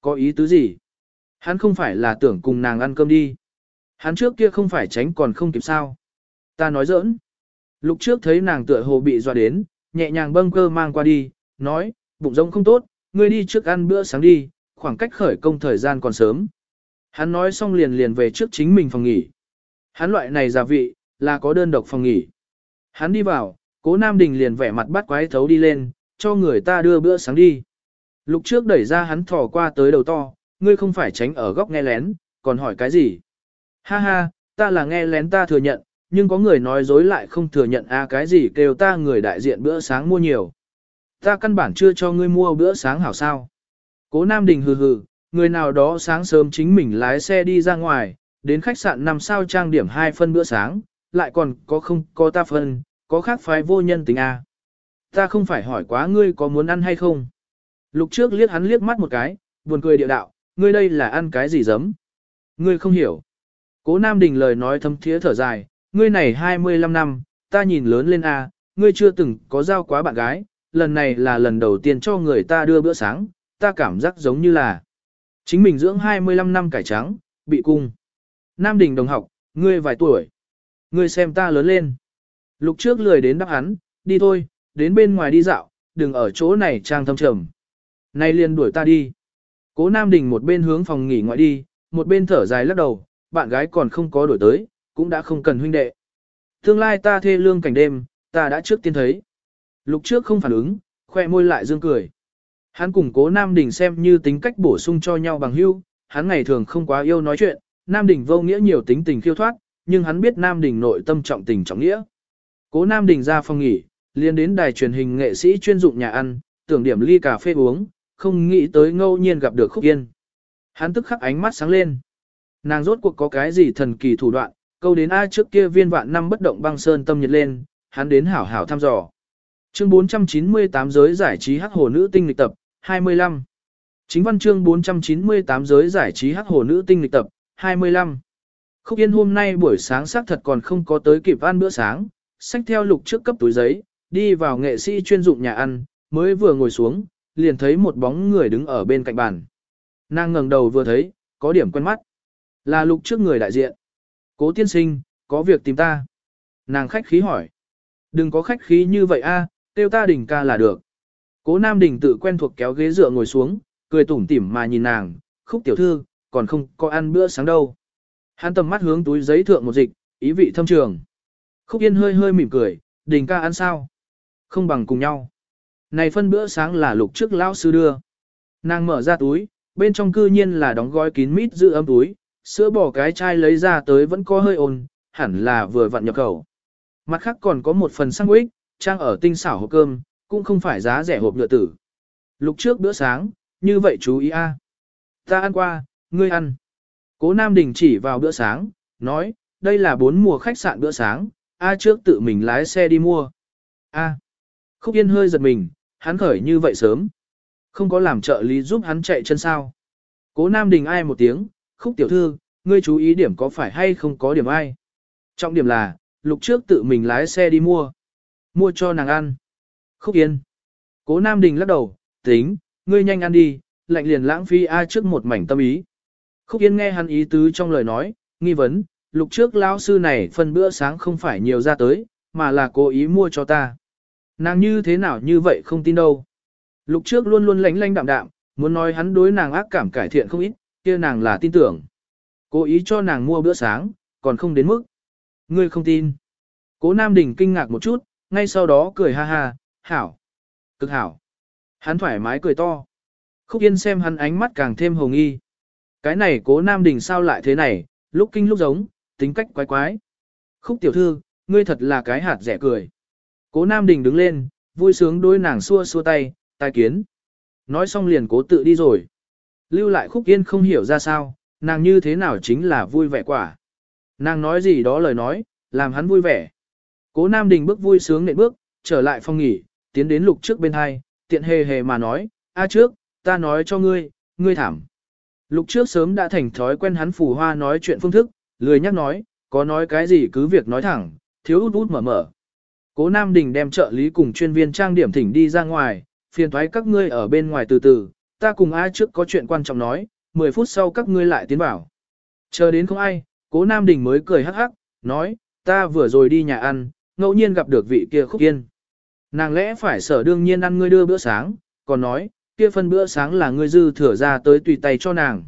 Có ý tứ gì? Hắn không phải là tưởng cùng nàng ăn cơm đi. Hắn trước kia không phải tránh còn không kịp sao. Ta nói giỡn. Lục trước thấy nàng tựa hồ bị dọa đến, nhẹ nhàng bâng cơ mang qua đi, nói, bụng rông không tốt, ngươi đi trước ăn bữa sáng đi, khoảng cách khởi công thời gian còn sớm. Hắn nói xong liền liền về trước chính mình phòng nghỉ. Hắn loại này giả vị, là có đơn độc phòng nghỉ. Hắn đi vào, cố Nam Đình liền vẻ mặt bắt quái thấu đi lên, cho người ta đưa bữa sáng đi. Lục trước đẩy ra hắn thò qua tới đầu to, ngươi không phải tránh ở góc nghe lén, còn hỏi cái gì? Ha ha, ta là nghe lén ta thừa nhận, nhưng có người nói dối lại không thừa nhận a à cái gì kêu ta người đại diện bữa sáng mua nhiều. Ta căn bản chưa cho ngươi mua bữa sáng hảo sao. Cố Nam Đình hừ hừ, người nào đó sáng sớm chính mình lái xe đi ra ngoài, đến khách sạn nằm sao trang điểm hai phân bữa sáng, lại còn có không có ta phân, có khác phái vô nhân tính a. À. Ta không phải hỏi quá ngươi có muốn ăn hay không. Lục trước liếc hắn liếc mắt một cái, buồn cười địa đạo, ngươi đây là ăn cái gì giấm? Ngươi không hiểu. Cố Nam Đình lời nói thâm thiế thở dài, ngươi này 25 năm, ta nhìn lớn lên A, ngươi chưa từng có giao quá bạn gái, lần này là lần đầu tiên cho người ta đưa bữa sáng, ta cảm giác giống như là chính mình dưỡng 25 năm cải trắng, bị cung. Nam Đình đồng học, ngươi vài tuổi, ngươi xem ta lớn lên. Lục trước lười đến đáp hắn, đi thôi, đến bên ngoài đi dạo, đừng ở chỗ này trang thâm trầm. Nay liền đuổi ta đi. Cố Nam Đình một bên hướng phòng nghỉ ngoại đi, một bên thở dài lắc đầu, bạn gái còn không có đổi tới, cũng đã không cần huynh đệ. Tương lai ta thê lương cảnh đêm, ta đã trước tiên thấy. Lục trước không phản ứng, khoe môi lại dương cười. Hắn cùng cố Nam Đình xem như tính cách bổ sung cho nhau bằng hữu, hắn ngày thường không quá yêu nói chuyện, Nam Đình vô nghĩa nhiều tính tình khiêu thoát, nhưng hắn biết Nam Đình nội tâm trọng tình trọng nghĩa. Cố Nam Đình ra phòng nghỉ, liền đến đài truyền hình nghệ sĩ chuyên dụng nhà ăn, tưởng điểm ly cà phê uống, không nghĩ tới ngẫu nhiên gặp được Khúc Yên. Hắn tức khắc ánh mắt sáng lên. Nàng rốt cuộc có cái gì thần kỳ thủ đoạn, câu đến ai trước kia viên vạn năm bất động băng sơn tâm nhiệt lên, hắn đến hảo hảo thăm dò. Chương 498 giới giải trí hắc hồ nữ tinh lịch tập, 25. Chính văn chương 498 giới giải trí hắc hồ nữ tinh lịch tập, 25. Khúc Yên hôm nay buổi sáng xác thật còn không có tới kịp ăn bữa sáng, xách theo lục trước cấp túi giấy, đi vào nghệ sĩ chuyên dụng nhà ăn, mới vừa ngồi xuống, liền thấy một bóng người đứng ở bên cạnh bàn. Nàng ngẩng đầu vừa thấy, có điểm quen mắt. Là lục trước người đại diện. Cố tiên sinh, có việc tìm ta. Nàng khách khí hỏi. Đừng có khách khí như vậy a, tiêu ta đỉnh ca là được. Cố Nam Đình tự quen thuộc kéo ghế dựa ngồi xuống, cười tủm tỉm mà nhìn nàng, khúc tiểu thư, còn không có ăn bữa sáng đâu. Hắn tầm mắt hướng túi giấy thượng một dịch, ý vị thâm trường. Khúc Yên hơi hơi mỉm cười, đình ca ăn sao? Không bằng cùng nhau. Này phân bữa sáng là lục trước lão sư đưa. Nàng mở ra túi, bên trong cư nhiên là đóng gói kín mít giữ ấm túi, sữa bỏ cái chai lấy ra tới vẫn có hơi ồn, hẳn là vừa vặn nhập khẩu. Mặt khác còn có một phần sandwich, trang ở tinh xảo hộp cơm, cũng không phải giá rẻ hộp nhựa tử. Lục trước bữa sáng, như vậy chú ý a. Ta ăn qua, ngươi ăn. Cố Nam Đình chỉ vào bữa sáng, nói, đây là bốn mùa khách sạn bữa sáng, A trước tự mình lái xe đi mua. A. Khúc Yên hơi giật mình, hắn khởi như vậy sớm. Không có làm trợ lý giúp hắn chạy chân sao. Cố Nam Đình ai một tiếng, khúc tiểu thư, ngươi chú ý điểm có phải hay không có điểm ai. Trọng điểm là, lục trước tự mình lái xe đi mua. Mua cho nàng ăn. Khúc Yên. Cố Nam Đình lắc đầu, tính, ngươi nhanh ăn đi, lạnh liền lãng phí ai trước một mảnh tâm ý. Khúc Yên nghe hắn ý tứ trong lời nói, nghi vấn, lục trước lão sư này phần bữa sáng không phải nhiều ra tới, mà là cố ý mua cho ta. Nàng như thế nào như vậy không tin đâu. Lục trước luôn luôn lánh lánh đạm đạm, muốn nói hắn đối nàng ác cảm cải thiện không ít, kia nàng là tin tưởng. Cố ý cho nàng mua bữa sáng, còn không đến mức. Ngươi không tin. Cố Nam Đình kinh ngạc một chút, ngay sau đó cười ha ha, hảo. Cực hảo. Hắn thoải mái cười to. Khúc Yên xem hắn ánh mắt càng thêm hồng nghi. Cái này cố Nam Đình sao lại thế này, lúc kinh lúc giống, tính cách quái quái. Khúc tiểu thư, ngươi thật là cái hạt rẻ cười. Cố Nam Đình đứng lên, vui sướng đôi nàng xua xua tay, tai kiến. Nói xong liền cố tự đi rồi. Lưu lại khúc yên không hiểu ra sao, nàng như thế nào chính là vui vẻ quả. Nàng nói gì đó lời nói, làm hắn vui vẻ. Cố Nam Đình bước vui sướng nện bước, trở lại phòng nghỉ, tiến đến lục trước bên hai, tiện hề hề mà nói, a trước, ta nói cho ngươi, ngươi thảm. Lục trước sớm đã thành thói quen hắn phù hoa nói chuyện phương thức, lười nhắc nói, có nói cái gì cứ việc nói thẳng, thiếu út út mở mở. Cố Nam Đình đem trợ lý cùng chuyên viên trang điểm thỉnh đi ra ngoài, phiền thoái các ngươi ở bên ngoài từ từ, ta cùng ai trước có chuyện quan trọng nói, 10 phút sau các ngươi lại tiến vào. Chờ đến không ai, cố Nam Đình mới cười hắc hắc, nói, ta vừa rồi đi nhà ăn, ngẫu nhiên gặp được vị kia khúc yên. Nàng lẽ phải sở đương nhiên ăn ngươi đưa bữa sáng, còn nói, kia phân bữa sáng là ngươi dư thừa ra tới tùy tay cho nàng.